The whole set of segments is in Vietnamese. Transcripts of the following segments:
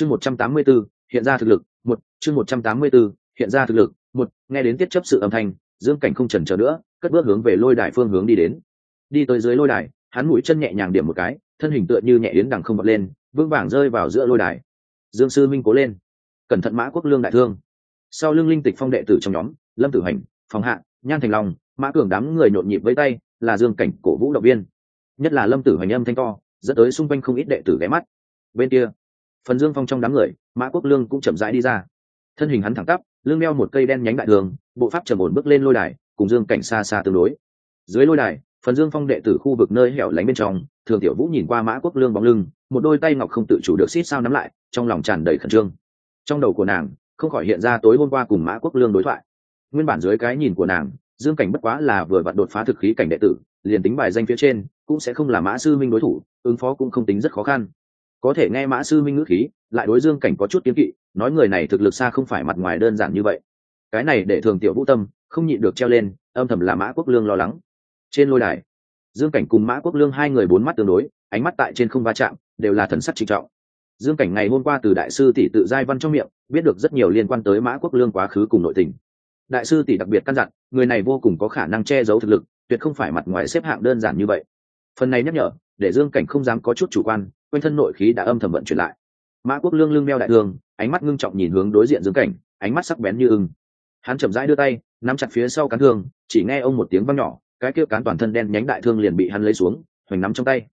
chương một trăm tám mươi b ố hiện ra thực lực, một, chương một trăm tám mươi b ố hiện ra thực lực, một, nghe đến tiết chấp sự âm thanh, dương cảnh không chần chờ nữa, cất bước hướng về lôi đài phương hướng đi đến. Đi tới dưới lôi đài, hắn mũi chân nhẹ nhàng điểm một cái, thân hình tựa như nhẹ yến đằng không bật lên, vững vàng rơi vào giữa lôi đài. Dương sư minh cố lên. Cẩn thận mã quốc lương đại thương. Sau lưng linh tịch phong đệ tử trong nhóm, lâm tử hành phòng hạ, nhan thành long, mã cường đám người nhộn nhịp với tay, là dương cảnh cổ vũ động viên. Nhất là lâm tử hành âm thanh to, dẫn tới xung quanh không ít đệ tử ghé mắt. Bên kia phần dương phong trong đám người, mã quốc lương cũng chậm rãi đi ra. Thân hình hắn thẳng tắp, lưng đeo một cây đen nhánh đại đường, bộ pháp trầm ổn bước lên lôi đài, cùng dương cảnh xa xa tương đối. Dưới lôi đài, phần dương phong đệ tử khu vực nơi hẻo lánh bên trong, thường tiểu vũ nhìn qua mã quốc lương bóng lưng, một đôi tay ngọc không tự chủ được xít sao nắm lại, trong lòng tràn đầy khẩn trương. Trong đầu của nàng, không khỏi hiện ra tối hôm qua cùng mã quốc lương đối thoại. Nguyên bản dưới cái nhìn của nàng, dương cảnh bất quá là vừa vặn đột phá thực khí cảnh đệ tử, liền tính bài danh phía trên, cũng sẽ không là mã sư minh đối thủ, ứng phó cũng không tính rất khó khăn có thể nghe mã sư minh ngữ khí, lại đối dương cảnh có chút kiếm kỵ, nói người này thực lực xa không phải mặt ngoài đơn giản như vậy. Cái này để thường tiểu vũ tâm không nhịn được treo lên, âm thầm là mã quốc lương lo lắng. Trên lôi đài, dương cảnh cùng mã quốc lương hai người bốn mắt tương đối, ánh mắt tại trên không va chạm, đều là thần sắc trịnh trọng. Dương cảnh ngày hôm qua từ đại sư tỷ tự giai văn trong miệng, biết được rất nhiều liên quan tới mã quốc lương quá khứ cùng nội tình. Đại sư tỷ đặc biệt căn dặn, người này vô cùng có khả năng che giấu thực lực, tuyệt không phải mặt ngoài xếp hạng đơn giản như vậy. Phần này nhắc nhở, để dương cảnh không dám có chút chủ quan quanh thân nội khí đã âm thầm vận chuyển lại. Mã quốc lương lưng meo đại thương, ánh mắt ngưng trọng nhìn hướng đối diện dương cảnh, ánh mắt sắc bén như ưng. Hắn chậm rãi đưa tay, nắm chặt phía sau cán thương, chỉ nghe ông một tiếng văng nhỏ, cái kia cán toàn thân đen nhánh đại thương liền bị hắn lấy xuống, hoành nắm trong tay.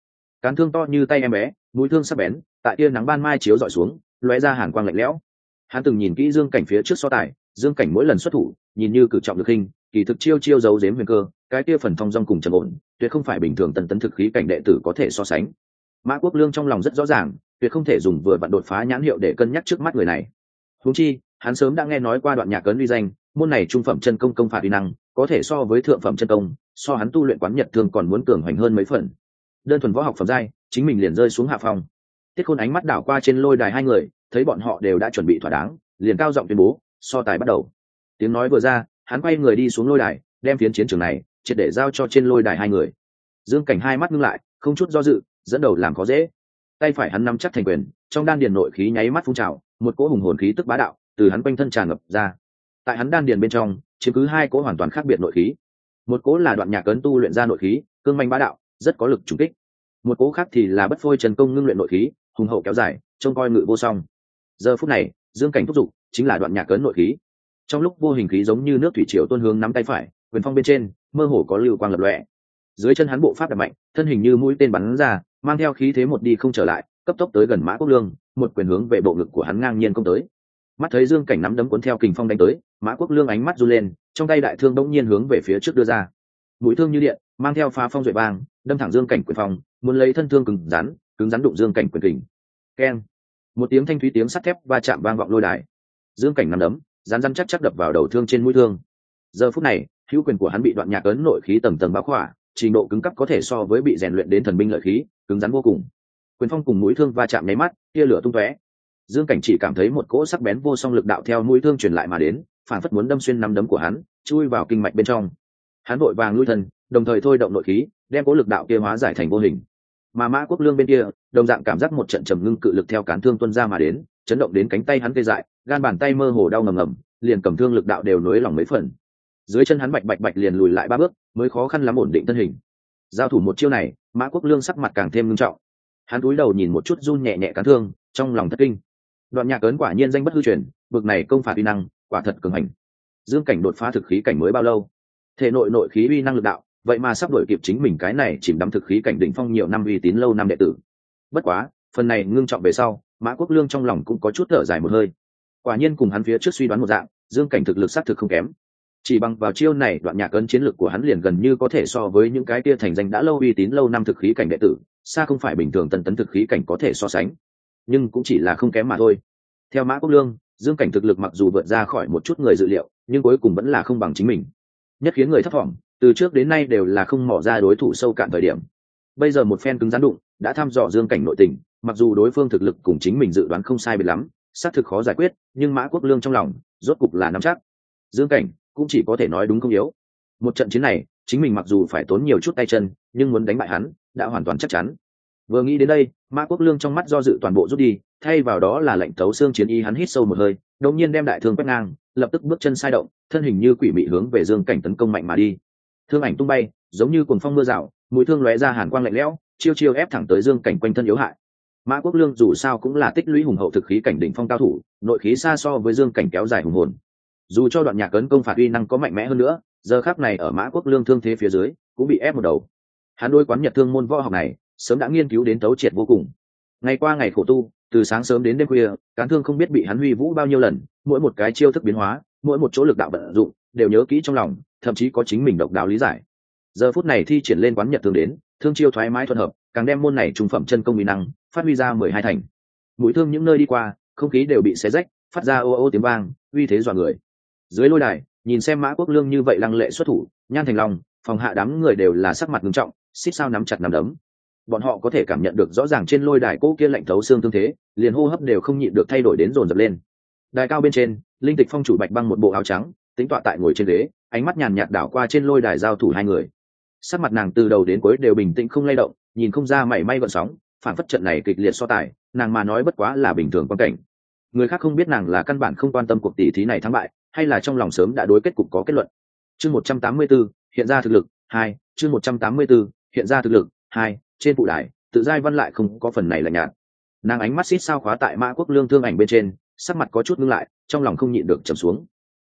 Cán thương to như tay em bé, mũi thương sắc bén, tại tia nắng ban mai chiếu dọi xuống, lóe ra hàn quang lạnh lẽo. Hắn từng nhìn kỹ dương cảnh phía trước so tài, dương cảnh mỗi lần xuất thủ, nhìn như cử trọng được hình, kỳ thực chiêu chiêu giấu giếm huyền cơ, cái kia phần thong dong cùng trầm ổn, tuyệt không phải bình thường tần tấn thực khí cảnh đệ tử có thể so sánh mã quốc lương trong lòng rất rõ ràng, tuyệt không thể dùng vừa vặn đột phá nhãn hiệu để cân nhắc trước mắt người này. Húng chi, hắn sớm đã nghe nói qua đoạn nhạc cấn uy danh, môn này trung phẩm chân công công phạt uy năng, có thể so với thượng phẩm chân công, so hắn tu luyện quán nhật thường còn muốn cường hoành hơn mấy phần. Đơn thuần võ học phẩm giai, chính mình liền rơi xuống hạ phòng tiết khôn ánh mắt đảo qua trên lôi đài hai người, thấy bọn họ đều đã chuẩn bị thỏa đáng, liền cao giọng tuyên bố, so tài bắt đầu. Tiếng nói vừa ra, hắn quay người đi xuống lôi đài, đem phiến chiến trường này triệt để giao cho trên lôi đài hai người. Dương cảnh hai mắt ngưng lại, không chút do dự dẫn đầu làm khó dễ. Tay phải hắn nắm chắc thành quyền, trong đan điền nội khí nháy mắt phun trào, một cỗ hùng hồn khí tức bá đạo từ hắn quanh thân tràn ngập ra. Tại hắn đan điền bên trong, chiếm cứ hai cỗ hoàn toàn khác biệt nội khí. Một cỗ là đoạn nhạc cấn tu luyện ra nội khí, cương manh bá đạo, rất có lực trùng kích. Một cỗ khác thì là bất phôi trần công ngưng luyện nội khí, hùng hậu kéo dài, trông coi ngự vô song. Giờ phút này, dương cảnh thúc giục, chính là đoạn nhạc cấn nội khí. Trong lúc vô hình khí giống như nước thủy triều tuôn hướng nắm tay phải, quyền phong bên trên, mơ hồ có lưu quang lập lọe dưới chân hắn bộ pháp đập mạnh, thân hình như mũi tên bắn ra mang theo khí thế một đi không trở lại, cấp tốc tới gần mã quốc lương, một quyền hướng về bộ ngực của hắn ngang nhiên công tới. Mắt thấy dương cảnh nắm đấm cuốn theo kình phong đánh tới, mã quốc lương ánh mắt du lên, trong tay đại thương bỗng nhiên hướng về phía trước đưa ra. Mũi thương như điện, mang theo phá phong duệ bang, đâm thẳng dương cảnh quyền phong, muốn lấy thân thương cứng rắn cứng rắn đụng dương cảnh quyền kình. Keng. Một tiếng thanh thúy tiếng sắt thép va chạm vang vọng lôi đài. Dương cảnh nắm đấm rán rán chắc chắc đập vào đầu thương trên mũi thương. Giờ phút này, hữu quyền của hắn bị đoạn nhạc ấn nội khí tầng tầng báo khỏa, trình độ cứng cấp có thể so với bị rèn luyện đến thần binh lợi khí cứng rắn vô cùng. Quyền phong cùng mũi thương va chạm nháy mắt, tia lửa tung tóe. Dương cảnh chỉ cảm thấy một cỗ sắc bén vô song lực đạo theo mũi thương truyền lại mà đến, phản phất muốn đâm xuyên nắm đấm của hắn, chui vào kinh mạch bên trong. Hắn vội vàng lui thân, đồng thời thôi động nội khí, đem cỗ lực đạo kia hóa giải thành vô hình. Mà mã quốc lương bên kia, đồng dạng cảm giác một trận trầm ngưng cự lực theo cán thương tuân ra mà đến, chấn động đến cánh tay hắn tê dại, gan bàn tay mơ hồ đau ngầm ngầm, liền cầm thương lực đạo đều nối lòng mấy phần. Dưới chân hắn bạch bạch bạch liền lùi lại ba bước, mới khó khăn lắm ổn định thân hình giao thủ một chiêu này, mã quốc lương sắc mặt càng thêm nghiêm trọng. Hắn cúi đầu nhìn một chút run nhẹ nhẹ cán thương, trong lòng thất kinh. Đoạn nhạc ấn quả nhiên danh bất hư truyền, bực này công phạt uy năng, quả thật cường hành. Dương cảnh đột phá thực khí cảnh mới bao lâu? Thể nội nội khí uy năng lực đạo, vậy mà sắp đổi kịp chính mình cái này chìm đắm thực khí cảnh đỉnh phong nhiều năm uy tín lâu năm đệ tử. Bất quá, phần này ngưng trọng về sau, mã quốc lương trong lòng cũng có chút thở dài một hơi. Quả nhiên cùng hắn phía trước suy đoán một dạng, dương cảnh thực lực xác thực không kém chỉ bằng vào chiêu này, đoạn nhạc ấn chiến lược của hắn liền gần như có thể so với những cái kia thành danh đã lâu uy tín lâu năm thực khí cảnh đệ tử, xa không phải bình thường tần tấn thực khí cảnh có thể so sánh. Nhưng cũng chỉ là không kém mà thôi. Theo mã quốc lương, dương cảnh thực lực mặc dù vượt ra khỏi một chút người dự liệu, nhưng cuối cùng vẫn là không bằng chính mình. Nhất khiến người thất vọng, từ trước đến nay đều là không mỏ ra đối thủ sâu cạn thời điểm. Bây giờ một phen cứng rắn đụng, đã thăm dò dương cảnh nội tình, mặc dù đối phương thực lực cùng chính mình dự đoán không sai biệt lắm, xác thực khó giải quyết, nhưng mã quốc lương trong lòng, rốt cục là nắm chắc. Dương cảnh cũng chỉ có thể nói đúng không yếu. Một trận chiến này, chính mình mặc dù phải tốn nhiều chút tay chân, nhưng muốn đánh bại hắn, đã hoàn toàn chắc chắn. Vừa nghĩ đến đây, mã quốc lương trong mắt do dự toàn bộ rút đi, thay vào đó là lệnh thấu xương chiến y hắn hít sâu một hơi, đột nhiên đem đại thương quét ngang, lập tức bước chân sai động, thân hình như quỷ mị hướng về dương cảnh tấn công mạnh mà đi. Thương ảnh tung bay, giống như cuồng phong mưa rào, mũi thương lóe ra hàn quang lạnh lẽo, chiêu chiêu ép thẳng tới dương cảnh quanh thân yếu hại. Mã quốc lương dù sao cũng là tích lũy hùng hậu thực khí cảnh đỉnh phong cao thủ, nội khí xa so với dương cảnh kéo dài hùng hồn dù cho đoạn nhạc cấn công phạt uy năng có mạnh mẽ hơn nữa, giờ khác này ở mã quốc lương thương thế phía dưới, cũng bị ép một đầu. Hắn đôi quán nhật thương môn võ học này, sớm đã nghiên cứu đến tấu triệt vô cùng. Ngày qua ngày khổ tu, từ sáng sớm đến đêm khuya, cán thương không biết bị hắn huy vũ bao nhiêu lần, mỗi một cái chiêu thức biến hóa, mỗi một chỗ lực đạo vận dụng, đều nhớ kỹ trong lòng, thậm chí có chính mình độc đáo lý giải. Giờ phút này thi triển lên quán nhật thương đến, thương chiêu thoải mái thuận hợp, càng đem môn này trung phẩm chân công uy năng, phát huy ra mười hai thành. Mũi thương những nơi đi qua, không khí đều bị xé rách, phát ra ô ô tiếng vang, uy thế dọa người dưới lôi đài, nhìn xem mã quốc lương như vậy lăng lệ xuất thủ, nhan thành long phòng hạ đám người đều là sắc mặt nghiêm trọng, xích sao nắm chặt nắm đấm. Bọn họ có thể cảm nhận được rõ ràng trên lôi đài cỗ kia lạnh thấu xương tương thế, liền hô hấp đều không nhịn được thay đổi đến dồn dập lên. Đài cao bên trên, linh tịch phong chủ bạch băng một bộ áo trắng, tính tọa tại ngồi trên ghế, ánh mắt nhàn nhạt đảo qua trên lôi đài giao thủ hai người. Sắc mặt nàng từ đầu đến cuối đều bình tĩnh không lay động, nhìn không ra mảy may gọn sóng, phản phất trận này kịch liệt so tài, nàng mà nói bất quá là bình thường quan cảnh. Người khác không biết nàng là căn bản không quan tâm cuộc tỷ thí này thắng bại hay là trong lòng sớm đã đối kết cục có kết luận? Chương một trăm tám mươi 184, hiện ra thực lực hai chương một trăm tám mươi 184, hiện ra thực lực hai trên phụ đài tự giai văn lại không có phần này là nhạt. Nàng ánh mắt xít sao khóa tại mã quốc lương thương ảnh bên trên sắc mặt có chút ngưng lại trong lòng không nhịn được trầm xuống.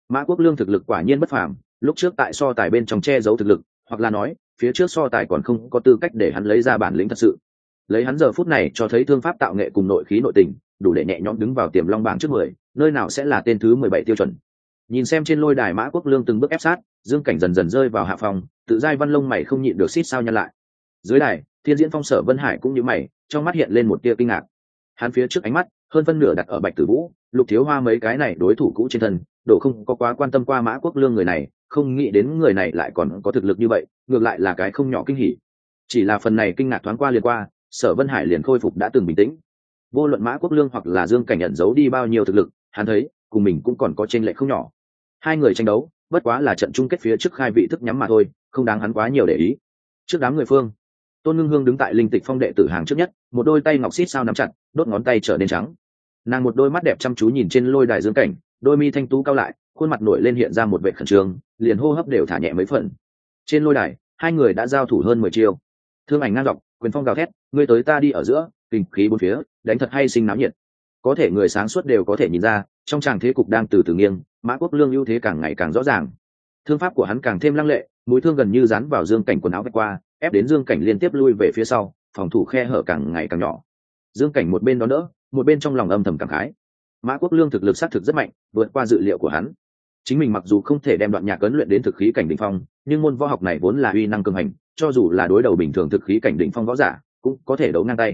Mã quốc lương thực lực quả nhiên bất phàm lúc trước tại so tài bên trong che giấu thực lực hoặc là nói phía trước so tài còn không có tư cách để hắn lấy ra bản lĩnh thật sự. Lấy hắn giờ phút này cho thấy thương pháp tạo nghệ cùng nội khí nội tình đủ để nhẹ nhõm đứng vào tiềm long bảng trước mười nơi nào sẽ là tên thứ mười bảy tiêu chuẩn nhìn xem trên lôi đài mã quốc lương từng bước ép sát, dương cảnh dần dần rơi vào hạ phòng, tự giai văn lông mày không nhịn được xít sao nhăn lại. Dưới đài, thiên diễn phong sở vân hải cũng như mày, trong mắt hiện lên một tia kinh ngạc. Hắn phía trước ánh mắt, hơn phân nửa đặt ở bạch tử vũ, lục thiếu hoa mấy cái này đối thủ cũ trên thân, đổ không có quá quan tâm qua mã quốc lương người này, không nghĩ đến người này lại còn có thực lực như vậy, ngược lại là cái không nhỏ kinh hỉ. Chỉ là phần này kinh ngạc thoáng qua liền qua, sở vân hải liền khôi phục đã từng bình tĩnh. Vô luận mã quốc lương hoặc là dương cảnh nhận giấu đi bao nhiêu thực lực, hắn thấy, cùng mình cũng còn có tranh lệch không nhỏ hai người tranh đấu, bất quá là trận chung kết phía trước khai vị thức nhắm mà thôi, không đáng hắn quá nhiều để ý. Trước đám người phương, tôn ngưng hương đứng tại linh tịch phong đệ tử hàng trước nhất, một đôi tay ngọc xít sao nắm chặt, đốt ngón tay trở nên trắng. Nàng một đôi mắt đẹp chăm chú nhìn trên lôi đài dương cảnh, đôi mi thanh tú cao lại, khuôn mặt nổi lên hiện ra một vệ khẩn trương, liền hô hấp đều thả nhẹ mấy phần. Trên lôi đài, hai người đã giao thủ hơn mười chiêu. Thương ảnh ngang dọc, quyền phong gào thét, ngươi tới ta đi ở giữa, kinh khí bốn phía, đánh thật hay sinh náo nhiệt. Có thể người sáng suốt đều có thể nhìn ra trong tràng thế cục đang từ từ nghiêng, mã quốc lương ưu thế càng ngày càng rõ ràng. Thương pháp của hắn càng thêm lăng lệ mũi thương gần như dán vào dương cảnh quần áo vạch qua, ép đến dương cảnh liên tiếp lui về phía sau, phòng thủ khe hở càng ngày càng nhỏ. Dương cảnh một bên đó đỡ một bên trong lòng âm thầm cảm khái. Mã quốc lương thực lực xác thực rất mạnh, vượt qua dự liệu của hắn. Chính mình mặc dù không thể đem đoạn nhạc ấn luyện đến thực khí cảnh đ ỉ n h phong, nhưng môn võ học này vốn là uy năng cường hành, cho dù là đối đầu bình thường thực khí cảnh đ ỉ n h phong võ giả, cũng có thể đấu ngang tay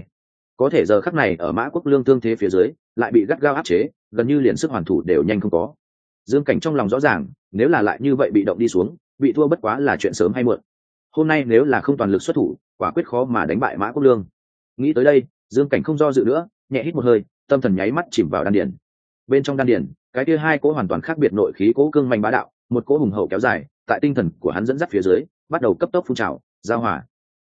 có thể giờ khắc này ở mã quốc lương thương thế phía dưới, lại bị gắt gao áp chế, gần như liền sức hoàn thủ đều nhanh không có. Dương cảnh trong lòng rõ ràng, nếu là lại như vậy bị động đi xuống, bị thua bất quá là chuyện sớm hay muộn. Hôm nay nếu là không toàn lực xuất thủ, quả quyết khó mà đánh bại mã quốc lương. Nghĩ tới đây, dương cảnh không do dự nữa, nhẹ hít một hơi, tâm thần nháy mắt chìm vào đan điển bên trong đan điển cái kia hai cỗ hoàn toàn khác biệt nội khí cố cương manh bá đạo, một cỗ hùng hậu kéo dài, tại tinh thần của hắn dẫn dắt phía dưới, bắt đầu cấp tốc phun trào, giao hòa.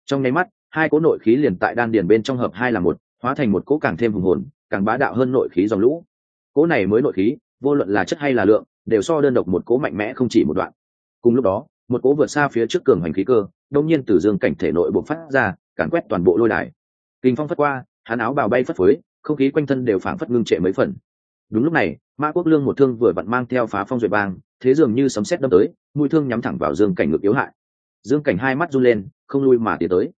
Trong nháy mắt, hai cỗ nội khí liền tại đan điển bên trong hợp hai là một hóa thành một cỗ càng thêm hùng hồn, càng bá đạo hơn nội khí dòng lũ. Cỗ này mới nội khí, vô luận là chất hay là lượng, đều so đơn độc một cỗ mạnh mẽ không chỉ một đoạn. Cùng lúc đó, một cỗ vượt xa phía trước cường hành khí cơ, đông nhiên từ dương cảnh thể nội bộc phát ra, càn quét toàn bộ lôi đài. Kinh phong phất qua, hắn áo bào bay phất phới, không khí quanh thân đều phảng phất ngưng trệ mấy phần. Đúng lúc này mã quốc lương một thương vừa vặn mang theo phá phong duyệt bang, thế dường như sấm sét đâm tới, mũi thương nhắm thẳng vào dương cảnh ngực yếu hại. Dương cảnh hai mắt run lên, không lui mà tiến tới.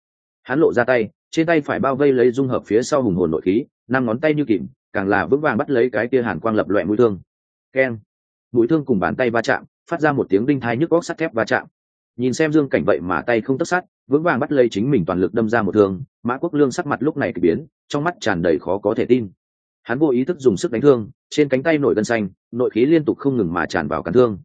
Hắn lộ ra tay trên tay phải bao vây lấy dung hợp phía sau hùng hồn nội khí, năm ngón tay như kìm, càng là vững vàng bắt lấy cái kia hàn quang lập loẹ mũi thương. Keng. Mũi thương cùng bàn tay va chạm, phát ra một tiếng đinh thai nhức góc sắt thép va chạm. Nhìn xem dương cảnh vậy mà tay không tất sát, vững vàng bắt lấy chính mình toàn lực đâm ra một thương, mã quốc lương sắc mặt lúc này k ỳ biến, trong mắt tràn đầy khó có thể tin. Hắn vô ý thức dùng sức đánh thương, trên cánh tay nổi gân xanh, nội khí liên tục không ngừng mà tràn vào cắn thương.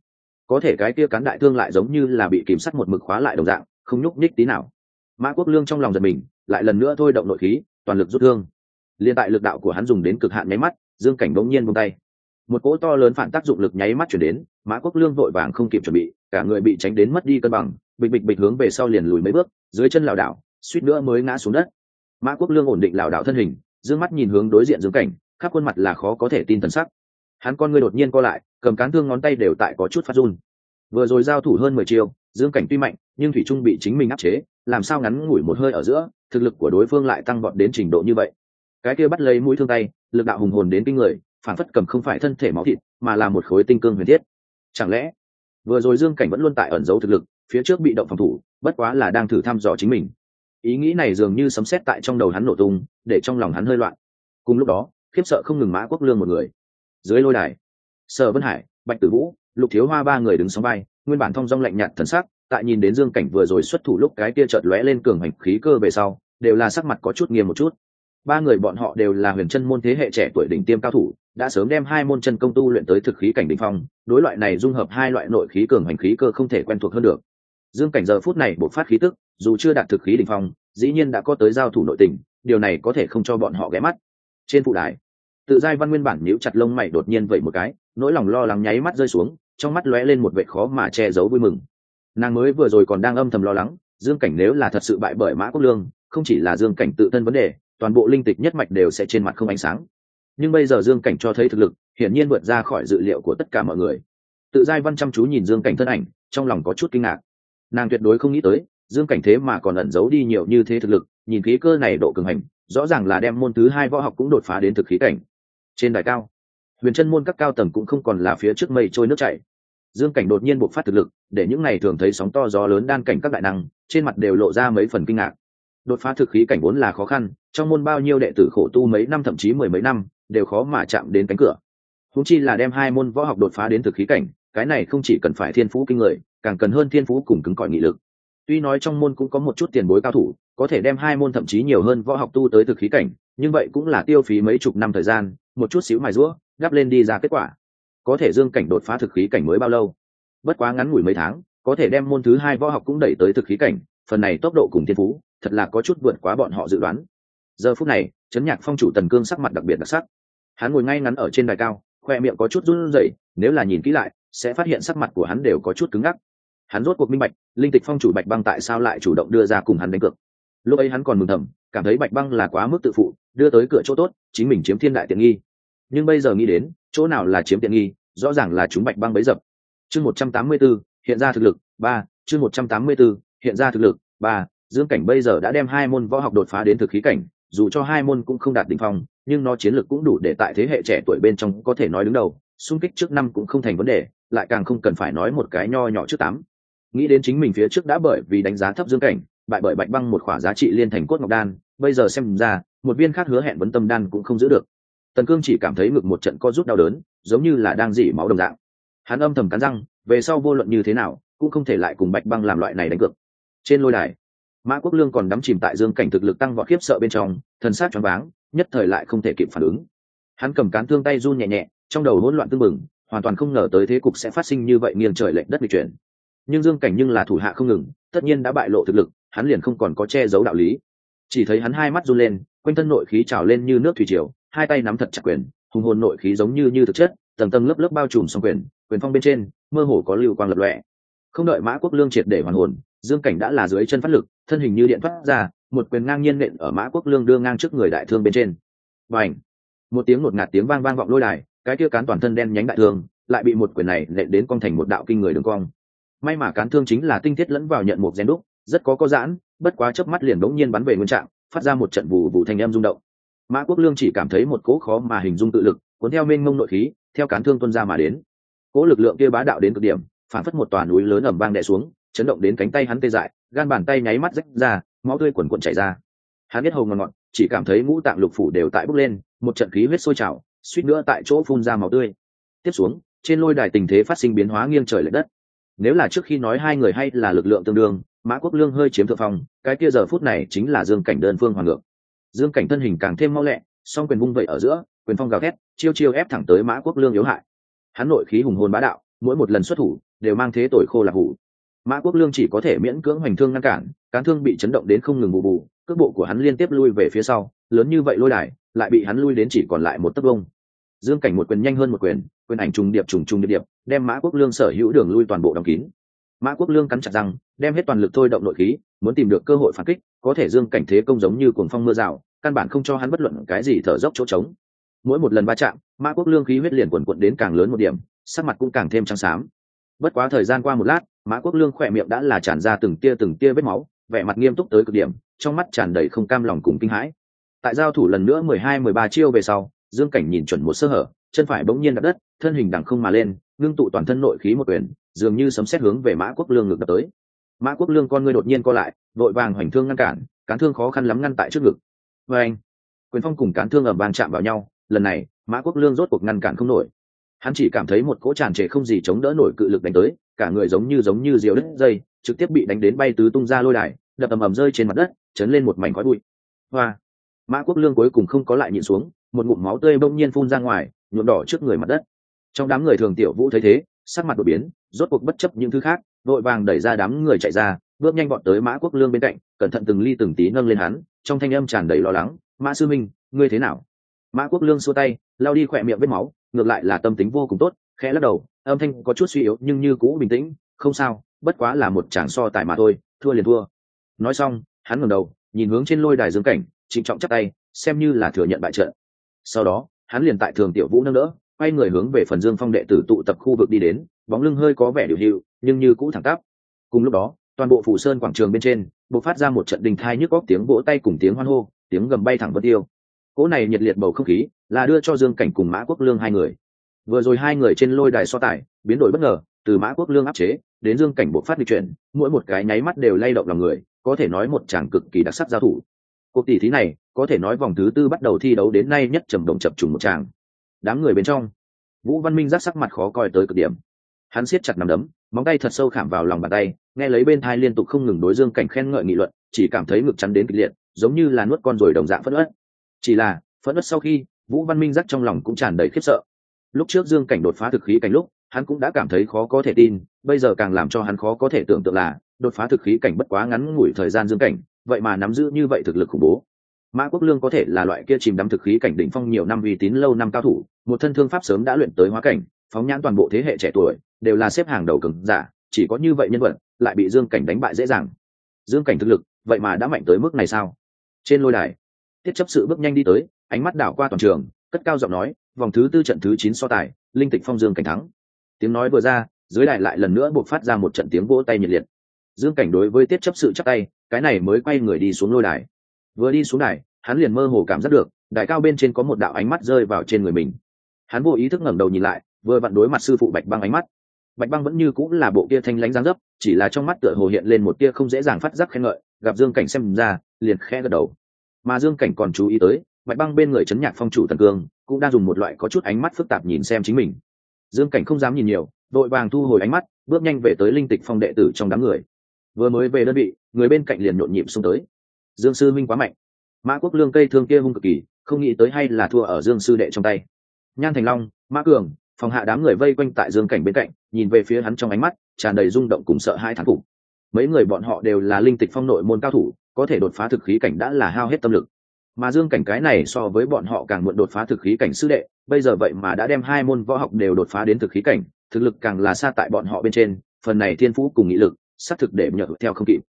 Có thể cái kia cắn đại thương lại giống như là bị kiểm sắt một mực khóa lại đồng dạng, không nhúc nhích tí nào. Mã quốc lương trong lòng giật mình lại lần nữa thôi động nội khí, toàn lực rút thương. Liên tại lực đạo của hắn dùng đến cực hạn nháy mắt, dương cảnh bỗng nhiên buông tay. Một cỗ to lớn phản tác dụng lực nháy mắt chuyển đến, mã quốc lương vội vàng không kịp chuẩn bị, cả người bị tránh đến mất đi cân bằng, bịch bịch bịch hướng về sau liền lùi mấy bước, dưới chân lảo đảo, suýt nữa mới ngã xuống đất. Mã quốc lương ổn định lảo đảo thân hình d ư ơ n g mắt nhìn hướng đối diện dương cảnh, khắp khuôn mặt là khó có thể tin thần sắc. Hắn con ngươi đột nhiên co lại, cầm cán thương ngón tay đều tại có chút phát run. Vừa rồi giao thủ hơn mười chiều dương cảnh tuy mạnh, nhưng thủy trung bị chính mình áp chế làm sao ngắn ngủi một hơi ở giữa, thực lực của đối phương lại tăng vọt đến trình độ như vậy. Cái kia bắt lấy mũi thương tay, lực đạo hùng hồn đến kinh người, phản phất cầm không phải thân thể máu thịt, mà là một khối tinh cương huyền thiết. Chẳng lẽ, vừa rồi dương cảnh vẫn luôn tại ẩn giấu thực lực, phía trước bị động phòng thủ, bất quá là đang thử thăm dò chính mình. Ý nghĩ này dường như sấm sét tại trong đầu hắn nổ tung, để trong lòng hắn hơi loạn. Cùng lúc đó, khiếp sợ không ngừng mã quốc lương một người. Dưới lôi đài, sở vân hải, bạch tử vũ, lục thiếu hoa ba người đứng sóng vai, nguyên bản thong dong lạnh nhạt thần sắc tại nhìn đến dương cảnh vừa rồi xuất thủ lúc cái kia chợt lóe lên cường hành khí cơ về sau, đều là sắc mặt có chút nghiêm một chút. Ba người bọn họ đều là huyền chân môn thế hệ trẻ tuổi đỉnh tiêm cao thủ, đã sớm đem hai môn chân công tu luyện tới thực khí cảnh đỉnh phong, đối loại này dung hợp hai loại nội khí cường hành khí cơ không thể quen thuộc hơn được. Dương cảnh giờ phút này bộc phát khí tức, dù chưa đạt thực khí đỉnh phong, dĩ nhiên đã có tới giao thủ nội tình, điều này có thể không cho bọn họ ghé mắt. Trên phụ đài, tự giai văn nguyên bản nhíu chặt lông mày đột nhiên vậy một cái, nỗi lòng lo lắng nháy mắt rơi xuống, trong mắt lóe lên một vệ khó mà che giấu vui mừng nàng mới vừa rồi còn đang âm thầm lo lắng, dương cảnh nếu là thật sự bại bởi mã quốc lương, không chỉ là dương cảnh tự thân vấn đề, toàn bộ linh tịch nhất mạch đều sẽ trên mặt không ánh sáng. Nhưng bây giờ dương cảnh cho thấy thực lực, hiển nhiên vượt ra khỏi dự liệu của tất cả mọi người. Tự giai văn chăm chú nhìn dương cảnh thân ảnh, trong lòng có chút kinh ngạc. Nàng tuyệt đối không nghĩ tới, dương cảnh thế mà còn ẩn giấu đi nhiều như thế thực lực, nhìn khí cơ này độ cường hành, rõ ràng là đem môn thứ hai võ học cũng đột phá đến thực khí cảnh. Trên đài cao, huyền chân môn các cao tầng cũng không còn là phía trước mây trôi nước chảy dương cảnh đột nhiên bộc phát thực lực, để những này thường thấy sóng to gió lớn đan cảnh các đại năng, trên mặt đều lộ ra mấy phần kinh ngạc. Đột phá thực khí cảnh vốn là khó khăn, trong môn bao nhiêu đệ tử khổ tu mấy năm thậm chí mười mấy năm, đều khó mà chạm đến cánh cửa. Húng chi là đem hai môn võ học đột phá đến thực khí cảnh, cái này không chỉ cần phải thiên phú kinh người, càng cần hơn thiên phú cùng cứng cỏi nghị lực. Tuy nói trong môn cũng có một chút tiền bối cao thủ, có thể đem hai môn thậm chí nhiều hơn võ học tu tới thực khí cảnh, nhưng vậy cũng là tiêu phí mấy chục năm thời gian, một chút xíu mài rũa gắp lên đi ra kết quả có thể dương cảnh đột phá thực khí cảnh mới bao lâu? Bất quá ngắn ngủi mấy tháng, có thể đem môn thứ hai võ học cũng đẩy tới thực khí cảnh, phần này tốc độ cùng thiên phú, thật là có chút vượt quá bọn họ dự đoán. Giờ phút này, chấn nhạc phong chủ tần cương sắc mặt đặc biệt đặc sắc. Hắn ngồi ngay ngắn ở trên đài cao, khoe miệng có chút run rẩy, nếu là nhìn kỹ lại, sẽ phát hiện sắc mặt của hắn đều có chút cứng ngắc. Hắn rốt cuộc minh bạch, linh tịch phong chủ bạch băng tại sao lại chủ động đưa ra cùng hắn đánh cược. Lúc ấy hắn còn mừng thầm, cảm thấy bạch băng là quá mức tự phụ, đưa tới cửa chỗ tốt, chính mình chiếm thiên đại tiện nghi. Nhưng bây giờ nghĩ đến, chỗ nào là chiếm tiện nghi rõ ràng là chúng bạch băng bấy dập. Chương một trăm tám mươi b ố hiện ra thực lực, ba, chương một trăm tám mươi b ố hiện ra thực lực, ba, dương cảnh bây giờ đã đem hai môn võ học đột phá đến thực khí cảnh, dù cho hai môn cũng không đạt đ ỉ n h phong, nhưng nó chiến lược cũng đủ để tại thế hệ trẻ tuổi bên trong có thể nói đứng đầu, xung kích trước năm cũng không thành vấn đề, lại càng không cần phải nói một cái nho nhỏ trước tám. Nghĩ đến chính mình phía trước đã bởi vì đánh giá thấp dương cảnh, bại bởi bạch băng một khỏa giá trị liên thành cốt ngọc đan, bây giờ xem ra, một viên khác hứa hẹn vấn tâm đan cũng không giữ được. Tần cương chỉ cảm thấy ngực một trận co rút đau đớn giống như là đang dỉ máu đồng dạng. Hắn âm thầm cắn răng về sau vô luận như thế nào cũng không thể lại cùng bạch băng làm loại này đánh cược. Trên lôi đài mã quốc lương còn đắm chìm tại dương cảnh thực lực tăng vọt khiếp sợ bên trong thần sát choáng váng nhất thời lại không thể kịp phản ứng. Hắn cầm cán thương tay run nhẹ nhẹ trong đầu hỗn loạn tưng bừng, hoàn toàn không ngờ tới thế cục sẽ phát sinh như vậy nghiêng trời lệnh đất bị chuyển. Nhưng dương cảnh nhưng là thủ hạ không ngừng tất nhiên đã bại lộ thực lực hắn liền không còn có che giấu đạo lý. Chỉ thấy hắn hai mắt run lên quanh thân nội khí trào lên như nước thủy triều hai tay nắm thật chặt quyền hùng hồn nội khí giống như như thực chất, tầng tầng lớp lớp bao trùm xong quyền quyền phong bên trên, mơ hồ có lưu quang lập lọe không đợi mã quốc lương triệt để hoàn hồn, dương cảnh đã là dưới chân phát lực, thân hình như điện thoát ra, một quyền ngang nhiên nện ở mã quốc lương đưa ngang trước người đại thương bên trên. Và ảnh một tiếng ngột ngạt tiếng vang vang vọng lôi đài, cái kia cán toàn thân đen nhánh đại thương, lại bị một quyền này nện đến cong thành một đạo kinh người đường cong. May mà cán thương chính là tinh thiết lẫn vào nhận một gen đúc, rất có có giãn, bất quá chớp mắt liền bỗng nhiên bắn về nguyên trạng, phát ra một trận vụ vụ thành em rung động mã quốc lương chỉ cảm thấy một cỗ khó mà hình dung tự lực, cuốn theo mênh mông nội khí, theo cán thương tuân ra mà đến. Cỗ lực lượng kia bá đạo đến cực điểm, phản phất một tòa núi lớn ẩm vang đè xuống, chấn động đến cánh tay hắn tê dại, gan bàn tay nháy mắt rách ra, máu tươi quần quần chảy ra. Hắn biết hầu ngọn ngọn, chỉ cảm thấy ngũ tạng lục phủ đều tại bốc lên, một trận khí huyết sôi trào, suýt nữa tại chỗ phun ra máu tươi. Tiếp xuống, trên lôi đài tình thế phát sinh biến hóa nghiêng trời lệch đất. Nếu là trước khi nói hai người hay là lực lượng tương đương, mã quốc lương hơi chiếm thượng phong, cái kia giờ phút này chính là dương cảnh đơn phương hoàng ngược dương cảnh thân hình càng thêm mau lẹ, song quyền vung vậy ở giữa, quyền phong gào thét, chiêu chiêu ép thẳng tới mã quốc lương yếu hại. Hắn nội khí hùng hồn bá đạo, mỗi một lần xuất thủ, đều mang thế tội khô lạc hủ. Mã quốc lương chỉ có thể miễn cưỡng hoành thương ngăn cản, cán thương bị chấn động đến không ngừng bù bù, cước bộ của hắn liên tiếp lui về phía sau, lớn như vậy lôi đài, lại bị hắn lui đến chỉ còn lại một tấc bông. dương cảnh một quyền nhanh hơn một quyền quyền ảnh trùng điệp trùng trùng điệp điệp, đem mã quốc lương sở hữu đường lui toàn bộ đóng kín mã quốc lương cắn chặt răng, đem hết toàn lực thôi động nội khí, muốn tìm được cơ hội phản kích, có thể dương cảnh thế công giống như cuồng phong mưa rào, căn bản không cho hắn bất luận cái gì thở dốc chỗ trống. Mỗi một lần va chạm, mã quốc lương khí huyết liền quần quận đến càng lớn một điểm, sắc mặt cũng càng thêm trắng xám. Bất quá thời gian qua một lát, mã quốc lương khỏe miệng đã là tràn ra từng tia từng tia vết máu, vẻ mặt nghiêm túc tới cực điểm, trong mắt tràn đầy không cam lòng cùng kinh hãi. Tại giao thủ lần nữa mười hai, mười ba chiêu về sau, dương cảnh nhìn chuẩn một sơ hở, chân phải bỗng nhiên đặt đất, thân hình đằng không mà lên, ngưng tụ toàn thân nội khí một quyền dường như sấm xét hướng về mã quốc lương ngực đập tới. Mã quốc lương con ngươi đột nhiên co lại, vội vàng hoành thương ngăn cản, cán thương khó khăn lắm ngăn tại trước ngực. Vê anh, quyền phong cùng cán thương ở bàn chạm vào nhau, lần này, mã quốc lương rốt cuộc ngăn cản không nổi. Hắn chỉ cảm thấy một cỗ tràn trề không gì chống đỡ nổi cự lực đánh tới, cả người giống như giống như diều đứt dây, trực tiếp bị đánh đến bay tứ tung ra lôi đài, đập ầm ầm rơi trên mặt đất, chấn lên một mảnh khói bụi. Hoa mã quốc lương cuối cùng không có lại nhịn xuống, một ngụm máu tươi bỗng nhiên phun ra ngoài, nhuộm đỏ trước người mặt đất. Trong đám người thường tiểu vũ thấy thế sắc mặt đột biến, rốt cuộc bất chấp những thứ khác, vội vàng đẩy ra đám người chạy ra, bước nhanh bọn tới mã quốc lương bên cạnh, cẩn thận từng ly từng tí nâng lên hắn, trong thanh âm tràn đầy lo lắng, mã sư minh, ngươi thế nào? Mã quốc lương xua tay lao đi khỏe miệng vết máu, ngược lại là tâm tính vô cùng tốt, khẽ lắc đầu, âm thanh có chút suy yếu nhưng như cũ bình tĩnh, không sao, bất quá là một chàng so tài mà thôi, thua liền thua. Nói xong, hắn ngẩng đầu, nhìn hướng trên lôi đài dương cảnh, trịnh trọng chắc tay, xem như là thừa nhận bại trận. Sau đó, hắn liền tại thường tiểu vũ nâng đỡ quay người hướng về phần dương phong đệ tử tụ tập khu vực đi đến, bóng lưng hơi có vẻ điều hiệu nhưng như cũ thẳng tắp. Cùng lúc đó, toàn bộ phủ sơn quảng trường bên trên, bộc phát ra một trận đình thai nhức góc tiếng vỗ tay cùng tiếng hoan hô, tiếng gầm bay thẳng vân tiêu. Cỗ này nhiệt liệt bầu không khí là đưa cho dương cảnh cùng mã quốc lương hai người. Vừa rồi hai người trên lôi đài so tài, biến đổi bất ngờ, từ mã quốc lương áp chế, đến dương cảnh bộc phát đi chuyển, mỗi một cái nháy mắt đều lay động lòng người, có thể nói một chàng cực kỳ đặc sắc giao thủ. Cuộc tỷ thí này, có thể nói vòng thứ tư bắt đầu thi đấu đến nay nhất trầm đồng chập trùng một tràng đám người bên trong. Vũ văn minh giác sắc mặt khó coi tới cực điểm. Hắn siết chặt nằm đấm, móng tay thật sâu khảm vào lòng bàn tay, nghe lấy bên thai liên tục không ngừng đối dương cảnh khen ngợi nghị luận, chỉ cảm thấy ngực chắn đến kịch liệt, giống như là nuốt con rồi đồng dạng phẫn ớt chỉ là, phẫn ớt sau khi, vũ văn minh giác trong lòng cũng tràn đầy khiếp sợ. Lúc trước dương cảnh đột phá thực khí cảnh lúc, hắn cũng đã cảm thấy khó có thể tin, bây giờ càng làm cho hắn khó có thể tưởng tượng là, đột phá thực khí cảnh bất quá ngắn ngủi thời gian dương cảnh, vậy mà nắm giữ như vậy thực lực khủng bố mã quốc lương có thể là loại kia chìm đắm thực khí cảnh đỉnh phong nhiều năm uy tín lâu năm cao thủ, một thân thương pháp sớm đã luyện tới hóa cảnh, phóng nhãn toàn bộ thế hệ trẻ tuổi, đều là xếp hàng đầu cứng giả, chỉ có như vậy nhân vật, lại bị dương cảnh đánh bại dễ dàng. Dương cảnh thực lực, vậy mà đã mạnh tới mức này sao? Trên lôi đài, tiết chấp sự bước nhanh đi tới, ánh mắt đảo qua toàn trường, cất cao giọng nói, vòng thứ tư trận thứ chín so tài, linh tịch phong dương cảnh thắng. Tiếng nói vừa ra, dưới đài lại lần nữa buộc phát ra một trận tiếng vỗ tay nhiệt liệt. Dương cảnh đối với tiết chấp sự chắc tay, cái này mới quay người đi xuống lôi đài vừa đi xuống đài, hắn liền mơ hồ cảm giác được đại cao bên trên có một đạo ánh mắt rơi vào trên người mình. Hắn vô ý thức ngẩng đầu nhìn lại, vừa vặn đối mặt sư phụ bạch băng ánh mắt. Bạch băng vẫn như cũng là bộ kia thanh lãnh giáng dấp, chỉ là trong mắt tựa hồ hiện lên một kia không dễ dàng phát giác khen ngợi, gặp dương cảnh xem ra, liền khẽ gật đầu. Mà dương cảnh còn chú ý tới, bạch băng bên người chấn nhạc phong chủ tần cương, cũng đang dùng một loại có chút ánh mắt phức tạp nhìn xem chính mình. Dương cảnh không dám nhìn nhiều, đội vàng thu hồi ánh mắt, bước nhanh về tới linh tịch phong đệ tử trong đám người. Vừa mới về đơn vị, người bên cạnh liền nhộn nhịp xung tới dương sư minh quá mạnh. Mã quốc lương cây thương kia hung cực kỳ, không nghĩ tới hay là thua ở dương sư đệ trong tay. Nhan thành long, mã cường, phòng hạ đám người vây quanh tại dương cảnh bên cạnh, nhìn về phía hắn trong ánh mắt, tràn đầy rung động cùng sợ hai thán phục. Mấy người bọn họ đều là linh tịch phong nội môn cao thủ, có thể đột phá thực khí cảnh đã là hao hết tâm lực. Mà dương cảnh cái này so với bọn họ càng muộn đột phá thực khí cảnh sư đệ, bây giờ vậy mà đã đem hai môn võ học đều đột phá đến thực khí cảnh, thực lực càng là xa tại bọn họ bên trên, phần này thiên phú cùng nghị lực, xác thực để nhờ theo không kịp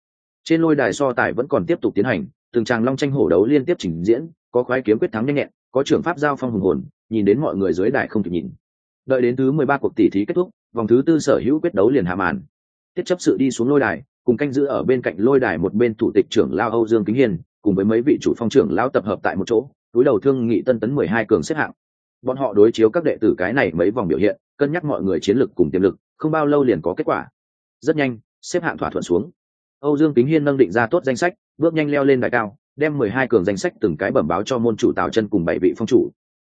trên lôi đài so tài vẫn còn tiếp tục tiến hành, từng tràng long tranh hổ đấu liên tiếp trình diễn, có khoái kiếm quyết thắng nhanh nhẹn, có trưởng pháp giao phong hùng hồn, nhìn đến mọi người dưới đài không kịp nhìn. Đợi đến thứ mười ba cuộc tỷ thí kết thúc, vòng thứ tư sở hữu quyết đấu liền hạ màn. Tiết chấp sự đi xuống lôi đài, cùng canh giữ ở bên cạnh lôi đài một bên thủ tịch trưởng lao âu dương kính hiền cùng với mấy vị chủ phong trưởng lao tập hợp tại một chỗ, túi đầu thương nghị tân tấn mười hai cường xếp hạng. Bọn họ đối chiếu các đệ tử cái này mấy vòng biểu hiện, cân nhắc mọi người chiến lực cùng tiềm lực, không bao lâu liền có kết quả. Rất nhanh, xếp hạng thỏa thuận xuống âu dương kính hiên nâng định ra tốt danh sách, bước nhanh leo lên đài cao, đem mười hai cường danh sách từng cái bẩm báo cho môn chủ tào chân cùng bảy vị phong chủ.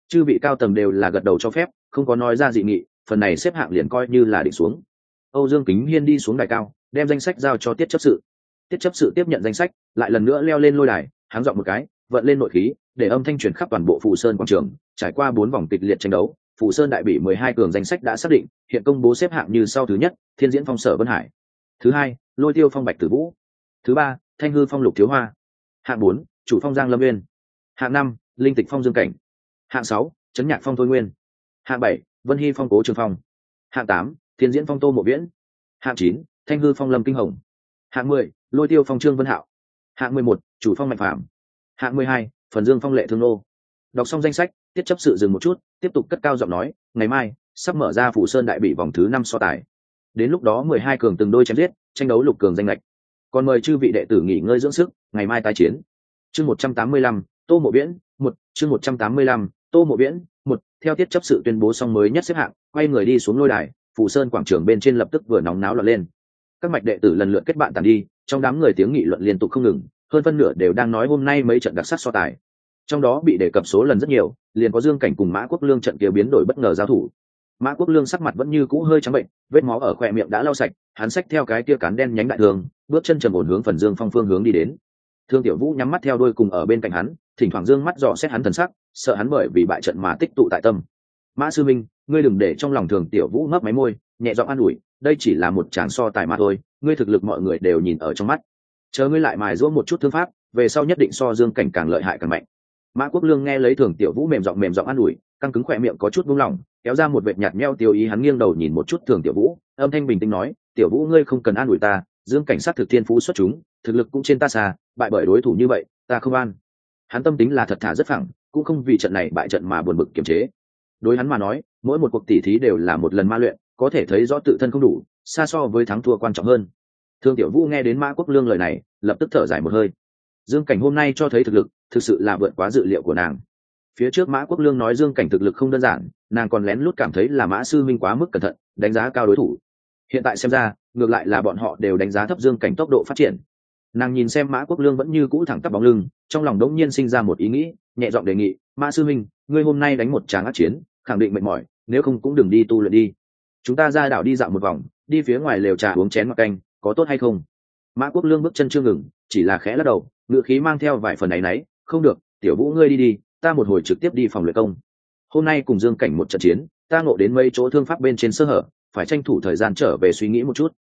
Chư vị cao tầng đều là gật đầu cho phép, không có nói ra dị nghị, phần này xếp hạng liền coi như là định xuống. Âu dương kính hiên đi xuống đài cao, đem danh sách giao cho tiết chấp sự. Tiết chấp sự tiếp nhận danh sách, lại lần nữa leo lên lôi đài háng dọn một cái, vận lên nội khí, để âm thanh truyền khắp toàn bộ phù sơn quảng trường, trải qua bốn vòng kịch liệt tranh đấu, phù sơn đại bị mười hai cường danh sách đã xác định, hiện công bố xếp hạng như sau thứ nhất, thiên diễn phong sở vân hải. Thứ hai lôi tiêu phong bạch tử vũ. Thứ ba, thanh hư phong lục thiếu hoa. Hạng bốn, chủ phong giang lâm nguyên hạng năm, linh tịch phong dương cảnh. Hạng sáu trấn nhạc phong thôi nguyên. Hạng bảy, vân hy phong cố trường phong. Hạng tám, thiên diễn phong tô mộ viễn. Hạng chín, thanh hư phong lâm kinh hồng. Hạng mười, lôi tiêu phong trương vân hạo. Hạng mười một, chủ phong mạnh phạm. Hạng mười hai, phần dương phong lệ thương nô. Đọc xong danh sách, tiết chấp sự dừng một chút, tiếp tục cất cao giọng nói, ngày mai, sắp mở ra phủ sơn đại bị vòng thứ năm so tài đến lúc đó mười hai cường từng đôi chém giết, tranh đấu lục cường danh lệch. Còn mời chư vị đệ tử nghỉ ngơi dưỡng sức, ngày mai tái chiến. Chương một trăm tám mươi lăm, tô mộ viễn, một, chương một trăm tám mươi lăm, tô mộ viễn, một, theo tiết chấp sự tuyên bố xong mới nhất xếp hạng, quay người đi xuống lôi đài, phủ sơn quảng trường bên trên lập tức vừa nóng náo lọt lên. Các mạch đệ tử lần lượt kết bạn tàn đi, trong đám người tiếng nghị luận liên tục không ngừng, hơn phân nửa đều đang nói hôm nay mấy trận đặc sắc so tài. Trong đó bị đề cập số lần rất nhiều, liền có dương cảnh cùng mã quốc lương trận kia biến đổi bất ngờ giao thủ mã quốc lương sắc mặt vẫn như cũ hơi trắng bệnh, vết máu ở khoe miệng đã lau sạch, hắn xách theo cái tia cán đen nhánh đại thường, bước chân trầm ổn hướng phần dương phong phương hướng đi đến. Thương tiểu vũ nhắm mắt theo đôi cùng ở bên cạnh hắn, thỉnh thoảng dương mắt dò xét hắn thần sắc, sợ hắn bởi vì bại trận mà tích tụ tại tâm. Mã sư minh, ngươi đừng để trong lòng thường tiểu vũ ngấp máy môi, nhẹ giọng an ủi, đây chỉ là một tràng so tài mà thôi, ngươi thực lực mọi người đều nhìn ở trong mắt. Chờ ngươi lại mài giũa một chút thương pháp, về sau nhất định so dương cảnh càng lợi hại càng mạnh. Mã quốc lương nghe lấy thường tiểu vũ mềm giọng mềm giọng an ủi, căng cứng khỏe miệng có chút buông lỏng kéo ra một vệt nhạt meo tiêu ý hắn nghiêng đầu nhìn một chút thường tiểu vũ, âm thanh bình tĩnh nói, tiểu vũ ngươi không cần an ủi ta, dương cảnh sát thực thiên phú xuất chúng, thực lực cũng trên ta xa, bại bởi đối thủ như vậy, ta không an. Hắn tâm tính là thật thà rất phẳng, cũng không vì trận này bại trận mà buồn bực kiềm chế. Đối hắn mà nói, mỗi một cuộc tỉ thí đều là một lần ma luyện, có thể thấy rõ tự thân không đủ, xa so với thắng thua quan trọng hơn. Thương tiểu vũ nghe đến mã quốc lương lời này, lập tức thở dài một hơi. Dương cảnh hôm nay cho thấy thực lực, thực sự là vượt quá dự liệu của nàng phía trước mã quốc lương nói dương cảnh thực lực không đơn giản, nàng còn lén lút cảm thấy là mã sư minh quá mức cẩn thận, đánh giá cao đối thủ. Hiện tại xem ra, ngược lại là bọn họ đều đánh giá thấp dương cảnh tốc độ phát triển. Nàng nhìn xem mã quốc lương vẫn như cũ thẳng tắp bóng lưng, trong lòng đống nhiên sinh ra một ý nghĩ, nhẹ giọng đề nghị, mã sư minh, ngươi hôm nay đánh một tràng ác chiến, khẳng định mệt mỏi, nếu không cũng đừng đi tu luyện đi. Chúng ta ra đảo đi dạo một vòng, đi phía ngoài lều trà uống chén mặc canh, có tốt hay không? Mã quốc lương bước chân chưa ngừng, chỉ là khẽ lắc đầu, ngựa khí mang theo vài phần này y náy, không được, tiểu vũ ngươi đi đi ta một hồi trực tiếp đi phòng luyện công. Hôm nay cùng dương cảnh một trận chiến, ta ngộ đến mấy chỗ thương pháp bên trên sơ hở, phải tranh thủ thời gian trở về suy nghĩ một chút.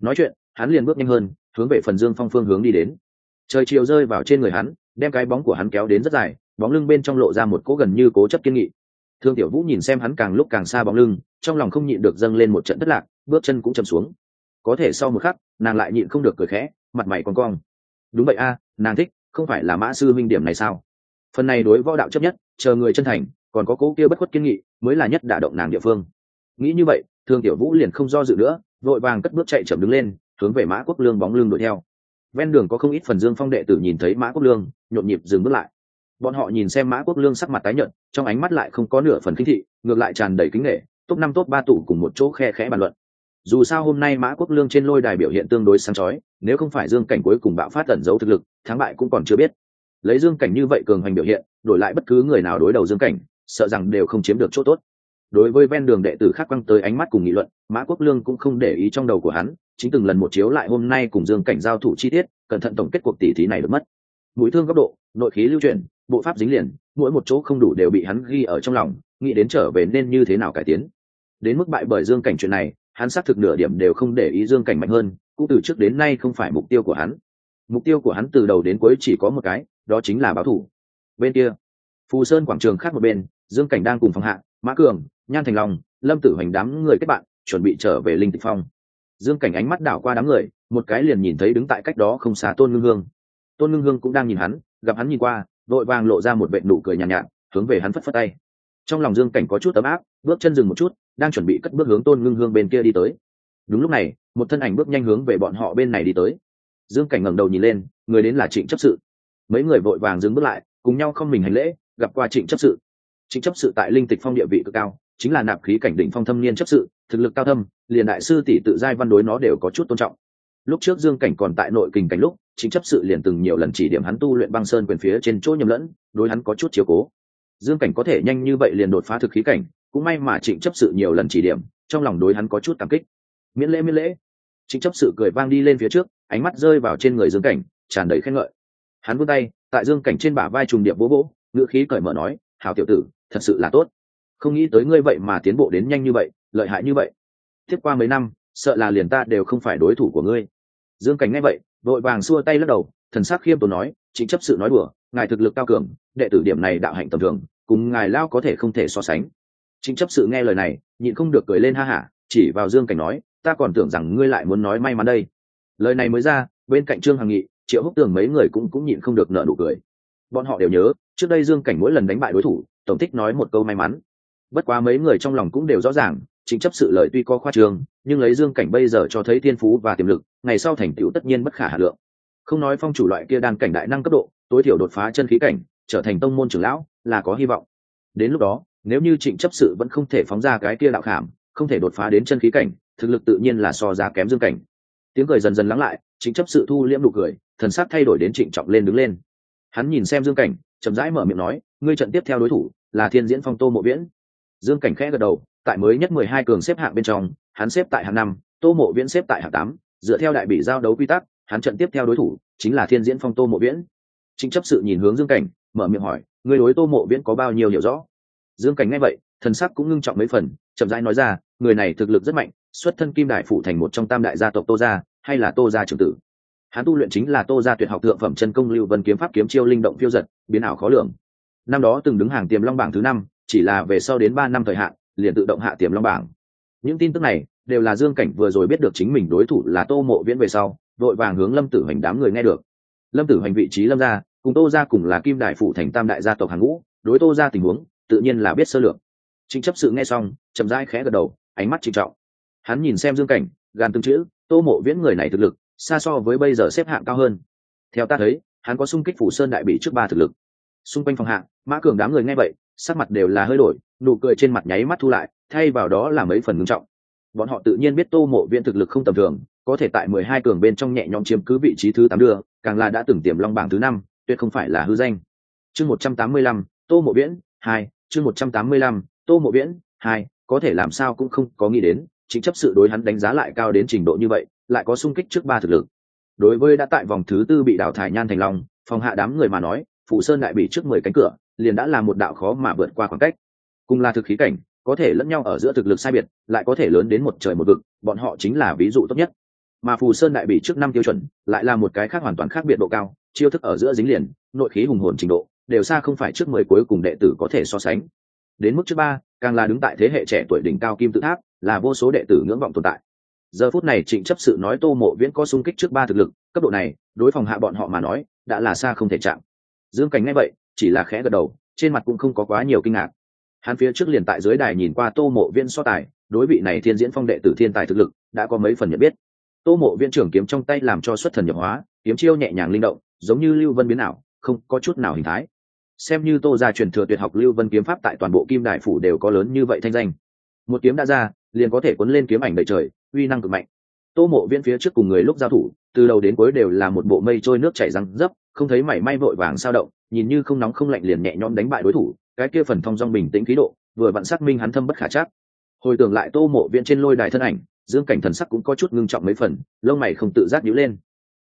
Nói chuyện, hắn liền bước nhanh hơn, hướng về phần dương phong phương hướng đi đến. Trời chiều rơi vào trên người hắn, đem cái bóng của hắn kéo đến rất dài, bóng lưng bên trong lộ ra một cỗ gần như cố chấp kiên nghị. Thương tiểu vũ nhìn xem hắn càng lúc càng xa bóng lưng, trong lòng không nhịn được dâng lên một trận thất lạc, bước chân cũng chầm xuống. Có thể sau một khắc, nàng lại nhịn không được cười khẽ, mặt mày con cong. Đúng vậy a, nàng thích, không phải là mã sư minh điểm này sao? Phần này đối võ đạo chấp nhất, chờ người chân thành, còn có cố kia bất khuất kiên nghị, mới là nhất đả động nàng địa phương. Nghĩ như vậy, thương tiểu vũ liền không do dự nữa, vội vàng cất bước chạy chậm đứng lên, hướng về mã quốc lương bóng lưng đuổi theo. Ven đường có không ít phần dương phong đệ tử nhìn thấy mã quốc lương, nhộn nhịp dừng bước lại. Bọn họ nhìn xem mã quốc lương sắc mặt tái nhợt, trong ánh mắt lại không có nửa phần kinh thị, ngược lại tràn đầy kính nghệ top năm, top ba tủ cùng một chỗ khe khẽ bàn luận. Dù sao hôm nay mã quốc lương trên lôi đài biểu hiện tương đối sáng chói, nếu không phải dương cảnh cuối cùng bạo phát tẩn giấu thực lực, thắng bại cũng còn chưa biết lấy dương cảnh như vậy cường hành biểu hiện, đổi lại bất cứ người nào đối đầu dương cảnh, sợ rằng đều không chiếm được chỗ tốt. Đối với ven đường đệ tử khác quăng tới ánh mắt cùng nghị luận, mã quốc lương cũng không để ý trong đầu của hắn, chính từng lần một chiếu lại hôm nay cùng dương cảnh giao thủ chi tiết, cẩn thận tổng kết cuộc tỷ thí này được mất. Mũi thương góc độ, nội khí lưu chuyển, bộ pháp dính liền, mỗi một chỗ không đủ đều bị hắn ghi ở trong lòng, nghĩ đến trở về nên như thế nào cải tiến. Đến mức bại bởi dương cảnh chuyện này, hắn xác thực nửa điểm đều không để ý dương cảnh mạnh hơn, cũng từ trước đến nay không phải mục tiêu của hắn. Mục tiêu của hắn từ đầu đến cuối chỉ có một cái đó chính là báo thủ. Bên kia phù sơn quảng trường khác một bên dương cảnh đang cùng phòng hạ mã cường nhan thành long lâm tử hoành đám người kết bạn chuẩn bị trở về linh tịch phong. Dương cảnh ánh mắt đảo qua đám người một cái liền nhìn thấy đứng tại cách đó không xa tôn ngưng hương. Tôn ngưng hương cũng đang nhìn hắn gặp hắn nhìn qua vội vàng lộ ra một vệ nụ cười nhàn nhạt, nhạt hướng về hắn phất phất tay. Trong lòng dương cảnh có chút ấm áp bước chân dừng một chút đang chuẩn bị cất bước hướng tôn ngưng hương bên kia đi tới. Đúng lúc này một thân ảnh bước nhanh hướng về bọn họ bên này đi tới. Dương cảnh ngẩng đầu nhìn lên người đến là trịnh chấp sự mấy người vội vàng dừng bước lại, cùng nhau không mình hành lễ, gặp qua trịnh chấp sự. Trịnh chấp sự tại linh tịch phong địa vị cực cao, chính là nạp khí cảnh đỉnh phong thâm niên chấp sự, thực lực cao thâm, liền đại sư tỷ tự giai văn đối nó đều có chút tôn trọng. Lúc trước dương cảnh còn tại nội kình cảnh lúc chính chấp sự liền từng nhiều lần chỉ điểm hắn tu luyện băng sơn quyền phía trên chỗ nhầm lẫn, đối hắn có chút chiếu cố. Dương cảnh có thể nhanh như vậy liền đột phá thực khí cảnh, cũng may mà trịnh chấp sự nhiều lần chỉ điểm, trong lòng đối hắn có chút cảm kích. Miễn lễ miễn lễ. Trịnh chấp sự cười vang đi lên phía trước, ánh mắt rơi vào trên người dương cảnh, tràn đầy khen ngợi hắn vươn tay, tại dương cảnh trên bả vai trùng điệp vỗ vỗ, ngữ khí cởi mở nói, hảo tiểu tử, thật sự là tốt. Không nghĩ tới ngươi vậy mà tiến bộ đến nhanh như vậy, lợi hại như vậy. Tiếp qua mấy năm, sợ là liền ta đều không phải đối thủ của ngươi. Dương cảnh nghe vậy, vội vàng xua tay lắc đầu, thần sắc khiêm tốn nói, chính chấp sự nói đùa, ngài thực lực cao cường, đệ tử điểm này đạo hạnh tầm thường, cùng ngài lao có thể không thể so sánh. Chính chấp sự nghe lời này, nhịn không được cười lên ha hả, chỉ vào dương cảnh nói, ta còn tưởng rằng ngươi lại muốn nói may mắn đây. Lời này mới ra, bên cạnh trương hằng nghị triệu húc tường mấy người cũng cũng nhịn không được nợ nụ cười. Bọn họ đều nhớ, trước đây dương cảnh mỗi lần đánh bại đối thủ, tổng thích nói một câu may mắn. Bất quá mấy người trong lòng cũng đều rõ ràng, chính chấp sự lời tuy có khoa trường nhưng lấy dương cảnh bây giờ cho thấy thiên phú và tiềm lực, ngày sau thành tựu tất nhiên bất khả hà lượng. Không nói phong chủ loại kia đan cảnh đại năng cấp độ, tối thiểu đột phá chân khí cảnh, trở thành tông môn trưởng lão, là có hy vọng. Đến lúc đó, nếu như trịnh chấp sự vẫn không thể phóng ra cái kia đạo khảm, không thể đột phá đến chân khí cảnh, thực lực tự nhiên là so ra kém dương cảnh tiếng cười dần dần lắng lại, chính chấp sự thu liễm nụ cười, thần sắc thay đổi đến trịnh trọng lên đứng lên. Hắn nhìn xem dương cảnh, chậm rãi mở miệng nói, ngươi trận tiếp theo đối thủ là thiên diễn phong tô mộ viễn. Dương cảnh khẽ gật đầu, tại mới nhất mười hai cường xếp hạng bên trong, hắn xếp tại hạng năm, tô mộ viễn xếp tại hạng tám. Dựa theo đại bị giao đấu quy tắc, hắn trận tiếp theo đối thủ chính là thiên diễn phong tô mộ viễn. Chính chấp sự nhìn hướng dương cảnh, mở miệng hỏi người đối tô mộ viễn có bao nhiêu hiểu rõ? Dương cảnh nghe vậy, thần sắc cũng ngưng trọng mấy phần, chậm rãi nói ra, người này thực lực rất mạnh xuất thân kim đại phụ thành một trong tam đại gia tộc tô gia, hay là tô gia trưởng tử. Hắn tu luyện chính là tô gia tuyệt học thượng phẩm chân công lưu vân kiếm pháp kiếm chiêu linh động phiêu giật, biến ảo khó lường. Năm đó từng đứng hàng tiềm long bảng thứ năm, chỉ là về sau đến ba năm thời hạn, liền tự động hạ tiềm long bảng. Những tin tức này, đều là dương cảnh vừa rồi biết được chính mình đối thủ là tô mộ viễn về sau, vội vàng hướng lâm tử hoành đám người nghe được. Lâm tử hoành vị trí lâm gia, cùng tô gia cùng là kim đại phụ thành tam đại gia tộc hàng ngũ, đối tô gia tình huống, tự nhiên là biết sơ lược. Chính chấp sự nghe xong, chậm rãi khẽ gật đầu, ánh mắt trịnh trọng hắn nhìn xem dương cảnh, gan tương chữ, tô mộ viễn người này thực lực, xa so với bây giờ xếp hạng cao hơn. Theo ta thấy, hắn có sung kích phủ sơn đại bị trước ba thực lực. Xung quanh phòng hạng mã cường đám người nghe vậy, sắc mặt đều là hơi đổi, nụ cười trên mặt nháy mắt thu lại, thay vào đó là mấy phần ngưng trọng. Bọn họ tự nhiên biết tô mộ viễn thực lực không tầm thường, có thể tại mười hai cường bên trong nhẹ nhõm chiếm cứ vị trí thứ tám đưa, càng là đã từng tiềm long bảng thứ năm, tuyệt không phải là hư danh. Chương một trăm tám mươi lăm, tô mộ viễn hai, chương một trăm tám mươi lăm, tô mộ viễn hai, có thể làm sao cũng không có nghĩ đến chính chấp sự đối hắn đánh giá lại cao đến trình độ như vậy, lại có sung kích trước ba thực lực. Đối với đã tại vòng thứ tư bị đào thải nhan thành long, phòng hạ đám người mà nói, phụ sơn đại bị trước mười cánh cửa, liền đã là một đạo khó mà vượt qua khoảng cách. Cùng là thực khí cảnh, có thể lẫn nhau ở giữa thực lực sai biệt, lại có thể lớn đến một trời một vực, bọn họ chính là ví dụ tốt nhất. Mà phù sơn đại bị trước năm tiêu chuẩn, lại là một cái khác hoàn toàn khác biệt độ cao, chiêu thức ở giữa dính liền, nội khí hùng hồn trình độ, đều xa không phải trước mười cuối cùng đệ tử có thể so sánh. Đến mức trước ba, càng là đứng tại thế hệ trẻ tuổi đỉnh cao kim tự tháp là vô số đệ tử ngưỡng vọng tồn tại. Giờ phút này trịnh chấp sự nói tô mộ viễn có sung kích trước ba thực lực, cấp độ này, đối phòng hạ bọn họ mà nói, đã là xa không thể chạm. Dương cảnh ngay vậy, chỉ là khẽ gật đầu, trên mặt cũng không có quá nhiều kinh ngạc. Hắn phía trước liền tại dưới đài nhìn qua tô mộ viên so tài, đối vị này thiên diễn phong đệ tử thiên tài thực lực, đã có mấy phần nhận biết. Tô mộ viên trưởng kiếm trong tay làm cho xuất thần nhập hóa, kiếm chiêu nhẹ nhàng linh động, giống như lưu vân biến ảo, không có chút nào hình thái. Xem như tô ra truyền thừa tuyệt học lưu vân kiếm pháp tại toàn bộ kim đại phủ đều có lớn như vậy thanh danh. Một kiếm đã ra liền có thể cuốn lên kiếm ảnh đầy trời, uy năng cực mạnh. Tô mộ Viễn phía trước cùng người lúc giao thủ, từ đầu đến cuối đều là một bộ mây trôi nước chảy răng dấp, không thấy mảy may vội vàng sao động, nhìn như không nóng không lạnh liền nhẹ nhõm đánh bại đối thủ, cái kia phần thong dong bình tĩnh khí độ, vừa vặn xác minh hắn thâm bất khả chắc. Hồi tưởng lại tô mộ Viễn trên lôi đài thân ảnh, dương cảnh thần sắc cũng có chút ngưng trọng mấy phần, lông mày không tự giác nhíu lên.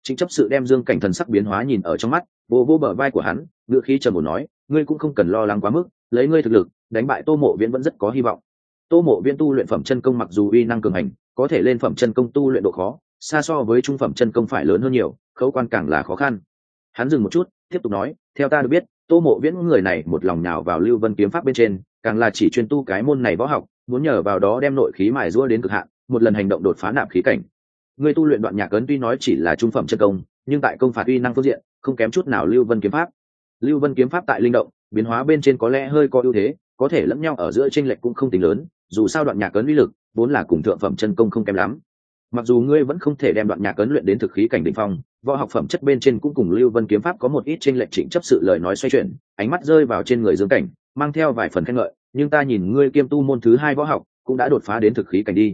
Chính chấp sự đem dương cảnh thần sắc biến hóa nhìn ở trong mắt, vô vô bờ vai của hắn, ngựa khí trầm một nói, ngươi cũng không cần lo lắng quá mức, lấy ngươi thực lực, đánh bại tô mộ viễn vẫn rất có hy vọng tô mộ viễn tu luyện phẩm chân công mặc dù uy năng cường hành, có thể lên phẩm chân công tu luyện độ khó, xa so với trung phẩm chân công phải lớn hơn nhiều, khấu quan càng là khó khăn. Hắn dừng một chút, tiếp tục nói, theo ta được biết, tô mộ viễn người này một lòng nhào vào lưu vân kiếm pháp bên trên, càng là chỉ chuyên tu cái môn này võ học, muốn nhờ vào đó đem nội khí mài rũa đến cực hạn, một lần hành động đột phá nạp khí cảnh. Người tu luyện đoạn nhạc ấn tuy nói chỉ là trung phẩm chân công, nhưng tại công phạt uy năng phương diện, không kém chút nào lưu vân kiếm pháp. Lưu vân kiếm pháp tại linh động, biến hóa bên trên có lẽ hơi có ưu thế, có thể lẫn nhau ở giữa tranh lệch cũng không tính lớn dù sao đoạn nhạc cấn uy lực, vốn là cùng thượng phẩm chân công không kém lắm. Mặc dù ngươi vẫn không thể đem đoạn nhạc cấn luyện đến thực khí cảnh đ ỉ n h phong, võ học phẩm chất bên trên cũng cùng lưu vân kiếm pháp có một ít t r ê n lệch chỉnh chấp sự lời nói xoay chuyển, ánh mắt rơi vào trên người dương cảnh, mang theo vài phần khen ngợi, nhưng ta nhìn ngươi kiêm tu môn thứ hai võ học, cũng đã đột phá đến thực khí cảnh đi.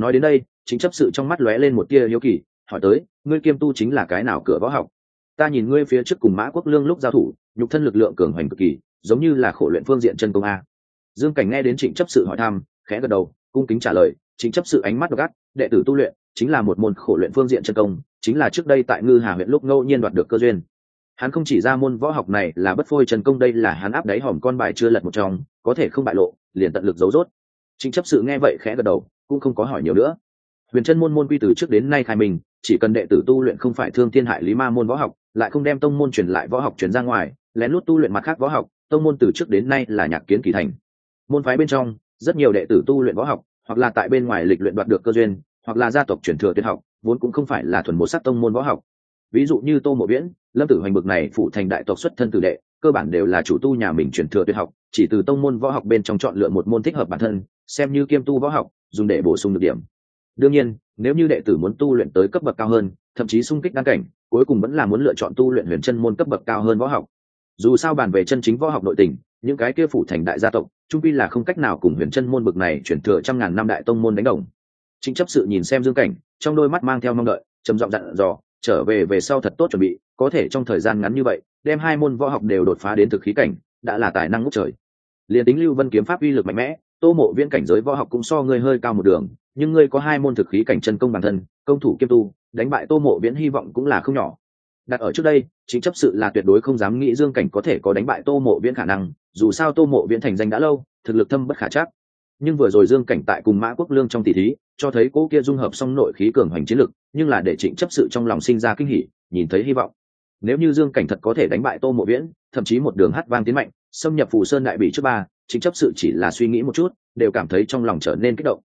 Nói đến đây chính chấp sự trong mắt lóe lên một tia hiếu kỳ, hỏi tới, ngươi kiêm tu chính là cái nào cửa võ học? Ta nhìn ngươi phía trước cùng mã quốc lương lúc giao thủ, nhục thân lực lượng cường hoành cực kỳ, giống như là khổ luyện phương diện chân công a dương cảnh nghe đến trịnh chấp sự hỏi thăm, khẽ gật đầu, cung kính trả lời, Trịnh chấp sự ánh mắt gắt đệ tử tu luyện chính là một môn khổ luyện phương diện chân công, chính là trước đây tại ngư hà huyện lúc ngẫu nhiên đoạt được cơ duyên. Hắn không chỉ ra môn võ học này là bất phôi chân công, đây là hắn áp đáy hòm con bài chưa lật một trong, có thể không bại lộ, liền tận lực giấu rốt. Chính chấp sự nghe vậy khẽ gật đầu, cũng không có hỏi nhiều nữa. Huyền chân môn môn quy từ trước đến nay khai mình, chỉ cần đệ tử tu luyện không phải thương thiên hại lý ma môn võ học, lại không đem tông môn truyền lại võ học truyền ra ngoài, lén lút tu luyện mặt khác võ học, tông môn từ trước đến nay là nhạc kiến kỳ thành môn phái bên trong, rất nhiều đệ tử tu luyện võ học, hoặc là tại bên ngoài lịch luyện đoạt được cơ duyên, hoặc là gia tộc truyền thừa tuyệt học, vốn cũng không phải là thuần một sắc tông môn võ học. Ví dụ như tô mộ viễn, lâm tử hoành bực này phụ thành đại tộc xuất thân tử đệ, cơ bản đều là chủ tu nhà mình truyền thừa tuyệt học, chỉ từ tông môn võ học bên trong chọn lựa một môn thích hợp bản thân, xem như kiêm tu võ học, dùng để bổ sung được điểm. Đương nhiên, nếu như đệ tử muốn tu luyện tới cấp bậc cao hơn, thậm chí sung kích đăng cảnh, cuối cùng vẫn là muốn lựa chọn tu luyện huyền chân môn cấp bậc cao hơn võ học. Dù sao bàn về chân chính võ học nội tình, những cái kia phủ thành đại gia tộc trung quy là không cách nào cùng huyền chân môn bậc này chuyển thừa trăm ngàn năm đại tông môn đánh đồng. Chính chấp sự nhìn xem dương cảnh, trong đôi mắt mang theo mong đợi, trầm giọng dặn dò, trở về về sau thật tốt chuẩn bị, có thể trong thời gian ngắn như vậy, đem hai môn võ học đều đột phá đến thực khí cảnh, đã là tài năng ngốc trời. Liền tính lưu vân kiếm pháp uy lực mạnh mẽ, tô mộ viễn cảnh giới võ học cũng so ngươi hơi cao một đường, nhưng ngươi có hai môn thực khí cảnh chân công bản thân, công thủ kiêm tu, đánh bại tô mộ viễn hy vọng cũng là không nhỏ. Đặt ở trước đây chính chấp sự là tuyệt đối không dám nghĩ dương cảnh có thể có đánh bại tô mộ viễn khả năng dù sao tô mộ viễn thành danh đã lâu, thực lực thâm bất khả chắc. Nhưng vừa rồi dương cảnh tại cùng mã quốc lương trong tỷ thí, cho thấy cô kia dung hợp xong nội khí cường hoành chiến lực, nhưng là để trịnh chấp sự trong lòng sinh ra kinh hỉ, nhìn thấy hy vọng. Nếu như dương cảnh thật có thể đánh bại tô mộ viễn, thậm chí một đường hát vang tiến mạnh, xâm nhập phù sơn đại bị trước ba, trịnh chấp sự chỉ là suy nghĩ một chút, đều cảm thấy trong lòng trở nên kích động.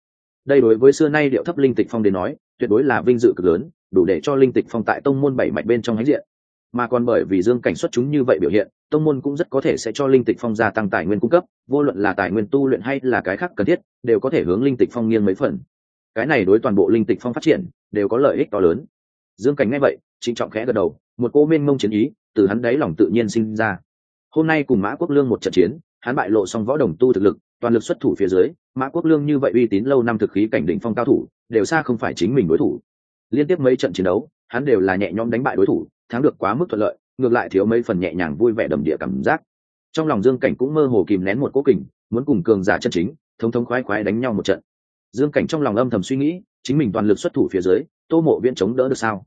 Đây đối với xưa nay điệu thấp linh tịch phong đến nói, tuyệt đối là vinh dự cực lớn, đủ để cho linh tịch phong tại tông môn bảy mạch bên trong hãnh diện mà còn bởi vì dương cảnh xuất chúng như vậy biểu hiện, tông môn cũng rất có thể sẽ cho linh tịch phong gia tăng tài nguyên cung cấp, vô luận là tài nguyên tu luyện hay là cái khác cần thiết, đều có thể hướng linh tịch phong nghiêng mấy phần. Cái này đối toàn bộ linh tịch phong phát triển, đều có lợi ích to lớn. Dương cảnh ngay vậy, trịnh trọng khẽ gật đầu, một cô mênh mông chiến ý, từ hắn đáy lòng tự nhiên sinh ra. Hôm nay cùng mã quốc lương một trận chiến, hắn bại lộ xong võ đồng tu thực lực, toàn lực xuất thủ phía dưới, mã quốc lương như vậy uy tín lâu năm thực khí cảnh đỉnh phong cao thủ, đều xa không phải chính mình đối thủ. Liên tiếp mấy trận chiến đấu, hắn đều là nhẹ nhõm đánh bại đối thủ thắng được quá mức thuận lợi, ngược lại thiếu mấy phần nhẹ nhàng vui vẻ đầm địa cảm giác. Trong lòng dương cảnh cũng mơ hồ kìm nén một cố kình, muốn cùng cường giả chân chính, thống thống khoái khoái đánh nhau một trận. Dương cảnh trong lòng âm thầm suy nghĩ, chính mình toàn lực xuất thủ phía dưới, tô mộ viễn chống đỡ được sao?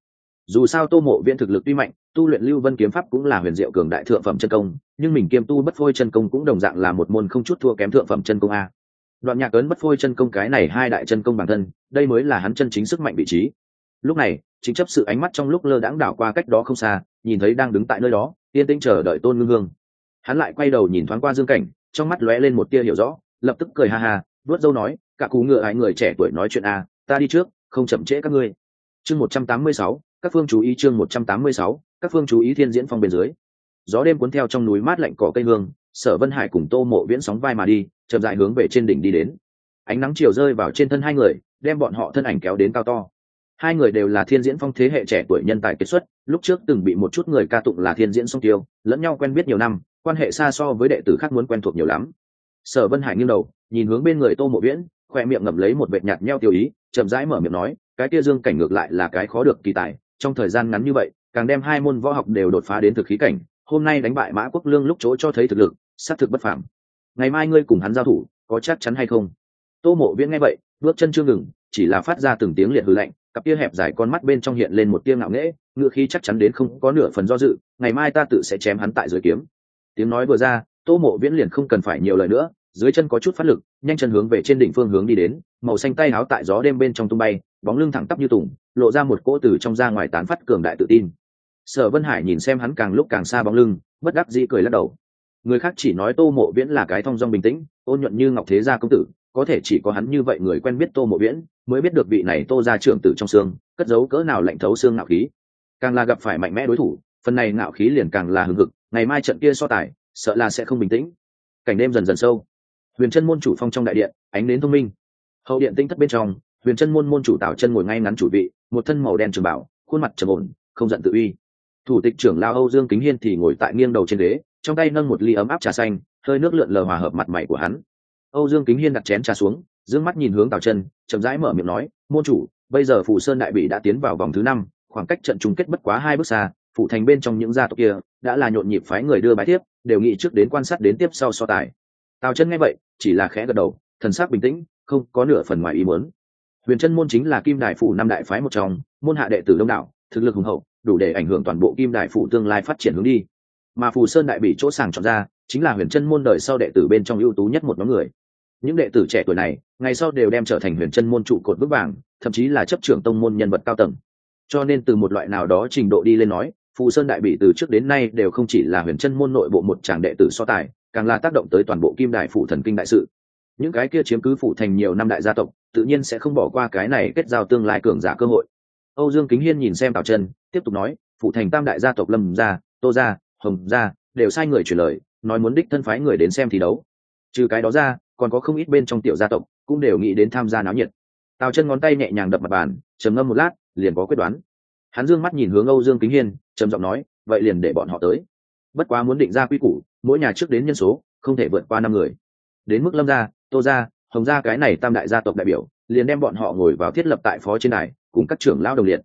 Dù sao tô mộ viễn thực lực tuy mạnh, tu luyện lưu vân kiếm pháp cũng là huyền diệu cường đại thượng phẩm chân công, nhưng mình kiêm tu bất phôi chân công cũng đồng dạng là một môn không chút thua kém thượng phẩm chân công a. Đoạn nhạc ấn bất phôi chân công cái này hai đại chân công bản thân, đây mới là hắn chân chính sức mạnh vị trí. Lúc này chính chấp sự ánh mắt trong lúc lơ đãng đảo qua cách đó không xa, nhìn thấy đang đứng tại nơi đó, yên tĩnh chờ đợi tôn ngưng hương. Hắn lại quay đầu nhìn thoáng qua dương cảnh, trong mắt lóe lên một tia hiểu rõ, lập tức cười ha ha vớt dâu nói, cả cú ngựa hai người trẻ tuổi nói chuyện à ta đi trước, không chậm trễ các ngươi. Chương một trăm tám mươi sáu, các phương chú ý chương một trăm tám mươi sáu, các phương chú ý thiên diễn phong bên dưới. Gió đêm cuốn theo trong núi mát lạnh cỏ cây hương, sở vân hải cùng tô mộ viễn sóng vai mà đi, chậm dại hướng về trên đỉnh đi đến. Ánh nắng chiều rơi vào trên thân hai người, đem bọn họ thân ảnh kéo đến cao to hai người đều là thiên diễn phong thế hệ trẻ tuổi nhân tài kết xuất, lúc trước từng bị một chút người ca tụng là thiên diễn song tiêu, lẫn nhau quen biết nhiều năm, quan hệ xa so với đệ tử khác muốn quen thuộc nhiều lắm. Sở vân hải nghiêng đầu, nhìn hướng bên người tô mộ viễn, khoe miệng ngậm lấy một vệt nhạt nheo tiêu ý, chậm rãi mở miệng nói, cái kia dương cảnh ngược lại là cái khó được kỳ tài, trong thời gian ngắn như vậy, càng đem hai môn võ học đều đột phá đến thực khí cảnh, hôm nay đánh bại mã quốc lương lúc chỗ cho thấy thực lực, xác thực bất phạm ngày mai ngươi cùng hắn giao thủ, có chắc chắn hay không? Tô mộ viễn nghe vậy, bước chân chưa ngừng, chỉ là phát ra từng tiếng liệt hư lạnh cặp kia hẹp dài con mắt bên trong hiện lên một tia ngạo nghễ, ngựa khí chắc chắn đến không có nửa phần do dự, ngày mai ta tự sẽ chém hắn tại dưới kiếm. Tiếng nói vừa ra, tô mộ viễn liền không cần phải nhiều lời nữa, dưới chân có chút phát lực, nhanh chân hướng về trên đỉnh phương hướng đi đến, màu xanh tay áo tại gió đêm bên trong tung bay, bóng lưng thẳng tắp như tùng, lộ ra một cỗ từ trong ra ngoài tán phát cường đại tự tin. Sở vân hải nhìn xem hắn càng lúc càng xa bóng lưng, bất đắc dĩ cười lắc đầu. Người khác chỉ nói tô mộ viễn là cái thong dong bình tĩnh, ôn nhuận như ngọc thế gia công tử có thể chỉ có hắn như vậy người quen biết tô mộ viễn mới biết được vị này tô ra trưởng tử trong xương, cất giấu cỡ nào lạnh thấu xương ngạo khí. Càng là gặp phải mạnh mẽ đối thủ, phần này ngạo khí liền càng là hừng hực, ngày mai trận kia so tài, sợ là sẽ không bình tĩnh. Cảnh đêm dần dần sâu. Huyền chân môn chủ phong trong đại điện, ánh đến thông minh. Hậu điện tinh thất bên trong, huyền chân môn môn chủ tào chân ngồi ngay ngắn chủ vị, một thân màu đen trường bảo, khuôn mặt trầm ổn, không giận tự uy. Thủ tịch trưởng lao âu dương kính hiên thì ngồi tại nghiêng đầu trên đế trong tay nâng một ly ấm áp trà xanh, hơi nước lượn lờ hòa hợp mặt mày của hắn âu dương kính hiên đặt chén trà xuống d mắt nhìn hướng tào chân, chậm rãi mở miệng nói, môn chủ, bây giờ phủ sơn đại bị đã tiến vào vòng thứ năm, khoảng cách trận chung kết bất quá hai bước xa, phủ thành bên trong những gia tộc kia, đã là nhộn nhịp phái người đưa bái tiếp, đều nghĩ trước đến quan sát đến tiếp sau so tài. Tào chân nghe vậy, chỉ là khẽ gật đầu, thần sắc bình tĩnh, không có nửa phần ngoài ý muốn. Huyền chân môn chính là kim đại phủ năm đại phái một trong, môn hạ đệ tử đông đảo, thực lực hùng hậu, đủ để ảnh hưởng toàn bộ kim đại phủ tương lai phát triển hướng đi. Mà phù sơn đại bị chỗ sàng chọn ra, chính là huyền chân môn đời sau đệ tử bên trong ưu tú nhất một nhóm người những đệ tử trẻ tuổi này, ngày sau đều đem trở thành huyền chân môn trụ cột vững vàng, thậm chí là chấp trưởng tông môn nhân vật cao tầng. Cho nên từ một loại nào đó trình độ đi lên nói, phù sơn đại bị từ trước đến nay đều không chỉ là huyền chân môn nội bộ một tràng đệ tử so tài, càng là tác động tới toàn bộ kim đại phủ thần kinh đại sự. Những cái kia chiếm cứ phủ thành nhiều năm đại gia tộc, tự nhiên sẽ không bỏ qua cái này kết giao tương lai cường giả cơ hội. Âu dương kính hiên nhìn xem tào chân, tiếp tục nói, phủ thành tam đại gia tộc lâm gia, tô gia, hồng gia, đều sai người truyền lời, nói muốn đích thân phái người đến xem thi đấu. Trừ cái đó ra còn có không ít bên trong tiểu gia tộc cũng đều nghĩ đến tham gia náo nhiệt. Tào chân ngón tay nhẹ nhàng đập mặt bàn, trầm ngâm một lát, liền có quyết đoán. Hắn dương mắt nhìn hướng âu dương kính hiên, trầm giọng nói, vậy liền để bọn họ tới. Bất quá muốn định ra quy củ, mỗi nhà trước đến nhân số, không thể vượt qua năm người. Đến mức lâm gia, tô gia, hồng gia cái này tam đại gia tộc đại biểu, liền đem bọn họ ngồi vào thiết lập tại phó trên đài, cùng các trưởng lao đồng liệt.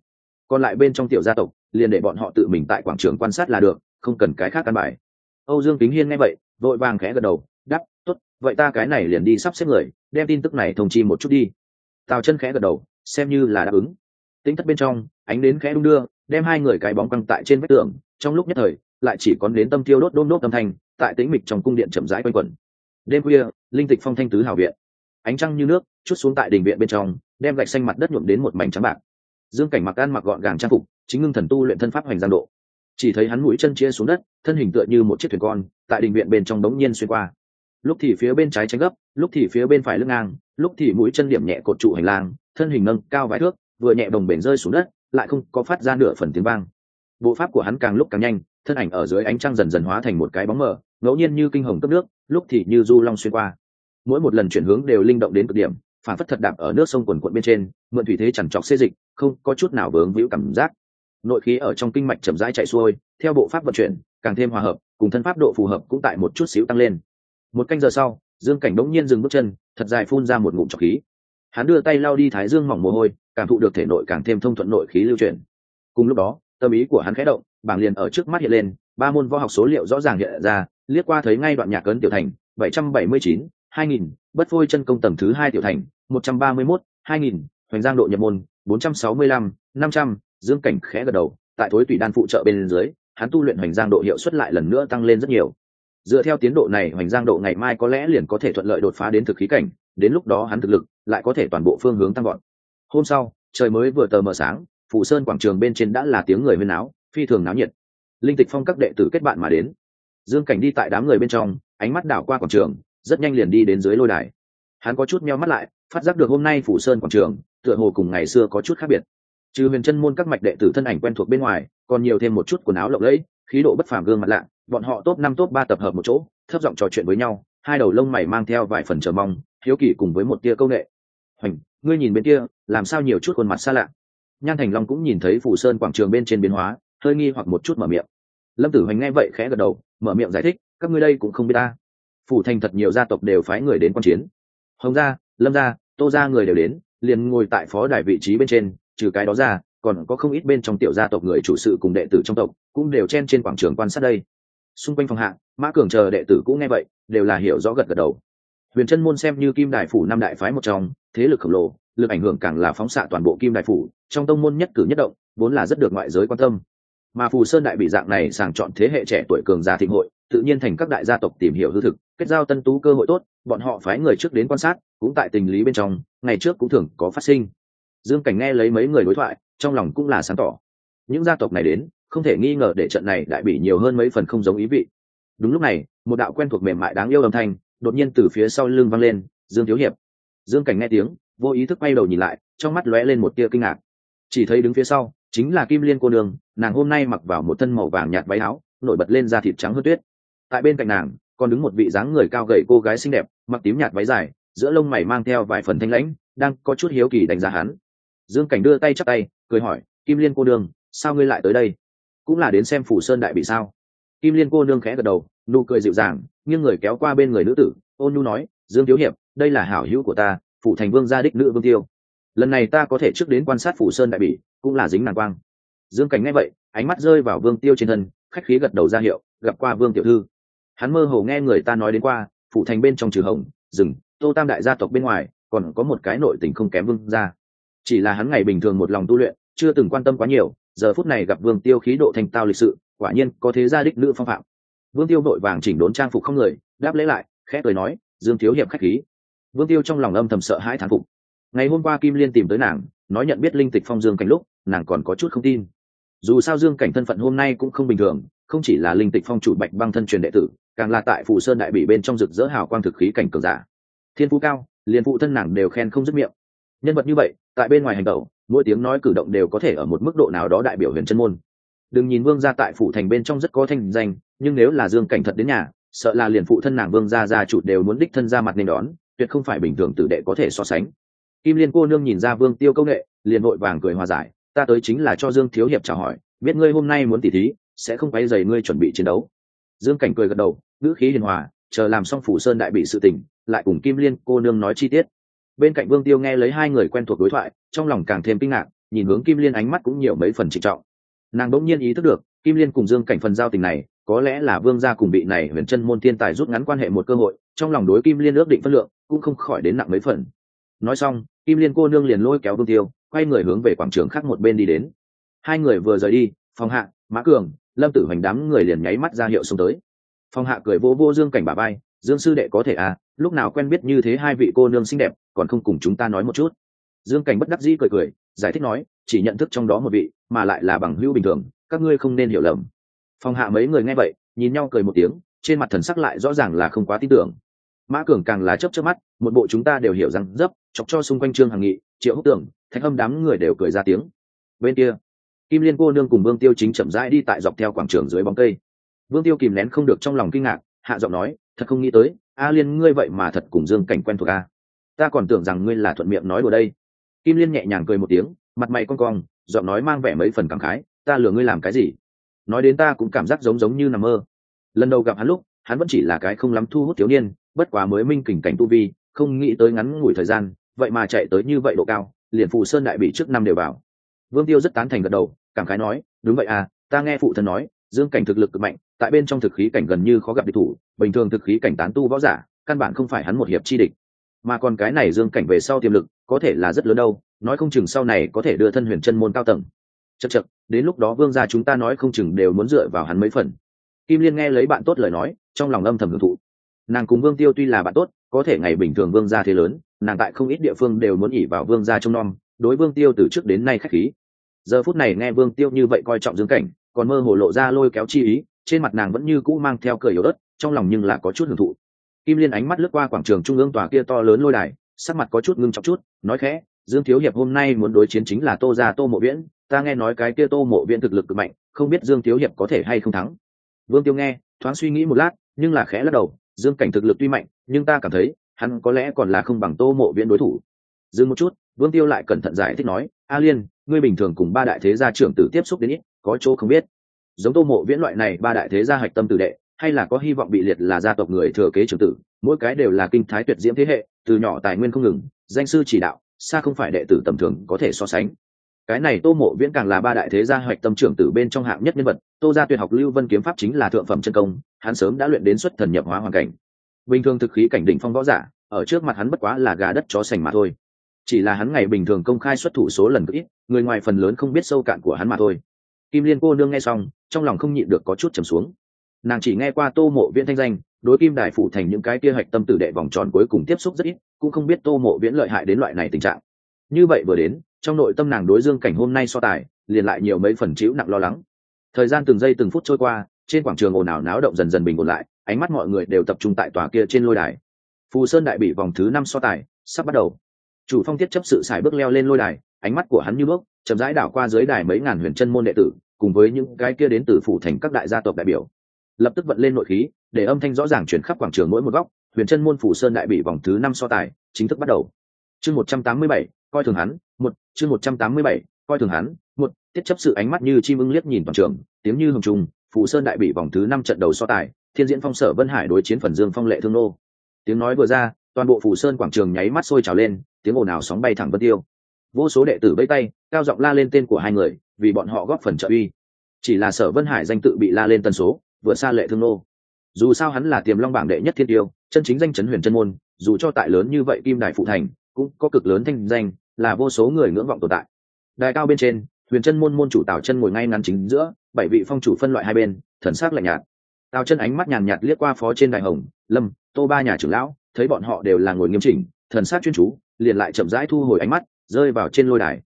Còn lại bên trong tiểu gia tộc, liền để bọn họ tự mình tại quảng trường quan sát là được, không cần cái khác căn bài. Âu dương kính hiên nghe vậy, vội vàng khẽ gật đầu đắp tốt vậy ta cái này liền đi sắp xếp người, đem tin tức này thông chi một chút đi. Tào chân khẽ gật đầu, xem như là đáp ứng. Tính thất bên trong, ánh đến khẽ đung đưa, đem hai người cái bóng căng tại trên vách tường, trong lúc nhất thời, lại chỉ còn đến tâm tiêu đốt đôn đốt âm thanh, tại tĩnh mịch trong cung điện chậm rãi quanh quẩn. Đêm khuya, linh tịch phong thanh tứ hào viện. Ánh trăng như nước, chút xuống tại đình viện bên trong, đem gạch xanh mặt đất nhuộm đến một mảnh trắng bạc. Dương cảnh mặc ăn mặc gọn gàng trang phục, chính ngưng thần tu luyện thân pháp hoành giang độ. Chỉ thấy hắn mũi chân chia xuống đất, thân hình tựa như một chiếc thuyền con, tại đình viện bên trong đống nhiên xuyên qua lúc thì phía bên trái tránh gấp, lúc thì phía bên phải lưng ngang, lúc thì mũi chân điểm nhẹ cột trụ hành lang, thân hình nâng cao vài thước, vừa nhẹ đồng bể rơi xuống đất, lại không có phát ra nửa phần tiếng vang. Bộ pháp của hắn càng lúc càng nhanh, thân ảnh ở dưới ánh trăng dần dần hóa thành một cái bóng mờ, ngẫu nhiên như kinh hồng cấp nước, lúc thì như du long xuyên qua. Mỗi một lần chuyển hướng đều linh động đến cực điểm, phản phất thật đạp ở nước sông quần quận bên trên, mượn thủy thế chẳng chọc xê dịch, không có chút nào vướng víu cảm giác. Nội khí ở trong kinh mạch chậm rãi chạy xuôi, theo bộ pháp vận chuyển, càng thêm hòa hợp, cùng thân pháp độ phù hợp cũng tại một chút xíu tăng lên một canh giờ sau, dương cảnh đống nhiên dừng bước chân, thật dài phun ra một ngụm trọc khí. Hắn đưa tay lao đi thái dương mỏng mồ hôi, cảm thụ được thể nội càng thêm thông thuận nội khí lưu chuyển. Cùng lúc đó, tâm ý của hắn khẽ động, bảng liền ở trước mắt hiện lên, ba môn võ học số liệu rõ ràng hiện ra, liếc qua thấy ngay đoạn nhạc cấn tiểu thành, bảy trăm bảy mươi chín, hai nghìn, bất phôi chân công tầng thứ hai tiểu thành, một trăm ba mươi mốt, hai nghìn, hoành giang độ nhập môn, bốn trăm sáu mươi lăm, năm trăm, dương cảnh khẽ gật đầu, tại thối tùy đan phụ trợ bên dưới, hắn tu luyện hoành giang độ hiệu suất lại lần nữa tăng lên rất nhiều dựa theo tiến độ này, hoành giang độ ngày mai có lẽ liền có thể thuận lợi đột phá đến thực khí cảnh, đến lúc đó hắn thực lực lại có thể toàn bộ phương hướng tăng gọn hôm sau, trời mới vừa tờ mờ sáng phủ sơn quảng trường bên trên đã là tiếng người huyên áo phi thường náo nhiệt. Linh tịch phong các đệ tử kết bạn mà đến. Dương cảnh đi tại đám người bên trong, ánh mắt đảo qua quảng trường, rất nhanh liền đi đến dưới lôi đài. Hắn có chút meo mắt lại, phát giác được hôm nay phủ sơn quảng trường, tựa hồ cùng ngày xưa có chút khác biệt. Trừ huyền chân môn các mạch đệ tử thân ảnh quen thuộc bên ngoài, còn nhiều thêm một chút quần áo lộng lẫy, khí độ bất phàm gương mặt lạ bọn họ top năm, top ba tập hợp một chỗ, thấp giọng trò chuyện với nhau, hai đầu lông mày mang theo vài phần chờ mong, hiếu kỳ cùng với một tia câu nghệ hoành, ngươi nhìn bên kia, làm sao nhiều chút khuôn mặt xa lạ? Nhan thành long cũng nhìn thấy phủ sơn quảng trường bên trên biến hóa, hơi nghi hoặc một chút mở miệng. Lâm tử hoành nghe vậy khẽ gật đầu, mở miệng giải thích, các ngươi đây cũng không biết ta. Phủ thành thật nhiều gia tộc đều phái người đến quan chiến. Hồng gia, lâm gia, tô gia người đều đến, liền ngồi tại phó đài vị trí bên trên, trừ cái đó ra, còn có không ít bên trong tiểu gia tộc người chủ sự cùng đệ tử trong tộc, cũng đều chen trên quảng trường quan sát đây xung quanh phòng hạng mã cường chờ đệ tử cũng nghe vậy, đều là hiểu rõ gật gật đầu. Huyền chân môn xem như kim đại phủ năm đại phái một trong, thế lực khổng lồ, lực ảnh hưởng càng là phóng xạ toàn bộ kim đại phủ, trong tông môn nhất cử nhất động, vốn là rất được ngoại giới quan tâm. Mà phù sơn đại bị dạng này sàng chọn thế hệ trẻ tuổi cường già thịnh hội, tự nhiên thành các đại gia tộc tìm hiểu hư thực, kết giao tân tú cơ hội tốt, bọn họ phái người trước đến quan sát, cũng tại tình lý bên trong, ngày trước cũng thường có phát sinh. Dương cảnh nghe lấy mấy người đối thoại, trong lòng cũng là sáng tỏ. Những gia tộc này đến không thể nghi ngờ để trận này đại bị nhiều hơn mấy phần không giống ý vị. Đúng lúc này, một đạo quen thuộc mềm mại đáng yêu âm thanh đột nhiên từ phía sau lưng vang lên, dương thiếu hiệp. Dương cảnh nghe tiếng, vô ý thức quay đầu nhìn lại, trong mắt lóe lên một tia kinh ngạc. Chỉ thấy đứng phía sau chính là kim liên cô nương, nàng hôm nay mặc vào một thân màu vàng nhạt váy áo, nổi bật lên da thịt trắng hơn tuyết. Tại bên cạnh nàng, còn đứng một vị dáng người cao gầy cô gái xinh đẹp, mặc tím nhạt váy dài, giữa lông mày mang theo vài phần thanh lãnh, đang có chút hiếu kỳ đánh giá hắn. Dương cảnh đưa tay chắp tay, cười hỏi, kim liên cô nương, sao ngươi lại tới đây? Cũng là đến xem phủ sơn đại bị sao? Kim liên cô nương khẽ gật đầu, nụ cười dịu dàng, nghiêng người kéo qua bên người nữ tử, ôn nhu nói, dương thiếu hiệp, đây là hảo hữu của ta, phủ thành vương gia đích nữ vương tiêu. Lần này ta có thể trước đến quan sát phủ sơn đại bỉ cũng là dính nàng quang. Dương cảnh nghe vậy, ánh mắt rơi vào vương tiêu trên thân, khách khí gật đầu ra hiệu, gặp qua vương tiểu thư. Hắn mơ hồ nghe người ta nói đến qua, phủ thành bên trong trừ hồng, rừng, tô tam đại gia tộc bên ngoài, còn có một cái nội tình không kém vương gia. Chỉ là hắn ngày bình thường một lòng tu luyện, chưa từng quan tâm quá nhiều giờ phút này gặp vương tiêu khí độ thành tao lịch sự, quả nhiên có thế gia đích nữ phong phạm. Vương tiêu vội vàng chỉnh đốn trang phục không người, đáp lễ lại, khẽ cười nói, dương thiếu hiệp khách khí. Vương tiêu trong lòng âm thầm sợ hãi thán phục. Ngày hôm qua kim liên tìm tới nàng, nói nhận biết linh tịch phong dương cảnh lúc, nàng còn có chút không tin. Dù sao dương cảnh thân phận hôm nay cũng không bình thường, không chỉ là linh tịch phong chủ bạch băng thân truyền đệ tử, càng là tại phù sơn đại bị bên trong rực rỡ hào quang thực khí cảnh cường giả. Thiên phú cao, liền phụ thân nàng đều khen không dứt miệng. Nhân vật như vậy, tại bên ngoài hành tẩu mỗi tiếng nói cử động đều có thể ở một mức độ nào đó đại biểu huyền chân môn. Đừng nhìn vương gia tại phủ thành bên trong rất có thanh danh, nhưng nếu là dương cảnh thật đến nhà, sợ là liền phụ thân nàng vương gia gia chủ đều muốn đích thân ra mặt nên đón, tuyệt không phải bình thường tử đệ có thể so sánh. Kim liên cô nương nhìn ra vương tiêu công nghệ, liền vội vàng cười hòa giải, ta tới chính là cho dương thiếu hiệp chào hỏi, biết ngươi hôm nay muốn tỉ thí, sẽ không quay dày ngươi chuẩn bị chiến đấu. Dương cảnh cười gật đầu, ngữ khí hiền hòa, chờ làm xong phủ sơn đại bị sự tình, lại cùng kim liên cô nương nói chi tiết bên cạnh vương tiêu nghe lấy hai người quen thuộc đối thoại, trong lòng càng thêm kinh ngạc, nhìn hướng kim liên ánh mắt cũng nhiều mấy phần trịnh trọng. Nàng bỗng nhiên ý thức được, kim liên cùng dương cảnh phần giao tình này, có lẽ là vương gia cùng bị này huyền chân môn thiên tài rút ngắn quan hệ một cơ hội, trong lòng đối kim liên ước định phân lượng cũng không khỏi đến nặng mấy phần. Nói xong, kim liên cô nương liền lôi kéo vương tiêu, quay người hướng về quảng trường khác một bên đi đến. Hai người vừa rời đi phong hạ, mã cường, lâm tử hoành đám người liền nháy mắt ra hiệu xông tới. Phong hạ cười vô vô dương cảnh bà bay dương sư đệ có thể à lúc nào quen biết như thế hai vị cô nương xinh đẹp còn không cùng chúng ta nói một chút. Dương cảnh bất đắc dĩ cười cười, giải thích nói, chỉ nhận thức trong đó một vị, mà lại là bằng hữu bình thường, các ngươi không nên hiểu lầm. Phong hạ mấy người nghe vậy, nhìn nhau cười một tiếng, trên mặt thần sắc lại rõ ràng là không quá tin tưởng. Mã cường càng là chấp trước mắt, một bộ chúng ta đều hiểu rằng, dấp, chọc cho xung quanh trương hằng nghị, triệu húc tưởng, thạch âm đám người đều cười ra tiếng. Bên kia, kim liên cô nương cùng vương tiêu chính chậm rãi đi tại dọc theo quảng trường dưới bóng cây. Vương tiêu kìm nén không được trong lòng kinh ngạc, hạ giọng nói, thật không nghĩ tới, a liên ngươi vậy mà thật cùng dương cảnh quen thuộc a ta còn tưởng rằng ngươi là thuận miệng nói đùa đây. Kim liên nhẹ nhàng cười một tiếng, mặt mày con cong, giọng nói mang vẻ mấy phần cảm khái, ta lừa ngươi làm cái gì? Nói đến ta cũng cảm giác giống giống như nằm mơ. Lần đầu gặp hắn lúc, hắn vẫn chỉ là cái không lắm thu hút thiếu niên, bất quá mới minh kỉnh cảnh tu vi, không nghĩ tới ngắn ngủi thời gian, vậy mà chạy tới như vậy độ cao, liền phụ sơn đại bị trước năm đều vào. Vương tiêu rất tán thành gật đầu, cảm khái nói, đúng vậy à ta nghe phụ thân nói, dương cảnh thực lực cực mạnh, tại bên trong thực khí cảnh gần như khó gặp địch thủ, bình thường thực khí cảnh tán tu võ giả, căn bản không phải hắn một hiệp chi địch mà còn cái này dương cảnh về sau tiềm lực có thể là rất lớn đâu, nói không chừng sau này có thể đưa thân huyền chân môn cao tầng. Chật chật đến lúc đó vương gia chúng ta nói không chừng đều muốn dựa vào hắn mấy phần. Kim liên nghe lấy bạn tốt lời nói, trong lòng âm thầm hưởng thụ. Nàng cùng vương tiêu tuy là bạn tốt, có thể ngày bình thường vương gia thế lớn, nàng tại không ít địa phương đều muốn ỉ vào vương gia trông nom, đối vương tiêu từ trước đến nay khách khí. Giờ phút này nghe vương tiêu như vậy coi trọng dương cảnh, còn mơ hồ lộ ra lôi kéo chi ý, trên mặt nàng vẫn như cũ mang theo cười yếu ớt, trong lòng nhưng là có chút hưởng thụ kim liên ánh mắt lướt qua quảng trường trung ương tòa kia to lớn lôi đài, sắc mặt có chút ngưng trọng chút, nói khẽ, dương thiếu hiệp, hôm nay muốn đối chiến chính là tô gia tô mộ viễn, ta nghe nói cái kia tô mộ viễn thực lực cực mạnh, không biết dương thiếu hiệp có thể hay không thắng? Vương tiêu nghe, thoáng suy nghĩ một lát, nhưng là khẽ lắc đầu, dương cảnh thực lực tuy mạnh, nhưng ta cảm thấy, hắn có lẽ còn là không bằng tô mộ viễn đối thủ. Dừng một chút, vương tiêu lại cẩn thận giải thích nói, a liên, ngươi bình thường cùng ba đại thế gia trưởng tử tiếp xúc đến ít, có chỗ không biết. Giống tô mộ viễn loại này ba đại thế gia hạch tâm tử đệ hay là có hy vọng bị liệt là gia tộc người thừa kế trưởng tử, mỗi cái đều là kinh thái tuyệt diễm thế hệ, từ nhỏ tài nguyên không ngừng, danh sư chỉ đạo, xa không phải đệ tử tầm thường có thể so sánh. Cái này tô mộ viễn càng là ba đại thế gia hoạch tâm trưởng tử bên trong hạng nhất nhân vật, tô gia tuyệt học lưu vân kiếm pháp chính là thượng phẩm chân công, hắn sớm đã luyện đến xuất thần nhập hóa hoàn cảnh. Bình thường thực khí cảnh đỉnh phong võ giả, ở trước mặt hắn bất quá là gà đất chó sành mà thôi. Chỉ là hắn ngày bình thường công khai xuất thủ số lần cực ít, người ngoài phần lớn không biết sâu cạn của hắn mà thôi. Kim liên cô nương nghe xong, trong lòng không nhịn được có chút trầm xuống nàng chỉ nghe qua tô mộ viễn thanh danh, đối kim đài phủ thành những cái kia hạch tâm tử đệ vòng tròn cuối cùng tiếp xúc rất ít, cũng không biết tô mộ viễn lợi hại đến loại này tình trạng. Như vậy vừa đến, trong nội tâm nàng đối dương cảnh hôm nay so tài, liền lại nhiều mấy phần chịu nặng lo lắng. Thời gian từng giây từng phút trôi qua, trên quảng trường ồn ào náo động dần dần bình ổn lại, ánh mắt mọi người đều tập trung tại tòa kia trên lôi đài. Phù sơn đại bị vòng thứ năm so tài, sắp bắt đầu. Chủ phong thiết chấp sự xài bước leo lên lôi đài, ánh mắt của hắn như bước, chậm rãi đảo qua dưới đài mấy ngàn huyền chân môn đệ tử, cùng với những cái kia đến từ phủ thành các đại gia tộc đại biểu lập tức vận lên nội khí, để âm thanh rõ ràng chuyển khắp quảng trường mỗi một góc, huyền chân môn phủ sơn đại bị vòng thứ năm so tài, chính thức bắt đầu. Chương một trăm tám mươi bảy, coi thường hắn, một, chương một trăm tám mươi bảy, coi thường hắn, một, tiết chấp sự ánh mắt như chim ưng liếc nhìn toàn trường, tiếng như hồng trung phủ sơn đại bị vòng thứ năm trận đầu so tài, thiên diễn phong sở vân hải đối chiến phần dương phong lệ thương nô. Tiếng nói vừa ra, toàn bộ phủ sơn quảng trường nháy mắt sôi trào lên, tiếng ồn ào sóng bay thẳng vân tiêu. Vô số đệ tử vây tay, cao giọng la lên tên của hai người, vì bọn họ góp phần trợ uy. Chỉ là sở vân hải danh tự bị la lên tần số vừa xa lệ thương nô. Dù sao hắn là tiềm long bảng đệ nhất thiên tiêu, chân chính danh chấn huyền chân môn, dù cho tại lớn như vậy kim đài phụ thành, cũng có cực lớn thanh danh, là vô số người ngưỡng vọng tồn tại. Đài cao bên trên, huyền chân môn môn chủ tào chân ngồi ngay ngắn chính giữa, bảy vị phong chủ phân loại hai bên, thần sắc lạnh nhạt. Tào chân ánh mắt nhàn nhạt liếc qua phó trên đài hồng, lâm, tô ba nhà trưởng lão, thấy bọn họ đều là ngồi nghiêm chỉnh, thần sắc chuyên chú, liền lại chậm rãi thu hồi ánh mắt, rơi vào trên lôi đài.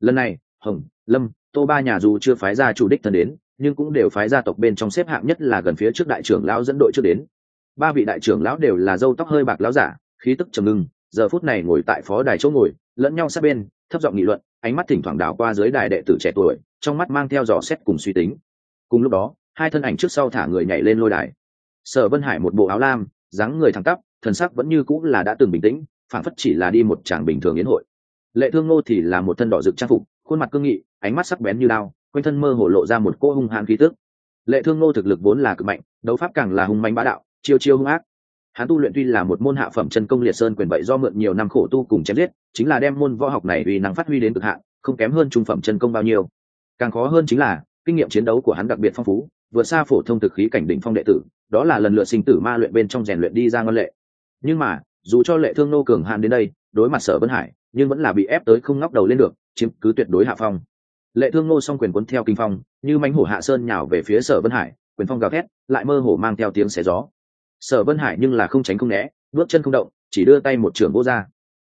Lần này, hồng, lâm tô ba nhà dù chưa phái ra chủ đích thân đến, nhưng cũng đều phái gia tộc bên trong xếp hạng nhất là gần phía trước đại trưởng lão dẫn đội trước đến. Ba vị đại trưởng lão đều là dâu tóc hơi bạc lão giả, khí tức trầm ngưng, giờ phút này ngồi tại phó đài chỗ ngồi, lẫn nhau sát bên, thấp giọng nghị luận, ánh mắt thỉnh thoảng đảo qua dưới đài đệ tử trẻ tuổi, trong mắt mang theo dò xét cùng suy tính. Cùng lúc đó, hai thân ảnh trước sau thả người nhảy lên lôi đài. Sở vân hải một bộ áo lam, dáng người thẳng tắp, thần sắc vẫn như cũng là đã từng bình tĩnh phản phất chỉ là đi một tràng bình thường yến hội. Lệ thương Ngô thì là một thân đỏ rực trang phục khuôn mặt cương nghị, ánh mắt sắc bén như lao quanh thân mơ hồ lộ ra một cô hung hãn khí tức. Lệ thương nô thực lực vốn là cực mạnh, đấu pháp càng là hung mãnh bá đạo, chiêu chiêu hung ác. Hắn tu luyện tuy là một môn hạ phẩm chân công liệt sơn quyền vậy do mượn nhiều năm khổ tu cùng chém giết, chính là đem môn võ học này uy năng phát huy đến cực hạn, không kém hơn trung phẩm chân công bao nhiêu. Càng khó hơn chính là, kinh nghiệm chiến đấu của hắn đặc biệt phong phú, vượt xa phổ thông thực khí cảnh đỉnh phong đệ tử, đó là lần lượt sinh tử ma luyện bên trong rèn luyện đi ra ngân lệ. Nhưng mà, dù cho lệ thương nô cường hàn đến đây, đối mặt sở vân hải nhưng vẫn là bị ép tới không ngóc đầu lên được, chiếm cứ tuyệt đối hạ phong. Lệ thương nô g quyền cuốn theo kinh phong, như mánh hổ hạ sơn nhào về phía sở vân hải, quyền phong gào thét, lại mơ hồ mang theo tiếng xé gió. Sở vân hải nhưng là không tránh không né, bước chân không động, chỉ đưa tay một trường vô ra.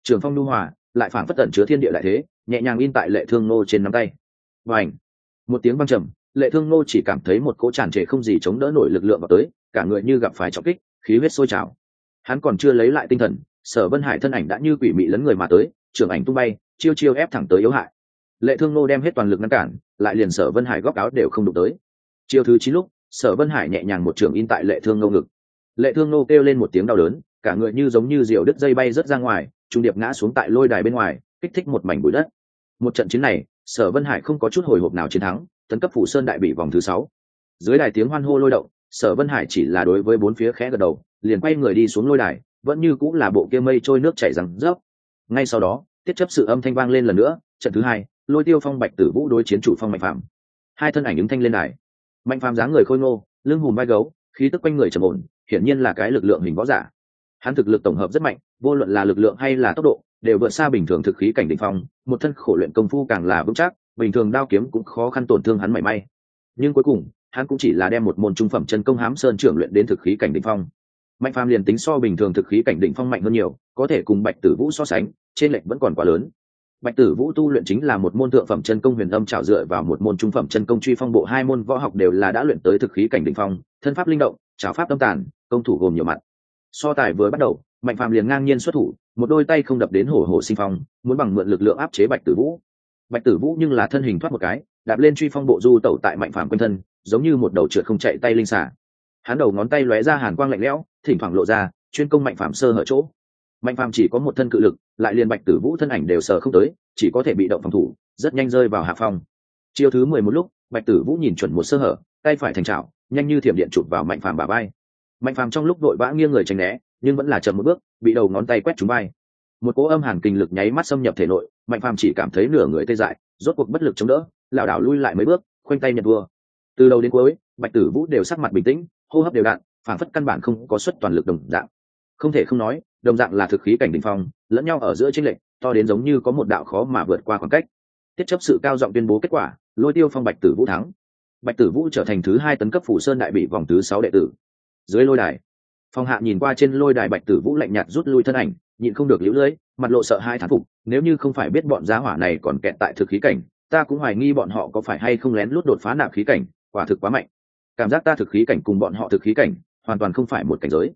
Trường phong nu hòa, lại phản phất tận chứa thiên địa đại thế, nhẹ nhàng in tại lệ thương nô trên nắm tay. Và ảnh một tiếng văng trầm, lệ thương nô chỉ cảm thấy một cỗ tràn trề không gì chống đỡ nổi lực lượng vào tới, cả người như gặp phải trọng kích, khí huyết sôi trào. Hắn còn chưa lấy lại tinh thần, sở vân hải thân ảnh đã như quỷ mị lấn người mà tới trưởng ảnh tung bay, chiêu chiêu ép thẳng tới yếu hại. Lệ thương nô đem hết toàn lực ngăn cản, lại liền sở vân hải góc áo đều không đụng tới. Chiêu thứ chín lúc, sở vân hải nhẹ nhàng một trường in tại lệ thương nô ngực. Lệ thương nô kêu lên một tiếng đau đớn, cả người như giống như diều đứt dây bay rớt ra ngoài, trung điệp ngã xuống tại lôi đài bên ngoài, kích thích một mảnh bụi đất. Một trận chiến này, sở vân hải không có chút hồi hộp nào chiến thắng, tấn cấp phủ sơn đại bị vòng thứ sáu. Dưới đài tiếng hoan hô lôi động, sở vân hải chỉ là đối với bốn phía khẽ gật đầu, liền quay người đi xuống lôi đài, vẫn như cũng là bộ kia mây trôi nước chảy rằng rớp ngay sau đó, tiết chấp sự âm thanh vang lên lần nữa, trận thứ hai, lôi tiêu phong bạch tử vũ đối chiến chủ phong mạnh phạm hai thân ảnh ứng thanh lên đài. Mạnh phạm dáng người khôi ngô, lưng hùm vai gấu, khí tức quanh người trầm ổn, hiển nhiên là cái lực lượng hình võ giả. Hắn thực lực tổng hợp rất mạnh, vô luận là lực lượng hay là tốc độ, đều vượt xa bình thường thực khí cảnh định phong, một thân khổ luyện công phu càng là vững chắc, bình thường đao kiếm cũng khó khăn tổn thương hắn mảy may. Nhưng cuối cùng, hắn cũng chỉ là đem một môn trung phẩm chân công hám sơn trưởng luyện đến thực khí cảnh định phong mạnh phàm liền tính so bình thường thực khí cảnh định phong mạnh hơn nhiều, có thể cùng bạch tử vũ so sánh, trên lệnh vẫn còn quá lớn. Bạch tử vũ tu luyện chính là một môn thượng phẩm chân công huyền âm trào dựa vào một môn trung phẩm chân công truy phong bộ, hai môn võ học đều là đã luyện tới thực khí cảnh định phong, thân pháp linh động trào pháp tâm tàn, công thủ gồm nhiều mặt. So tài vừa bắt đầu, mạnh phàm liền ngang nhiên xuất thủ, một đôi tay không đập đến hổ hổ sinh phong, muốn bằng mượn lực lượng áp chế bạch tử vũ. Bạch tử vũ nhưng là thân hình thoát một cái, đạp lên truy phong bộ du tẩu tại mạnh phàm quanh thân, giống như một đầu trượt không chạy tay linh xả hắn đầu ngón tay lóe ra hàn quang lạnh lẽo thỉnh thoảng lộ ra, chuyên công mạnh phàm sơ hở chỗ. Mạnh phàm chỉ có một thân cự lực, lại liền bạch tử vũ thân ảnh đều sờ không tới, chỉ có thể bị động phòng thủ, rất nhanh rơi vào hạ phong. Chiều thứ mười một lúc, bạch tử vũ nhìn chuẩn một sơ hở, tay phải thành trào nhanh như thiểm điện chụp vào mạnh phàm bà bay mạnh phàm trong lúc đội vã nghiêng người tránh né, nhưng vẫn là chậm một bước, bị đầu ngón tay quét trúng bay một cỗ âm hàn kinh lực nháy mắt xâm nhập thể nội, mạnh phàm chỉ cảm thấy nửa người tê dại, rốt cuộc bất lực chống đỡ, lảo đảo lui lại mấy bước, khoanh tay nhận vua từ đầu đến cuối, bạch tử vũ đều sắc mặt bình tĩnh, hô hấp đều đặn phản phất căn bản không có suất toàn lực đồng dạng. Không thể không nói, đồng dạng là thực khí cảnh đ ỉ n h phong, lẫn nhau ở giữa tranh lệch, to đến giống như có một đạo khó mà vượt qua khoảng cách. Tiết chấp sự cao giọng tuyên bố kết quả, lôi tiêu phong bạch tử vũ thắng. Bạch tử vũ trở thành thứ hai tấn cấp phủ sơn đại bị vòng thứ sáu đệ tử. Dưới lôi đài, phong hạ nhìn qua trên lôi đài bạch tử vũ lạnh nhạt rút lui thân ảnh, nhịn không được lũ lưỡi mặt lộ sợ hai thán phục, nếu như không phải biết bọn giá hỏa này còn kẹt tại thực khí cảnh, ta cũng hoài nghi bọn họ có phải hay không lén lút đột phá nạp khí cảnh, quả thực quá mạnh. Cảm giác ta thực khí cảnh cùng bọn họ thực khí cảnh hoàn toàn không phải một cảnh giới.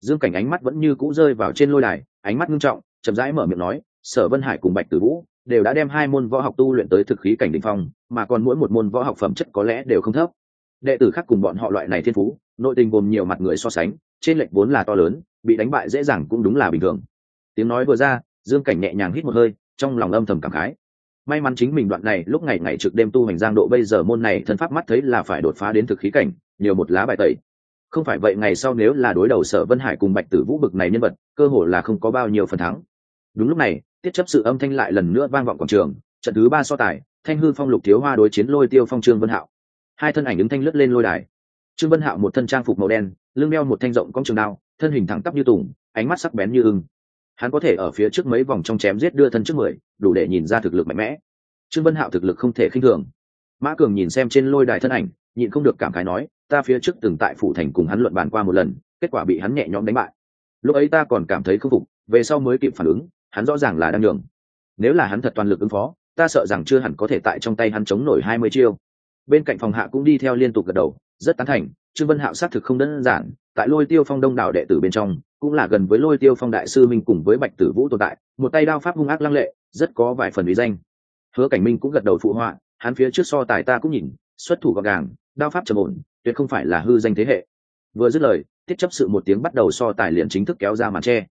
Dương cảnh ánh mắt vẫn như cũ rơi vào trên lôi đài, ánh mắt nghiêm trọng, chậm rãi mở miệng nói, sở vân hải cùng bạch tử vũ đều đã đem hai môn võ học tu luyện tới thực khí cảnh đ ỉ n h phong, mà còn mỗi một môn võ học phẩm chất có lẽ đều không thấp. Đệ tử khác cùng bọn họ loại này thiên phú, nội tình gồm nhiều mặt người so sánh, trên lệch vốn là to lớn, bị đánh bại dễ dàng cũng đúng là bình thường. Tiếng nói vừa ra, dương cảnh nhẹ nhàng hít một hơi, trong lòng âm thầm cảm khái. May mắn chính mình đoạn này lúc ngày ngày trực đêm tu hành giang độ bây giờ môn này thân pháp mắt thấy là phải đột phá đến thực khí cảnh, nhiều một lá bài tẩy không phải vậy ngày sau nếu là đối đầu sở vân hải cùng bạch tử vũ bực này nhân vật, cơ hồ là không có bao nhiêu phần thắng. Đúng lúc này, tiết chấp sự âm thanh lại lần nữa vang vọng quảng trường, trận thứ ba so tài, thanh hư phong lục thiếu hoa đối chiến lôi tiêu phong trương vân hạo. Hai thân ảnh ứng thanh lướt lên lôi đài. Trương vân hạo một thân trang phục màu đen, lưng đeo một thanh rộng cong trường đao, thân hình thẳng tắp như tùng, ánh mắt sắc bén như ưng. Hắn có thể ở phía trước mấy vòng trong chém giết đưa thân trước mười, đủ để nhìn ra thực lực mạnh mẽ. Trương vân hạo thực lực không thể khinh thường. Mã cường nhìn xem trên lôi đài thân ảnh, nhịn không được cảm khái nói ta phía trước từng tại phủ thành cùng hắn luận bàn qua một lần, kết quả bị hắn nhẹ nhõm đánh bại. Lúc ấy ta còn cảm thấy không phục, về sau mới kịp phản ứng, hắn rõ ràng là đang nhường. Nếu là hắn thật toàn lực ứng phó, ta sợ rằng chưa hẳn có thể tại trong tay hắn chống nổi hai mươi chiêu. Bên cạnh phòng hạ cũng đi theo liên tục gật đầu, rất tán thành, trương vân hạo xác thực không đơn giản, tại lôi tiêu phong đông đảo đệ tử bên trong, cũng là gần với lôi tiêu phong đại sư minh cùng với bạch tử vũ tồn tại, một tay đao pháp hung ác lăng lệ, rất có vài phần uy danh. Hứa cảnh minh cũng gật đầu phụ họa, hắn phía trước so tài ta cũng nhìn, xuất thủ gọn gàng, đao pháp trầm ổn tuyệt không phải là hư danh thế hệ. Vừa dứt lời, tiết chấp sự một tiếng bắt đầu so tài liền chính thức kéo ra màn tre.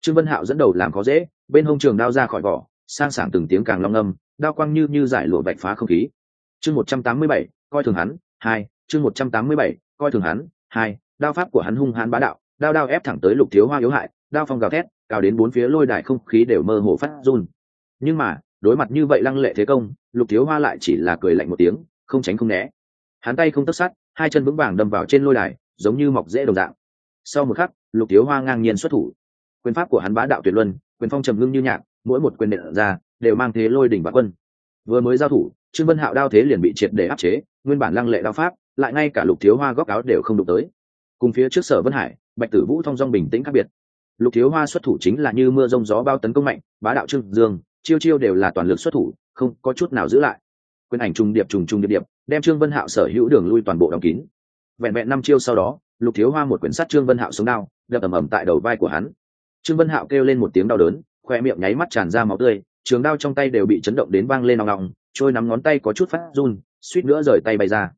Trương vân hạo dẫn đầu làm khó dễ, bên hông trường đao ra khỏi vỏ, sang sảng từng tiếng càng long âm, đao quang như như giải lụa vạch phá không khí. Chương một trăm tám mươi bảy, coi thường hắn, hai, chương một trăm tám mươi bảy, coi thường hắn, hai, đao pháp của hắn hung hãn bá đạo, đao đao ép thẳng tới lục thiếu hoa yếu hại, đao phong gào thét cao đến bốn phía lôi đài không khí đều mơ hồ phát run. Nhưng mà, đối mặt như vậy lăng lệ thế công, lục thiếu hoa lại chỉ là cười lạnh một tiếng, không tránh không né. Hắn tay không tất sát hai chân vững vàng đâm vào trên lôi đài, giống như mọc dễ đồng dạng. Sau một khắc, lục thiếu hoa ngang nhiên xuất thủ. Quyền pháp của hắn bá đạo tuyệt luân, quyền phong trầm ngưng như nhạc, mỗi một quyền nện ra, đều mang thế lôi đỉnh và quân. Vừa mới giao thủ, trương vân hạo đao thế liền bị triệt để áp chế, nguyên bản lăng lệ đao pháp, lại ngay cả lục thiếu hoa góc áo đều không đụng tới. Cùng phía trước sở vân hải, bạch tử vũ thong dong bình tĩnh khác biệt. Lục thiếu hoa xuất thủ chính là như mưa rông gió bao tấn công mạnh, bá đạo trương dương, chiêu chiêu đều là toàn lực xuất thủ, không có chút nào giữ lại quyền ảnh trùng điệp, trùng trùng điệp điệp, đem trương vân hạo sở hữu đường lui toàn bộ đóng kín. Vẹn vẹn năm chiêu sau đó, lục thiếu hoa một quyển sắt trương vân hạo xuống đao đập ầm ầm tại đầu vai của hắn. Trương vân hạo kêu lên một tiếng đau đớn, khoe miệng nháy mắt tràn ra máu tươi, trường đao trong tay đều bị chấn động đến vang lên nòng nòng trôi nắm ngón tay có chút phát run, suýt nữa rời tay bay ra.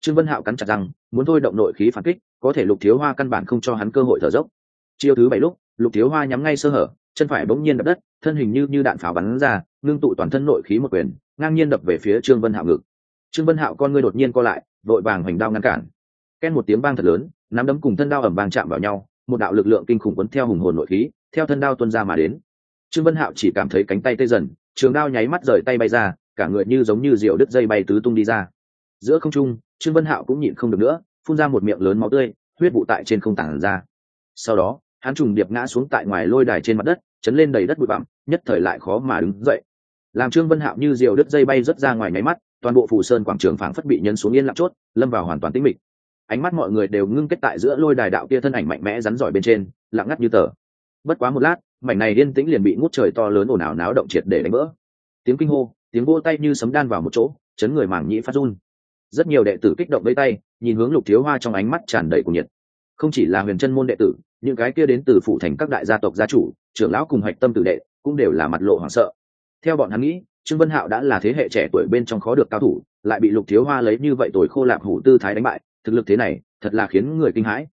Trương vân hạo cắn chặt rằng muốn thôi động nội khí phản kích, có thể lục thiếu hoa căn bản không cho hắn cơ hội thở dốc. Chiêu thứ bảy lúc, lục thiếu hoa nhắm ngay sơ hở, chân phải bỗng nhiên đập đất, thân hình như như đạn pháo bắn ra, ngưng tụ toàn thân nội khí một quyền ngang nhiên đập về phía trương vân hạo ngực. Trương vân hạo con ngươi đột nhiên co lại, vội vàng hoành đao ngăn cản. Ken một tiếng vang thật lớn, nắm đấm cùng thân đao ẩm bang chạm vào nhau, một đạo lực lượng kinh khủng quấn theo hùng hồn nội khí, theo thân đao tuân ra mà đến. Trương vân hạo chỉ cảm thấy cánh tay tê dần, trường đao nháy mắt rời tay bay ra, cả người như giống như rượu đứt dây bay tứ tung đi ra. Giữa không trung, trương vân hạo cũng nhịn không được nữa, phun ra một miệng lớn máu tươi, huyết vụ tại trên không tảng ra. Sau đó, hắn trùng điệp ngã xuống tại ngoài lôi đài trên mặt đất, chấn lên đầy đất bụi bặm, nhất thời lại khó mà đứng dậy làm trương vân hạo như diều đứt dây bay rớt ra ngoài nháy mắt, toàn bộ phù sơn quảng trường phảng phất bị nhân xuống yên lặng chốt, lâm vào hoàn toàn tĩnh mịch. Ánh mắt mọi người đều ngưng kết tại giữa lôi đài đạo kia thân ảnh mạnh mẽ rắn giỏi bên trên, lặng ngắt như tờ. Bất quá một lát, mảnh này yên tĩnh liền bị ngút trời to lớn ồn ào náo động triệt để đánh vỡ. Tiếng kinh hô, tiếng vô tay như sấm đan vào một chỗ, chấn người mảng nhĩ phát run. Rất nhiều đệ tử kích động với tay, nhìn hướng lục thiếu hoa trong ánh mắt tràn đầy của nhiệt. Không chỉ là huyền chân môn đệ tử, những cái kia đến từ phụ thành các đại gia tộc gia chủ, trưởng lão cùng hạch tâm tử đệ, cũng đều là mặt lộ hoảng sợ theo bọn hắn nghĩ, trương vân hạo đã là thế hệ trẻ tuổi bên trong khó được cao thủ, lại bị lục thiếu hoa lấy như vậy tuổi khô lạc hủ tư thái đánh bại, thực lực thế này, thật là khiến người kinh hãi.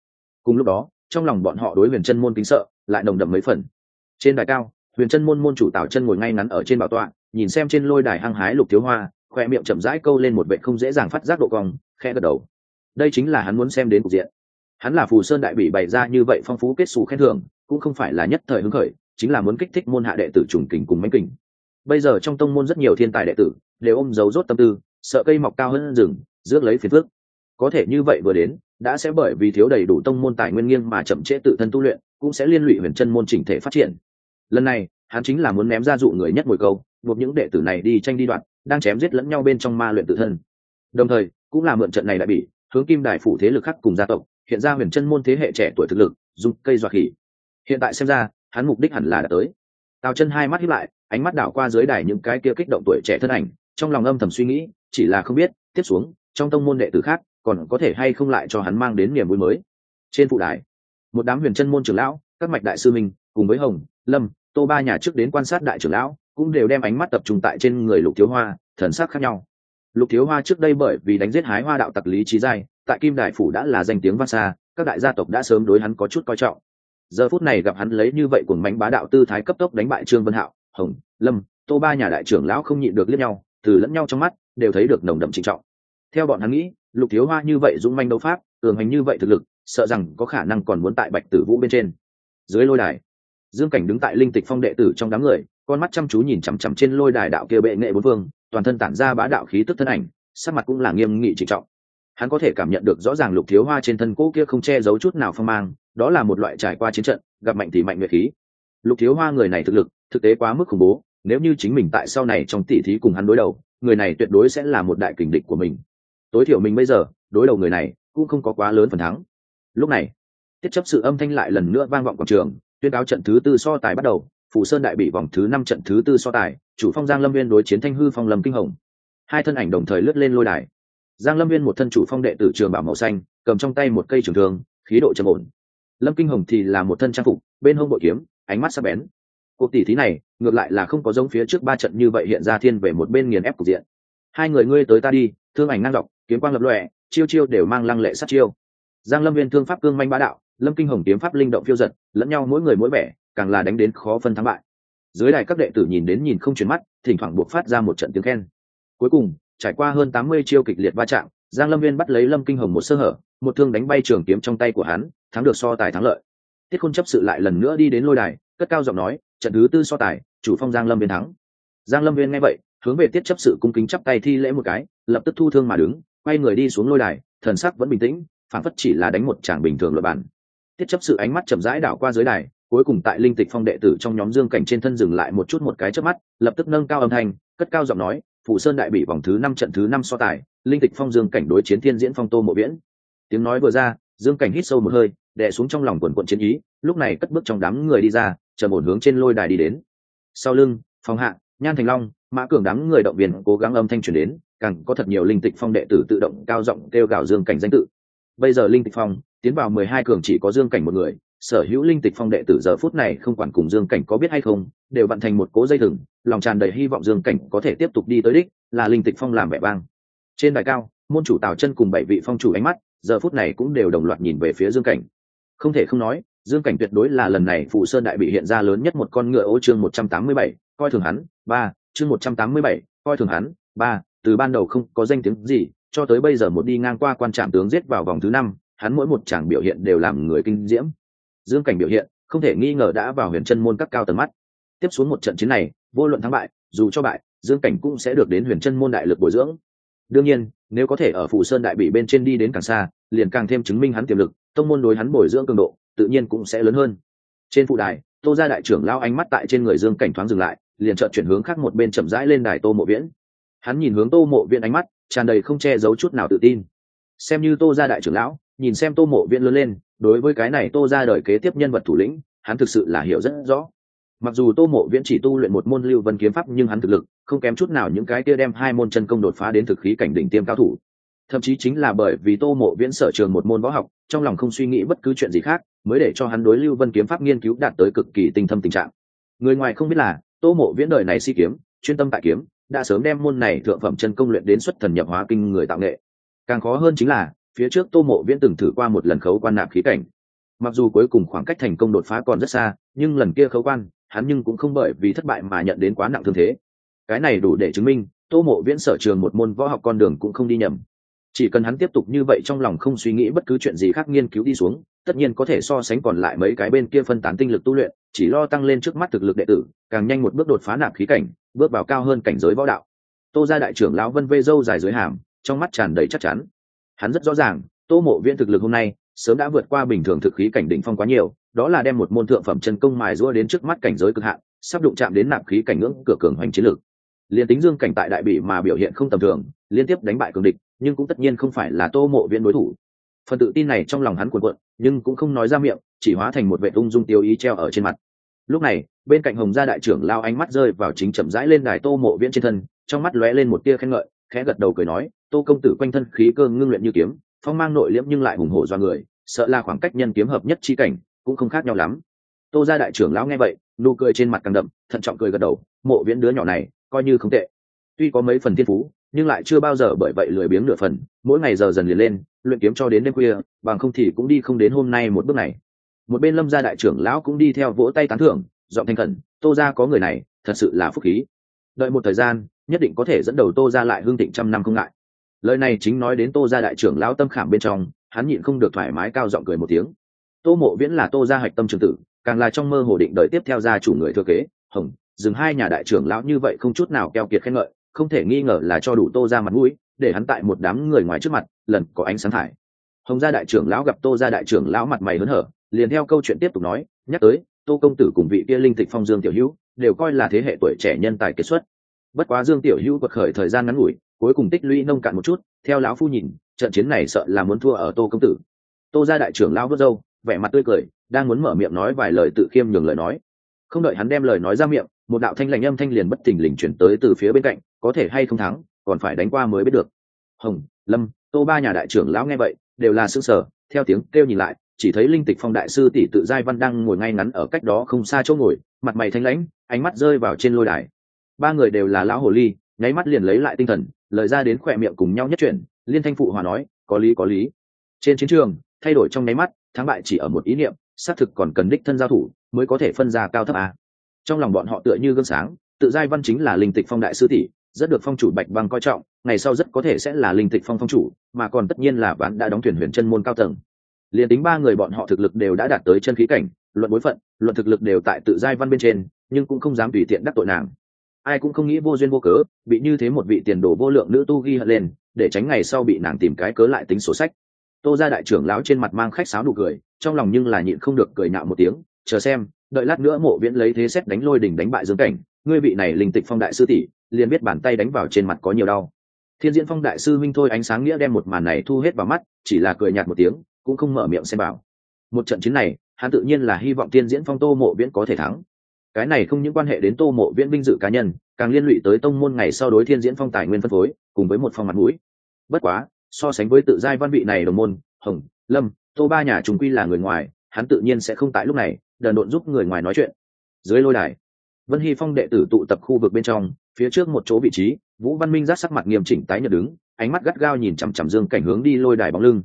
Cùng lúc đó, trong lòng bọn họ đối huyền chân môn kính sợ, lại nồng đậm mấy phần. Trên đài cao, huyền chân môn môn chủ tào chân ngồi ngay ngắn ở trên bảo tọa, nhìn xem trên lôi đài hăng hái lục thiếu hoa, khoe miệng chậm rãi câu lên một vệ không dễ dàng phát giác độ cong khe gật đầu. Đây chính là hắn muốn xem đến cục diện. Hắn là phù sơn đại bị bày ra như vậy phong phú kết xù khen thưởng, cũng không phải là nhất thời hứng khởi, chính là muốn kích thích môn hạ đệ tử trùng kình cùng mánh kình bây giờ trong tông môn rất nhiều thiên tài đệ tử đều ôm dấu rốt tâm tư, sợ cây mọc cao hơn rừng, rước lấy phiền phước có thể như vậy vừa đến, đã sẽ bởi vì thiếu đầy đủ tông môn tài nguyên nghiêng mà chậm trễ tự thân tu luyện, cũng sẽ liên lụy huyền chân môn chỉnh thể phát triển. Lần này, hắn chính là muốn ném ra dụ người nhất mồi câu, buộc những đệ tử này đi tranh đi đoạn, đang chém giết lẫn nhau bên trong ma luyện tự thân. Đồng thời, cũng là mượn trận này đại bị hướng kim đài phủ thế lực khác cùng gia tộc, hiện ra huyền chân môn thế hệ trẻ tuổi thực lực, dùng cây dọa khỉ. Hiện tại xem ra, hắn mục đích hẳn là đã tới. Tào chân hai mắt hiếp lại ánh mắt đảo qua dưới đài những cái kia kích động tuổi trẻ thân ảnh, trong lòng âm thầm suy nghĩ, chỉ là không biết, tiếp xuống, trong tông môn đệ tử khác, còn có thể hay không lại cho hắn mang đến niềm vui mới. Trên phụ đài, một đám huyền chân môn trưởng lão, các mạch đại sư mình, cùng với hồng, lâm, tô ba nhà trước đến quan sát đại trưởng lão, cũng đều đem ánh mắt tập trung tại trên người lục thiếu hoa, thần sắc khác nhau. Lục thiếu hoa trước đây bởi vì đánh giết hái hoa đạo tặc lý trí giai, tại kim đại phủ đã là danh tiếng vang xa, các đại gia tộc đã sớm đối hắn có chút coi trọng. Giờ phút này gặp hắn lấy như vậy cùng mánh bá đạo tư thái cấp tốc đánh bại trương vân hạo hồng, lâm, tô ba nhà đại trưởng lão không nhịn được liếc nhau, từ lẫn nhau trong mắt, đều thấy được nồng đậm trịnh trọng. Theo bọn hắn nghĩ, lục thiếu hoa như vậy dũng manh đấu pháp, cường hành như vậy thực lực, sợ rằng có khả năng còn muốn tại bạch tử vũ bên trên. Dưới lôi đài, dương cảnh đứng tại linh tịch phong đệ tử trong đám người, con mắt chăm chú nhìn chằm chằm trên lôi đài đạo kia bệ nghệ bốn phương, toàn thân tản ra bá đạo khí tức thân ảnh, sắc mặt cũng là nghiêm nghị trịnh trọng. Hắn có thể cảm nhận được rõ ràng lục thiếu hoa trên thân cỗ kia không che giấu chút nào phong mang, đó là một loại trải qua chiến trận, gặp mạnh thì mạnh nguyệt khí. Lục thiếu hoa người này thực lực thực tế quá mức khủng bố, nếu như chính mình tại sau này trong tỉ thí cùng hắn đối đầu, người này tuyệt đối sẽ là một đại kình địch của mình. Tối thiểu mình bây giờ, đối đầu người này, cũng không có quá lớn phần thắng. Lúc này, tiết chấp sự âm thanh lại lần nữa vang vọng quảng trường, tuyên cáo trận thứ tư so tài bắt đầu, phủ sơn đại bị vòng thứ năm trận thứ tư so tài, chủ phong giang lâm viên đối chiến thanh hư phong lâm kinh hồng. Hai thân ảnh đồng thời lướt lên lôi đài. Giang lâm viên một thân chủ phong đệ tử trường bảo màu xanh, cầm trong tay một cây trường thương, khí độ trầm ổn. Lâm kinh hồng thì là một thân trang phục, bên hông bội kiếm, ánh mắt sắc bén cuộc tỷ thí này, ngược lại là không có giống phía trước ba trận như vậy hiện ra thiên về một bên nghiền ép cục diện. Hai người ngươi tới ta đi, thương ảnh năng dọc, kiếm quang lập lọe chiêu chiêu đều mang lăng lệ sát chiêu. Giang lâm viên thương pháp cương manh bá đạo, lâm kinh hồng kiếm pháp linh động phiêu giật, lẫn nhau mỗi người mỗi vẻ, càng là đánh đến khó phân thắng bại. Dưới đài các đệ tử nhìn đến nhìn không chuyển mắt, thỉnh thoảng buộc phát ra một trận tiếng khen. Cuối cùng, trải qua hơn tám mươi chiêu kịch liệt va chạm, giang lâm viên bắt lấy lâm kinh hồng một sơ hở, một thương đánh bay trường kiếm trong tay của hắn, thắng được so tài thắng lợi. Tiết khôn chấp sự lại lần nữa đi đến lôi đài, cất cao giọng nói trận thứ tư so tài, chủ phong giang lâm viên thắng. Giang lâm viên nghe vậy, hướng về tiết chấp sự cung kính chắp tay thi lễ một cái, lập tức thu thương mà đứng, quay người đi xuống lôi đài, thần sắc vẫn bình tĩnh phản phất chỉ là đánh một tràng bình thường luật bản tiết chấp sự ánh mắt chậm rãi đảo qua dưới đài, cuối cùng tại linh tịch phong đệ tử trong nhóm dương cảnh trên thân dừng lại một chút một cái trước mắt, lập tức nâng cao âm thanh, cất cao giọng nói phụ sơn đại bị vòng thứ năm trận thứ năm so tài, linh tịch phong dương cảnh đối chiến thiên diễn phong tô mộ viễn. Tiếng nói vừa ra, dương cảnh hít sâu một hơi, đè xuống trong lòng quần quận chiến ý lúc này cất bước trong đám người đi ra, chờ một hướng trên lôi đài đi đến. Sau lưng phong hạ, nhan thành long, mã cường đám người động viên cố gắng âm thanh truyền đến, càng có thật nhiều linh tịch phong đệ tử tự động cao giọng kêu gào dương cảnh danh tự. Bây giờ linh tịch phong, tiến vào mười hai cường chỉ có dương cảnh một người, sở hữu linh tịch phong đệ tử giờ phút này không quản cùng dương cảnh có biết hay không, đều vận thành một cố dây thừng, lòng tràn đầy hy vọng dương cảnh có thể tiếp tục đi tới đích, là linh tịch phong làm vẻ vang. Trên đài cao, môn chủ tào chân cùng bảy vị phong chủ ánh mắt, giờ phút này cũng đều đồng loạt nhìn về phía dương cảnh. Không thể không nói dương cảnh tuyệt đối là lần này phụ sơn đại bị hiện ra lớn nhất một con ngựa ô chương một trăm tám mươi bảy, coi thường hắn, ba, chương một trăm tám mươi bảy, coi thường hắn, ba, từ ban đầu không có danh tiếng gì, cho tới bây giờ một đi ngang qua quan trạm tướng giết vào vòng thứ năm, hắn mỗi một chàng biểu hiện đều làm người kinh diễm. Dương cảnh biểu hiện, không thể nghi ngờ đã vào huyền chân môn các cao tầng mắt. Tiếp xuống một trận chiến này, vô luận thắng bại, dù cho bại, dương cảnh cũng sẽ được đến huyền chân môn đại lực bồi dưỡng. Đương nhiên, nếu có thể ở phủ sơn đại bị bên trên đi đến càng xa, liền càng thêm chứng minh hắn tiềm lực, tông môn đối hắn bồi dưỡng cường độ tự nhiên cũng sẽ lớn hơn. Trên phụ đài, tô gia đại trưởng lao ánh mắt tại trên người dương cảnh thoáng dừng lại, liền trợn chuyển hướng khác một bên chậm rãi lên đài tô mộ viễn. Hắn nhìn hướng tô mộ viễn ánh mắt, tràn đầy không che giấu chút nào tự tin. Xem như tô gia đại trưởng lão, nhìn xem tô mộ viễn lớn lên, đối với cái này tô ra đời kế tiếp nhân vật thủ lĩnh, hắn thực sự là hiểu rất rõ. Mặc dù tô mộ viễn chỉ tu luyện một môn lưu vân kiếm pháp nhưng hắn thực lực không kém chút nào những cái kia đem hai môn chân công đột phá đến thực khí cảnh đỉnh tiêm cao thủ. Thậm chí chính là bởi vì tô mộ viễn sở trường một môn võ học, trong lòng không suy nghĩ bất cứ chuyện gì khác mới để cho hắn đối lưu vân kiếm pháp nghiên cứu đạt tới cực kỳ tinh thâm tình trạng. Người ngoài không biết là, tô mộ viễn đời này si kiếm, chuyên tâm tại kiếm, đã sớm đem môn này thượng phẩm chân công luyện đến xuất thần nhập hóa kinh người tạo nghệ. Càng khó hơn chính là, phía trước tô mộ viễn từng thử qua một lần khấu quan nạp khí cảnh. Mặc dù cuối cùng khoảng cách thành công đột phá còn rất xa, nhưng lần kia khấu quan, hắn nhưng cũng không bởi vì thất bại mà nhận đến quá nặng thương thế. Cái này đủ để chứng minh, tô mộ viễn sở trường một môn võ học con đường cũng không đi nhầm chỉ cần hắn tiếp tục như vậy trong lòng không suy nghĩ bất cứ chuyện gì khác nghiên cứu đi xuống, tất nhiên có thể so sánh còn lại mấy cái bên kia phân tán tinh lực tu luyện, chỉ lo tăng lên trước mắt thực lực đệ tử, càng nhanh một bước đột phá nạp khí cảnh, bước vào cao hơn cảnh giới võ đạo. Tô ra đại trưởng lão vân vê dâu dài dưới hàm, trong mắt tràn đầy chắc chắn. Hắn rất rõ ràng, tô mộ viên thực lực hôm nay, sớm đã vượt qua bình thường thực khí cảnh đỉnh phong quá nhiều, đó là đem một môn thượng phẩm chân công mài rũa đến trước mắt cảnh giới cực hạn, sắp đụng chạm đến nạp khí cảnh ngưỡng cửa cường hoành chiến lược. Liên tính dương cảnh tại đại bị mà biểu hiện không tầm thường, liên tiếp đánh bại cường địch nhưng cũng tất nhiên không phải là tô mộ viễn đối thủ. Phần tự tin này trong lòng hắn cuộn cuộn, nhưng cũng không nói ra miệng, chỉ hóa thành một vệ ung dung tiêu ý treo ở trên mặt. Lúc này, bên cạnh hồng gia đại trưởng lao ánh mắt rơi vào chính chậm rãi lên đài tô mộ viễn trên thân, trong mắt lóe lên một tia khen ngợi, khẽ gật đầu cười nói, tô công tử quanh thân khí cơ ngưng luyện như kiếm, phong mang nội liễm nhưng lại hùng hổ do người, sợ là khoảng cách nhân kiếm hợp nhất chi cảnh, cũng không khác nhau lắm. Tô gia đại trưởng lão nghe vậy, nụ cười trên mặt càng đậm, thận trọng cười gật đầu, mộ viễn đứa nhỏ này, coi như không tệ. Tuy có mấy phần thiên phú nhưng lại chưa bao giờ bởi vậy lười biếng nửa phần, mỗi ngày giờ dần liền lên, luyện kiếm cho đến đêm khuya, bằng không thì cũng đi không đến hôm nay một bước này. Một bên lâm gia đại trưởng lão cũng đi theo vỗ tay tán thưởng, giọng thanh khẩn, tô gia có người này, thật sự là phúc khí. Đợi một thời gian, nhất định có thể dẫn đầu tô ra lại hương thịnh trăm năm không ngại. Lời này chính nói đến tô ra đại trưởng lão tâm khảm bên trong, hắn nhịn không được thoải mái cao giọng cười một tiếng. Tô mộ viễn là tô gia hạch tâm trường tử, càng là trong mơ hồ định đợi tiếp theo gia chủ người thừa kế. Hồng, dừng hai nhà đại trưởng lão như vậy không chút nào keo kiệt khen ngợi không thể nghi ngờ là cho đủ tô ra mặt mũi, để hắn tại một đám người ngoài trước mặt, lần có ánh sáng thải. Hồng gia đại trưởng lão gặp tô gia đại trưởng lão mặt mày hớn hở, liền theo câu chuyện tiếp tục nói, nhắc tới, tô công tử cùng vị kia linh tịch phong dương tiểu hữu, đều coi là thế hệ tuổi trẻ nhân tài kết xuất. Bất quá dương tiểu hữu quật khởi thời gian ngắn ngủi, cuối cùng tích lũy nông cạn một chút, theo lão phu nhìn, trận chiến này sợ là muốn thua ở tô công tử. Tô gia đại trưởng lão vớt râu, vẻ mặt tươi cười, đang muốn mở miệng nói vài lời tự khiêm nhường lời nói. Không đợi hắn đem lời nói ra miệng một đạo thanh lạnh âm thanh liền bất thình lình chuyển tới từ phía bên cạnh, có thể hay không thắng, còn phải đánh qua mới biết được. Hồng, lâm, tô ba nhà đại trưởng lão nghe vậy, đều là xương sở theo tiếng kêu nhìn lại, chỉ thấy linh tịch phong đại sư tỷ tự giai văn đang ngồi ngay ngắn ở cách đó không xa chỗ ngồi, mặt mày thanh lãnh, ánh mắt rơi vào trên lôi đài. Ba người đều là lão hồ ly, nháy mắt liền lấy lại tinh thần, lời ra đến khỏe miệng cùng nhau nhất chuyển, liên thanh phụ hòa nói, có lý có lý. Trên chiến trường, thay đổi trong nháy mắt, thắng bại chỉ ở một ý niệm, xác thực còn cần đích thân giao thủ, mới có thể phân ra cao thấp à trong lòng bọn họ tựa như gương sáng, tự giai văn chính là linh tịch phong đại sư tỷ, rất được phong chủ bạch băng coi trọng, ngày sau rất có thể sẽ là linh tịch phong phong chủ, mà còn tất nhiên là ván đã đóng thuyền huyền chân môn cao tầng. Liền tính ba người bọn họ thực lực đều đã đạt tới chân khí cảnh, luận bối phận, luận thực lực đều tại tự giai văn bên trên, nhưng cũng không dám tùy tiện đắc tội nàng. Ai cũng không nghĩ vô duyên vô cớ, bị như thế một vị tiền đồ vô lượng nữ tu ghi hận lên, để tránh ngày sau bị nàng tìm cái cớ lại tính sổ sách. Tô ra đại trưởng lão trên mặt mang khách sáo đủ cười, trong lòng nhưng là nhịn không được cười nạo một tiếng, chờ xem đợi lát nữa mộ viễn lấy thế xét đánh lôi đỉnh đánh bại dương cảnh, ngươi vị này linh tịch phong đại sư tỷ, liền biết bàn tay đánh vào trên mặt có nhiều đau. Thiên diễn phong đại sư minh thôi ánh sáng nghĩa đem một màn này thu hết vào mắt, chỉ là cười nhạt một tiếng, cũng không mở miệng xem bảo. Một trận chiến này, hắn tự nhiên là hy vọng thiên diễn phong tô mộ viễn có thể thắng. Cái này không những quan hệ đến tô mộ viễn vinh dự cá nhân, càng liên lụy tới tông môn ngày sau đối thiên diễn phong tài nguyên phân phối, cùng với một phong mặt mũi. Bất quá, so sánh với tự giai văn vị này đồng môn, hồng, lâm, tô ba nhà chúng quy là người ngoài, hắn tự nhiên sẽ không tại lúc này đần độn giúp người ngoài nói chuyện. Dưới lôi đài, vân hy phong đệ tử tụ tập khu vực bên trong, phía trước một chỗ vị trí, vũ văn minh rát sắc mặt nghiêm chỉnh tái nhợt đứng, ánh mắt gắt gao nhìn chằm chằm dương cảnh hướng đi lôi đài bóng lưng.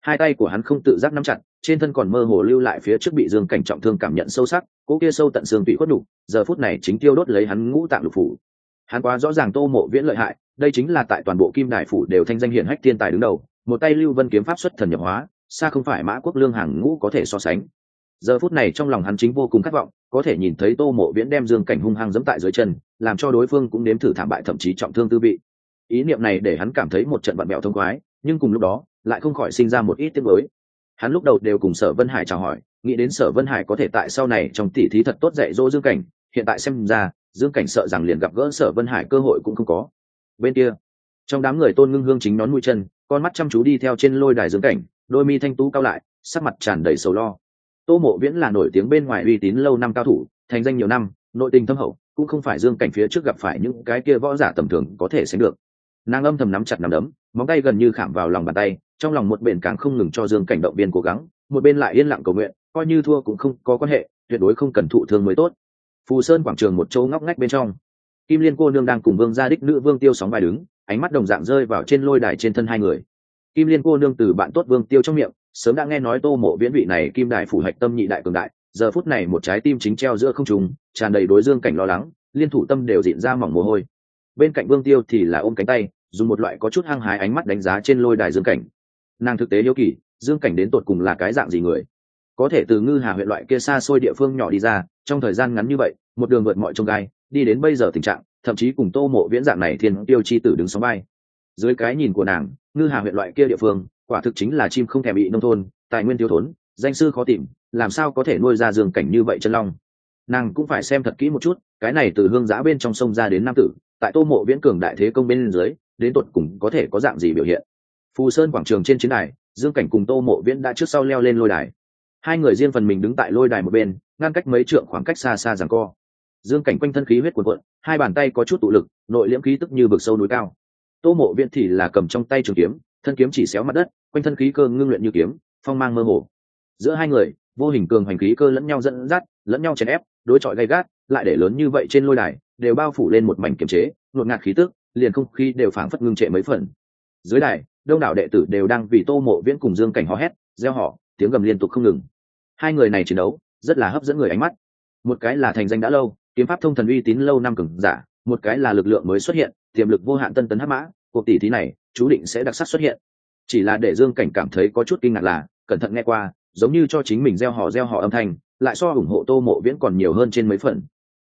Hai tay của hắn không tự giác nắm chặt, trên thân còn mơ hồ lưu lại phía trước bị dương cảnh trọng thương cảm nhận sâu sắc, cỗ kia sâu tận xương tụy khuất đủ, giờ phút này chính tiêu đốt lấy hắn ngũ tạng lục phủ. Hắn quá rõ ràng tô mộ viễn lợi hại, đây chính là tại toàn bộ kim đài phủ đều thanh danh hiển hách thiên tài đứng đầu, một tay lưu vân kiếm pháp xuất thần nhập hóa, xa không phải mã quốc lương hàng ngũ có thể so sánh giờ phút này trong lòng hắn chính vô cùng khát vọng, có thể nhìn thấy tô mộ viễn đem dương cảnh hung hăng dẫm tại dưới chân, làm cho đối phương cũng nếm thử thảm bại thậm chí trọng thương tư vị. Ý niệm này để hắn cảm thấy một trận bận bẹo thông khoái, nhưng cùng lúc đó, lại không khỏi sinh ra một ít tiếng mới hắn lúc đầu đều cùng sở vân hải chào hỏi, nghĩ đến sở vân hải có thể tại sau này trong tỉ thí thật tốt dạy dỗ dương cảnh, hiện tại xem ra, dương cảnh sợ rằng liền gặp gỡ sở vân hải cơ hội cũng không có. Bên kia, trong đám người tôn ngưng hương chính nón mũi chân, con mắt chăm chú đi theo trên lôi đài dương cảnh, đôi mi thanh tú cao lại, sắc mặt tràn đầy sầu lo tô mộ viễn là nổi tiếng bên ngoài uy tín lâu năm cao thủ, thành danh nhiều năm, nội tình thâm hậu, cũng không phải dương cảnh phía trước gặp phải những cái kia võ giả tầm thường có thể sánh được. Nàng âm thầm nắm chặt nắm đấm, móng tay gần như khảm vào lòng bàn tay, trong lòng một bên càng không ngừng cho dương cảnh động viên cố gắng, một bên lại yên lặng cầu nguyện, coi như thua cũng không có quan hệ, tuyệt đối không cần thụ thương mới tốt. Phù sơn quảng trường một chỗ ngóc ngách bên trong. Kim liên cô nương đang cùng vương gia đích nữ vương tiêu sóng bài đứng, ánh mắt đồng dạng rơi vào trên lôi đài trên thân hai người. Kim liên cô nương từ bạn tốt vương tiêu trong miệng sớm đã nghe nói tô mộ viễn vị này kim đại phủ hạch tâm nhị đại cường đại, giờ phút này một trái tim chính treo giữa không trùng tràn đầy đối dương cảnh lo lắng, liên thủ tâm đều dịn ra mỏng mồ hôi. Bên cạnh vương tiêu thì là ôm cánh tay, dùng một loại có chút hăng hái ánh mắt đánh giá trên lôi đài dương cảnh. Nàng thực tế hiếu kỳ, dương cảnh đến tột cùng là cái dạng gì người? Có thể từ ngư hà huyện loại kia xa xôi địa phương nhỏ đi ra, trong thời gian ngắn như vậy, một đường vượt mọi trông gai, đi đến bây giờ tình trạng, thậm chí cùng tô mộ viễn dạng này thiên tiêu chi tử đứng sóng bay dưới cái nhìn của nàng, ngư hà huyện loại kia địa phương quả thực chính là chim không thèm bị nông thôn, tài nguyên thiếu thốn, danh sư khó tìm, làm sao có thể nuôi ra dương cảnh như vậy chân long? Nàng cũng phải xem thật kỹ một chút, cái này từ hương giã bên trong sông ra đến nam tử, tại tô mộ viễn cường đại thế công bên dưới, đến tột cùng có thể có dạng gì biểu hiện? Phù sơn quảng trường trên chiến đài, dương cảnh cùng tô mộ viễn đã trước sau leo lên lôi đài. Hai người riêng phần mình đứng tại lôi đài một bên, ngăn cách mấy trượng khoảng cách xa xa rằng co. Dương cảnh quanh thân khí huyết cuộn cuộn, hai bàn tay có chút tụ lực, nội liễm khí tức như vực sâu núi cao. Tô mộ viễn thì là cầm trong tay trường kiếm thân kiếm chỉ xéo mặt đất, quanh thân khí cơ ngưng luyện như kiếm, phong mang mơ hồ. Giữa hai người, vô hình cường hành khí cơ lẫn nhau dẫn dắt, lẫn nhau chèn ép, đối chọi gay gắt, lại để lớn như vậy trên lôi đài, đều bao phủ lên một mảnh kiềm chế, ngột ngạt khí tức, liền không khí đều phảng phất ngưng trệ mấy phần. Dưới đài, đông đảo đệ tử đều đang vì tô mộ viễn cùng dương cảnh hò hét gieo họ tiếng gầm liên tục không ngừng. Hai người này chiến đấu, rất là hấp dẫn người ánh mắt. Một cái là thành danh đã lâu, kiếm pháp thông thần uy tín lâu năm cường giả, một cái là lực lượng mới xuất hiện, tiềm lực vô hạn tân tấn hắc mã, cuộc tỷ thí này chú định sẽ đặc sắc xuất hiện. Chỉ là để dương cảnh cảm thấy có chút kinh ngạc là, cẩn thận nghe qua, giống như cho chính mình gieo họ gieo họ âm thanh, lại so ủng hộ tô mộ viễn còn nhiều hơn trên mấy phần.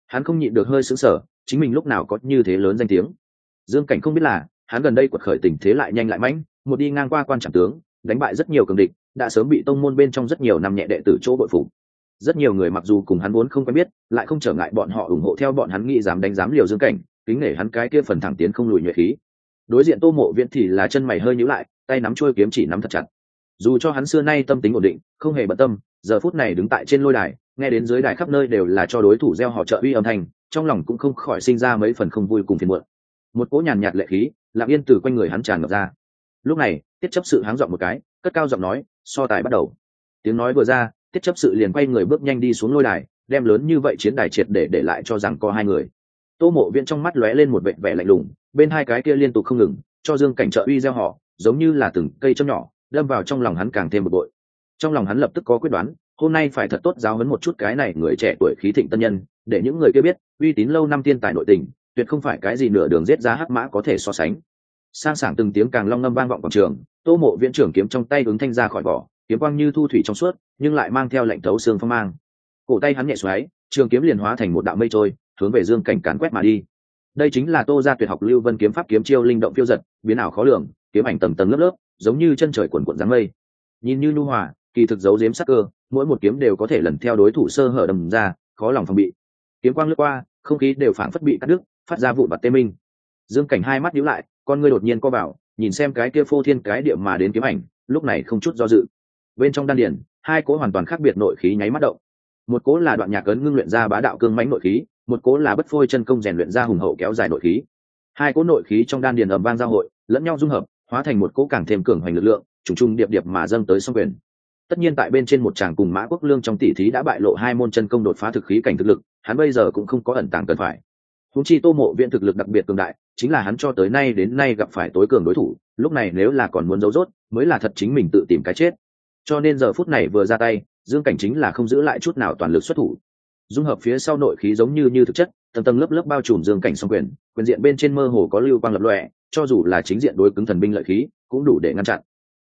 Hắn không nhịn được hơi sững sờ, chính mình lúc nào có như thế lớn danh tiếng. Dương cảnh không biết là, hắn gần đây quật khởi tình thế lại nhanh lại mãnh, một đi ngang qua quan trọng tướng, đánh bại rất nhiều cường địch, đã sớm bị tông môn bên trong rất nhiều năm nhẹ đệ tử chỗ bội phục. Rất nhiều người mặc dù cùng hắn vốn không quen biết, lại không trở ngại bọn họ ủng hộ theo bọn hắn nghĩ dám đánh dám liều dương cảnh, kính nể hắn cái kia phần thẳng tiến không lùi nhuệ khí đối diện tô mộ viễn thì là chân mày hơi nhíu lại, tay nắm trôi kiếm chỉ nắm thật chặt. Dù cho hắn xưa nay tâm tính ổn định, không hề bận tâm, giờ phút này đứng tại trên lôi đài, nghe đến dưới đài khắp nơi đều là cho đối thủ gieo họ trợ uy âm thanh, trong lòng cũng không khỏi sinh ra mấy phần không vui cùng phiền muộn. Một cỗ nhàn nhạt lệ khí, lặng yên từ quanh người hắn tràn ngập ra. Lúc này, tiết chấp sự háng dọn một cái, cất cao giọng nói, so tài bắt đầu. Tiếng nói vừa ra, tiết chấp sự liền quay người bước nhanh đi xuống lôi đài, đem lớn như vậy chiến đài triệt để để lại cho rằng có hai người. Tô mộ viên trong mắt lóe lên một vệ vẻ lạnh lùng bên hai cái kia liên tục không ngừng, cho dương cảnh trợ uy gieo họ, giống như là từng cây châm nhỏ, đâm vào trong lòng hắn càng thêm một bội. Trong lòng hắn lập tức có quyết đoán, hôm nay phải thật tốt giáo huấn một chút cái này người trẻ tuổi khí thịnh tân nhân, để những người kia biết, uy tín lâu năm tiên tài nội tình, tuyệt không phải cái gì nửa đường giết giá hắc mã có thể so sánh. Sang sảng từng tiếng càng long ngâm vang vọng quảng trường, tô mộ viện trưởng kiếm trong tay ứng thanh ra khỏi vỏ, kiếm quang như thu thủy trong suốt, nhưng lại mang theo lệnh thấu xương phong mang. Cổ tay hắn nhẹ xoáy, trường kiếm liền hóa thành một đạo mây trôi, hướng về dương cảnh cán quét mà đi đây chính là tô gia tuyệt học lưu vân kiếm pháp kiếm chiêu linh động phiêu giật, biến ảo khó lường, kiếm ảnh tầng tầng lớp lớp, giống như chân trời quần quận dáng mây. Nhìn như nhu hòa, kỳ thực giấu giếm sắc cơ, mỗi một kiếm đều có thể lần theo đối thủ sơ hở đầm ra, khó lòng phòng bị. Kiếm quang lướt qua, không khí đều phảng phất bị cắt đứt, phát ra vụn vặt tê minh. Dương cảnh hai mắt nhíu lại, con ngươi đột nhiên co vào, nhìn xem cái kia phô thiên cái địa mà đến kiếm ảnh, lúc này không chút do dự. Bên trong đan điền, hai cỗ hoàn toàn khác biệt nội khí nháy mắt động. Một cỗ là đoạn nhạc ấn ngưng luyện ra bá đạo cương mãnh nội khí một cố là bất phôi chân công rèn luyện ra hùng hậu kéo dài nội khí. Hai cố nội khí trong đan điền ầm vang giao hội, lẫn nhau dung hợp, hóa thành một cố càng thêm cường hoành lực lượng, trùng trùng điệp điệp mà dâng tới song quyền. Tất nhiên tại bên trên một tràng cùng mã quốc lương trong tỷ thí đã bại lộ hai môn chân công đột phá thực khí cảnh thực lực, hắn bây giờ cũng không có ẩn tàng cần phải. Húng chi tô mộ viện thực lực đặc biệt cường đại, chính là hắn cho tới nay đến nay gặp phải tối cường đối thủ, lúc này nếu là còn muốn giấu rốt, mới là thật chính mình tự tìm cái chết. Cho nên giờ phút này vừa ra tay, dương cảnh chính là không giữ lại chút nào toàn lực xuất thủ dung hợp phía sau nội khí giống như như thực chất, tầng tầng lớp lớp bao trùm dương cảnh song quyền quyền diện bên trên mơ hồ có lưu quang lập lọe cho dù là chính diện đối cứng thần binh lợi khí, cũng đủ để ngăn chặn.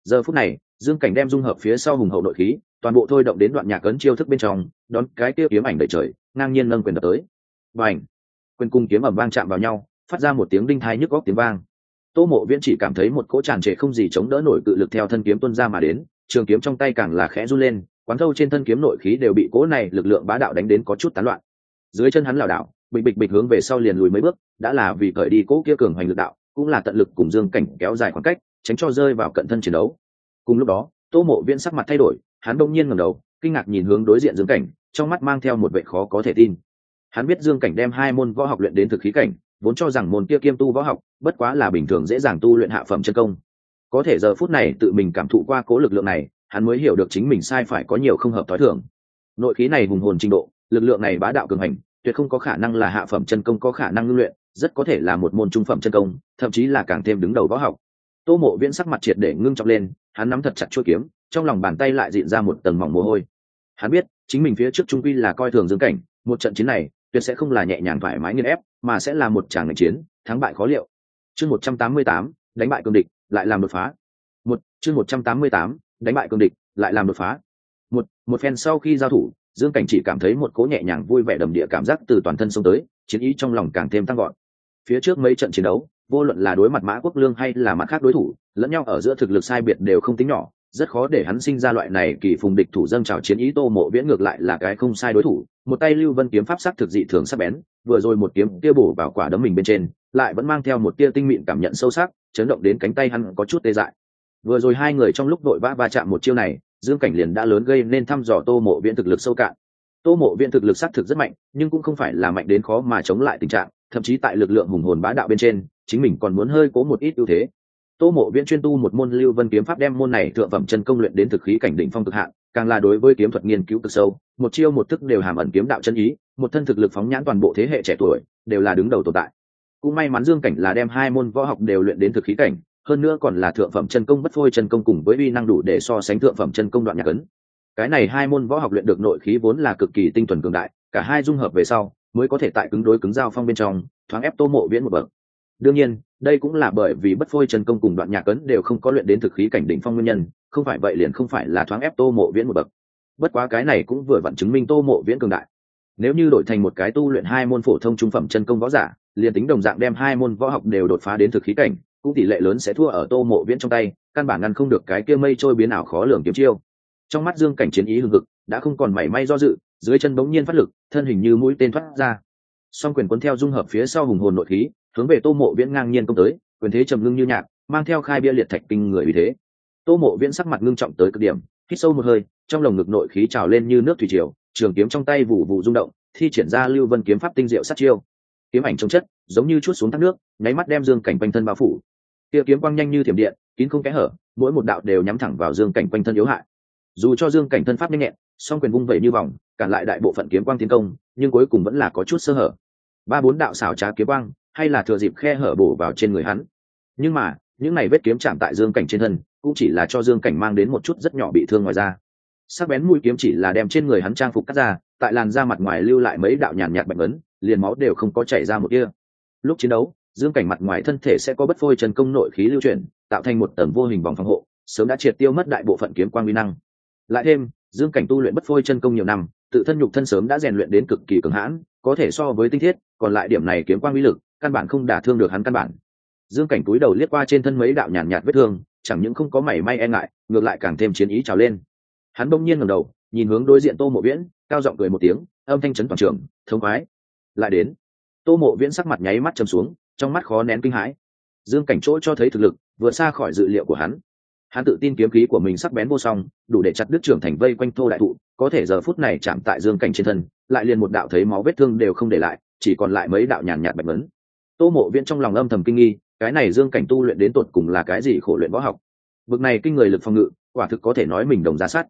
Giờ phút này, dương cảnh đem dung hợp phía sau hùng hậu nội khí, toàn bộ thôi động đến đoạn nhạc ấn chiêu thức bên trong, đón cái tiêu kiếm ảnh đầy trời, ngang nhiên nâng quyền đập tới. Và ảnh quyền cung kiếm ẩm vang chạm vào nhau, phát ra một tiếng đinh thai nhức góc tiếng vang. Tô mộ viễn chỉ cảm thấy một cỗ tràn trề không gì chống đỡ nổi cự lực theo thân kiếm tuân ra mà đến, trường kiếm trong tay càng là khẽ run lên quán thâu trên thân kiếm nội khí đều bị cỗ này lực lượng bá đạo đánh đến có chút tán loạn. Dưới chân hắn lảo đảo, bịch bịch bịch hướng về sau liền lùi mấy bước, đã là vì cởi đi cỗ kia cường hoành lực đạo, cũng là tận lực cùng dương cảnh kéo dài khoảng cách, tránh cho rơi vào cận thân chiến đấu. Cùng lúc đó, tô mộ viễn sắc mặt thay đổi, hắn đông nhiên ngầm đầu, kinh ngạc nhìn hướng đối diện dương cảnh, trong mắt mang theo một vệ khó có thể tin. Hắn biết dương cảnh đem hai môn võ học luyện đến thực khí cảnh, vốn cho rằng môn kia kiêm tu võ học, bất quá là bình thường dễ dàng tu luyện hạ phẩm chân công. Có thể giờ phút này tự mình cảm thụ qua cố lực lượng này hắn mới hiểu được chính mình sai phải có nhiều không hợp t h ó i thường. Nội khí này hùng hồn trình độ, lực lượng này bá đạo cường hành, tuyệt không có khả năng là hạ phẩm chân công có khả năng ngưng luyện, rất có thể là một môn trung phẩm chân công, thậm chí là càng thêm đứng đầu võ học. Tô mộ viễn sắc mặt triệt để ngưng trọng lên, hắn nắm thật chặt chuôi kiếm, trong lòng bàn tay lại diện ra một tầng mỏng mồ hôi. Hắn biết, chính mình phía trước trung quy là coi thường dương cảnh, một trận chiến này, tuyệt sẽ không là nhẹ nhàng thoải mái nghiên ép, mà sẽ là một tràng ngành chiến, thắng bại khó liệu. Chương một trăm tám mươi tám, đánh bại cương địch, lại làm đột phá. Một, chương một trăm tám mươi tám đánh bại cương địch, lại làm đột phá. Một một phen sau khi giao thủ, dương cảnh chỉ cảm thấy một cỗ nhẹ nhàng vui vẻ đầm địa cảm giác từ toàn thân xông tới, chiến ý trong lòng càng thêm tăng gọn phía trước mấy trận chiến đấu, vô luận là đối mặt mã quốc lương hay là mặt khác đối thủ, lẫn nhau ở giữa thực lực sai biệt đều không tính nhỏ, rất khó để hắn sinh ra loại này kỳ phùng địch thủ dâng trào chiến ý tô mộ viễn ngược lại là cái không sai đối thủ. Một tay lưu vân kiếm pháp sắc thực dị thường sắc bén, vừa rồi một kiếm tia bổ vào quả đấm mình bên trên, lại vẫn mang theo một tia tinh mịn cảm nhận sâu sắc, chấn động đến cánh tay hắn có chút tê dại vừa rồi hai người trong lúc đội vã va chạm một chiêu này, dương cảnh liền đã lớn gây nên thăm dò tô mộ viễn thực lực sâu cạn. Tô mộ viễn thực lực xác thực rất mạnh, nhưng cũng không phải là mạnh đến khó mà chống lại tình trạng, thậm chí tại lực lượng hùng hồn bá đạo bên trên, chính mình còn muốn hơi cố một ít ưu thế. Tô mộ viễn chuyên tu một môn lưu vân kiếm pháp đem môn này thượng phẩm chân công luyện đến thực khí cảnh đỉnh phong cực hạn, càng là đối với kiếm thuật nghiên cứu cực sâu, một chiêu một thức đều hàm ẩn kiếm đạo chân ý, một thân thực lực phóng nhãn toàn bộ thế hệ trẻ tuổi, đều là đứng đầu tồn tại. Cũng may mắn dương cảnh là đem hai môn võ học đều luyện đến thực khí cảnh hơn nữa còn là thượng phẩm chân công bất phôi chân công cùng với uy năng đủ để so sánh thượng phẩm chân công đoạn nhạc ấn. Cái này hai môn võ học luyện được nội khí vốn là cực kỳ tinh thuần cường đại, cả hai dung hợp về sau, mới có thể tại cứng đối cứng giao phong bên trong, thoáng ép tô mộ viễn một bậc. Đương nhiên, đây cũng là bởi vì bất phôi chân công cùng đoạn nhạc ấn đều không có luyện đến thực khí cảnh đỉnh phong nguyên nhân, không phải vậy liền không phải là thoáng ép tô mộ viễn một bậc. Bất quá cái này cũng vừa vặn chứng minh tô mộ viễn cường đại. Nếu như đổi thành một cái tu luyện hai môn phổ thông trung phẩm chân công võ giả, liền tính đồng dạng đem hai môn võ học đều đột phá đến thực khí cảnh cũng tỷ lệ lớn sẽ thua ở tô mộ viễn trong tay, căn bản ngăn không được cái kia mây trôi biến ảo khó lường kiếm chiêu. Trong mắt dương cảnh chiến ý hừng hực, đã không còn mảy may do dự, dưới chân bỗng nhiên phát lực, thân hình như mũi tên thoát ra. Song quyền cuốn theo dung hợp phía sau hùng hồn nội khí, hướng về tô mộ viễn ngang nhiên công tới, quyền thế trầm ngưng như nhạc, mang theo khai bia liệt thạch kinh người vì thế. Tô mộ viễn sắc mặt ngưng trọng tới cực điểm, hít sâu một hơi, trong lồng ngực nội khí trào lên như nước thủy triều, trường kiếm trong tay vụ vụ rung động, thi triển ra lưu vân kiếm pháp tinh diệu sát chiêu. Kiếm ảnh trong chất, giống như chút xuống thác nước, nháy mắt đem dương cảnh quanh thân bao phủ kia kiếm quang nhanh như thiểm điện, kín không kẽ hở, mỗi một đạo đều nhắm thẳng vào dương cảnh quanh thân yếu hại. Dù cho dương cảnh thân pháp nhanh nhẹn, song quyền vung vẩy như vòng, cản lại đại bộ phận kiếm quang tiến công, nhưng cuối cùng vẫn là có chút sơ hở. Ba bốn đạo xảo trá kiếm quang, hay là thừa dịp khe hở bổ vào trên người hắn. Nhưng mà, những này vết kiếm chạm tại dương cảnh trên thân, cũng chỉ là cho dương cảnh mang đến một chút rất nhỏ bị thương ngoài da. sắc bén mũi kiếm chỉ là đem trên người hắn trang phục cắt ra, tại làn da mặt ngoài lưu lại mấy đạo nhàn nhạt bệnh ấn liền máu đều không có chảy ra một kia lúc chiến đấu dương cảnh mặt ngoài thân thể sẽ có bất phôi chân công nội khí lưu chuyển tạo thành một tầng vô hình vòng phòng hộ sớm đã triệt tiêu mất đại bộ phận kiếm quang uy năng. Lại thêm dương cảnh tu luyện bất phôi chân công nhiều năm tự thân nhục thân sớm đã rèn luyện đến cực kỳ cường hãn có thể so với tinh thiết còn lại điểm này kiếm quang uy lực căn bản không đả thương được hắn căn bản. Dương cảnh túi đầu liếc qua trên thân mấy đạo nhàn nhạt, vết thương chẳng những không có mảy may e ngại ngược lại càng thêm chiến ý trào lên. Hắn bỗng nhiên ngẩng đầu nhìn hướng đối diện tô mộ viễn cao giọng cười một tiếng âm thanh trấn toàn trường thống khoái. Lại đến tô mộ viễn sắc mặt nháy mắt chầm xuống trong mắt khó nén kinh hãi. Dương cảnh chỗ cho thấy thực lực, vượt xa khỏi dự liệu của hắn. Hắn tự tin kiếm khí của mình sắc bén vô song, đủ để chặt đứt trưởng thành vây quanh thô đại thụ, có thể giờ phút này chạm tại dương cảnh trên thân, lại liền một đạo thấy máu vết thương đều không để lại, chỉ còn lại mấy đạo nhàn nhạt bạch vấn tô mộ viễn trong lòng âm thầm kinh nghi, cái này dương cảnh tu luyện đến tột cùng là cái gì khổ luyện võ học? Vực này kinh người lực phòng ngự, quả thực có thể nói mình đồng giá sát.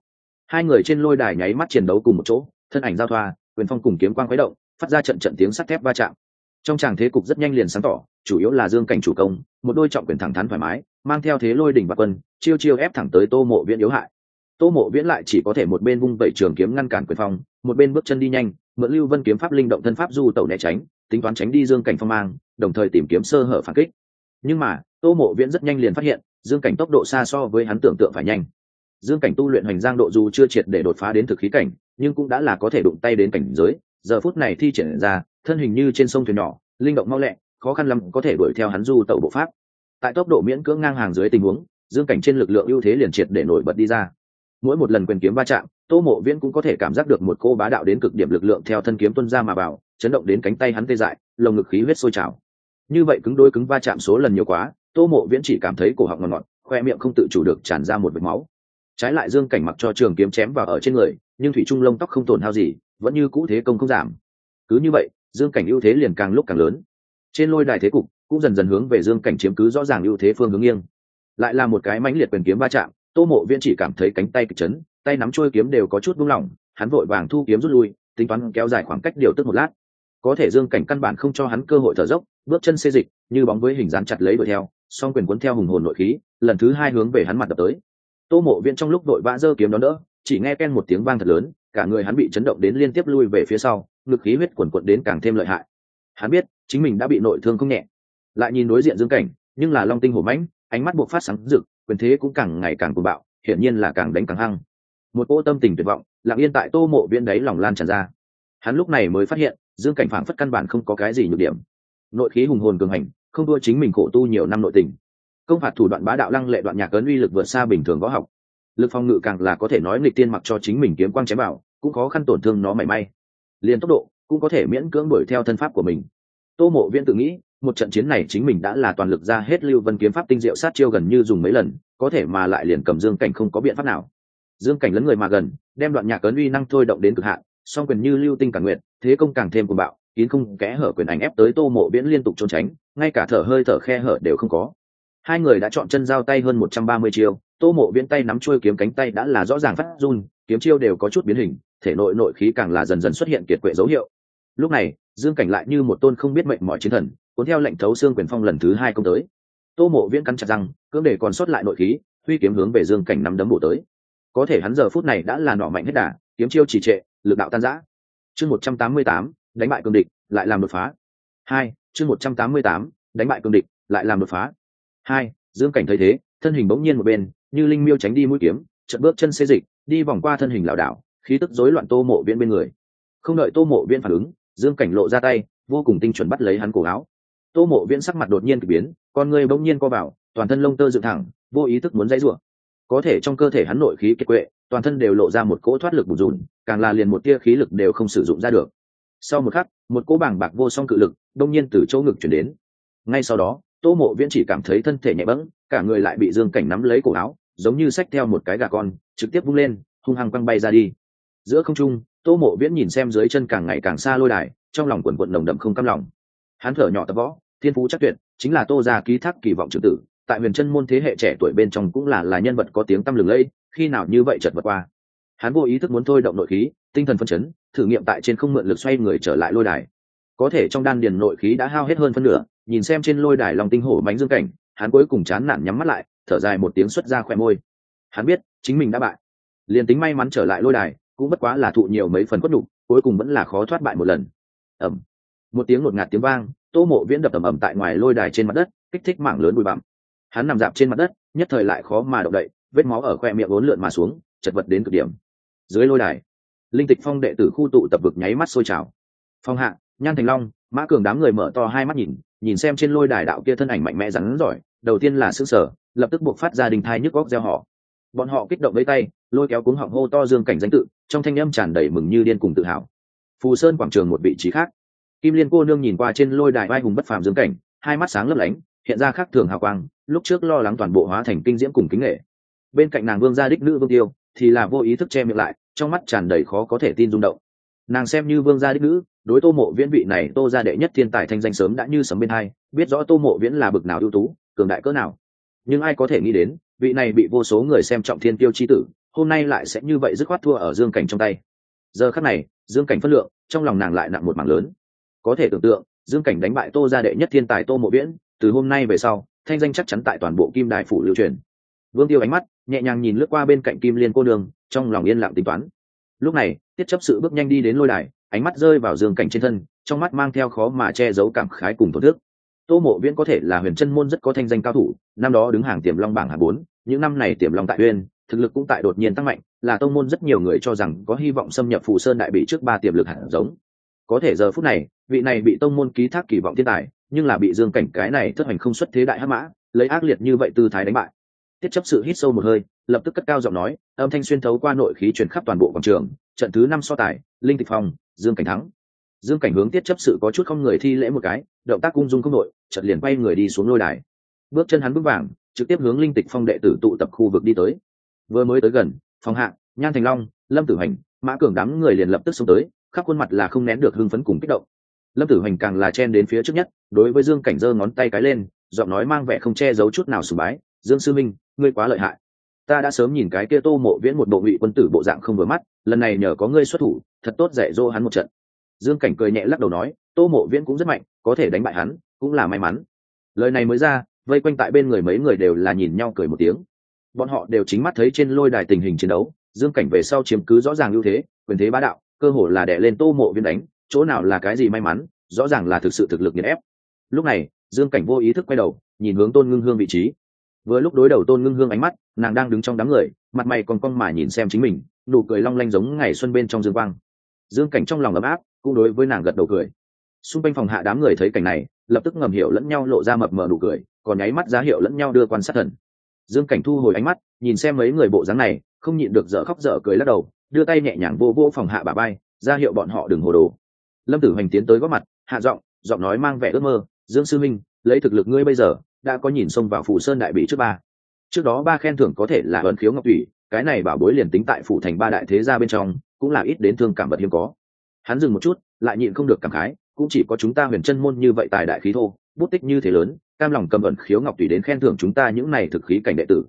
Hai người trên lôi đài nháy mắt chiến đấu cùng một chỗ, thân ảnh giao thoa, quyền phong cùng kiếm quang khuấy động, phát ra trận trận tiếng sắt thép va chạm trong tràng thế cục rất nhanh liền sáng tỏ, chủ yếu là dương cảnh chủ công, một đôi trọng quyền thẳng thắn thoải mái, mang theo thế lôi đỉnh và quân, chiêu chiêu ép thẳng tới tô mộ viễn yếu hại. Tô mộ viễn lại chỉ có thể một bên vung vẩy trường kiếm ngăn cản quyền phong, một bên bước chân đi nhanh, mượn lưu vân kiếm pháp linh động thân pháp du tẩu né tránh, tính toán tránh đi dương cảnh phong mang, đồng thời tìm kiếm sơ hở phản kích. Nhưng mà, tô mộ viễn rất nhanh liền phát hiện, dương cảnh tốc độ xa so với hắn tưởng tượng phải nhanh. Dương cảnh tu luyện hoành giang độ dù chưa triệt để đột phá đến thực khí cảnh, nhưng cũng đã là có thể đụng tay đến cảnh giới, giờ phút này thi triển ra thân hình như trên sông thuyền nhỏ, linh động mau lẹ, khó khăn lắm có thể đuổi theo hắn du tẩu bộ pháp. Tại tốc độ miễn cưỡng ngang hàng dưới tình huống, dương cảnh trên lực lượng ưu thế liền triệt để nổi bật đi ra. Mỗi một lần quyền kiếm va chạm, tô mộ viễn cũng có thể cảm giác được một cô bá đạo đến cực điểm lực lượng theo thân kiếm tuân ra mà vào, chấn động đến cánh tay hắn tê dại, lồng ngực khí huyết sôi trào. Như vậy cứng đôi cứng va chạm số lần nhiều quá, tô mộ viễn chỉ cảm thấy cổ họng ngọt ngọt, khoe miệng không tự chủ được tràn ra một vệt máu. Trái lại dương cảnh mặc cho trường kiếm chém vào ở trên người, nhưng thủy trung lông tóc không tổn hao gì, vẫn như cũ thế công không giảm. Cứ như vậy dương cảnh ưu thế liền càng lúc càng lớn. Trên lôi đài thế cục, cũng dần dần hướng về dương cảnh chiếm cứ rõ ràng ưu thế phương hướng nghiêng. Lại là một cái mãnh liệt quyền kiếm va chạm, tô mộ viễn chỉ cảm thấy cánh tay kịch chấn, tay nắm trôi kiếm đều có chút buông lỏng, hắn vội vàng thu kiếm rút lui, tính toán kéo dài khoảng cách điều tức một lát. Có thể dương cảnh căn bản không cho hắn cơ hội thở dốc, bước chân xê dịch, như bóng với hình dáng chặt lấy đuổi theo, song quyền cuốn theo hùng hồn nội khí, lần thứ hai hướng về hắn mặt đập tới. Tô mộ viễn trong lúc đội vã giơ kiếm đón đỡ, chỉ nghe ken một tiếng vang thật lớn, cả người hắn bị chấn động đến liên tiếp lui về phía sau ngực khí huyết quần quận đến càng thêm lợi hại. Hắn biết, chính mình đã bị nội thương không nhẹ. Lại nhìn đối diện dương cảnh, nhưng là long tinh hổ mãnh, ánh mắt buộc phát sáng rực, quyền thế cũng càng ngày càng cuồng bạo, hiển nhiên là càng đánh càng hăng. Một cỗ tâm tình tuyệt vọng, lặng yên tại tô mộ viễn đáy lòng lan tràn ra. Hắn lúc này mới phát hiện, dương cảnh phảng phất căn bản không có cái gì nhược điểm. Nội khí hùng hồn cường hành, không đua chính mình khổ tu nhiều năm nội tình. Công phạt thủ đoạn bá đạo lăng lệ đoạn nhạc cấn uy lực vượt xa bình thường võ học. Lực phong ngự càng là có thể nói nghịch tiên mặc cho chính mình kiếm quang chém bảo cũng khó khăn tổn thương nó mảy may liền tốc độ cũng có thể miễn cưỡng đuổi theo thân pháp của mình. Tô mộ viễn tự nghĩ, một trận chiến này chính mình đã là toàn lực ra hết lưu vân kiếm pháp tinh diệu sát chiêu gần như dùng mấy lần, có thể mà lại liền cầm dương cảnh không có biện pháp nào. Dương cảnh lấn người mà gần, đem đoạn nhạc cấn uy năng thôi động đến cực hạn, song quyền như lưu tinh cả nguyện, thế công càng thêm cuồng bạo, kín không kẽ hở quyền ảnh ép tới tô mộ viễn liên tục trốn tránh, ngay cả thở hơi thở khe hở đều không có hai người đã chọn chân giao tay hơn một trăm ba mươi chiêu, tô mộ viễn tay nắm chuôi kiếm cánh tay đã là rõ ràng phát run, kiếm chiêu đều có chút biến hình, thể nội nội khí càng là dần dần xuất hiện kiệt quệ dấu hiệu. Lúc này, dương cảnh lại như một tôn không biết mệnh mọi chiến thần, cuốn theo lệnh thấu xương quyền phong lần thứ hai công tới. Tô mộ viễn cắn chặt răng, cưỡng để còn sót lại nội khí, huy kiếm hướng về dương cảnh nắm đấm bổ tới. Có thể hắn giờ phút này đã là nọ mạnh hết đà, kiếm chiêu trì trệ, lực đạo tan giã chương một trăm tám mươi tám, đánh bại cương địch, lại làm đột phá. Hai, chương một trăm tám mươi tám, đánh bại cương địch, lại làm đột phá hai, dương cảnh thấy thế, thân hình bỗng nhiên một bên, như linh miêu tránh đi mũi kiếm, chợt bước chân xê dịch, đi vòng qua thân hình lảo đảo, khí tức rối loạn tô mộ viễn bên người. Không đợi tô mộ viễn phản ứng, dương cảnh lộ ra tay, vô cùng tinh chuẩn bắt lấy hắn cổ áo. Tô mộ viễn sắc mặt đột nhiên k ỳ biến, con người bỗng nhiên co vào, toàn thân lông tơ dựng thẳng, vô ý thức muốn dãy rủa. Có thể trong cơ thể hắn nội khí kiệt quệ, toàn thân đều lộ ra một cỗ thoát lực bùn rùn, càng là liền một tia khí lực đều không sử dụng ra được. Sau một khắc, một cỗ bảng bạc vô song cự lực đông nhiên từ chỗ ngực chuyển đến. Ngay sau đó tô mộ viễn chỉ cảm thấy thân thể nhẹ bẫng, cả người lại bị dương cảnh nắm lấy cổ áo, giống như xách theo một cái gà con, trực tiếp vung lên, hung hăng quăng bay ra đi. Giữa không trung, tô mộ viễn nhìn xem dưới chân càng ngày càng xa lôi đài, trong lòng quần quận nồng đậm không căm lòng. Hắn thở nhỏ tập võ, thiên phú chắc tuyệt, chính là tô gia ký thác kỳ vọng trưởng tử, tại huyền chân môn thế hệ trẻ tuổi bên trong cũng là là nhân vật có tiếng tăm lừng lẫy, khi nào như vậy chợt vượt qua. Hắn vô ý thức muốn thôi động nội khí, tinh thần phân chấn, thử nghiệm tại trên không mượn lực xoay người trở lại lôi đài. Có thể trong đan điền nội khí đã hao hết hơn phân nửa nhìn xem trên lôi đài lòng tinh hổ bánh dương cảnh, hắn cuối cùng chán nản nhắm mắt lại, thở dài một tiếng xuất ra khoe môi. Hắn biết, chính mình đã bại. Liền tính may mắn trở lại lôi đài, cũng bất quá là thụ nhiều mấy phần quất đục cuối cùng vẫn là khó thoát bại một lần. Ẩm một tiếng ngột ngạt tiếng vang, tô mộ viễn đập ầm ầm tại ngoài lôi đài trên mặt đất, kích thích mảng lớn bụi bặm. Hắn nằm dạp trên mặt đất, nhất thời lại khó mà động đậy, vết máu ở khoe miệng bốn lượn mà xuống, chật vật đến cực điểm. Dưới lôi đài, linh tịch phong đệ tử khu tụ tập vực nháy mắt sôi trào. Phong hạ, nhan thành long, mã cường đám người mở to hai mắt nhìn nhìn xem trên lôi đài đạo kia thân ảnh mạnh mẽ rắn giỏi, đầu tiên là xương sở lập tức buộc phát ra đình thai nhức góc gieo họ bọn họ kích động lấy tay, lôi kéo cuống họng hô to dương cảnh danh tự, trong thanh âm tràn đầy mừng như điên cùng tự hào. Phù sơn quảng trường một vị trí khác. Kim liên cô nương nhìn qua trên lôi đài vai hùng bất phàm dương cảnh, hai mắt sáng lấp lánh, hiện ra khác thường hào quang, lúc trước lo lắng toàn bộ hóa thành kinh diễm cùng kính nghệ. Bên cạnh nàng vương gia đích nữ vương tiêu, thì là vô ý thức che miệng lại, trong mắt tràn đầy khó có thể tin rung động nàng xem như vương gia đích nữ, đối tô mộ viễn vị này tô gia đệ nhất thiên tài thanh danh sớm đã như sấm bên hai, biết rõ tô mộ viễn là bực nào ưu tú, cường đại cỡ nào. Nhưng ai có thể nghĩ đến, vị này bị vô số người xem trọng thiên tiêu chi tử, hôm nay lại sẽ như vậy dứt khoát thua ở dương cảnh trong tay. Giờ khắc này, dương cảnh phân lượng, trong lòng nàng lại nặng một mảng lớn. Có thể tưởng tượng, dương cảnh đánh bại tô gia đệ nhất thiên tài tô mộ viễn, từ hôm nay về sau, thanh danh chắc chắn tại toàn bộ kim đài phủ lưu truyền. Vương tiêu ánh mắt, nhẹ nhàng nhìn lướt qua bên cạnh kim liên cô đường trong lòng yên lặng tính toán lúc này, tiết chấp sự bước nhanh đi đến lôi đài, ánh mắt rơi vào dương cảnh trên thân, trong mắt mang theo khó mà che giấu cảm khái cùng tổn thức. Tô mộ viễn có thể là huyền chân môn rất có thanh danh cao thủ, năm đó đứng hàng tiềm long bảng hạng bốn, những năm này tiềm long tại uyên, thực lực cũng tại đột nhiên tăng mạnh, là tông môn rất nhiều người cho rằng có hy vọng xâm nhập phù sơn đại bị trước ba tiềm lực hạt giống. Có thể giờ phút này, vị này bị tông môn ký thác kỳ vọng thiên tài, nhưng là bị dương cảnh cái này thất hành không xuất thế đại hắc mã, lấy ác liệt như vậy tư thái đánh bại. Tiết chấp sự hít sâu một hơi lập tức cất cao giọng nói, âm thanh xuyên thấu qua nội khí truyền khắp toàn bộ quảng trường, trận thứ năm so tài, linh tịch phong, dương cảnh thắng. Dương cảnh hướng tiết chấp sự có chút không người thi lễ một cái, động tác cung dung không nội chợt liền quay người đi xuống lôi đài. Bước chân hắn bước vàng, trực tiếp hướng linh tịch phong đệ tử tụ tập khu vực đi tới. Vừa mới tới gần phong hạ, nhan thành long, lâm tử hành, mã cường đám người liền lập tức xông tới, khắp khuôn mặt là không nén được hưng phấn cùng kích động. Lâm tử hành càng là chen đến phía trước nhất, đối với dương cảnh giơ ngón tay cái lên, giọng nói mang vẻ không che giấu chút nào sùng bái, dương sư minh, ngươi quá lợi hại ta đã sớm nhìn cái kia tô mộ viễn một bộ ngụy quân tử bộ dạng không vừa mắt, lần này nhờ có ngươi xuất thủ, thật tốt dạy dỗ hắn một trận. Dương cảnh cười nhẹ lắc đầu nói, tô mộ viễn cũng rất mạnh, có thể đánh bại hắn, cũng là may mắn. Lời này mới ra, vây quanh tại bên người mấy người đều là nhìn nhau cười một tiếng. Bọn họ đều chính mắt thấy trên lôi đài tình hình chiến đấu, dương cảnh về sau chiếm cứ rõ ràng ưu thế, quyền thế bá đạo, cơ hồ là đè lên tô mộ viễn đánh, chỗ nào là cái gì may mắn, rõ ràng là thực sự thực lực nghiền ép. Lúc này, dương cảnh vô ý thức quay đầu, nhìn hướng tôn ngưng hương vị trí vừa lúc đối đầu tôn ngưng hương ánh mắt, nàng đang đứng trong đám người, mặt mày còn cong mà nhìn xem chính mình, nụ cười long lanh giống ngày xuân bên trong dương quang. Dương cảnh trong lòng ấm áp, cũng đối với nàng gật đầu cười. Xung quanh phòng hạ đám người thấy cảnh này, lập tức ngầm hiểu lẫn nhau lộ ra mập mờ nụ cười, còn nháy mắt giá hiệu lẫn nhau đưa quan sát thần. Dương cảnh thu hồi ánh mắt, nhìn xem mấy người bộ dáng này, không nhịn được dở khóc dở cười lắc đầu, đưa tay nhẹ nhàng vô vô phòng hạ bà bay, ra hiệu bọn họ đừng hồ đồ. Lâm tử hoành tiến tới góp mặt, hạ giọng giọng nói mang vẻ ước mơ. Dương sư minh, lấy thực lực ngươi bây giờ đã có nhìn xông vào phủ sơn đại bị trước ba. Trước đó ba khen thưởng có thể là ấn khiếu ngọc thủy cái này bảo bối liền tính tại phủ thành ba đại thế gia bên trong, cũng là ít đến thương cảm vật hiếm có. Hắn dừng một chút, lại nhịn không được cảm khái, cũng chỉ có chúng ta huyền chân môn như vậy tài đại khí thô, bút tích như thế lớn, cam lòng cầm ẩn khiếu ngọc tùy đến khen thưởng chúng ta những này thực khí cảnh đệ tử.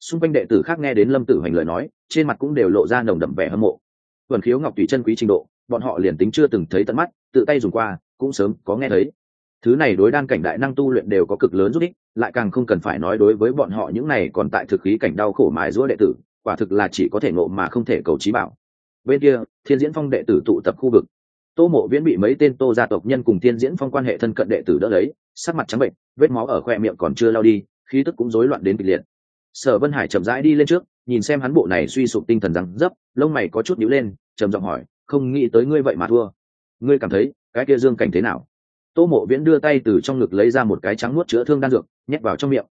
Xung quanh đệ tử khác nghe đến lâm tử hoành lời nói, trên mặt cũng đều lộ ra nồng đậm vẻ hâm mộ. Ẩn khiếu ngọc tùy chân quý trình độ, bọn họ liền tính chưa từng thấy tận mắt, tự tay dùng qua, cũng sớm có nghe thấy thứ này đối đan cảnh đại năng tu luyện đều có cực lớn giúp ích, lại càng không cần phải nói đối với bọn họ những này còn tại thực khí cảnh đau khổ mài giũa đệ tử, quả thực là chỉ có thể ngộ mà không thể cầu trí bảo. Bên kia, thiên diễn phong đệ tử tụ tập khu vực. Tô mộ viễn bị mấy tên tô gia tộc nhân cùng thiên diễn phong quan hệ thân cận đệ tử đỡ lấy, sắc mặt trắng bệnh, vết máu ở khoe miệng còn chưa lao đi, khí tức cũng rối loạn đến kịch liệt. Sở vân hải chậm rãi đi lên trước, nhìn xem hắn bộ này suy sụp tinh thần răng dấp, lông mày có chút nhíu lên, trầm giọng hỏi, không nghĩ tới ngươi vậy mà thua. Ngươi cảm thấy cái kia dương cảnh thế nào? Tô mộ viễn đưa tay từ trong ngực lấy ra một cái trắng nuốt chữa thương đan dược, nhét vào trong miệng.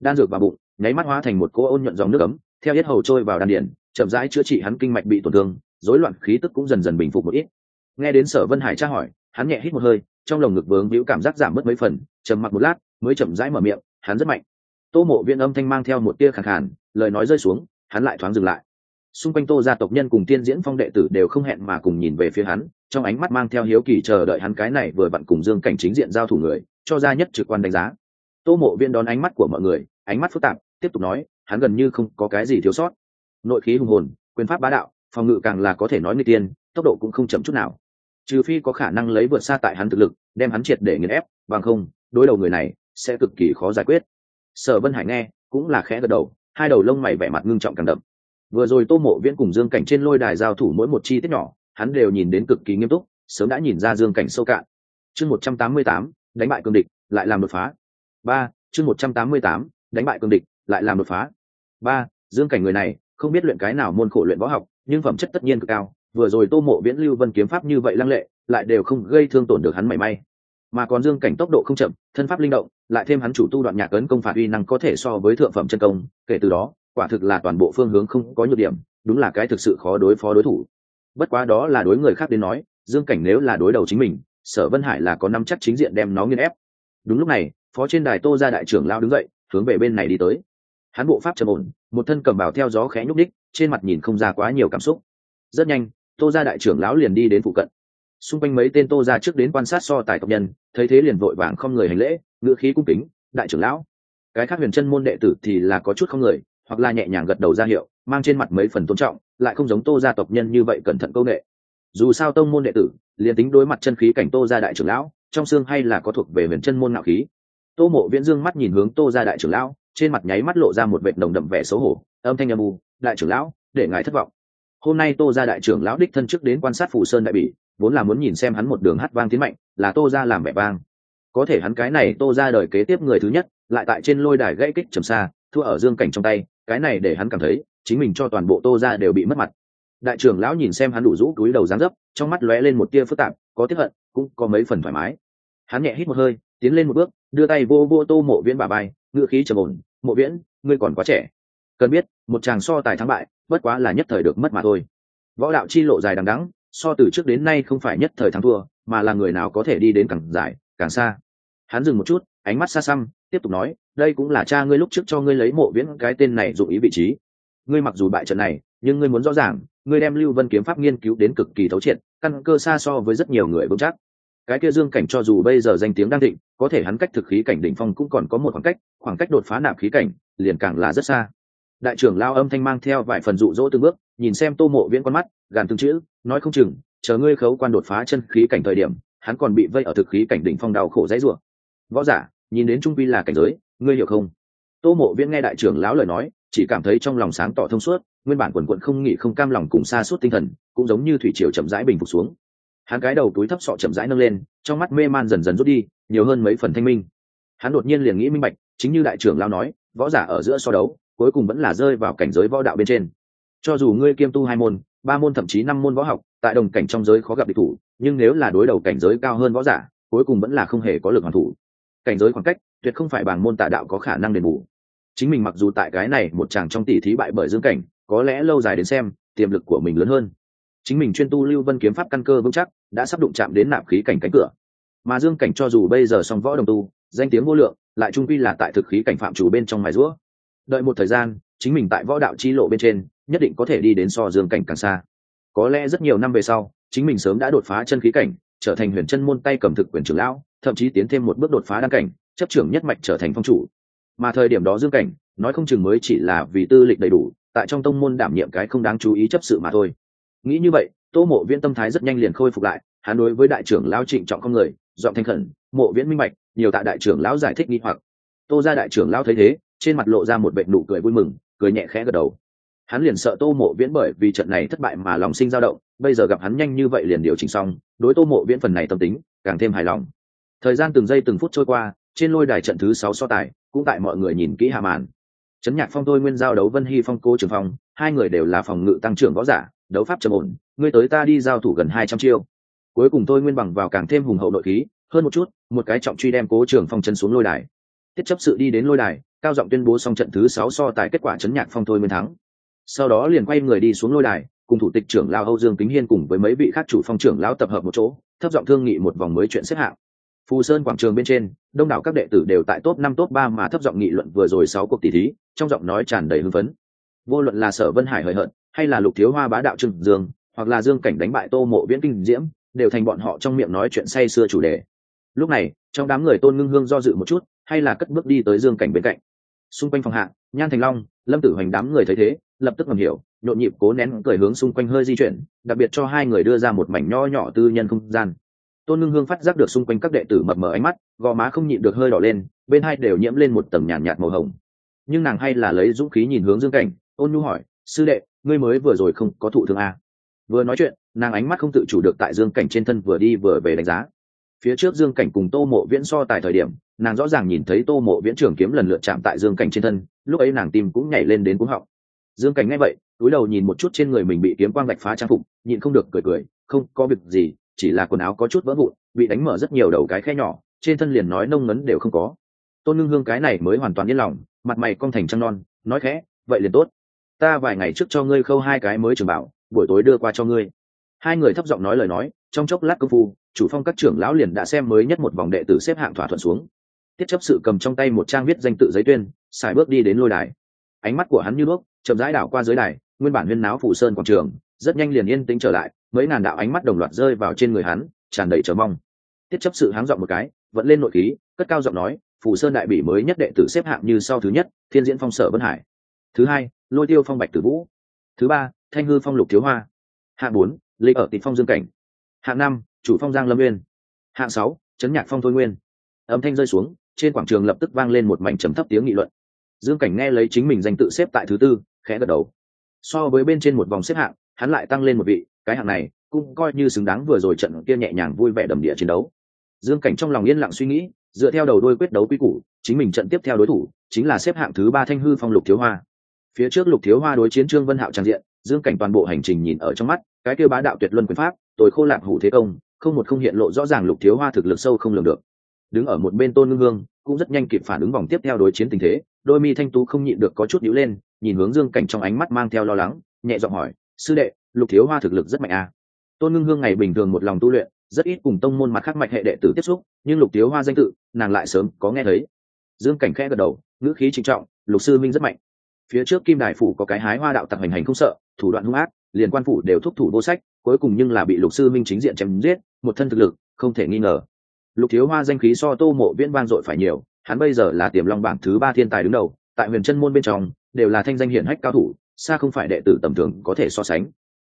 Đan dược vào bụng, nháy mắt hóa thành một cỗ ôn nhuận dòng nước ấm, theo hết hầu trôi vào đan điển chậm rãi chữa trị hắn kinh mạch bị tổn thương, rối loạn khí tức cũng dần dần bình phục một ít. Nghe đến sở vân hải tra hỏi, hắn nhẹ hít một hơi, trong lồng ngực vướng víu cảm giác giảm mất mấy phần, trầm mặc một lát, mới chậm rãi mở miệng, hắn rất mạnh. Tô mộ Viễn âm thanh mang theo một tia khẳng khàn, lời nói rơi xuống, hắn lại thoáng dừng lại xung quanh tô gia tộc nhân cùng tiên diễn phong đệ tử đều không hẹn mà cùng nhìn về phía hắn, trong ánh mắt mang theo hiếu kỳ chờ đợi hắn cái này vừa vặn cùng dương cảnh chính diện giao thủ người, cho ra nhất trực quan đánh giá. Tô mộ viên đón ánh mắt của mọi người, ánh mắt phức tạp, tiếp tục nói, hắn gần như không có cái gì thiếu sót. Nội khí hùng hồn, quyền pháp bá đạo, phòng ngự càng là có thể nói người tiên, tốc độ cũng không chậm chút nào. Trừ phi có khả năng lấy vượt xa tại hắn thực lực, đem hắn triệt để nghiền ép, bằng không, đối đầu người này, sẽ cực kỳ khó giải quyết. Sở vân hải nghe, cũng là khẽ gật đầu, hai đầu lông mày vẻ mặt ngưng trọng càng đậm vừa rồi tô mộ viễn cùng dương cảnh trên lôi đài giao thủ mỗi một chi tiết nhỏ, hắn đều nhìn đến cực kỳ nghiêm túc, sớm đã nhìn ra dương cảnh sâu cạn. Chương một trăm tám mươi tám, đánh bại cương địch, lại làm đột phá. Ba, chương một trăm tám mươi tám, đánh bại cương địch, lại làm đột phá. Ba, dương cảnh người này, không biết luyện cái nào môn khổ luyện võ học, nhưng phẩm chất tất nhiên cực cao. Vừa rồi tô mộ viễn, lưu vân kiếm pháp như vậy lăng lệ, lại đều không gây thương tổn được hắn mảy may. Mà còn dương cảnh tốc độ không chậm, thân pháp linh động, lại thêm hắn chủ tu đoạn nhạc ấn công phạt uy năng có thể so với thượng phẩm chân công, kể từ đó quả thực là toàn bộ phương hướng không có nhược điểm, đúng là cái thực sự khó đối phó đối thủ. Bất quá đó là đối người khác đến nói, dương cảnh nếu là đối đầu chính mình, sở vân hải là có năm chắc chính diện đem nó nghiên ép. Đúng lúc này, phó trên đài tô ra đại trưởng lao đứng dậy, hướng về bên này đi tới. Hắn bộ pháp trầm ổn, một thân cầm bào theo gió khẽ nhúc đích trên mặt nhìn không ra quá nhiều cảm xúc. Rất nhanh, tô ra đại trưởng lão liền đi đến phụ cận. Xung quanh mấy tên tô ra trước đến quan sát so tài tộc nhân, thấy thế liền vội vàng không người hành lễ ngựa khí cung kính, đại trưởng lão, cái khác huyền chân môn đệ tử thì là có chút không người hoặc là nhẹ nhàng gật đầu ra hiệu, mang trên mặt mấy phần tôn trọng, lại không giống tô gia tộc nhân như vậy cẩn thận câu nghệ dù sao tông môn đệ tử, liền tính đối mặt chân khí cảnh tô gia đại trưởng lão, trong xương hay là có thuộc về huyền chân môn ngạo khí. Tô mộ viễn dương mắt nhìn hướng tô gia đại trưởng lão, trên mặt nháy mắt lộ ra một vệ nồng đậm vẻ xấu hổ, âm thanh âm u, đại trưởng lão, để ngài thất vọng. Hôm nay tô gia đại trưởng lão đích thân trước đến quan sát phủ sơn đại bỉ, vốn là muốn nhìn xem hắn một đường hát vang tiến mạnh, là tô gia làm vẻ vang. Có thể hắn cái này tô gia đời kế tiếp người thứ nhất, lại tại trên lôi đài gãy kích trầm xa, thua ở dương cảnh trong tay cái này để hắn cảm thấy, chính mình cho toàn bộ tô gia đều bị mất mặt. Đại trưởng lão nhìn xem hắn đủ rũ túi đầu dáng dấp, trong mắt lóe lên một tia phức tạp, có tiếp hận, cũng có mấy phần thoải mái. Hắn nhẹ hít một hơi, tiến lên một bước, đưa tay vô vô tô mộ viễn bà bay ngựa khí trầm ổn, mộ viễn, ngươi còn quá trẻ. Cần biết, một chàng so tài thắng bại, bất quá là nhất thời được mất mà thôi. Võ đạo chi lộ dài đằng đắng so từ trước đến nay không phải nhất thời thắng thua, mà là người nào có thể đi đến càng dài, càng xa hắn dừng một chút, ánh mắt xa xăm, tiếp tục nói, đây cũng là cha ngươi lúc trước cho ngươi lấy mộ viễn cái tên này dụng ý vị trí. Ngươi mặc dù bại trận này, nhưng ngươi muốn rõ ràng, ngươi đem lưu vân kiếm pháp nghiên cứu đến cực kỳ thấu triệt, căn cơ xa so với rất nhiều người vững chắc. Cái kia dương cảnh cho dù bây giờ danh tiếng đang thịnh, có thể hắn cách thực khí cảnh đỉnh phong cũng còn có một khoảng cách khoảng cách đột phá nạp khí cảnh, liền càng là rất xa. Đại trưởng lao âm thanh mang theo vài phần dụ dỗ từng bước, nhìn xem tô mộ viễn con mắt, gàn từng chữ, nói không chừng, chờ ngươi khấu quan đột phá chân khí cảnh thời điểm, hắn còn bị vây ở thực khí cảnh đỉnh phong đau khổ dãy rủa võ giả, nhìn đến trung vi là cảnh giới, ngươi hiểu không? Tô mộ viễn nghe đại trưởng lão lời nói, chỉ cảm thấy trong lòng sáng tỏ thông suốt, nguyên bản quần quận không nghỉ không cam lòng cùng xa suốt tinh thần, cũng giống như thủy triều chậm rãi bình phục xuống. Hắn cái đầu túi thấp sọ chậm rãi nâng lên, trong mắt mê man dần dần rút đi, nhiều hơn mấy phần thanh minh. Hắn đột nhiên liền nghĩ minh bạch, chính như đại trưởng lao nói, võ giả ở giữa so đấu, cuối cùng vẫn là rơi vào cảnh giới võ đạo bên trên. Cho dù ngươi kiêm tu hai môn, ba môn thậm chí năm môn võ học, tại đồng cảnh trong giới khó gặp địch thủ, nhưng nếu là đối đầu cảnh giới cao hơn võ giả, cuối cùng vẫn là không hề có lực hoàn thủ cảnh giới khoảng cách, tuyệt không phải bảng môn tà đạo có khả năng đền bù. Chính mình mặc dù tại cái này một chàng trong tỷ thí bại bởi dương cảnh, có lẽ lâu dài đến xem, tiềm lực của mình lớn hơn. Chính mình chuyên tu lưu vân kiếm pháp căn cơ vững chắc, đã sắp đụng chạm đến nạp khí cảnh cánh cửa. Mà dương cảnh cho dù bây giờ song võ đồng tu, danh tiếng vô lượng, lại trung quy là tại thực khí cảnh phạm chủ bên trong mài rũa. Đợi một thời gian, chính mình tại võ đạo chi lộ bên trên, nhất định có thể đi đến so dương cảnh càng xa. Có lẽ rất nhiều năm về sau, chính mình sớm đã đột phá chân khí cảnh, trở thành huyền chân môn tay cầm thực quyền trưởng lão thậm chí tiến thêm một bước đột phá đăng cảnh chấp trưởng nhất mạch trở thành phong chủ. Mà thời điểm đó dương cảnh nói không chừng mới chỉ là vì tư lịch đầy đủ tại trong tông môn đảm nhiệm cái không đáng chú ý chấp sự mà thôi. Nghĩ như vậy tô mộ viễn tâm thái rất nhanh liền khôi phục lại hắn đối với đại trưởng lão trịnh trọng con người giọng thanh khẩn mộ viễn minh mạch, nhiều tại đại trưởng lão giải thích nghi hoặc. Tô ra đại trưởng lão thấy thế trên mặt lộ ra một vệ nụ cười vui mừng cười nhẹ khẽ gật đầu. Hắn liền sợ tô mộ viễn bởi vì trận này thất bại mà lòng sinh dao động bây giờ gặp hắn nhanh như vậy liền điều chỉnh xong đối tô mộ viễn phần này tâm tính càng thêm hài lòng thời gian từng giây từng phút trôi qua, trên lôi đài trận thứ sáu so tài, cũng tại mọi người nhìn kỹ hạ màn. Trấn nhạc phong tôi nguyên giao đấu vân hy phong cô trường phong hai người đều là phòng ngự tăng trưởng võ giả, đấu pháp trầm ổn, ngươi tới ta đi giao thủ gần hai trăm chiêu. Cuối cùng tôi nguyên bằng vào càng thêm hùng hậu nội khí, hơn một chút, một cái trọng truy đem cố trường phong chân xuống lôi đài. Tiết chấp sự đi đến lôi đài, cao giọng tuyên bố xong trận thứ sáu so tài kết quả chấn nhạc phong thôi nguyên thắng. Sau đó liền quay người đi xuống lôi đài, cùng thủ tịch trưởng lao âu dương kính hiên cùng với mấy vị khác chủ phong trưởng lão tập hợp một chỗ, thấp giọng thương nghị một vòng mới chuyện xếp hạng phù sơn quảng trường bên trên, đông đảo các đệ tử đều tại top năm, top ba mà thấp giọng nghị luận vừa rồi sáu cuộc tỷ thí, trong giọng nói tràn đầy hưng phấn. Vô luận là sở vân hải hời hợt, hay là lục thiếu hoa bá đạo trừng dương, hoặc là dương cảnh đánh bại tô mộ viễn kinh diễm, đều thành bọn họ trong miệng nói chuyện say xưa chủ đề. Lúc này, trong đám người tôn ngưng hương do dự một chút, hay là cất bước đi tới dương cảnh bên cạnh. Xung quanh phòng hạ, nhan thành long, lâm tử hoành đám người thấy thế, lập tức ngầm hiểu, nhộn nhịp cố nén cười hướng xung quanh hơi di chuyển, đặc biệt cho hai người đưa ra một mảnh nho nhỏ tư nhân không gian tôn ngưng hương phát giác được xung quanh các đệ tử mập mờ ánh mắt gò má không nhịn được hơi đỏ lên bên hai đều nhiễm lên một tầng nhàn nhạt, nhạt màu hồng. Nhưng nàng hay là lấy dũng khí nhìn hướng dương cảnh ôn nhu hỏi sư đệ ngươi mới vừa rồi không có thụ thương à. vừa nói chuyện nàng ánh mắt không tự chủ được tại dương cảnh trên thân vừa đi vừa về đánh giá. Phía trước dương cảnh cùng tô mộ viễn so tại thời điểm nàng rõ ràng nhìn thấy tô mộ viễn trường kiếm lần lượt chạm tại dương cảnh trên thân lúc ấy nàng tim cũng nhảy lên đến cuống họng. Dương cảnh nghe vậy túi đầu nhìn một chút trên người mình bị kiếm quang gạch phá trang phục nhịn không được cười cười không có việc gì chỉ là quần áo có chút vỡ vụn, bị đánh mở rất nhiều đầu cái khe nhỏ, trên thân liền nói nông ngấn đều không có. Tôn ngưng hương cái này mới hoàn toàn yên lòng, mặt mày cong thành trăng non, nói khẽ, vậy liền tốt. Ta vài ngày trước cho ngươi khâu hai cái mới trường bảo, buổi tối đưa qua cho ngươi. Hai người thấp giọng nói lời nói, trong chốc lát công phu, chủ phong các trưởng lão liền đã xem mới nhất một vòng đệ tử xếp hạng thỏa thuận xuống. Tiết chấp sự cầm trong tay một trang viết danh tự giấy tuyên, xài bước đi đến lôi đài. Ánh mắt của hắn như đuốc, chậm rãi đảo qua dưới đài, nguyên bản huyên náo phủ sơn quảng trường, rất nhanh liền yên tĩnh trở lại mấy ngàn đạo ánh mắt đồng loạt rơi vào trên người hắn, tràn đầy chờ mong. Tiết chấp sự háng dọn một cái vẫn lên nội khí, cất cao giọng nói phủ sơn đại bỉ mới nhất đệ tử xếp hạng như sau thứ nhất, thiên diễn phong sở vân hải. Thứ hai, lôi tiêu phong bạch tử vũ. Thứ ba, thanh hư phong lục thiếu hoa. Hạng bốn lịch ở tịch phong dương cảnh. Hạng năm, chủ phong giang lâm nguyên. Hạng sáu chấn nhạc phong thôi nguyên. Âm thanh rơi xuống, trên quảng trường lập tức vang lên một mảnh trầm thấp tiếng nghị luận. Dương cảnh nghe lấy chính mình danh tự xếp tại thứ tư, khẽ gật đầu. So với bên trên một vòng xếp hạng, hắn lại tăng lên một vị cái hạng này cũng coi như xứng đáng vừa rồi trận kia nhẹ nhàng vui vẻ đầm địa chiến đấu. Dương cảnh trong lòng yên lặng suy nghĩ, dựa theo đầu đôi quyết đấu quy củ, chính mình trận tiếp theo đối thủ chính là xếp hạng thứ ba thanh hư phong lục thiếu hoa. Phía trước lục thiếu hoa đối chiến trương vân hạo trang diện, dương cảnh toàn bộ hành trình nhìn ở trong mắt, cái kêu bá đạo tuyệt luân quyền pháp, tôi khô lạc hủ thế công, không một không hiện lộ rõ ràng lục thiếu hoa thực lực sâu không lường được. Đứng ở một bên tôn ngưng hương, cũng rất nhanh kịp phản ứng vòng tiếp theo đối chiến tình thế, đôi mi thanh tú không nhịn được có chút nhíu lên, nhìn hướng dương cảnh trong ánh mắt mang theo lo lắng, nhẹ giọng hỏi sư đệ, lục thiếu hoa thực lực rất mạnh à. tôn ngưng hương ngày bình thường một lòng tu luyện, rất ít cùng tông môn mặt khác mạch hệ đệ tử tiếp xúc, nhưng lục thiếu hoa danh tự, nàng lại sớm có nghe thấy. Dương cảnh khẽ gật đầu, ngữ khí trinh trọng, lục sư minh rất mạnh. Phía trước kim đài phủ có cái hái hoa đạo tặc hành hành không sợ, thủ đoạn hung ác, liền quan phủ đều thúc thủ vô sách, cuối cùng nhưng là bị lục sư minh chính diện chém giết, một thân thực lực, không thể nghi ngờ. Lục thiếu hoa danh khí so tô mộ viễn vang dội phải nhiều, hắn bây giờ là tiềm long bảng thứ ba thiên tài đứng đầu, tại huyền chân môn bên trong, đều là thanh danh hiển hách cao thủ xa không phải đệ tử tầm thường có thể so sánh.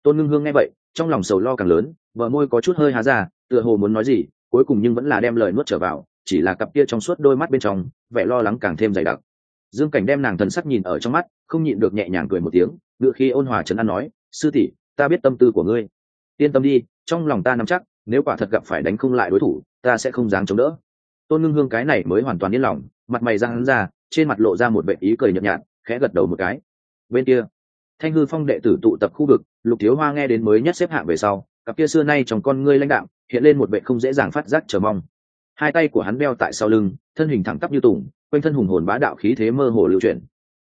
Tôn ngưng hương nghe vậy, trong lòng sầu lo càng lớn vợ môi có chút hơi há ra, tựa hồ muốn nói gì, cuối cùng nhưng vẫn là đem lời nuốt trở vào, chỉ là cặp kia trong suốt đôi mắt bên trong, vẻ lo lắng càng thêm dày đặc. Dương cảnh đem nàng thần sắc nhìn ở trong mắt, không nhịn được nhẹ nhàng cười một tiếng, ngựa khi ôn hòa trấn an nói, sư tỷ, ta biết tâm tư của ngươi. Yên tâm đi, trong lòng ta nắm chắc, nếu quả thật gặp phải đánh không lại đối thủ, ta sẽ không dám chống đỡ. Tôn ngưng hương cái này mới hoàn toàn yên lòng, mặt mày ra hắn ra, trên mặt lộ ra một vệ ý cười nhợt nhạt, khẽ gật đầu một cái bên kia. Thanh hư phong đệ tử tụ tập khu vực, lục thiếu hoa nghe đến mới nhất xếp hạng về sau, cặp kia xưa nay trong con ngươi lãnh đạo hiện lên một vệ không dễ dàng phát giác chờ mong. Hai tay của hắn đeo tại sau lưng, thân hình thẳng tắp như tùng, quanh thân hùng hồn bá đạo khí thế mơ hồ lưu chuyển.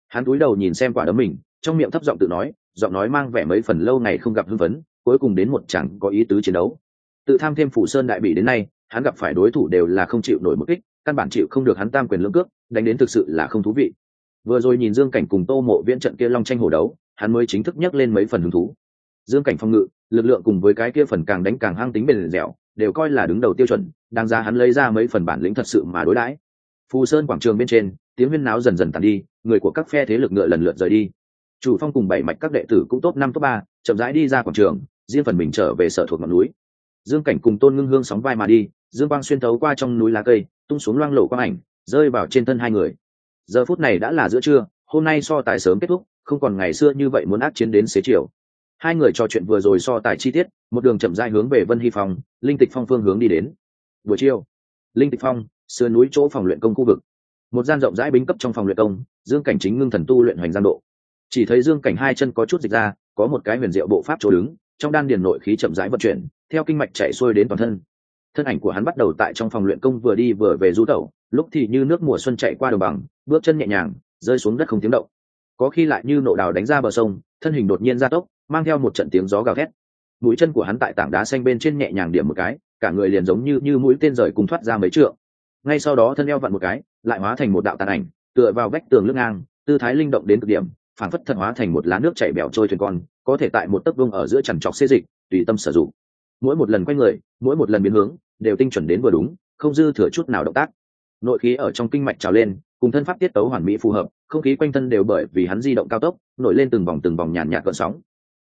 Hắn cúi đầu nhìn xem quả đấm mình, trong miệng thấp giọng tự nói, giọng nói mang vẻ mấy phần lâu ngày không gặp hưng phấn, cuối cùng đến một chẳng có ý tứ chiến đấu. Tự tham thêm phủ sơn đại bị đến nay, hắn gặp phải đối thủ đều là không chịu nổi một kích, căn bản chịu không được hắn tam quyền lưỡng cước, đánh đến thực sự là không thú vị vừa rồi nhìn dương cảnh cùng tô mộ viễn trận kia long tranh hổ đấu, hắn mới chính thức nhắc lên mấy phần hứng thú. Dương cảnh phong ngự, lực lượng cùng với cái kia phần càng đánh càng hăng tính bền dẻo, đều coi là đứng đầu tiêu chuẩn đang ra hắn lấy ra mấy phần bản lĩnh thật sự mà đối đãi. Phù sơn quảng trường bên trên, tiếng huyên náo dần dần tàn đi, người của các phe thế lực ngựa lần lượt rời đi. Chủ phong cùng bảy mạch các đệ tử cũng top năm, top ba, chậm rãi đi ra quảng trường, riêng phần mình trở về sở thuộc ngọn núi. Dương cảnh cùng tôn ngưng hương sóng vai mà đi, dương quang xuyên thấu qua trong núi lá cây, tung xuống loang lộ quang ảnh, rơi vào trên thân hai người giờ phút này đã là giữa trưa, hôm nay so tài sớm kết thúc, không còn ngày xưa như vậy muốn ác chiến đến xế chiều. Hai người trò chuyện vừa rồi so tài chi tiết, một đường chậm rãi hướng về vân hy phong, linh tịch phong phương hướng đi đến. Buổi chiều, linh tịch phong, sườn núi chỗ phòng luyện công khu vực. Một gian rộng rãi bính cấp trong phòng luyện công, dương cảnh chính ngưng thần tu luyện hoành gian độ. Chỉ thấy dương cảnh hai chân có chút dịch ra, có một cái huyền diệu bộ pháp chỗ đứng, trong đan điền nội khí chậm rãi vận chuyển, theo kinh mạch chạy xuôi đến toàn thân. Thân ảnh của hắn bắt đầu tại trong phòng luyện công vừa đi vừa về du tẩu lúc thì như nước mùa xuân chạy qua đồng bằng, bước chân nhẹ nhàng, rơi xuống đất không tiếng động. Có khi lại như nộ đào đánh ra bờ sông, thân hình đột nhiên ra tốc, mang theo một trận tiếng gió gào thét. Mũi chân của hắn tại tảng đá xanh bên trên nhẹ nhàng điểm một cái, cả người liền giống như như mũi tên rời cùng thoát ra mấy trượng. Ngay sau đó thân eo vặn một cái, lại hóa thành một đạo tàn ảnh, tựa vào vách tường lưng ngang, tư thái linh động đến cực điểm phản phất thật hóa thành một lá nước chảy bẻo trôi thuyền con, có thể tại một tấc vông ở giữa chằn trọc xê dịch, tùy tâm sử dụng. Mỗi một lần quay người, mỗi một lần biến hướng, đều tinh chuẩn đến vừa đúng, không dư thừa chút nào động tác nội khí ở trong kinh mạch trào lên, cùng thân pháp tiết tấu hoàn mỹ phù hợp, không khí quanh thân đều bởi vì hắn di động cao tốc, nổi lên từng vòng từng vòng nhàn nhạt cận sóng.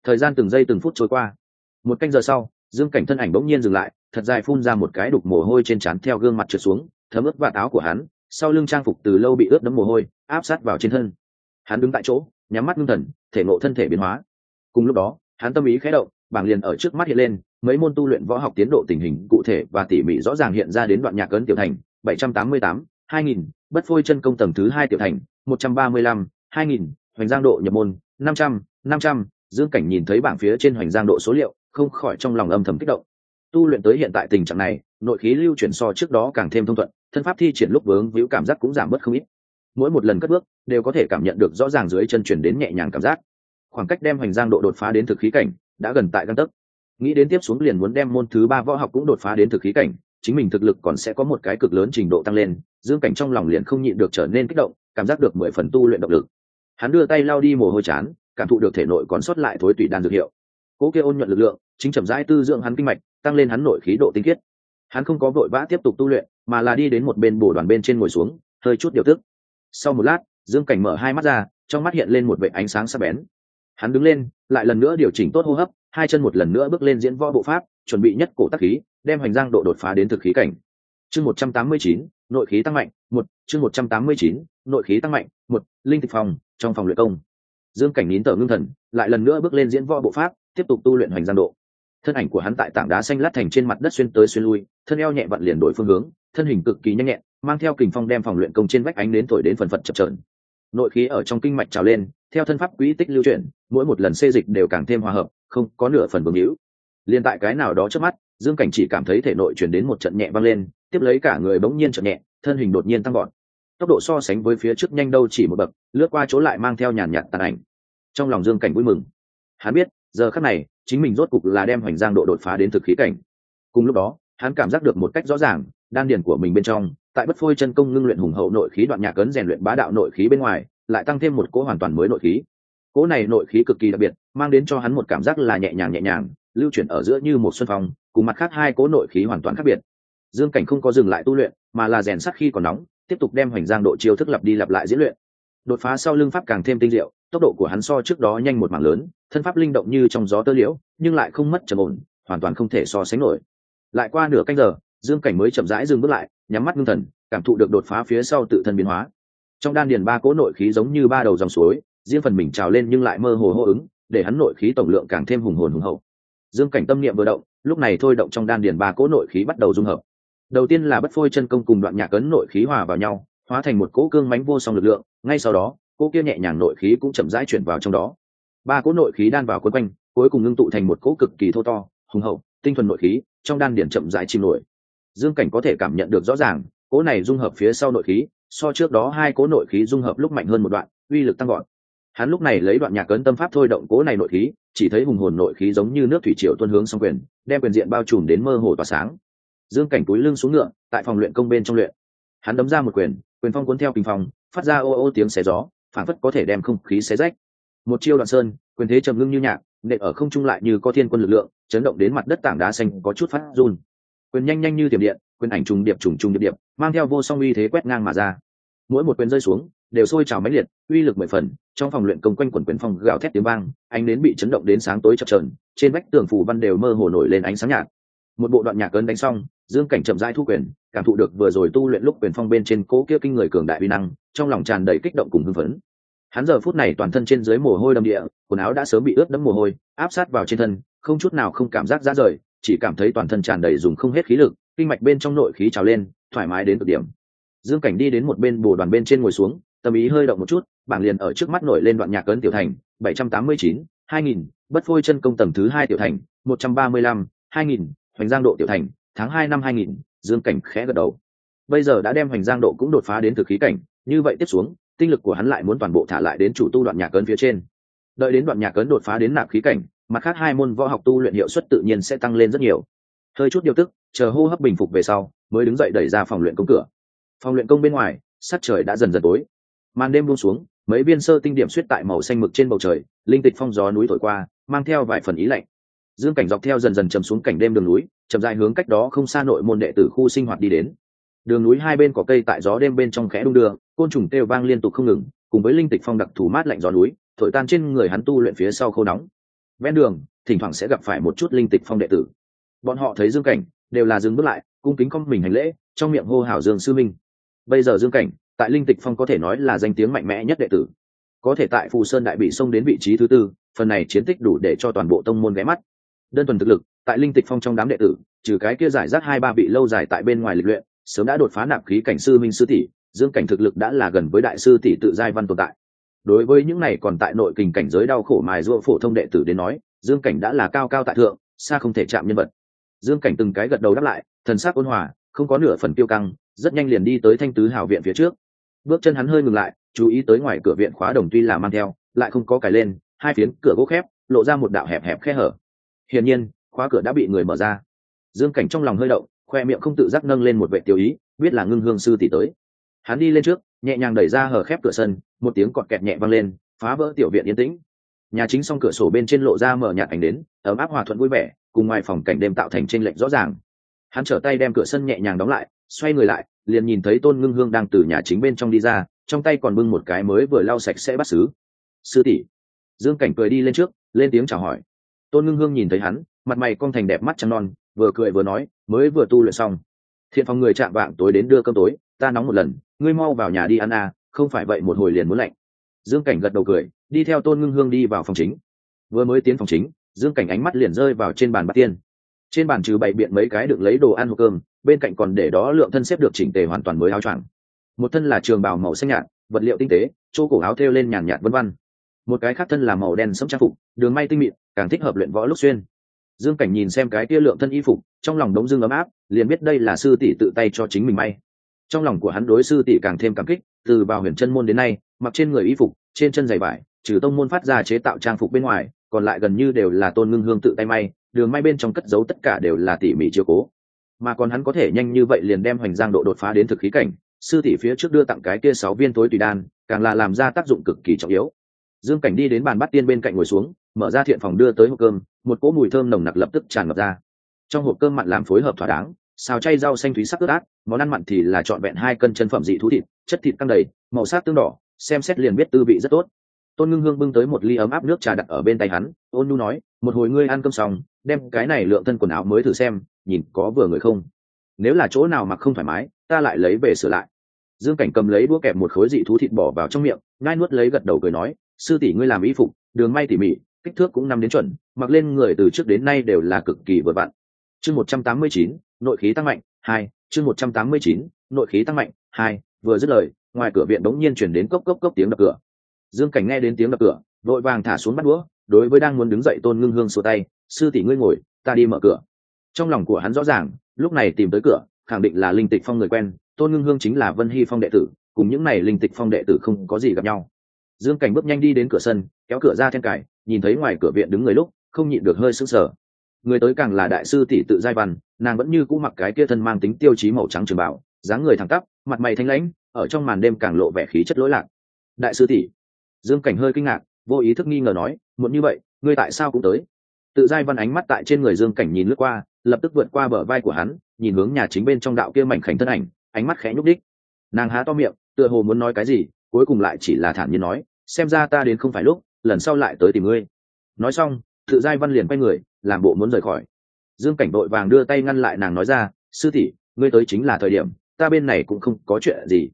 Thời gian từng giây từng phút trôi qua. Một canh giờ sau, dương cảnh thân ảnh bỗng nhiên dừng lại, thật dài phun ra một cái đục mồ hôi trên trán theo gương mặt trượt xuống, thấm ướt vạt áo của hắn, sau lưng trang phục từ lâu bị ướt đẫm mồ hôi, áp sát vào trên thân. Hắn đứng tại chỗ, nhắm mắt ngưng thần, thể ngộ thân thể biến hóa. Cùng lúc đó, hắn tâm ý khé động, bảng liền ở trước mắt hiện lên, mấy môn tu luyện võ học tiến độ tình hình cụ thể và tỉ mỉ rõ ràng hiện ra đến đoạn nhạc ấn tiểu thành 788, 2000, bất phôi chân công tầng thứ hai tiểu thành 135, 2000, hoành giang độ nhập môn 500, 500, dương cảnh nhìn thấy bảng phía trên hoành giang độ số liệu không khỏi trong lòng âm thầm kích động. Tu luyện tới hiện tại tình trạng này nội khí lưu chuyển so trước đó càng thêm thông thuận thân pháp thi triển lúc vướng víu cảm giác cũng giảm bớt không ít. Mỗi một lần cất bước đều có thể cảm nhận được rõ ràng dưới chân chuyển đến nhẹ nhàng cảm giác. Khoảng cách đem hoành giang độ đột phá đến thực khí cảnh đã gần tại căn tấc. Nghĩ đến tiếp xuống liền muốn đem môn thứ ba võ học cũng đột phá đến thực khí cảnh chính mình thực lực còn sẽ có một cái cực lớn trình độ tăng lên, dương cảnh trong lòng liền không nhịn được trở nên kích động, cảm giác được mười phần tu luyện động lực. Hắn đưa tay lao đi mồ hôi chán, cảm thụ được thể nội còn sót lại thối tủy đan dược hiệu. Cố kia ôn nhuận lực lượng, chính chậm rãi tư dưỡng hắn kinh mạch, tăng lên hắn nội khí độ tinh khiết. Hắn không có vội vã tiếp tục tu luyện, mà là đi đến một bên bổ đoàn bên trên ngồi xuống, hơi chút điều tức. Sau một lát, dương cảnh mở hai mắt ra, trong mắt hiện lên một vệ ánh sáng sắc bén. Hắn đứng lên, lại lần nữa điều chỉnh tốt hô hấp, hai chân một lần nữa bước lên diễn võ bộ pháp, chuẩn bị nhất cổ tắc khí đem hành giang độ đột phá đến thực khí cảnh. Chương một trăm tám mươi chín, nội khí tăng mạnh, một, chương một trăm tám mươi chín, nội khí tăng mạnh, một, linh thực phòng, trong phòng luyện công. Dương cảnh nín tở ngưng thần, lại lần nữa bước lên diễn võ bộ pháp, tiếp tục tu luyện hoành giang độ. Thân ảnh của hắn tại tảng đá xanh lát thành trên mặt đất xuyên tới xuyên lui, thân eo nhẹ vặn liền đổi phương hướng, thân hình cực kỳ nhanh nhẹn, mang theo kình phong đem phòng luyện công trên vách ánh đến thổi đến phần phật chập trờn nội khí ở trong kinh mạch trào lên, theo thân pháp quỹ tích lưu chuyển, mỗi một lần xê dịch đều càng thêm hòa hợp, không có nửa phần vương hữu liên tại cái nào đó trước mắt dương cảnh chỉ cảm thấy thể nội chuyển đến một trận nhẹ vang lên, tiếp lấy cả người bỗng nhiên trận nhẹ, thân hình đột nhiên tăng gọn tốc độ so sánh với phía trước nhanh đâu chỉ một bậc, lướt qua chỗ lại mang theo nhàn nhạt tàn ảnh. Trong lòng dương cảnh vui mừng. Hắn biết, giờ khắc này, chính mình rốt cục là đem hoành giang độ đột phá đến thực khí cảnh. Cùng lúc đó, hắn cảm giác được một cách rõ ràng, đan điền của mình bên trong, tại bất phôi chân công ngưng luyện hùng hậu nội khí đoạn nhạc cấn rèn luyện bá đạo nội khí bên ngoài, lại tăng thêm một cỗ hoàn toàn mới nội khí. Cỗ này nội khí cực kỳ đặc biệt, mang đến cho hắn một cảm giác là nhẹ nhàng nhẹ nhàng, lưu chuyển ở giữa như một xuân phong cùng mặt khác hai cỗ nội khí hoàn toàn khác biệt. Dương cảnh không có dừng lại tu luyện, mà là rèn sắt khi còn nóng, tiếp tục đem hoành giang độ chiêu thức lặp đi lặp lại diễn luyện. Đột phá sau lưng pháp càng thêm tinh diệu, tốc độ của hắn so trước đó nhanh một mảng lớn, thân pháp linh động như trong gió tơ liễu, nhưng lại không mất trầm ổn, hoàn toàn không thể so sánh nổi. Lại qua nửa canh giờ, dương cảnh mới chậm rãi dừng bước lại, nhắm mắt ngưng thần, cảm thụ được đột phá phía sau tự thân biến hóa. Trong đan điền ba cỗ nội khí giống như ba đầu dòng suối, riêng phần mình trào lên nhưng lại mơ hồ hô ứng, để hắn nội khí tổng lượng càng thêm hùng hồn hùng hậu dương cảnh tâm niệm vừa động, lúc này thôi động trong đan điền ba cỗ nội khí bắt đầu dung hợp. Đầu tiên là bất phôi chân công cùng đoạn nhạc cấn nội khí hòa vào nhau, hóa thành một cỗ cương mánh vô song lực lượng, ngay sau đó, cỗ kia nhẹ nhàng nội khí cũng chậm rãi chuyển vào trong đó. Ba cỗ nội khí đan vào quấn quanh, cuối cùng ngưng tụ thành một cỗ cực kỳ thô to, hùng hậu, tinh thuần nội khí, trong đan điển chậm rãi chìm nổi. Dương cảnh có thể cảm nhận được rõ ràng, cỗ này dung hợp phía sau nội khí, so trước đó hai cỗ nội khí dung hợp lúc mạnh hơn một đoạn, uy lực tăng gọn hắn lúc này lấy đoạn nhạc cấn tâm pháp thôi động cỗ này nội khí chỉ thấy hùng hồn nội khí giống như nước thủy triều tuân hướng song quyền, đem quyền diện bao trùm đến mơ hồ tỏa sáng. Dương cảnh túi lưng xuống ngựa, tại phòng luyện công bên trong luyện. Hắn đấm ra một quyền quyền phong cuốn theo kinh phong, phát ra ô ô tiếng xé gió, phản phất có thể đem không khí xé rách. Một chiêu đoạn sơn, quyền thế trầm ngưng như nhạc, nện ở không trung lại như có thiên quân lực lượng, chấn động đến mặt đất tảng đá xanh có chút phát run. Quyền nhanh nhanh như tiềm điện, quyền ảnh trùng điệp trùng trùng điệp điệp, mang theo vô song uy thế quét ngang mà ra. Mỗi một quyền rơi xuống, đều sôi trào mãnh liệt, uy lực mười phần trong phòng luyện công quanh quần quyền phong gào thét tiếng vang, ánh đến bị chấn động đến sáng tối chập trờn trên vách tường phù văn đều mơ hồ nổi lên ánh sáng nhạt. Một bộ đoạn nhạc cơn đánh xong, dương cảnh chậm rãi thu quyền, cảm thụ được vừa rồi tu luyện lúc quyền phong bên trên cố kia kinh người cường đại uy năng, trong lòng tràn đầy kích động cùng hưng phấn. Hắn giờ phút này toàn thân trên dưới mồ hôi đầm địa, quần áo đã sớm bị ướt đẫm mồ hôi, áp sát vào trên thân, không chút nào không cảm giác ra rời, chỉ cảm thấy toàn thân tràn đầy dùng không hết khí lực, kinh mạch bên trong nội khí trào lên, thoải mái đến cực điểm. Dương cảnh đi đến một bên bồ đoàn bên trên ngồi xuống, tâm ý hơi động một chút bảng liền ở trước mắt nổi lên đoạn nhạc cấn tiểu thành, bảy trăm tám mươi chín, hai nghìn, bất phôi chân công tầng thứ hai tiểu thành, một trăm ba mươi lăm, hai nghìn, hoành giang độ tiểu thành, tháng hai năm hai nghìn, dương cảnh khẽ gật đầu. Bây giờ đã đem hoành giang độ cũng đột phá đến thực khí cảnh, như vậy tiếp xuống, tinh lực của hắn lại muốn toàn bộ thả lại đến chủ tu đoạn nhạc cấn phía trên. Đợi đến đoạn nhạc cấn đột phá đến nạp khí cảnh, mặt khác hai môn võ học tu luyện hiệu suất tự nhiên sẽ tăng lên rất nhiều. Hơi chút điều tức, chờ hô hấp bình phục về sau, mới đứng dậy đẩy ra phòng luyện công cửa. Phòng luyện công bên ngoài, sắc trời đã dần dần tối. Màn đêm buông xuống mấy viên sơ tinh điểm suýt tại màu xanh mực trên bầu trời, linh tịch phong gió núi thổi qua, mang theo vài phần ý lạnh. Dương cảnh dọc theo dần dần chầm xuống cảnh đêm đường núi, chậm dài hướng cách đó không xa nội môn đệ tử khu sinh hoạt đi đến. Đường núi hai bên có cây tại gió đêm bên trong khẽ đung đưa, côn trùng kêu vang liên tục không ngừng, cùng với linh tịch phong đặc thù mát lạnh gió núi, thổi tan trên người hắn tu luyện phía sau khô nóng. Ven đường, thỉnh thoảng sẽ gặp phải một chút linh tịch phong đệ tử. Bọn họ thấy dương cảnh, đều là dừng bước lại, cung kính con mình hành lễ, trong miệng hô hào dương sư minh. Bây giờ dương cảnh tại linh tịch phong có thể nói là danh tiếng mạnh mẽ nhất đệ tử. Có thể tại phù sơn đại bị xông đến vị trí thứ tư, phần này chiến tích đủ để cho toàn bộ tông môn ghé mắt. Đơn thuần thực lực, tại linh tịch phong trong đám đệ tử, trừ cái kia giải rác hai ba vị lâu dài tại bên ngoài lịch luyện, sớm đã đột phá nạp khí cảnh sư minh sư tỷ, dương cảnh thực lực đã là gần với đại sư tỷ tự giai văn tồn tại. Đối với những này còn tại nội kình cảnh giới đau khổ mài ruộng phổ thông đệ tử đến nói, dương cảnh đã là cao cao tại thượng, xa không thể chạm nhân vật. Dương cảnh từng cái gật đầu đáp lại, thần sắc ôn hòa, không có nửa phần tiêu căng, rất nhanh liền đi tới thanh tứ hào viện phía trước bước chân hắn hơi ngừng lại, chú ý tới ngoài cửa viện khóa đồng tuy là mang theo, lại không có cài lên, hai phiến cửa gỗ khép, lộ ra một đạo hẹp hẹp khe hở. Hiển nhiên, khóa cửa đã bị người mở ra. Dương cảnh trong lòng hơi động, khoe miệng không tự giác nâng lên một vệ tiêu ý, biết là ngưng hương sư tỷ tới. Hắn đi lên trước, nhẹ nhàng đẩy ra hở khép cửa sân, một tiếng cọt kẹt nhẹ vang lên, phá vỡ tiểu viện yên tĩnh. Nhà chính song cửa sổ bên trên lộ ra mở nhạt ảnh đến, ấm áp hòa thuận vui vẻ, cùng ngoài phòng cảnh đêm tạo thành tranh lệch rõ ràng. Hắn trở tay đem cửa sân nhẹ nhàng đóng lại, xoay người lại liền nhìn thấy tôn ngưng hương đang từ nhà chính bên trong đi ra, trong tay còn bưng một cái mới vừa lau sạch sẽ bắt xứ sư tỷ. Dương cảnh cười đi lên trước, lên tiếng chào hỏi. Tôn ngưng hương nhìn thấy hắn, mặt mày cong thành đẹp mắt trăng non, vừa cười vừa nói, mới vừa tu luyện xong. Thiện phòng người chạm vạng tối đến đưa cơm tối, ta nóng một lần, ngươi mau vào nhà đi ăn à không phải vậy một hồi liền muốn lạnh. Dương cảnh gật đầu cười, đi theo tôn ngưng hương đi vào phòng chính. Vừa mới tiến phòng chính, dương cảnh ánh mắt liền rơi vào trên bàn bát tiên trên bàn trừ bày biện mấy cái được lấy đồ ăn hộp cơm, bên cạnh còn để đó lượng thân xếp được chỉnh tề hoàn toàn mới áo choàng. Một thân là trường bào màu xanh nhạt, vật liệu tinh tế, chỗ cổ áo thêu lên nhàn nhạt vân văn một cái khác thân là màu đen sẫm trang phục, đường may tinh mịn, càng thích hợp luyện võ lúc xuyên. Dương cảnh nhìn xem cái tia lượng thân y phục, trong lòng đống dương ấm áp, liền biết đây là sư tỷ tự tay cho chính mình may. Trong lòng của hắn đối sư tỷ càng thêm cảm kích, từ vào huyền chân môn đến nay, mặc trên người y phục, trên chân giày vải, trừ tông môn phát ra chế tạo trang phục bên ngoài còn lại gần như đều là tôn ngưng hương tự tay may, đường may bên trong cất giấu tất cả đều là tỉ mỉ chiều cố. Mà còn hắn có thể nhanh như vậy liền đem hoành giang độ đột phá đến thực khí cảnh, sư tỷ phía trước đưa tặng cái kia sáu viên tối tùy đan, càng là làm ra tác dụng cực kỳ trọng yếu. Dương cảnh đi đến bàn bắt tiên bên cạnh ngồi xuống, mở ra thiện phòng đưa tới hộp cơm, một cỗ mùi thơm nồng nặc lập tức tràn ngập ra. Trong hộp cơm mặn làm phối hợp thỏa đáng, xào chay rau xanh thúy sắc ướt át, món ăn mặn thì là trọn vẹn hai cân chân phẩm dị thú thịt, chất thịt căng đầy, màu sắc tương đỏ, xem xét liền biết tư vị rất tốt tôn ngưng hương bưng tới một ly ấm áp nước trà đặt ở bên tay hắn, ôn nu nói, một hồi ngươi ăn cơm xong, đem cái này lượng thân quần áo mới thử xem, nhìn có vừa người không. Nếu là chỗ nào mặc không thoải mái, ta lại lấy về sửa lại. Dương cảnh cầm lấy đũa kẹp một khối dị thú thịt bỏ vào trong miệng ngai nuốt lấy gật đầu cười nói, sư tỷ ngươi làm y phục, đường may tỉ mỉ, kích thước cũng nằm đến chuẩn, mặc lên người từ trước đến nay đều là cực kỳ vừa vặn. Chương một trăm tám mươi chín, nội khí tăng mạnh, hai, chương một trăm tám mươi chín, nội khí tăng mạnh, hai, vừa dứt lời, ngoài cửa viện đống nhiên chuyển đến cốc cốc cốc tiếng đập cửa dương cảnh nghe đến tiếng đập cửa, vội vàng thả xuống bắt đũa, đối với đang muốn đứng dậy tôn ngưng hương xua tay, sư tỷ ngươi ngồi, ta đi mở cửa. Trong lòng của hắn rõ ràng, lúc này tìm tới cửa, khẳng định là linh tịch phong người quen, tôn ngưng hương chính là vân hy phong đệ tử, cùng những này linh tịch phong đệ tử không có gì gặp nhau. Dương cảnh bước nhanh đi đến cửa sân, kéo cửa ra then cải nhìn thấy ngoài cửa viện đứng người lúc, không nhịn được hơi sững sờ. Người tới càng là đại sư tỷ tự giai văn, nàng vẫn như cũ mặc cái kia thân mang tính tiêu chí màu trắng trường bảo dáng người thẳng tắp, mặt mày thanh lãnh, ở trong màn đêm càng lộ vẻ khí chất lỗi lạc. Đại sư tỷ dương cảnh hơi kinh ngạc, vô ý thức nghi ngờ nói, muộn như vậy, ngươi tại sao cũng tới? Tự giai văn ánh mắt tại trên người dương cảnh nhìn lướt qua, lập tức vượt qua bờ vai của hắn, nhìn hướng nhà chính bên trong đạo kia mảnh khảnh thân ảnh, ánh mắt khẽ nhúc đích nàng há to miệng, tựa hồ muốn nói cái gì, cuối cùng lại chỉ là thản nhiên nói, xem ra ta đến không phải lúc, lần sau lại tới tìm ngươi. Nói xong, tự giai văn liền quay người, làm bộ muốn rời khỏi. Dương cảnh đội vàng đưa tay ngăn lại nàng nói ra, sư tỷ, ngươi tới chính là thời điểm, ta bên này cũng không có chuyện gì.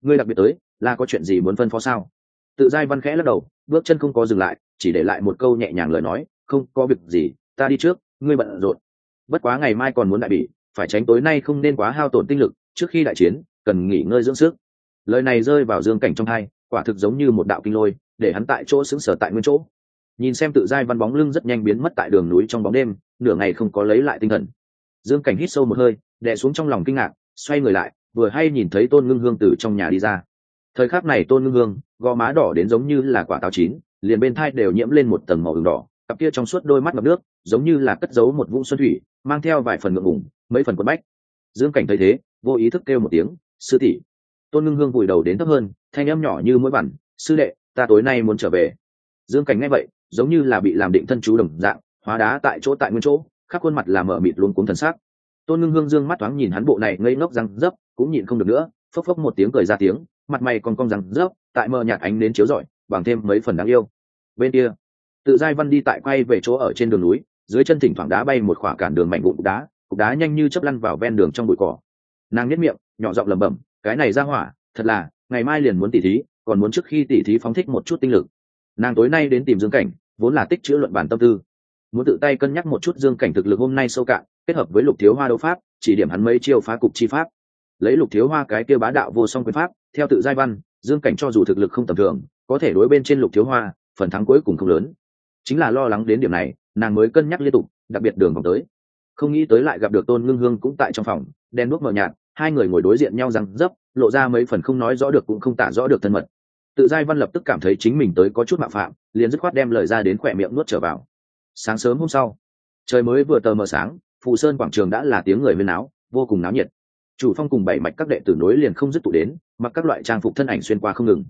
Ngươi đặc biệt tới, là có chuyện gì muốn phân phó sao? Tự giai văn khẽ lắc đầu, bước chân không có dừng lại, chỉ để lại một câu nhẹ nhàng lời nói, không có việc gì, ta đi trước, ngươi bận rộn. Bất quá ngày mai còn muốn đại bỉ, phải tránh tối nay không nên quá hao tổn tinh lực, trước khi đại chiến, cần nghỉ ngơi dưỡng sức. Lời này rơi vào dương cảnh trong hai, quả thực giống như một đạo kinh lôi, để hắn tại chỗ xứng sở tại nguyên chỗ. Nhìn xem tự giai văn bóng lưng rất nhanh biến mất tại đường núi trong bóng đêm, nửa ngày không có lấy lại tinh thần. Dương cảnh hít sâu một hơi, đè xuống trong lòng kinh ngạc, xoay người lại, vừa hay nhìn thấy tôn ngưng hương từ trong nhà đi ra thời khắc này tôn ngưng hương, gò má đỏ đến giống như là quả táo chín, liền bên thai đều nhiễm lên một tầng màu hừng đỏ, cặp kia trong suốt đôi mắt ngập nước, giống như là cất giấu một vũng xuân thủy, mang theo vài phần ngượng ngùng, mấy phần quất bách. Dương cảnh thấy thế, vô ý thức kêu một tiếng, sư tỷ. Tôn ngưng hương vùi đầu đến thấp hơn, thanh âm nhỏ như mũi bản sư đệ, ta tối nay muốn trở về. Dương cảnh nghe vậy, giống như là bị làm định thân chú đồng dạng, hóa đá tại chỗ tại nguyên chỗ, khắp khuôn mặt là mở mịt luôn cuốn thần sắc. Tôn ngưng hương dương mắt thoáng nhìn hắn bộ này ngây ngốc răng dấp, cũng nhịn không được nữa, phốc phốc một tiếng cười ra tiếng mặt mày còn cong răng rớp, tại mờ nhạt ánh đến chiếu rọi, bằng thêm mấy phần đáng yêu. Bên kia, tự giai văn đi tại quay về chỗ ở trên đường núi, dưới chân thỉnh thoảng đá bay một khoảng cản đường mạnh vụn đá, cục đá nhanh như chớp lăn vào ven đường trong bụi cỏ. Nàng nhất miệng, nhỏ giọng lẩm bẩm, cái này ra hỏa, thật là, ngày mai liền muốn tỉ thí, còn muốn trước khi tỉ thí phóng thích một chút tinh lực. Nàng tối nay đến tìm dương cảnh, vốn là tích chữ luận bản tâm tư. Muốn tự tay cân nhắc một chút dương cảnh thực lực hôm nay sâu cạn, kết hợp với lục thiếu hoa đấu pháp, chỉ điểm hắn mấy chiêu phá cục chi pháp lấy lục thiếu hoa cái kia bá đạo vô song quyền pháp, theo tự giai văn, dương cảnh cho dù thực lực không tầm thường, có thể đối bên trên lục thiếu hoa, phần thắng cuối cùng không lớn. Chính là lo lắng đến điểm này, nàng mới cân nhắc liên tục, đặc biệt đường vòng tới. Không nghĩ tới lại gặp được tôn ngưng hương cũng tại trong phòng đen đuốc mờ nhạt, hai người ngồi đối diện nhau rằng, dấp, lộ ra mấy phần không nói rõ được cũng không tả rõ được thân mật. Tự giai văn lập tức cảm thấy chính mình tới có chút mạo phạm, liền dứt khoát đem lời ra đến khỏe miệng nuốt trở vào. Sáng sớm hôm sau, trời mới vừa tờ mờ sáng, phù sơn quảng trường đã là tiếng người huyên áo vô cùng náo nhiệt chủ phong cùng bảy mạch các đệ tử nối liền không dứt tụ đến, mặc các loại trang phục thân ảnh xuyên qua không ngừng.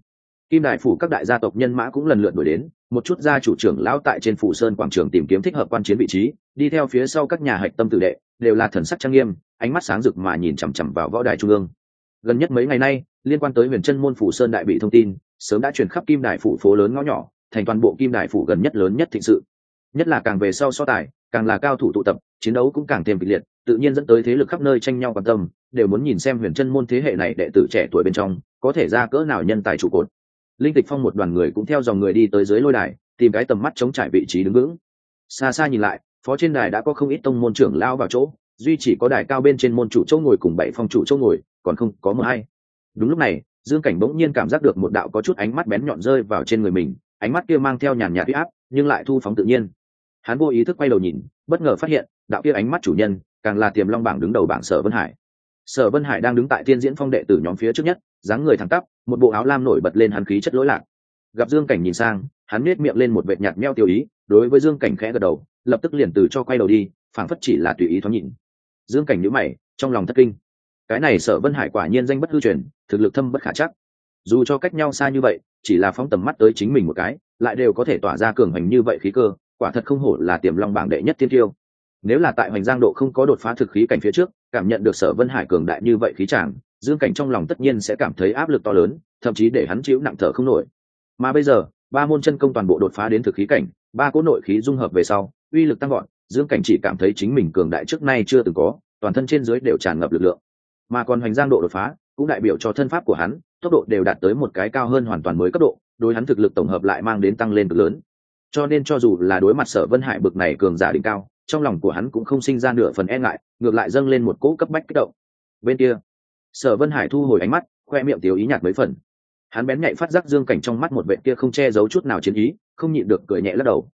Kim đại phủ các đại gia tộc nhân mã cũng lần lượt đổi đến, một chút gia chủ trưởng lão tại trên phủ sơn quảng trường tìm kiếm thích hợp quan chiến vị trí, đi theo phía sau các nhà hạch tâm tử đệ, đều là thần sắc trang nghiêm, ánh mắt sáng rực mà nhìn chằm chằm vào võ đài trung ương. Gần nhất mấy ngày nay, liên quan tới huyền chân môn phủ sơn đại bị thông tin, sớm đã truyền khắp kim đại phủ phố lớn ngõ nhỏ, thành toàn bộ kim đại phủ gần nhất lớn nhất thịnh sự. Nhất là càng về sau so tài, càng là cao thủ tụ tập, chiến đấu cũng càng thêm kịch liệt tự nhiên dẫn tới thế lực khắp nơi tranh nhau quan tâm, đều muốn nhìn xem huyền chân môn thế hệ này đệ tử trẻ tuổi bên trong, có thể ra cỡ nào nhân tài trụ cột. Linh tịch phong một đoàn người cũng theo dòng người đi tới dưới lôi đài, tìm cái tầm mắt chống trải vị trí đứng vững. Xa xa nhìn lại, phó trên đài đã có không ít tông môn trưởng lao vào chỗ, duy chỉ có đài cao bên trên môn chủ châu ngồi cùng bảy phong chủ châu ngồi, còn không có mờ hay đúng lúc này, dương cảnh bỗng nhiên cảm giác được một đạo có chút ánh mắt bén nhọn rơi vào trên người mình, ánh mắt kia mang theo nhàn nhạt huy áp, nhưng lại thu phóng tự nhiên. Hắn vô ý thức quay đầu nhìn, bất ngờ phát hiện, đạo kia ánh mắt chủ nhân càng là tiềm long bảng đứng đầu bảng sở vân hải sở vân hải đang đứng tại tiên diễn phong đệ tử nhóm phía trước nhất dáng người thẳng tắp một bộ áo lam nổi bật lên hắn khí chất lỗi lạc gặp dương cảnh nhìn sang hắn nết miệng lên một vệt nhạt meo tiêu ý đối với dương cảnh khẽ gật đầu lập tức liền từ cho quay đầu đi phảng phất chỉ là tùy ý thoáng nhìn dương cảnh nhíu mày trong lòng thất kinh cái này sở vân hải quả nhiên danh bất hư truyền thực lực thâm bất khả chắc dù cho cách nhau xa như vậy chỉ là phóng tầm mắt tới chính mình một cái lại đều có thể tỏa ra cường hành như vậy khí cơ quả thật không hổ là tiềm long bảng đệ nhất thiên tiêu nếu là tại hoành giang độ không có đột phá thực khí cảnh phía trước, cảm nhận được sở vân hải cường đại như vậy khí chàng, dương cảnh trong lòng tất nhiên sẽ cảm thấy áp lực to lớn, thậm chí để hắn chịu nặng thở không nổi. Mà bây giờ, ba môn chân công toàn bộ đột phá đến thực khí cảnh, ba cỗ nội khí dung hợp về sau, uy lực tăng gọn dương cảnh chỉ cảm thấy chính mình cường đại trước nay chưa từng có, toàn thân trên dưới đều tràn ngập lực lượng. Mà còn hoành giang độ đột phá, cũng đại biểu cho thân pháp của hắn, tốc độ đều đạt tới một cái cao hơn hoàn toàn mới cấp độ, đối hắn thực lực tổng hợp lại mang đến tăng lên cực lớn. Cho nên cho dù là đối mặt sở vân hải bực này cường giả đỉnh cao trong lòng của hắn cũng không sinh ra nửa phần e ngại, ngược lại dâng lên một cỗ cấp bách kích động. Bên kia, sở vân hải thu hồi ánh mắt, khoe miệng tiếu ý nhạt mấy phần. Hắn bén nhạy phát giác dương cảnh trong mắt một vệ kia không che giấu chút nào chiến ý, không nhịn được cười nhẹ lắc đầu.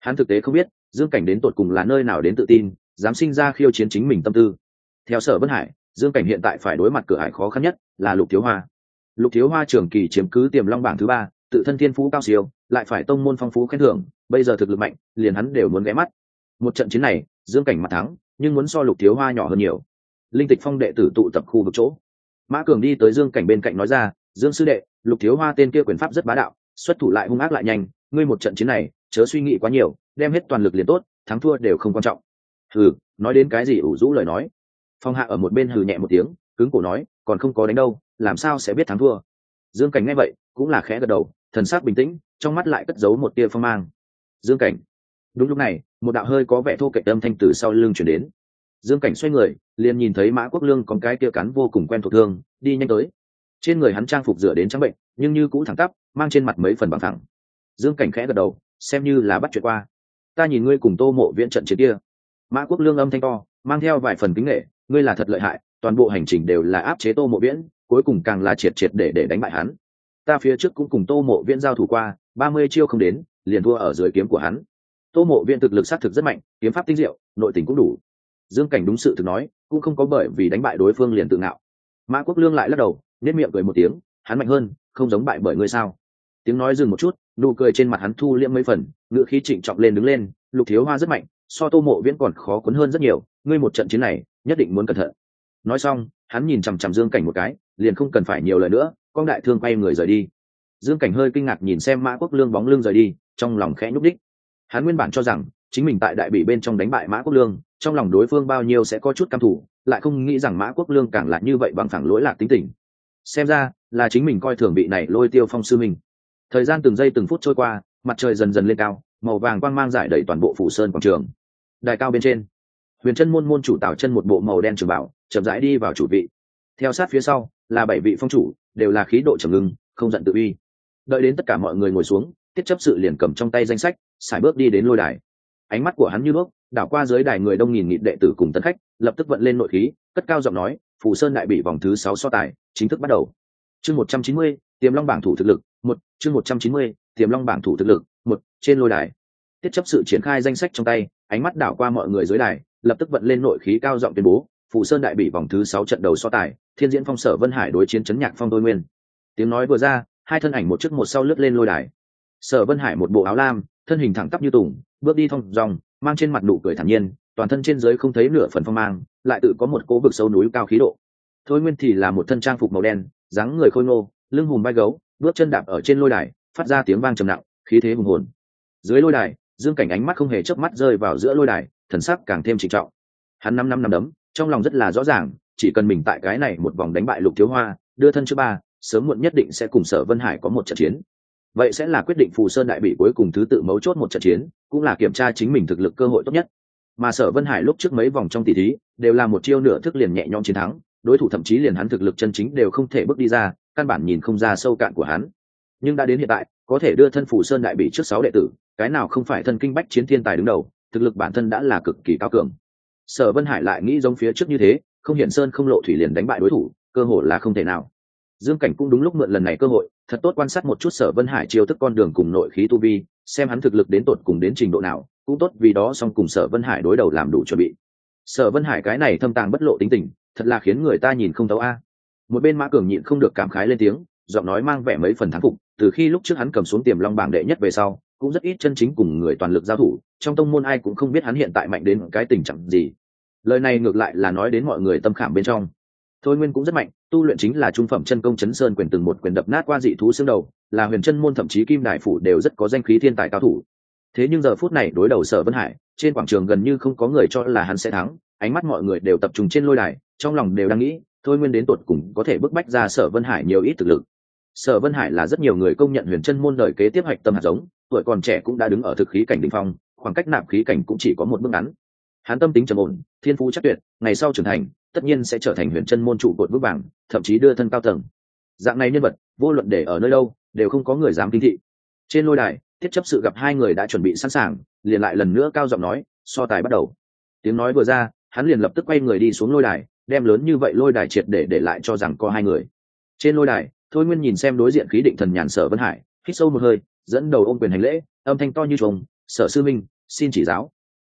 Hắn thực tế không biết, dương cảnh đến tột cùng là nơi nào đến tự tin, dám sinh ra khiêu chiến chính mình tâm tư. Theo sở vân hải, dương cảnh hiện tại phải đối mặt cửa hải khó khăn nhất là lục thiếu hoa. Lục thiếu hoa trường kỳ chiếm cứ tiềm long bảng thứ ba, tự thân thiên phú cao siêu, lại phải tông môn phong phú khen thưởng, bây giờ thực lực mạnh, liền hắn đều muốn ghé mắt một trận chiến này, dương cảnh mặt thắng, nhưng muốn so lục thiếu hoa nhỏ hơn nhiều. Linh tịch phong đệ tử tụ tập khu vực chỗ. Mã cường đi tới dương cảnh bên cạnh nói ra, dương sư đệ, lục thiếu hoa tên kia quyền pháp rất bá đạo, xuất thủ lại hung ác lại nhanh, ngươi một trận chiến này, chớ suy nghĩ quá nhiều, đem hết toàn lực liền tốt, thắng thua đều không quan trọng. Hừ, nói đến cái gì ủ rũ lời nói? Phong hạ ở một bên hừ nhẹ một tiếng, cứng cổ nói, còn không có đánh đâu, làm sao sẽ biết thắng thua? Dương cảnh nghe vậy, cũng là khẽ gật đầu, thần sắc bình tĩnh, trong mắt lại cất giấu một tia phong mang. Dương cảnh đúng lúc này, một đạo hơi có vẻ thô kệch âm thanh từ sau lưng chuyển đến. Dương cảnh xoay người, liền nhìn thấy mã quốc lương con cái kia cắn vô cùng quen thuộc thương, đi nhanh tới. Trên người hắn trang phục rửa đến trắng bệnh, nhưng như cũ thẳng tắp, mang trên mặt mấy phần bằng thẳng. Dương cảnh khẽ gật đầu, xem như là bắt chuyện qua. Ta nhìn ngươi cùng tô mộ viện trận chiến kia. Mã quốc lương âm thanh to, mang theo vài phần kính nghệ, ngươi là thật lợi hại, toàn bộ hành trình đều là áp chế tô mộ viễn, cuối cùng càng là triệt triệt để để đánh bại hắn. Ta phía trước cũng cùng tô mộ viễn giao thủ qua, ba mươi chiêu không đến, liền thua ở dưới kiếm của hắn tô mộ Viên thực lực xác thực rất mạnh, kiếm pháp tinh diệu, nội tình cũng đủ. Dương cảnh đúng sự thực nói, cũng không có bởi vì đánh bại đối phương liền tự ngạo. Mã quốc lương lại lắc đầu nết miệng cười một tiếng, hắn mạnh hơn, không giống bại bởi ngươi sao? Tiếng nói dừng một chút, nụ cười trên mặt hắn thu liễm mấy phần ngự khí trịnh trọng lên đứng lên, lục thiếu hoa rất mạnh, so tô mộ viễn còn khó quấn hơn rất nhiều, ngươi một trận chiến này, nhất định muốn cẩn thận. Nói xong, hắn nhìn chằm chằm dương cảnh một cái, liền không cần phải nhiều lời nữa, con đại thương quay người rời đi. Dương cảnh hơi kinh ngạc nhìn xem mã quốc lương bóng lưng rời đi, trong lòng khẽ nhúc đích hắn nguyên bản cho rằng, chính mình tại đại bị bên trong đánh bại mã quốc lương, trong lòng đối phương bao nhiêu sẽ có chút căm thủ lại không nghĩ rằng mã quốc lương càng là như vậy bằng phẳng lỗi lạc tính tình. Xem ra, là chính mình coi thường bị này lôi tiêu phong sư mình. Thời gian từng giây từng phút trôi qua, mặt trời dần dần lên cao, màu vàng quang mang giải đầy toàn bộ phủ sơn quảng trường. Đài cao bên trên, huyền chân môn môn chủ tạo chân một bộ màu đen trường bảo, chậm rãi đi vào chủ vị. Theo sát phía sau, là bảy vị phong chủ, đều là khí độ trầm ngưng, không giận tự uy. Đợi đến tất cả mọi người ngồi xuống, tiết chấp sự liền cầm trong tay danh sách xài bước đi đến lôi đài. Ánh mắt của hắn như đuốc đảo qua dưới đài người đông nghìn nghịt đệ tử cùng tân khách, lập tức vận lên nội khí, cất cao giọng nói, phù sơn đại bị vòng thứ sáu so tài, chính thức bắt đầu. Chương một trăm chín mươi, tiềm long bảng thủ thực lực, một, chương một trăm chín mươi, tiềm long bảng thủ thực lực, một, trên lôi đài. Tiết chấp sự triển khai danh sách trong tay, ánh mắt đảo qua mọi người dưới đài, lập tức vận lên nội khí cao giọng tuyên bố, phù sơn đại bị vòng thứ sáu trận đầu so tài, thiên diễn phong sở vân hải đối chiến chấn nhạc phong đôi nguyên. Tiếng nói vừa ra, hai thân ảnh một trước một sau lướt lên lôi đài. Sở vân hải một bộ áo lam thân hình thẳng tắp như tùng, bước đi thong dòng mang trên mặt nụ cười thản nhiên, toàn thân trên dưới không thấy nửa phần phong mang, lại tự có một cố vực sâu núi cao khí độ. Thôi nguyên thì là một thân trang phục màu đen, dáng người khôi ngô, lưng hùm vai gấu, bước chân đạp ở trên lôi đài, phát ra tiếng vang trầm nặng, khí thế hùng hồn. Dưới lôi đài, dương cảnh ánh mắt không hề chớp mắt rơi vào giữa lôi đài, thần sắc càng thêm trịnh trọng. Hắn năm năm năm đấm, trong lòng rất là rõ ràng, chỉ cần mình tại cái này một vòng đánh bại lục thiếu hoa, đưa thân chứ ba, sớm muộn nhất định sẽ cùng sở vân hải có một trận chiến vậy sẽ là quyết định phù sơn đại bị cuối cùng thứ tự mấu chốt một trận chiến, cũng là kiểm tra chính mình thực lực cơ hội tốt nhất. Mà sở vân hải lúc trước mấy vòng trong tỷ thí, đều là một chiêu nửa thức liền nhẹ nhõm chiến thắng, đối thủ thậm chí liền hắn thực lực chân chính đều không thể bước đi ra, căn bản nhìn không ra sâu cạn của hắn. Nhưng đã đến hiện tại, có thể đưa thân phù sơn đại bị trước sáu đệ tử, cái nào không phải thân kinh bách chiến thiên tài đứng đầu, thực lực bản thân đã là cực kỳ cao cường. Sở vân hải lại nghĩ giống phía trước như thế, không hiển sơn không lộ thủy liền đánh bại đối thủ, cơ hội là không thể nào. Dương cảnh cũng đúng lúc mượn lần này cơ hội thật tốt quan sát một chút sở vân hải chiêu thức con đường cùng nội khí tu vi, xem hắn thực lực đến tột cùng đến trình độ nào, cũng tốt vì đó xong cùng sở vân hải đối đầu làm đủ chuẩn bị. Sở vân hải cái này thâm tàng bất lộ tính tình, thật là khiến người ta nhìn không thấu a. Một bên mã cường nhịn không được cảm khái lên tiếng, giọng nói mang vẻ mấy phần thắng phục, từ khi lúc trước hắn cầm xuống tiềm long bảng đệ nhất về sau, cũng rất ít chân chính cùng người toàn lực giao thủ, trong tông môn ai cũng không biết hắn hiện tại mạnh đến cái tình trạng gì. Lời này ngược lại là nói đến mọi người tâm khảm bên trong thôi nguyên cũng rất mạnh, tu luyện chính là trung phẩm chân công chấn sơn quyền từng một quyền đập nát qua dị thú xương đầu, là huyền chân môn thậm chí kim đại phủ đều rất có danh khí thiên tài cao thủ. Thế nhưng giờ phút này đối đầu sở vân hải, trên quảng trường gần như không có người cho là hắn sẽ thắng, ánh mắt mọi người đều tập trung trên lôi đài, trong lòng đều đang nghĩ, thôi nguyên đến tột cùng có thể bức bách ra sở vân hải nhiều ít thực lực. Sở vân hải là rất nhiều người công nhận huyền chân môn đời kế tiếp hoạch tâm hạt giống, tuổi còn trẻ cũng đã đứng ở thực khí cảnh đình phong, khoảng cách nạp khí cảnh cũng chỉ có một bước ngắn. Hắn tâm tính trầm ổn, thiên phú chắc tuyệt, ngày sau trưởng thành tất nhiên sẽ trở thành huyền chân môn trụ cột vững vàng, thậm chí đưa thân cao tầng. Dạng này nhân vật, vô luận để ở nơi đâu, đều không có người dám kinh thị. Trên lôi đài thiết chấp sự gặp hai người đã chuẩn bị sẵn sàng, liền lại lần nữa cao giọng nói, so tài bắt đầu. Tiếng nói vừa ra, hắn liền lập tức quay người đi xuống lôi đài, đem lớn như vậy lôi đài triệt để để lại cho rằng có hai người. Trên lôi đài, thôi nguyên nhìn xem đối diện khí định thần nhàn sở vân hải, hít sâu một hơi, dẫn đầu ôm quyền hành lễ, âm thanh to như trùng sở sư minh, xin chỉ giáo.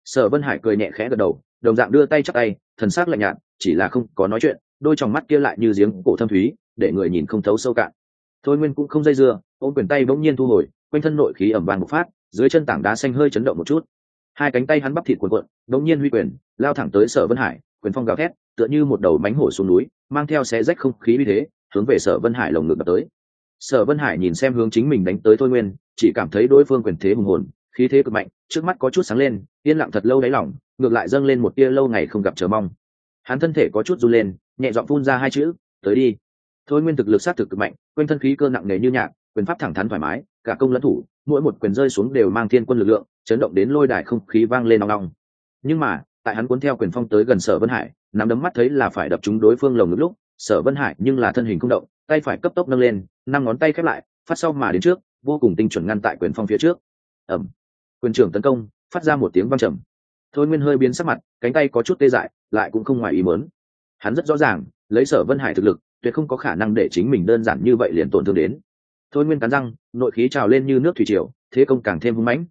Sở vân hải cười nhẹ khẽ gật đầu, đồng dạng đưa tay chắc tay, thần sắc lạnh nhạt chỉ là không có nói chuyện, đôi tròng mắt kia lại như giếng cổ thâm thúy, để người nhìn không thấu sâu cạn. Thôi nguyên cũng không dây dưa, ôm quyền tay bỗng nhiên thu hồi, quanh thân nội khí ẩm vàng một phát, dưới chân tảng đá xanh hơi chấn động một chút. Hai cánh tay hắn bắp thịt cuộn cuộn, bỗng nhiên huy quyền, lao thẳng tới sở vân hải, quyền phong gào thét, tựa như một đầu mánh hổ xuống núi, mang theo xé rách không khí như thế, hướng về sở vân hải lồng ngực đập tới. Sở vân hải nhìn xem hướng chính mình đánh tới thôi nguyên, chỉ cảm thấy đối phương quyền thế hùng hồn, khí thế cực mạnh, trước mắt có chút sáng lên, yên lặng thật lâu đáy lỏng ngược lại dâng lên một tia lâu ngày không gặp chờ mong hắn thân thể có chút run lên, nhẹ dọn phun ra hai chữ, tới đi. Thôi nguyên thực lực sát thực cực mạnh, quanh thân khí cơ nặng nề như nhạc, quyền pháp thẳng thắn thoải mái, cả công lẫn thủ, mỗi một quyền rơi xuống đều mang thiên quân lực lượng, chấn động đến lôi đài không khí vang lên nong nong nhưng mà, tại hắn cuốn theo quyền phong tới gần sở vân hải, nắm đấm mắt thấy là phải đập trúng đối phương lồng ngực lúc, sở vân hải nhưng là thân hình không động, tay phải cấp tốc nâng lên, năm ngón tay khép lại, phát sau mà đến trước, vô cùng tinh chuẩn ngăn tại quyền phong phía trước. Ẩm quyền trưởng tấn công, phát ra một tiếng vang trầm thôi nguyên hơi biến sắc mặt, cánh tay có chút tê dại, lại cũng không ngoài ý mớn hắn rất rõ ràng, lấy sở vân hải thực lực, tuyệt không có khả năng để chính mình đơn giản như vậy liền tổn thương đến. Thôi nguyên cắn răng, nội khí trào lên như nước thủy triều, thế công càng thêm hưng mãnh.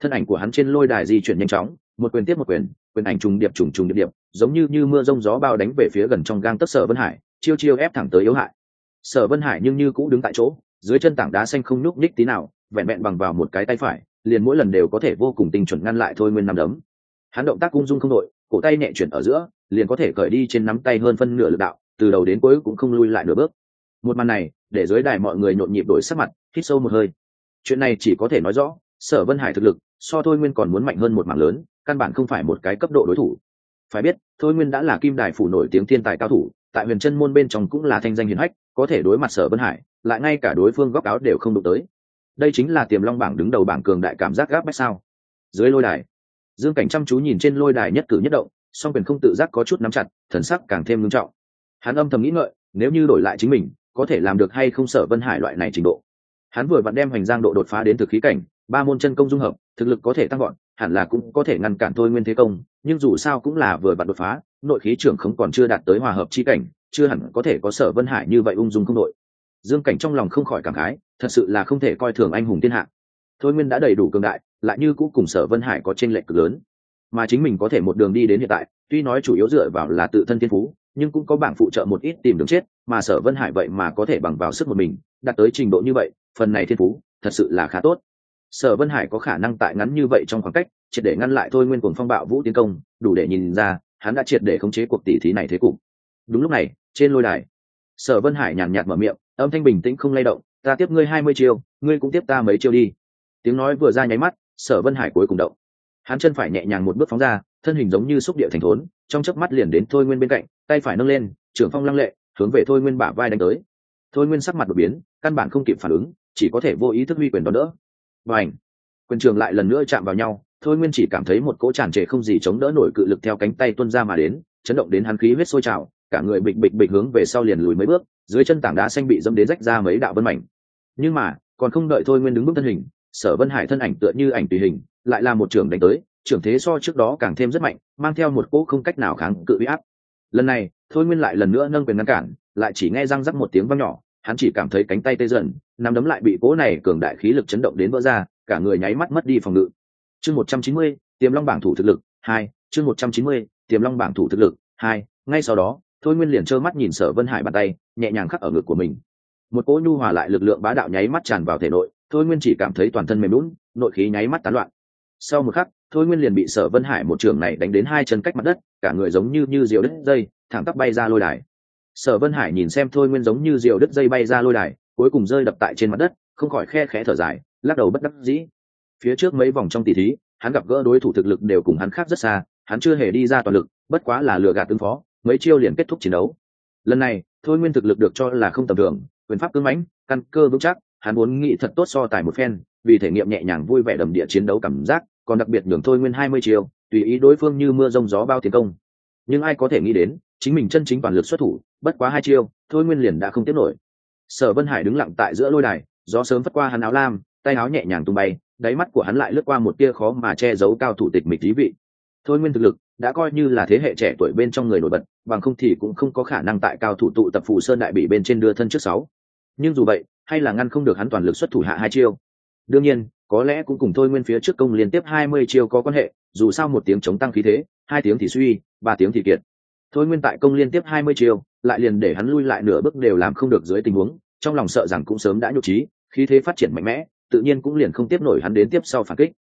Thân ảnh của hắn trên lôi đài di chuyển nhanh chóng, một quyền tiếp một quyền quyền ảnh trùng điệp trùng trùng điệp điệp, giống như như mưa rông gió bao đánh về phía gần trong gang tấc sở vân hải, chiêu chiêu ép thẳng tới yếu hại. Sở vân hải nhưng như cũ đứng tại chỗ, dưới chân tảng đá xanh không nhúc nhích tí nào, vẹn vẹn bằng vào một cái tay phải, liền mỗi lần đều có thể vô cùng tinh chuẩn ngăn lại thôi nguyên nằm đấm hắn động tác cung dung không đội, cổ tay nhẹ chuyển ở giữa, liền có thể cởi đi trên nắm tay hơn phân nửa lực đạo, từ đầu đến cuối cũng không lui lại nửa bước. Một màn này, để dưới đài mọi người nhộn nhịp đổi sắc mặt, hít sâu một hơi. Chuyện này chỉ có thể nói rõ, sở vân hải thực lực, so thôi nguyên còn muốn mạnh hơn một mảng lớn, căn bản không phải một cái cấp độ đối thủ. Phải biết, thôi nguyên đã là kim đài phủ nổi tiếng thiên tài cao thủ, tại huyền chân môn bên trong cũng là thanh danh hiền hách, có thể đối mặt sở vân hải, lại ngay cả đối phương góc áo đều không đụng tới. Đây chính là tiềm long bảng đứng đầu bảng cường đại cảm giác gáp bách sao? Dưới lôi đài dương cảnh chăm chú nhìn trên lôi đài nhất cử nhất động, song quyền không tự giác có chút nắm chặt, thần sắc càng thêm ngưng trọng. Hắn âm thầm nghĩ ngợi, nếu như đổi lại chính mình, có thể làm được hay không sở vân hải loại này trình độ. Hắn vừa vặn đem hoành giang độ đột phá đến thực khí cảnh, ba môn chân công dung hợp, thực lực có thể tăng gọn hẳn là cũng có thể ngăn cản thôi nguyên thế công, nhưng dù sao cũng là vừa vặn đột phá, nội khí trưởng không còn chưa đạt tới hòa hợp chi cảnh, chưa hẳn có thể có sở vân hải như vậy ung dung không đội. Dương cảnh trong lòng không khỏi cảm khái, thật sự là không thể coi thường anh hùng thiên hạ. Thôi nguyên đã đầy đủ cường đại lại như cũ cùng sở vân hải có tranh lệch cực lớn. Mà chính mình có thể một đường đi đến hiện tại, tuy nói chủ yếu dựa vào là tự thân thiên phú, nhưng cũng có bảng phụ trợ một ít tìm đường chết, mà sở vân hải vậy mà có thể bằng vào sức một mình, đạt tới trình độ như vậy, phần này thiên phú, thật sự là khá tốt. Sở vân hải có khả năng tại ngắn như vậy trong khoảng cách, triệt để ngăn lại thôi nguyên cuồng phong bạo vũ tiến công, đủ để nhìn ra, hắn đã triệt để khống chế cuộc tỷ thí này thế cục. Đúng lúc này, trên lôi đài, sở vân hải nhàn nhạt mở miệng, âm thanh bình tĩnh không lay động, ta tiếp ngươi hai mươi chiêu, ngươi cũng tiếp ta mấy chiêu đi. Tiếng nói vừa ra nháy mắt sở vân hải cuối cùng động. Hắn chân phải nhẹ nhàng một bước phóng ra, thân hình giống như xúc địa thành thốn, trong chớp mắt liền đến thôi nguyên bên cạnh, tay phải nâng lên, trưởng phong lăng lệ, hướng về thôi nguyên bả vai đánh tới. Thôi nguyên sắc mặt đột biến, căn bản không kịp phản ứng, chỉ có thể vô ý thức huy quyền đón đỡ. Và ảnh quyền trường lại lần nữa chạm vào nhau, thôi nguyên chỉ cảm thấy một cỗ tràn trề không gì chống đỡ nổi cự lực theo cánh tay tuân ra mà đến, chấn động đến hắn khí huyết sôi trào, cả người bịch bịch bịch hướng về sau liền lùi mấy bước, dưới chân tảng đá xanh bị dâm đến rách ra mấy đạo vân mảnh. Nhưng mà, còn không đợi thôi nguyên đứng bước thân hình sở vân hải thân ảnh tựa như ảnh tùy hình, lại là một trưởng đánh tới, trưởng thế so trước đó càng thêm rất mạnh, mang theo một cỗ không cách nào kháng cự uy áp. Lần này, thôi nguyên lại lần nữa nâng quyền ngăn cản, lại chỉ nghe răng rắc một tiếng vang nhỏ, hắn chỉ cảm thấy cánh tay tê dần, nắm đấm lại bị cỗ này cường đại khí lực chấn động đến vỡ ra, cả người nháy mắt mất đi phòng ngự. Chương một trăm chín mươi, tiềm long bảng thủ thực lực, hai, chương một trăm chín mươi, tiềm long bảng thủ thực lực, hai, ngay sau đó, thôi nguyên liền trơ mắt nhìn sở vân hải bàn tay, nhẹ nhàng khắc ở ngực của mình. Một cỗ nhu hòa lại lực lượng bá đạo nháy mắt tràn vào thể nội thôi nguyên chỉ cảm thấy toàn thân mềm lún, nội khí nháy mắt tán loạn. Sau một khắc, thôi nguyên liền bị sở vân hải một trường này đánh đến hai chân cách mặt đất, cả người giống như như diều đứt dây, thẳng tắp bay ra lôi đài. Sở vân hải nhìn xem thôi nguyên giống như diều đứt dây bay ra lôi đài, cuối cùng rơi đập tại trên mặt đất, không khỏi khe khẽ thở dài, lắc đầu bất đắc dĩ. Phía trước mấy vòng trong tỷ thí, hắn gặp gỡ đối thủ thực lực đều cùng hắn khác rất xa, hắn chưa hề đi ra toàn lực, bất quá là lừa gạt ứng phó, mấy chiêu liền kết thúc chiến đấu. Lần này, thôi nguyên thực lực được cho là không tầm thường, quyền pháp cưng mãnh, căn cơ vững chắc hắn muốn nghĩ thật tốt so tài một phen, vì thể nghiệm nhẹ nhàng vui vẻ đầm địa chiến đấu cảm giác, còn đặc biệt nhường thôi nguyên hai mươi chiều, tùy ý đối phương như mưa rông gió bao tiến công. Nhưng ai có thể nghĩ đến, chính mình chân chính toàn lực xuất thủ, bất quá hai chiêu, thôi nguyên liền đã không tiếp nổi. Sở vân hải đứng lặng tại giữa lôi đài, gió sớm vất qua hắn áo lam, tay áo nhẹ nhàng tung bay, đáy mắt của hắn lại lướt qua một tia khó mà che giấu cao thủ tịch mịch lý vị. Thôi nguyên thực lực đã coi như là thế hệ trẻ tuổi bên trong người nổi bật, bằng không thì cũng không có khả năng tại cao thủ tụ tập phù sơn đại bị bên trên đưa thân trước sáu nhưng dù vậy, hay là ngăn không được hắn toàn lực xuất thủ hạ hai chiêu. Đương nhiên, có lẽ cũng cùng thôi nguyên phía trước công liên tiếp hai mươi chiêu có quan hệ, dù sao một tiếng chống tăng khí thế, hai tiếng thì suy, ba tiếng thì kiệt. Thôi nguyên tại công liên tiếp hai mươi chiêu, lại liền để hắn lui lại nửa bước đều làm không được dưới tình huống, trong lòng sợ rằng cũng sớm đã nhục trí, khí thế phát triển mạnh mẽ, tự nhiên cũng liền không tiếp nổi hắn đến tiếp sau phản kích.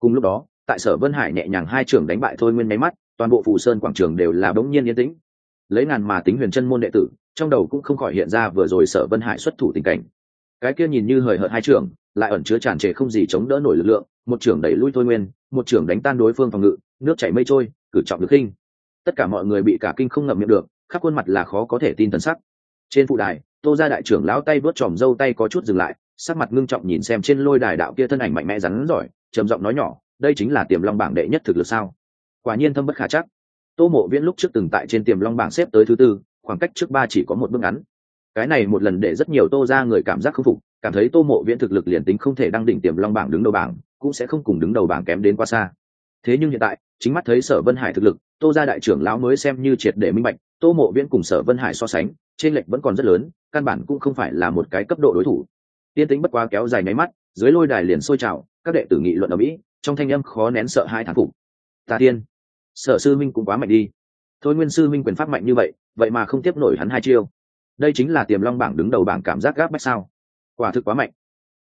Cùng lúc đó, tại sở vân hải nhẹ nhàng hai trưởng đánh bại thôi nguyên máy mắt, toàn bộ phù sơn quảng trường đều là bỗng nhiên yên tĩnh. Lấy ngàn mà tính huyền chân môn đệ tử trong đầu cũng không khỏi hiện ra vừa rồi sở vân hải xuất thủ tình cảnh. Cái kia nhìn như hời hợt hai trưởng lại ẩn chứa tràn trề không gì chống đỡ nổi lực lượng, một trưởng đẩy lui thôi nguyên, một trưởng đánh tan đối phương phòng ngự, nước chảy mây trôi, cử trọng được khinh. Tất cả mọi người bị cả kinh không ngậm miệng được, khắp khuôn mặt là khó có thể tin thần sắc. Trên phụ đài, tô ra đại trưởng lão tay vớt tròm dâu tay có chút dừng lại, sắc mặt ngưng trọng nhìn xem trên lôi đài đạo kia thân ảnh mạnh mẽ rắn giỏi, trầm giọng nói nhỏ, đây chính là tiềm long bảng đệ nhất thực lực sao? Quả nhiên thâm bất khả chắc. Tô mộ viễn lúc trước từng tại trên tiềm long bảng xếp tới thứ tư khoảng cách trước ba chỉ có một bước ngắn. Cái này một lần để rất nhiều tô ra người cảm giác k phục, cảm thấy tô mộ viễn thực lực liền tính không thể đăng đỉnh tiềm long bảng đứng đầu bảng, cũng sẽ không cùng đứng đầu bảng kém đến quá xa. Thế nhưng hiện tại, chính mắt thấy sở vân hải thực lực, tô ra đại trưởng lão mới xem như triệt để minh bạch, tô mộ viễn cùng sở vân hải so sánh trên lệch vẫn còn rất lớn, căn bản cũng không phải là một cái cấp độ đối thủ. Tiên tính bất quá kéo dài nháy mắt, dưới lôi đài liền sôi trào, các đệ tử nghị luận ở mỹ, trong thanh âm khó nén sợ hai thán phục. Tà tiên, sở sư minh cũng quá mạnh đi. Thôi nguyên sư minh quyền pháp mạnh như vậy vậy mà không tiếp nổi hắn hai chiêu. Đây chính là tiềm long bảng đứng đầu bảng cảm giác gáp bách sao? Quả thực quá mạnh.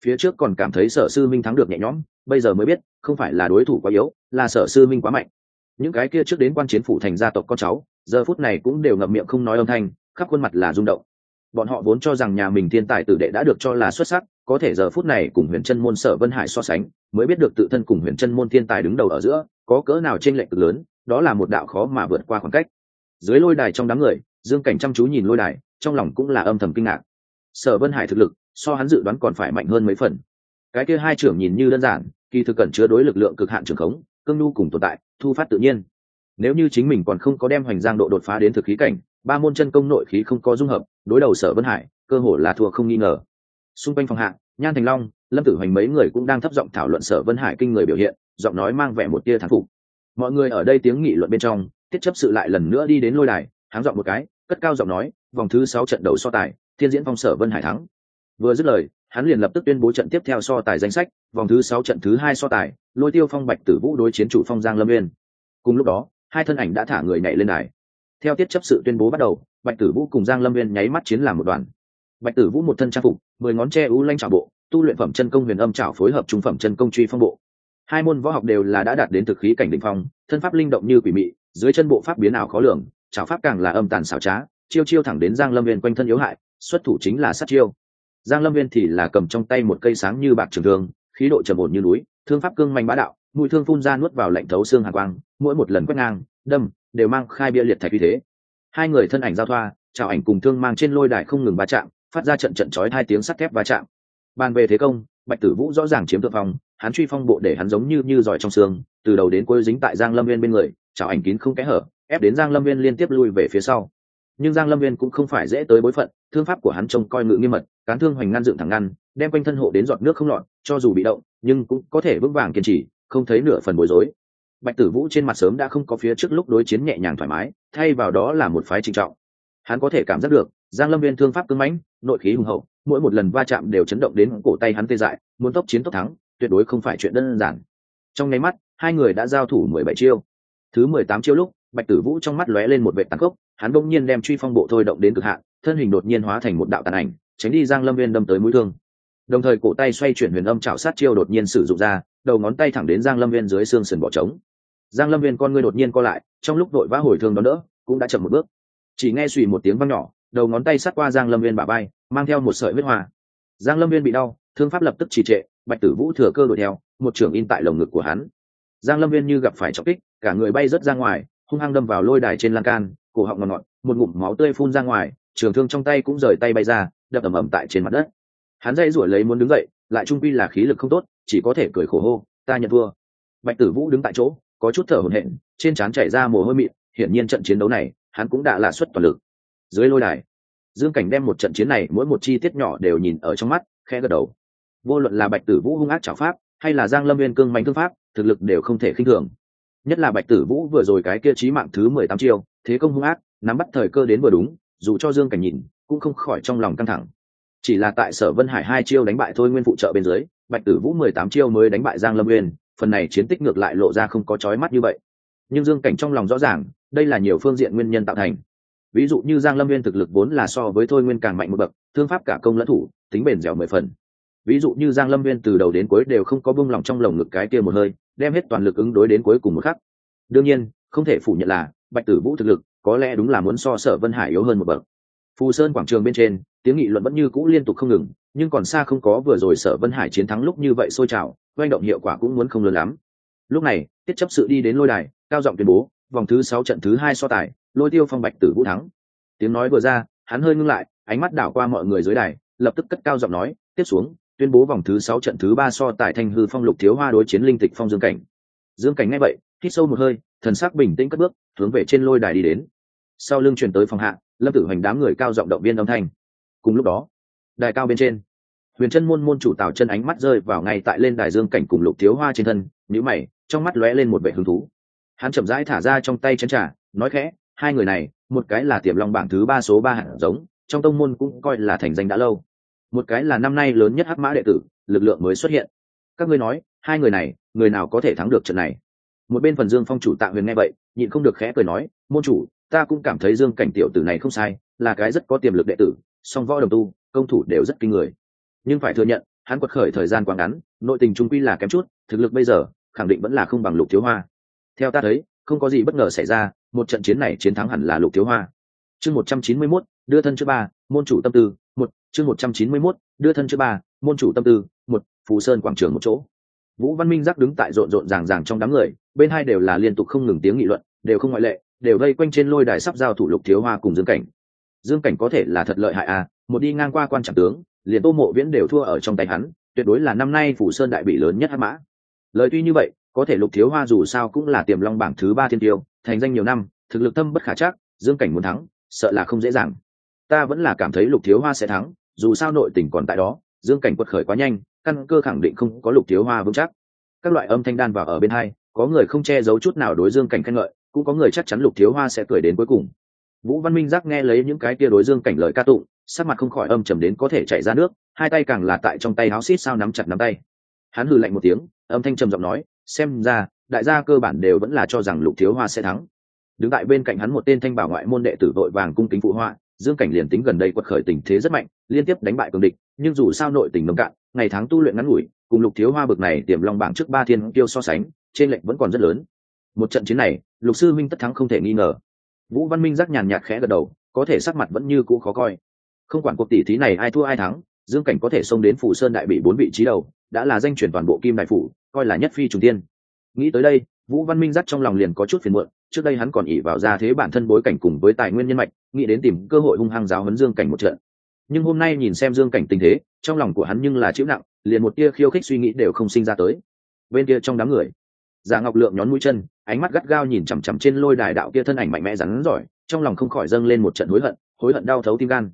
Phía trước còn cảm thấy sở sư minh thắng được nhẹ nhõm, bây giờ mới biết, không phải là đối thủ quá yếu, là sở sư minh quá mạnh. Những cái kia trước đến quan chiến phủ thành gia tộc con cháu, giờ phút này cũng đều ngậm miệng không nói âm thanh, khắp khuôn mặt là rung động. Bọn họ vốn cho rằng nhà mình thiên tài tử đệ đã được cho là xuất sắc, có thể giờ phút này cùng huyền chân môn sở vân hải so sánh, mới biết được tự thân cùng huyền chân môn thiên tài đứng đầu ở giữa, có cỡ nào trên lệch cực lớn, đó là một đạo khó mà vượt qua khoảng cách dưới lôi đài trong đám người, dương cảnh chăm chú nhìn lôi đài, trong lòng cũng là âm thầm kinh ngạc. Sở vân hải thực lực, so hắn dự đoán còn phải mạnh hơn mấy phần. Cái kia hai trưởng nhìn như đơn giản, kỳ thực cần chứa đối lực lượng cực hạn trưởng khống, cương nhu cùng tồn tại, thu phát tự nhiên. Nếu như chính mình còn không có đem hoành giang độ đột phá đến thực khí cảnh, ba môn chân công nội khí không có dung hợp, đối đầu sở vân hải, cơ hồ là thua không nghi ngờ. Xung quanh phòng hạ, nhan thành long, lâm tử hoành mấy người cũng đang thấp giọng thảo luận sở vân hải kinh người biểu hiện, giọng nói mang vẻ một tia thán phục. Mọi người ở đây tiếng nghị luận bên trong tiết chấp sự lại lần nữa đi đến lôi đài, háng giọng một cái, cất cao giọng nói, vòng thứ sáu trận đấu so tài, thiên diễn phong sở vân hải thắng. Vừa dứt lời, hắn liền lập tức tuyên bố trận tiếp theo so tài danh sách, vòng thứ sáu trận thứ hai so tài, lôi tiêu phong bạch tử vũ đối chiến chủ phong giang lâm uyên. cùng lúc đó, hai thân ảnh đã thả người nhảy lên đài. Theo tiết chấp sự tuyên bố bắt đầu, bạch tử vũ cùng giang lâm uyên nháy mắt chiến làm một đoàn. Bạch tử vũ một thân trang phục, mười ngón tre ú lanh trào bộ, tu luyện phẩm chân công huyền âm trảo phối hợp trung phẩm chân công truy phong bộ hai môn võ học đều là đã đạt đến thực khí cảnh đỉnh phong, thân pháp linh động như quỷ mị, dưới chân bộ pháp biến ảo khó lường chảo pháp càng là âm tàn xảo trá, chiêu chiêu thẳng đến giang lâm viên quanh thân yếu hại, xuất thủ chính là sát chiêu. Giang lâm viên thì là cầm trong tay một cây sáng như bạc trường thương, khí độ trầm ổn như núi, thương pháp cương manh bá đạo, mũi thương phun ra nuốt vào lạnh thấu xương hàn quang, mỗi một lần quét ngang, đâm, đều mang khai bia liệt thạch như thế. Hai người thân ảnh giao thoa chào ảnh cùng thương mang trên lôi đài không ngừng va chạm, phát ra trận trận chói hai tiếng sắt thép va chạm. Bàn về thế công, bạch tử vũ rõ ràng chiếm thượng phong hắn truy phong bộ để hắn giống như như giỏi trong xương, từ đầu đến cuối dính tại giang lâm viên bên người, chảo ảnh kín không kẽ hở, ép đến giang lâm viên liên tiếp lui về phía sau. Nhưng giang lâm viên cũng không phải dễ tới bối phận, thương pháp của hắn trông coi ngự nghiêm mật, cán thương hoành ngăn dựng thẳng ngăn, đem quanh thân hộ đến giọt nước không lọt, cho dù bị động, nhưng cũng có thể vững vàng kiên trì, không thấy nửa phần bối rối. Bạch tử vũ trên mặt sớm đã không có phía trước lúc đối chiến nhẹ nhàng thoải mái, thay vào đó là một phái trinh trọng. Hắn có thể cảm giác được, giang lâm viên thương pháp cứng mãnh, nội khí hùng hậu, mỗi một lần va chạm đều chấn động đến cổ tay hắn tê dại, muốn tốc chiến tốc thắng tuyệt đối không phải chuyện đơn giản. Trong nháy mắt, hai người đã giao thủ mười bảy chiêu. Thứ mười tám chiêu lúc, bạch tử vũ trong mắt lóe lên một vệ tàn khốc, hắn bỗng nhiên đem truy phong bộ thôi động đến cực hạn, thân hình đột nhiên hóa thành một đạo tàn ảnh, tránh đi giang lâm viên đâm tới mũi thương. Đồng thời cổ tay xoay chuyển huyền âm chảo sát chiêu đột nhiên sử dụng ra, đầu ngón tay thẳng đến giang lâm viên dưới xương sườn bỏ trống. Giang lâm viên con ngươi đột nhiên co lại, trong lúc đội vã hồi thương đó nữa, cũng đã chậm một bước. Chỉ nghe suy một tiếng vang nhỏ, đầu ngón tay sát qua giang lâm viên bả bay mang theo một sợi huyết hoa. Giang lâm viên bị đau, thương pháp lập tức trì trệ bạch tử vũ thừa cơ đuổi theo, một trường in tại lồng ngực của hắn. Giang lâm viên như gặp phải trọng kích, cả người bay rớt ra ngoài, hung hăng đâm vào lôi đài trên lan can, cổ họng ngọt ngọt một ngụm máu tươi phun ra ngoài, trường thương trong tay cũng rời tay bay ra, đập ầm ầm tại trên mặt đất. Hắn dây ruổi lấy muốn đứng dậy, lại trung quy là khí lực không tốt, chỉ có thể cười khổ hô, ta nhận thua. Bạch tử vũ đứng tại chỗ, có chút thở hổn hển, trên trán chảy ra mồ hôi mịn, hiển nhiên trận chiến đấu này, hắn cũng đã là xuất toàn lực. Dưới lôi đài, dương cảnh đem một trận chiến này mỗi một chi tiết nhỏ đều nhìn ở trong mắt khe gật đầu vô luận là bạch tử vũ hung ác trảo pháp, hay là giang lâm viên cương mạnh thương pháp, thực lực đều không thể khinh thường. Nhất là bạch tử vũ vừa rồi cái kia trí mạng thứ mười tám chiêu, thế công hung ác, nắm bắt thời cơ đến vừa đúng, dù cho dương cảnh nhìn, cũng không khỏi trong lòng căng thẳng. Chỉ là tại sở vân hải hai chiêu đánh bại thôi nguyên phụ trợ bên dưới, bạch tử vũ mười tám chiêu mới đánh bại giang lâm nguyên phần này chiến tích ngược lại lộ ra không có trói mắt như vậy. Nhưng dương cảnh trong lòng rõ ràng, đây là nhiều phương diện nguyên nhân tạo thành. Ví dụ như giang lâm nguyên thực lực vốn là so với thôi nguyên càng mạnh một bậc, thương pháp cả công lẫn thủ, tính bền dẻo mười phần ví dụ như giang lâm nguyên từ đầu đến cuối đều không có bung lòng trong lồng ngực cái kia một hơi, đem hết toàn lực ứng đối đến cuối cùng một khắc. Đương nhiên, không thể phủ nhận là, bạch tử vũ thực lực, có lẽ đúng là muốn so sở vân hải yếu hơn một bậc. Phù sơn quảng trường bên trên, tiếng nghị luận vẫn như cũ liên tục không ngừng, nhưng còn xa không có vừa rồi sở vân hải chiến thắng lúc như vậy sôi trào doanh động hiệu quả cũng muốn không lớn lắm. Lúc này, tiết chấp sự đi đến lôi đài, cao giọng tuyên bố, vòng thứ sáu trận thứ hai so tài, lôi tiêu phong bạch tử vũ thắng. Tiếng nói vừa ra, hắn hơi ngưng lại, ánh mắt đảo qua mọi người dưới đài, lập tức cất cao giọng nói, tiếp xuống tuyên bố vòng thứ sáu trận thứ ba so tài thanh hư phong lục thiếu hoa đối chiến linh tịch phong dương cảnh. Dương cảnh nghe vậy, hít sâu một hơi, thần sắc bình tĩnh cất bước, hướng về trên lôi đài đi đến. Sau lưng truyền tới phòng hạ, lâm tử hoành đám người cao giọng động viên âm thanh. Cùng lúc đó, đài cao bên trên, huyền chân môn môn chủ tào chân ánh mắt rơi vào ngay tại lên đài dương cảnh cùng lục thiếu hoa trên thân nhữ mày, trong mắt lóe lên một vẻ hứng thú. Hắn chậm rãi thả ra trong tay chén trà, nói khẽ, hai người này, một cái là tiềm long bảng thứ ba số ba hạt giống, trong tông môn cũng coi là thành danh đã lâu một cái là năm nay lớn nhất hắc mã đệ tử, lực lượng mới xuất hiện. Các ngươi nói, hai người này, người nào có thể thắng được trận này? Một bên phần dương phong chủ tạ huyền nghe vậy, nhịn không được khẽ cười nói, môn chủ, ta cũng cảm thấy dương cảnh tiểu tử này không sai, là cái rất có tiềm lực đệ tử, song võ đồng tu, công thủ đều rất kinh người. Nhưng phải thừa nhận, hắn quật khởi thời gian quá ngắn, nội tình trung quy là kém chút, thực lực bây giờ, khẳng định vẫn là không bằng lục thiếu hoa. Theo ta thấy, không có gì bất ngờ xảy ra, một trận chiến này chiến thắng hẳn là lục thiếu hoa. Chương một trăm chín mươi mốt, đưa thân chữ ba, môn chủ tâm tư một, chương một trăm chín mươi mốt, đưa thân chữ ba, môn chủ tâm tư. Một, phù sơn quảng trường một chỗ. Vũ văn minh giác đứng tại rộn rộn ràng ràng trong đám người, bên hai đều là liên tục không ngừng tiếng nghị luận, đều không ngoại lệ, đều vây quanh trên lôi đài sắp giao thủ lục thiếu hoa cùng dương cảnh. Dương cảnh có thể là thật lợi hại à một đi ngang qua quan trọng tướng, liền tô mộ viễn đều thua ở trong tay hắn, tuyệt đối là năm nay phủ sơn đại bị lớn nhất hát mã. Lời tuy như vậy, có thể lục thiếu hoa dù sao cũng là tiềm long bảng thứ ba thiên tiêu, thành danh nhiều năm, thực lực thâm bất khả chắc, dương cảnh muốn thắng, sợ là không dễ dàng ta vẫn là cảm thấy lục thiếu hoa sẽ thắng, dù sao nội tình còn tại đó, dương cảnh quật khởi quá nhanh, căn cơ khẳng định không có lục thiếu hoa vững chắc. Các loại âm thanh đan vào ở bên hai, có người không che giấu chút nào đối dương cảnh khen ngợi, cũng có người chắc chắn lục thiếu hoa sẽ cười đến cuối cùng. Vũ văn minh giác nghe lấy những cái kia đối dương cảnh lời ca tụng, sắc mặt không khỏi âm trầm đến có thể chảy ra nước, hai tay càng là tại trong tay háo xít sao nắm chặt nắm tay. Hắn hừ lạnh một tiếng, âm thanh trầm giọng nói, xem ra, đại gia cơ bản đều vẫn là cho rằng lục thiếu hoa sẽ thắng. Đứng tại bên cạnh hắn một tên thanh bảo ngoại môn đệ tử vội vàng cung kính phụ họa dương cảnh liền tính gần đây quật khởi tình thế rất mạnh, liên tiếp đánh bại cường địch, nhưng dù sao nội tình nông cạn, ngày tháng tu luyện ngắn ngủi, cùng lục thiếu hoa bực này tiềm long bảng trước ba thiên tiêu so sánh, trên lệnh vẫn còn rất lớn. Một trận chiến này, lục sư minh tất thắng không thể nghi ngờ. Vũ văn minh giác nhàn nhạt khẽ gật đầu, có thể sắc mặt vẫn như cũ khó coi. Không quản cuộc tỷ thí này ai thua ai thắng, dương cảnh có thể xông đến phủ sơn đại bị bốn vị trí đầu, đã là danh chuyển toàn bộ kim đại phủ, coi là nhất phi trùng tiên. Nghĩ tới đây, vũ văn minh dắt trong lòng liền có chút phiền muộn trước đây hắn còn ỉ vào ra thế bản thân bối cảnh cùng với tài nguyên nhân mạch, nghĩ đến tìm cơ hội hung hăng giáo hấn dương cảnh một trận. Nhưng hôm nay nhìn xem dương cảnh tình thế, trong lòng của hắn nhưng là chịu nặng, liền một tia khiêu khích suy nghĩ đều không sinh ra tới. Bên kia trong đám người giả ngọc lượng nhón mũi chân, ánh mắt gắt gao nhìn chằm chằm trên lôi đài đạo kia thân ảnh mạnh mẽ rắn giỏi, trong lòng không khỏi dâng lên một trận hối hận hối hận đau thấu tim gan.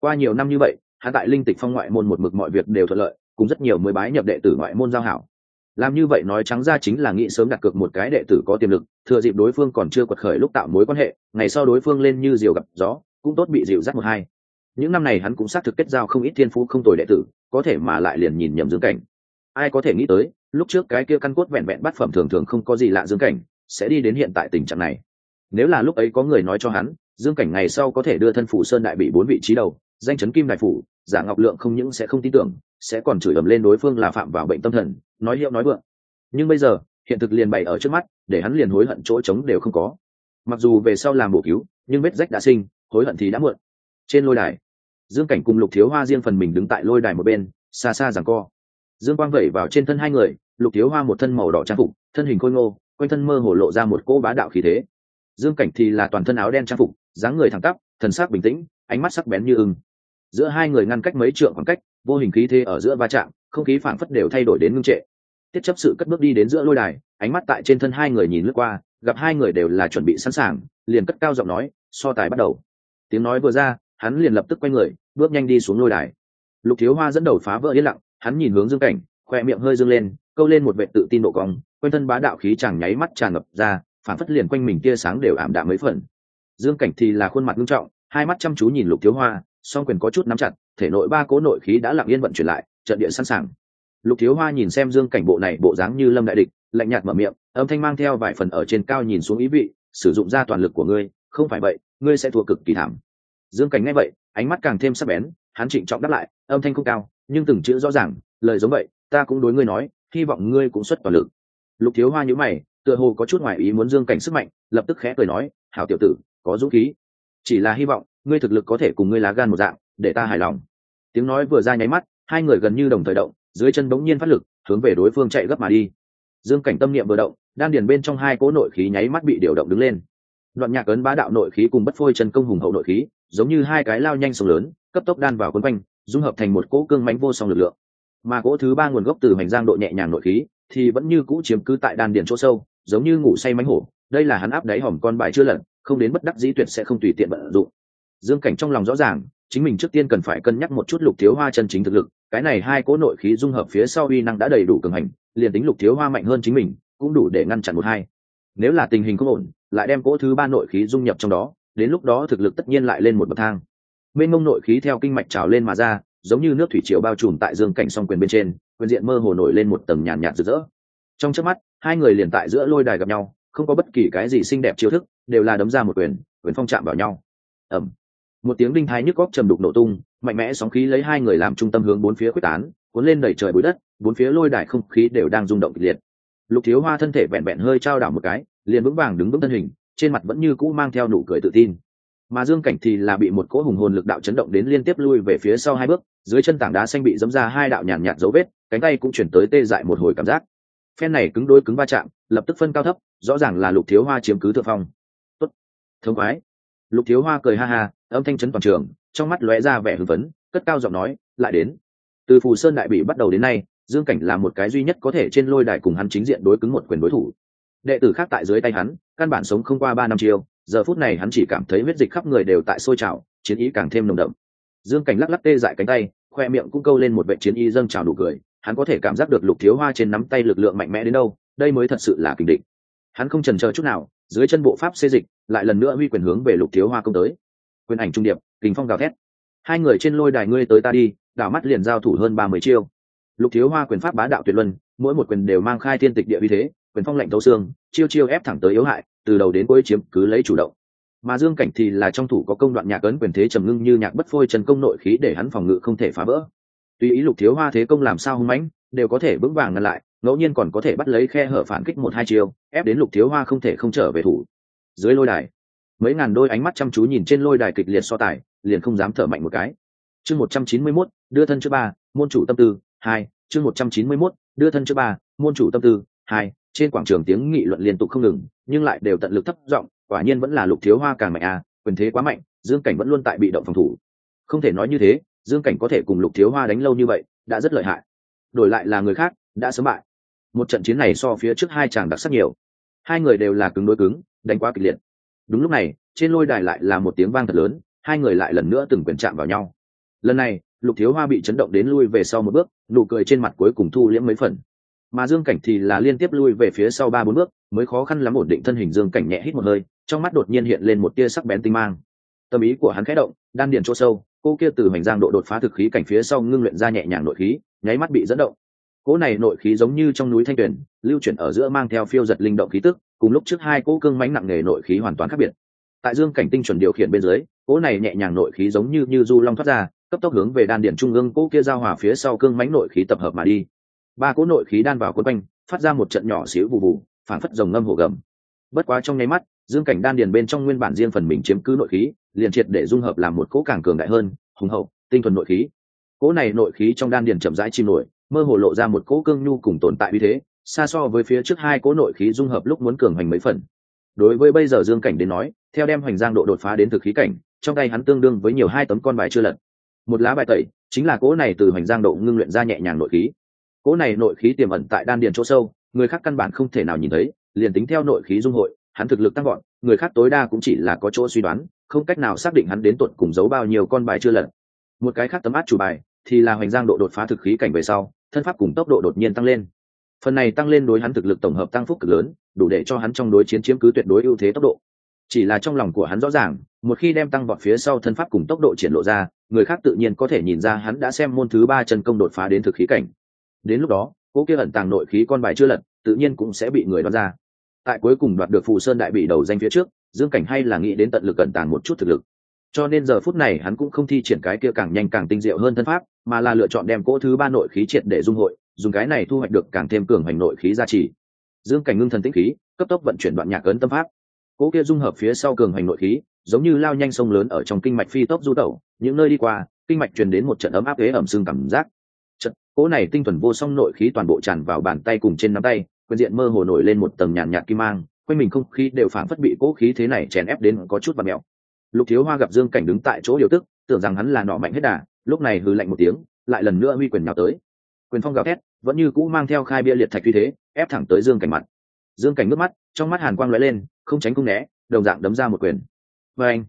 Qua nhiều năm như vậy, hắn tại linh tịch phong ngoại môn một mực mọi việc đều thuận lợi, cùng rất nhiều mới bái nhập đệ tử ngoại môn giao hảo làm như vậy nói trắng ra chính là nghĩ sớm đặt cược một cái đệ tử có tiềm lực, thừa dịp đối phương còn chưa quật khởi lúc tạo mối quan hệ, ngày sau đối phương lên như diều gặp gió, cũng tốt bị dịu dắt một hai. Những năm này hắn cũng xác thực kết giao không ít thiên phú không tồi đệ tử, có thể mà lại liền nhìn nhầm dương cảnh. Ai có thể nghĩ tới, lúc trước cái kia căn cốt vẹn vẹn bát phẩm thường thường không có gì lạ dương cảnh, sẽ đi đến hiện tại tình trạng này. Nếu là lúc ấy có người nói cho hắn, dương cảnh ngày sau có thể đưa thân phủ sơn đại bị bốn vị trí đầu, danh chấn kim đại phủ, giả ngọc lượng không những sẽ không tin tưởng sẽ còn chửi ầm lên đối phương là phạm vào bệnh tâm thần, nói hiệu nói vượng. Nhưng bây giờ, hiện thực liền bày ở trước mắt, để hắn liền hối hận chỗ trống đều không có. Mặc dù về sau làm bổ cứu, nhưng vết rách đã sinh, hối hận thì đã muộn. Trên lôi đài, dương cảnh cùng lục thiếu hoa riêng phần mình đứng tại lôi đài một bên, xa xa rằng co. Dương quang vẩy vào trên thân hai người, lục thiếu hoa một thân màu đỏ trang phục, thân hình khôi ngô, quanh thân mơ hồ lộ ra một cỗ bá đạo khí thế. Dương cảnh thì là toàn thân áo đen trang phục, dáng người thẳng tắp, thần sắc bình tĩnh, ánh mắt sắc bén như ưng. Giữa hai người ngăn cách mấy trượng khoảng cách vô hình khí thế ở giữa va chạm, không khí phảng phất đều thay đổi đến ngưng trệ. Tiết chấp sự cất bước đi đến giữa lôi đài, ánh mắt tại trên thân hai người nhìn lướt qua, gặp hai người đều là chuẩn bị sẵn sàng, liền cất cao giọng nói, so tài bắt đầu. Tiếng nói vừa ra, hắn liền lập tức quay người, bước nhanh đi xuống lôi đài. Lục thiếu hoa dẫn đầu phá vỡ yên lặng, hắn nhìn hướng dương cảnh, khoe miệng hơi dương lên, câu lên một vệ tự tin độ cong, quanh thân bá đạo khí chẳng nháy mắt tràn ngập ra phản phất liền quanh mình tia sáng đều ảm đạm mấy phần. Dương cảnh thì là khuôn mặt nghiêm trọng, hai mắt chăm chú nhìn lục thiếu hoa, song quyền có chút nắm chặt thể nội ba cố nội khí đã lặng yên vận chuyển lại, trận địa sẵn sàng. Lục thiếu hoa nhìn xem dương cảnh bộ này bộ dáng như lâm đại địch, lạnh nhạt mở miệng, âm thanh mang theo vài phần ở trên cao nhìn xuống ý vị, sử dụng ra toàn lực của ngươi, không phải vậy, ngươi sẽ thua cực kỳ thảm. Dương cảnh nghe vậy, ánh mắt càng thêm sắc bén, hắn trịnh trọng đáp lại, âm thanh không cao, nhưng từng chữ rõ ràng, lời giống vậy, ta cũng đối ngươi nói, hy vọng ngươi cũng xuất toàn lực. Lục thiếu hoa nhữ mày, tựa hồ có chút ngoại ý muốn dương cảnh sức mạnh, lập tức khẽ cười nói, hảo tiểu tử, có dũng khí. Chỉ là hy vọng, ngươi thực lực có thể cùng ngươi lá gan một dạng, để ta hài lòng tiếng nói vừa ra nháy mắt, hai người gần như đồng thời động, dưới chân bỗng nhiên phát lực, hướng về đối phương chạy gấp mà đi. Dương cảnh tâm niệm vừa động, đan điền bên trong hai cỗ nội khí nháy mắt bị điều động đứng lên. Đoạn nhạc ấn bá đạo nội khí cùng bất phôi chân công hùng hậu nội khí, giống như hai cái lao nhanh sông lớn, cấp tốc đan vào quân quanh, dung hợp thành một cỗ cương mánh vô song lực lượng. Mà cỗ thứ ba nguồn gốc từ hành giang độ nhẹ nhàng nội khí, thì vẫn như cũ chiếm cứ tại đan điền chỗ sâu, giống như ngủ say mánh hổ, đây là hắn áp đáy hỏm con bài chưa lận không đến bất đắc dĩ tuyệt sẽ không tùy tiện vận dụng. Dương cảnh trong lòng rõ ràng chính mình trước tiên cần phải cân nhắc một chút lục thiếu hoa chân chính thực lực, cái này hai cỗ nội khí dung hợp phía sau uy năng đã đầy đủ cường hành, liền tính lục thiếu hoa mạnh hơn chính mình, cũng đủ để ngăn chặn một hai. Nếu là tình hình không ổn, lại đem cỗ thứ ba nội khí dung nhập trong đó, đến lúc đó thực lực tất nhiên lại lên một bậc thang. Mênh mông nội khí theo kinh mạch trào lên mà ra, giống như nước thủy triều bao trùm tại dương cảnh song quyền bên trên, quyền diện mơ hồ nổi lên một tầng nhàn nhạt rực rỡ. Trong chớp mắt, hai người liền tại giữa lôi đài gặp nhau, không có bất kỳ cái gì xinh đẹp chiêu thức, đều là đấm ra một quyền quyền phong chạm vào nhau. Ẩm một tiếng đinh thái nhức góc trầm đục nổ tung, mạnh mẽ sóng khí lấy hai người làm trung tâm hướng bốn phía quyết tán, cuốn lên đẩy trời bụi đất, bốn phía lôi đài không khí đều đang rung động kịch liệt. Lục thiếu hoa thân thể vẹn vẹn hơi trao đảo một cái, liền vững vàng đứng vững thân hình, trên mặt vẫn như cũ mang theo nụ cười tự tin. Mà dương cảnh thì là bị một cỗ hùng hồn lực đạo chấn động đến liên tiếp lui về phía sau hai bước, dưới chân tảng đá xanh bị dấm ra hai đạo nhàn nhạt dấu vết, cánh tay cũng chuyển tới tê dại một hồi cảm giác. Phen này cứng đôi cứng va chạm, lập tức phân cao thấp, rõ ràng là lục thiếu hoa chiếm cứ thượng phong. Tốt thống khoái. Lục thiếu hoa cười ha ha âm thanh chấn toàn trường, trong mắt lóe ra vẻ hưng phấn, cất cao giọng nói, lại đến. Từ phù sơn đại bị bắt đầu đến nay, dương cảnh là một cái duy nhất có thể trên lôi đài cùng hắn chính diện đối cứng một quyền đối thủ. Đệ tử khác tại dưới tay hắn, căn bản sống không qua ba năm chiều giờ phút này hắn chỉ cảm thấy huyết dịch khắp người đều tại sôi trào, chiến ý càng thêm nồng đậm. Dương cảnh lắc lắc tê dại cánh tay, khoe miệng cũng câu lên một vệ chiến y dâng trào đủ cười, hắn có thể cảm giác được lục thiếu hoa trên nắm tay lực lượng mạnh mẽ đến đâu, đây mới thật sự là kình địch. Hắn không trần chờ chút nào, dưới chân bộ pháp xê dịch, lại lần nữa huy quyền hướng về lục thiếu hoa công tới quyền ảnh trung điệp kình phong gào thét. Hai người trên lôi đài ngươi tới ta đi, đảo mắt liền giao thủ hơn ba mươi chiêu. Lục thiếu hoa quyền pháp bá đạo tuyệt luân, mỗi một quyền đều mang khai thiên tịch địa uy thế, quyền phong lạnh thấu xương, chiêu chiêu ép thẳng tới yếu hại, từ đầu đến cuối chiếm cứ lấy chủ động. Mà dương cảnh thì là trong thủ có công đoạn nhạc ấn quyền thế trầm ngưng như nhạc bất phôi trần công nội khí để hắn phòng ngự không thể phá vỡ. Tùy ý lục thiếu hoa thế công làm sao hung mãnh, đều có thể vững vàng ngăn lại, ngẫu nhiên còn có thể bắt lấy khe hở phản kích một hai chiều ép đến lục thiếu hoa không thể không trở về thủ. Dưới lôi đài mấy ngàn đôi ánh mắt chăm chú nhìn trên lôi đài kịch liệt so tài, liền không dám thở mạnh một cái. Chương một trăm chín mươi mốt, đưa thân trước ba, môn chủ tâm tư, hai, chương một trăm chín mươi mốt, đưa thân trước ba, môn chủ tâm tư, hai, trên quảng trường tiếng nghị luận liên tục không ngừng, nhưng lại đều tận lực thấp giọng, quả nhiên vẫn là lục thiếu hoa càng mạnh à quyền thế quá mạnh, dương cảnh vẫn luôn tại bị động phòng thủ. Không thể nói như thế, dương cảnh có thể cùng lục thiếu hoa đánh lâu như vậy, đã rất lợi hại. Đổi lại là người khác, đã sớm bại. Một trận chiến này so phía trước hai chàng đặc sắc nhiều. Hai người đều là cứng đối cứng, đánh quá kịch liệt đúng lúc này, trên lôi đài lại là một tiếng vang thật lớn, hai người lại lần nữa từng quyền chạm vào nhau. Lần này, lục thiếu hoa bị chấn động đến lui về sau một bước, nụ cười trên mặt cuối cùng thu liễm mấy phần. Mà dương cảnh thì là liên tiếp lui về phía sau ba bốn bước, mới khó khăn lắm ổn định thân hình dương cảnh nhẹ hít một hơi, trong mắt đột nhiên hiện lên một tia sắc bén tinh mang. Tâm ý của hắn khẽ động, đan điền chỗ sâu, cô kia từ hành giang độ đột phá thực khí cảnh phía sau ngưng luyện ra nhẹ nhàng nội khí, nháy mắt bị dẫn động cỗ này nội khí giống như trong núi thanh tuyển lưu chuyển ở giữa mang theo phiêu giật linh động khí tức, cùng lúc trước hai cỗ cương mánh nặng nề nội khí hoàn toàn khác biệt. Tại dương cảnh tinh chuẩn điều khiển bên dưới, cỗ này nhẹ nhàng nội khí giống như như du long thoát ra, cấp tốc hướng về đan điển trung ương cỗ kia giao hòa phía sau cương mánh nội khí tập hợp mà đi. Ba cỗ nội khí đan vào quân quanh, phát ra một trận nhỏ xíu vụ vụ, phản phất rồng ngâm hồ gầm. Bất quá trong nháy mắt, dương cảnh đan điền bên trong nguyên bản riêng phần mình chiếm cứ nội khí, liền triệt để dung hợp làm một cỗ càng cường đại hơn, hùng hậu, tinh thuần nội khí. Cỗ này nội khí trong đan điền chậm rãi chìm nổi mơ hồ lộ ra một cỗ cương nhu cùng tồn tại uy thế, xa so với phía trước hai cỗ nội khí dung hợp lúc muốn cường hành mấy phần. Đối với bây giờ dương cảnh đến nói, theo đem hoành giang độ đột phá đến thực khí cảnh, trong tay hắn tương đương với nhiều hai tấm con bài chưa lật. Một lá bài tẩy, chính là cỗ này từ hoành giang độ ngưng luyện ra nhẹ nhàng nội khí. Cỗ này nội khí tiềm ẩn tại đan điền chỗ sâu, người khác căn bản không thể nào nhìn thấy, liền tính theo nội khí dung hội, hắn thực lực tăng gọn người khác tối đa cũng chỉ là có chỗ suy đoán, không cách nào xác định hắn đến tuột cùng giấu bao nhiêu con bài chưa lật. Một cái khác tấm át chủ bài, thì là hoành giang độ đột phá thực khí cảnh về sau thân pháp cùng tốc độ đột nhiên tăng lên. Phần này tăng lên đối hắn thực lực tổng hợp tăng phúc cực lớn, đủ để cho hắn trong đối chiến chiếm cứ tuyệt đối ưu thế tốc độ. Chỉ là trong lòng của hắn rõ ràng, một khi đem tăng vọt phía sau thân pháp cùng tốc độ triển lộ ra, người khác tự nhiên có thể nhìn ra hắn đã xem môn thứ ba chân công đột phá đến thực khí cảnh. Đến lúc đó, cố kia ẩn tàng nội khí con bài chưa lật, tự nhiên cũng sẽ bị người đoán ra. Tại cuối cùng đoạt được phù sơn đại bị đầu danh phía trước, dương cảnh hay là nghĩ đến tận lực ẩn tàng một chút thực lực. Cho nên giờ phút này hắn cũng không thi triển cái kia càng nhanh càng tinh diệu hơn thân pháp mà là lựa chọn đem cỗ thứ ba nội khí triệt để dung hội, dùng cái này thu hoạch được càng thêm cường hành nội khí gia trì. Dương cảnh ngưng thần tĩnh khí, cấp tốc vận chuyển đoạn nhạc ấn tâm pháp. Cỗ kia dung hợp phía sau cường hành nội khí, giống như lao nhanh sông lớn ở trong kinh mạch phi tốc du tẩu, những nơi đi qua, kinh mạch truyền đến một trận ấm áp ế ẩm xương cảm giác. Trận cỗ này tinh thuần vô song nội khí toàn bộ tràn vào bàn tay cùng trên nắm tay, quyền diện mơ hồ nổi lên một tầng nhàn nhạt kim mang, quanh mình không khí đều phản phất bị cỗ khí thế này chèn ép đến có chút và mèo lục thiếu hoa gặp dương cảnh đứng tại chỗ điều tức, tưởng rằng hắn là nọ mạnh hết đà lúc này hừ lạnh một tiếng, lại lần nữa huy quyền nào tới. Quyền phong gào thét, vẫn như cũ mang theo khai bia liệt thạch uy thế, ép thẳng tới dương cảnh mặt. Dương cảnh nước mắt, trong mắt hàn quang lóe lên, không tránh không né, đồng dạng đấm ra một quyền. Và anh,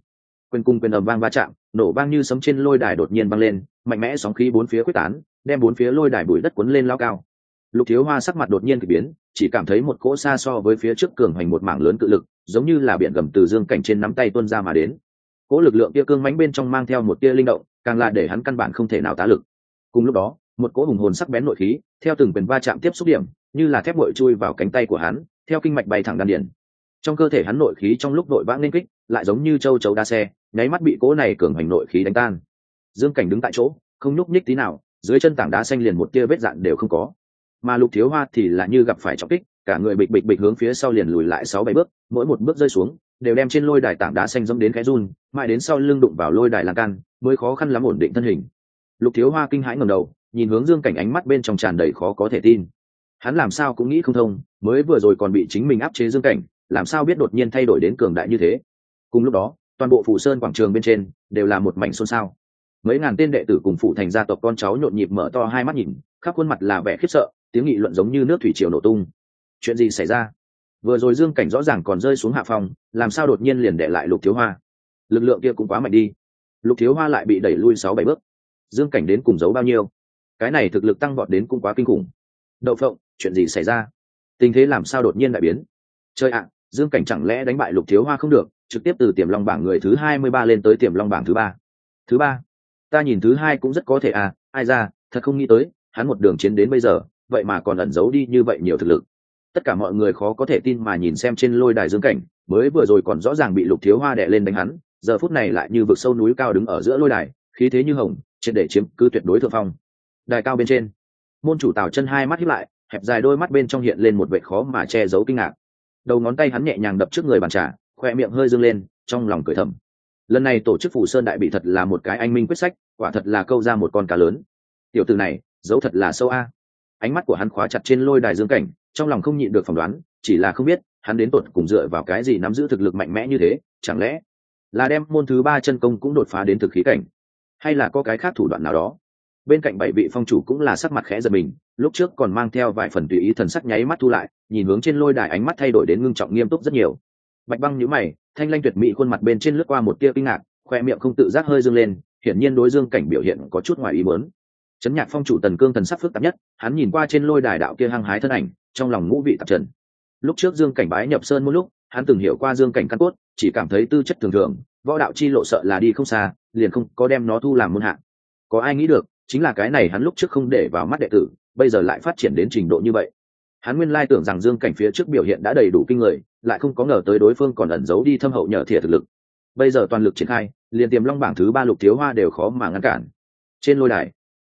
quyền cung quyền ầm vang va chạm, nổ vang như sấm trên lôi đài đột nhiên vang lên, mạnh mẽ sóng khí bốn phía quyết tán, đem bốn phía lôi đài bụi đất cuốn lên lao cao. Lục thiếu hoa sắc mặt đột nhiên k ỳ biến, chỉ cảm thấy một cỗ xa so với phía trước cường hoành một mảng lớn cự lực, giống như là biển gầm từ dương cảnh trên nắm tay tuân ra mà đến. Cỗ lực lượng tia cương mánh bên trong mang theo một tia linh động càng là để hắn căn bản không thể nào tá lực. Cùng lúc đó, một cỗ hùng hồn sắc bén nội khí, theo từng quyền va chạm tiếp xúc điểm, như là thép bội chui vào cánh tay của hắn, theo kinh mạch bay thẳng đan điển trong cơ thể hắn nội khí trong lúc nội vã nên kích, lại giống như châu chấu đa xe, nháy mắt bị cỗ này cường hành nội khí đánh tan. Dương cảnh đứng tại chỗ, không nhúc nhích tí nào, dưới chân tảng đá xanh liền một tia vết dạn đều không có. Mà lục thiếu hoa thì là như gặp phải trọng kích, cả người bịch bịch bịch hướng phía sau liền lùi lại sáu bảy bước, mỗi một bước rơi xuống, đều đem trên lôi đài tảng đá xanh dẫm đến cái run, mãi đến sau lưng đụng vào lôi đài lan can mới khó khăn lắm ổn định thân hình. Lục thiếu hoa kinh hãi ngầm đầu, nhìn hướng dương cảnh ánh mắt bên trong tràn đầy khó có thể tin. Hắn làm sao cũng nghĩ không thông, mới vừa rồi còn bị chính mình áp chế dương cảnh, làm sao biết đột nhiên thay đổi đến cường đại như thế? Cùng lúc đó, toàn bộ phủ sơn quảng trường bên trên đều là một mảnh xôn xao. Mấy ngàn tên đệ tử cùng phụ thành gia tộc con cháu nhộn nhịp mở to hai mắt nhìn, khắp khuôn mặt là vẻ khiếp sợ, tiếng nghị luận giống như nước thủy triều nổ tung. Chuyện gì xảy ra? Vừa rồi dương cảnh rõ ràng còn rơi xuống hạ phòng, làm sao đột nhiên liền để lại lục thiếu hoa? Lực lượng kia cũng quá mạnh đi lục thiếu hoa lại bị đẩy lui sáu bảy bước. Dương cảnh đến cùng giấu bao nhiêu? Cái này thực lực tăng vọt đến cũng quá kinh khủng. Đậu phộng, chuyện gì xảy ra? Tình thế làm sao đột nhiên đại biến? Chơi ạ, dương cảnh chẳng lẽ đánh bại lục thiếu hoa không được, trực tiếp từ tiềm long bảng người thứ hai mươi ba lên tới tiềm long bảng thứ ba. Thứ ba? Ta nhìn thứ hai cũng rất có thể à ai ra, thật không nghĩ tới, hắn một đường chiến đến bây giờ, vậy mà còn ẩn giấu đi như vậy nhiều thực lực. Tất cả mọi người khó có thể tin mà nhìn xem trên lôi đài dương cảnh, mới vừa rồi còn rõ ràng bị lục thiếu hoa đè lên đánh hắn giờ phút này lại như vực sâu núi cao đứng ở giữa lôi đài, khí thế như hồng, triệt để chiếm cứ tuyệt đối thượng phong. Đài cao bên trên, môn chủ tào chân hai mắt hiếp lại, hẹp dài đôi mắt bên trong hiện lên một vệ khó mà che giấu kinh ngạc. Đầu ngón tay hắn nhẹ nhàng đập trước người bàn trà, khoe miệng hơi dâng lên, trong lòng cười thầm. Lần này tổ chức phủ sơn đại bị thật là một cái anh minh quyết sách, quả thật là câu ra một con cá lớn. Tiểu từ này, giấu thật là sâu a. Ánh mắt của hắn khóa chặt trên lôi đài dương cảnh, trong lòng không nhịn được phỏng đoán, chỉ là không biết, hắn đến tột cùng dựa vào cái gì nắm giữ thực lực mạnh mẽ như thế, chẳng lẽ là đem môn thứ ba chân công cũng đột phá đến thực khí cảnh, hay là có cái khác thủ đoạn nào đó. Bên cạnh bảy vị phong chủ cũng là sắc mặt khẽ giật mình, lúc trước còn mang theo vài phần tùy ý thần sắc nháy mắt thu lại, nhìn hướng trên lôi đài ánh mắt thay đổi đến ngưng trọng nghiêm túc rất nhiều. Bạch băng nhíu mày, thanh lanh tuyệt mỹ khuôn mặt bên trên lướt qua một tia kinh ngạc, khoe miệng không tự giác hơi dâng lên, hiển nhiên đối dương cảnh biểu hiện có chút ngoài ý muốn. Chấn nhạc phong chủ tần cương thần sắc phức tạp nhất, hắn nhìn qua trên lôi đài đạo kia hăng hái thân ảnh, trong lòng ngũ vị tạp trần. Lúc trước dương cảnh bái nhập sơn một lúc hắn từng hiểu qua dương cảnh căn cốt, chỉ cảm thấy tư chất thường thường, võ đạo chi lộ sợ là đi không xa, liền không có đem nó thu làm môn hạ. có ai nghĩ được, chính là cái này hắn lúc trước không để vào mắt đệ tử, bây giờ lại phát triển đến trình độ như vậy. Hắn nguyên lai tưởng rằng dương cảnh phía trước biểu hiện đã đầy đủ kinh người, lại không có ngờ tới đối phương còn ẩn giấu đi thâm hậu nhờ thiệt thực lực. Bây giờ toàn lực triển khai, liền tiềm long bảng thứ ba lục thiếu hoa đều khó mà ngăn cản. Trên lôi đài,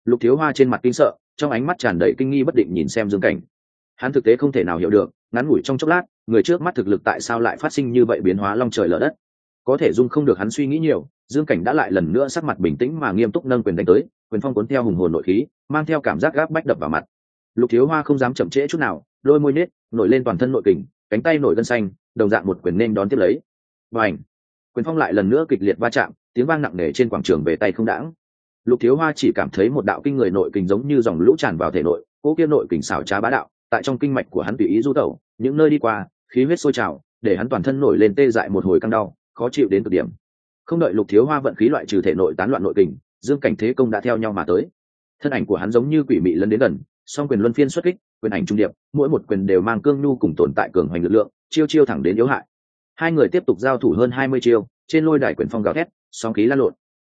lục thiếu hoa trên mặt kinh sợ, trong ánh mắt tràn đầy kinh nghi bất định nhìn xem dương cảnh hắn thực tế không thể nào hiểu được, ngắn ngủi trong chốc lát, người trước mắt thực lực tại sao lại phát sinh như vậy biến hóa long trời lở đất. Có thể dung không được hắn suy nghĩ nhiều, dương cảnh đã lại lần nữa sắc mặt bình tĩnh mà nghiêm túc nâng quyền đánh tới, quyền phong cuốn theo hùng hồn nội khí, mang theo cảm giác gáp bách đập vào mặt. Lục thiếu hoa không dám chậm trễ chút nào, đôi môi nết nổi lên toàn thân nội kình, cánh tay nổi gân xanh, đồng dạng một quyền nên đón tiếp lấy. Và ảnh quyền phong lại lần nữa kịch liệt va chạm, tiếng vang nặng nề trên quảng trường về tay không đãng. Lục thiếu hoa chỉ cảm thấy một đạo kinh người nội kình giống như dòng lũ tràn vào thể nội cỗ kia nội kình xảo trá bá đạo tại trong kinh mạch của hắn tùy ý du tẩu, những nơi đi qua, khí huyết sôi trào, để hắn toàn thân nổi lên tê dại một hồi căng đau, khó chịu đến cực điểm. Không đợi lục thiếu hoa vận khí loại trừ thể nội tán loạn nội kình, dương cảnh thế công đã theo nhau mà tới. Thân ảnh của hắn giống như quỷ mị lân đến gần, song quyền luân phiên xuất kích, quyền ảnh trung điệp, mỗi một quyền đều mang cương nhu cùng tồn tại cường hoành lực lượng, chiêu chiêu thẳng đến yếu hại. Hai người tiếp tục giao thủ hơn hai mươi chiêu, trên lôi đài quyền phong gào thét song khí lan lộn.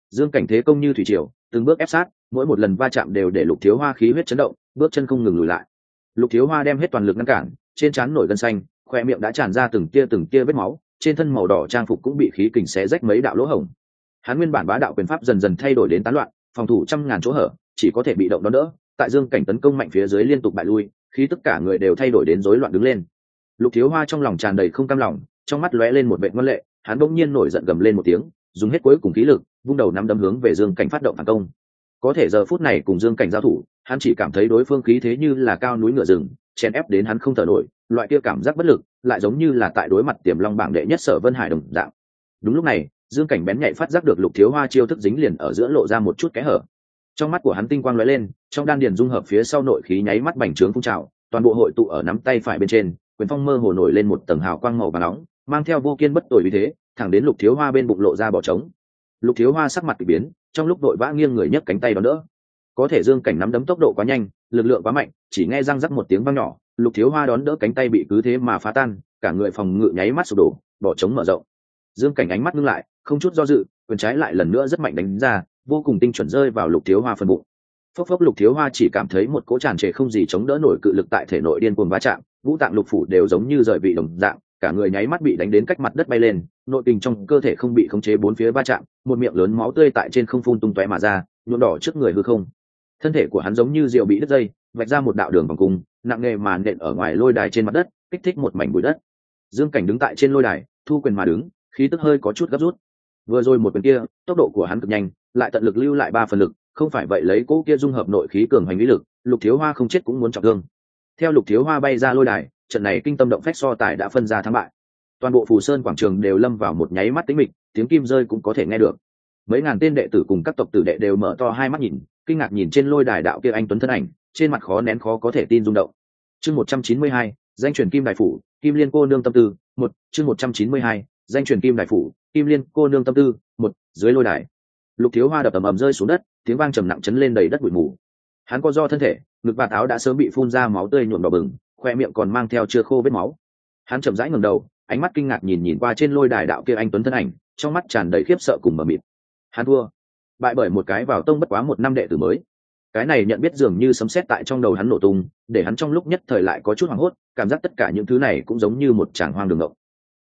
Dương cảnh thế công như thủy triều, từng bước ép sát, mỗi một lần va chạm đều để lục thiếu hoa khí huyết chấn động, bước chân không ngừng lùi lại lục thiếu hoa đem hết toàn lực ngăn cản, trên trán nổi gân xanh, khoe miệng đã tràn ra từng tia từng tia vết máu, trên thân màu đỏ trang phục cũng bị khí kình xé rách mấy đạo lỗ hổng. Hắn nguyên bản bá đạo quyền pháp dần dần thay đổi đến tán loạn, phòng thủ trăm ngàn chỗ hở, chỉ có thể bị động đón đỡ, tại dương cảnh tấn công mạnh phía dưới liên tục bại lui khi tất cả người đều thay đổi đến rối loạn đứng lên. Lục thiếu hoa trong lòng tràn đầy không cam lòng, trong mắt lóe lên một vệ ngân lệ, hắn bỗng nhiên nổi giận gầm lên một tiếng, dùng hết cuối cùng khí lực, vung đầu nắm đấm hướng về dương cảnh phát động phản công có thể giờ phút này cùng dương cảnh giao thủ, hắn chỉ cảm thấy đối phương khí thế như là cao núi ngựa rừng, chèn ép đến hắn không thở nổi, loại kia cảm giác bất lực lại giống như là tại đối mặt tiềm long bảng đệ nhất sở vân hải đồng dạng. Đúng lúc này, dương cảnh bén nhạy phát giác được lục thiếu hoa chiêu thức dính liền ở giữa lộ ra một chút kẽ hở. Trong mắt của hắn tinh quang lóe lên, trong đan điền dung hợp phía sau nội khí nháy mắt bành trướng phun trào, toàn bộ hội tụ ở nắm tay phải bên trên, quyền phong mơ hồ nổi lên một tầng hào quang màu và nóng, mang theo vô kiên bất tội vì thế, thẳng đến lục thiếu hoa bên bụng lộ ra bỏ trống. Lục thiếu hoa sắc mặt k ỳ biến trong lúc đội vã nghiêng người nhấc cánh tay đón đỡ. Có thể dương cảnh nắm đấm tốc độ quá nhanh, lực lượng quá mạnh, chỉ nghe răng rắc một tiếng văng nhỏ, lục thiếu hoa đón đỡ cánh tay bị cứ thế mà phá tan, cả người phòng ngự nháy mắt sụp đổ, bỏ trống mở rộng. Dương cảnh ánh mắt ngưng lại, không chút do dự, quyền trái lại lần nữa rất mạnh đánh ra, vô cùng tinh chuẩn rơi vào lục thiếu hoa phần bụng. Phốc phốc lục thiếu hoa chỉ cảm thấy một cỗ tràn trề không gì chống đỡ nổi cự lực tại thể nội điên cuồng va chạm, vũ tạng lục phủ đều giống như rời vị đồng dạng cả người nháy mắt bị đánh đến cách mặt đất bay lên, nội tình trong cơ thể không bị khống chế bốn phía va chạm, một miệng lớn máu tươi tại trên không phun tung tóe mà ra, nhuộm đỏ trước người hư không. Thân thể của hắn giống như rượu bị đứt dây, vạch ra một đạo đường vòng cung, nặng nề mà nện ở ngoài lôi đài trên mặt đất, kích thích một mảnh bụi đất. Dương cảnh đứng tại trên lôi đài, thu quyền mà đứng, khí tức hơi có chút gấp rút. Vừa rồi một quyền kia, tốc độ của hắn cực nhanh, lại tận lực lưu lại ba phần lực, không phải vậy lấy cỗ kia dung hợp nội khí cường hành lý lực, lục thiếu hoa không chết cũng muốn trọng thương. Theo lục thiếu hoa bay ra lôi đài trận này kinh tâm động phách so tài đã phân ra thắng bại. Toàn bộ phù sơn quảng trường đều lâm vào một nháy mắt tính mịch, tiếng kim rơi cũng có thể nghe được. Mấy ngàn tên đệ tử cùng các tộc tử đệ đều mở to hai mắt nhìn, kinh ngạc nhìn trên lôi đài đạo kia anh tuấn thân ảnh, trên mặt khó nén khó có thể tin rung động. Chương một trăm chín mươi hai, danh truyền kim đại phủ, kim liên cô nương tâm tư, một, chương một trăm chín mươi hai, danh truyền kim đại phủ, kim liên cô nương tâm tư, một, dưới lôi đài. Lục thiếu hoa đập ầm ầm rơi xuống đất, tiếng vang trầm nặng chấn lên đầy đất bụi mù. Hắn co do thân thể, ngực và áo đã sớm bị phun ra máu tươi nhuộm đỏ bừng khoe miệng còn mang theo chưa khô vết máu. Hắn chậm rãi ngầm đầu, ánh mắt kinh ngạc nhìn nhìn qua trên lôi đài đạo kia anh tuấn thân ảnh, trong mắt tràn đầy khiếp sợ cùng mờ mịt. Hắn thua. Bại bởi một cái vào tông bất quá một năm đệ tử mới. Cái này nhận biết dường như sấm sét tại trong đầu hắn nổ tung, để hắn trong lúc nhất thời lại có chút hoảng hốt, cảm giác tất cả những thứ này cũng giống như một tràng hoang đường ngộng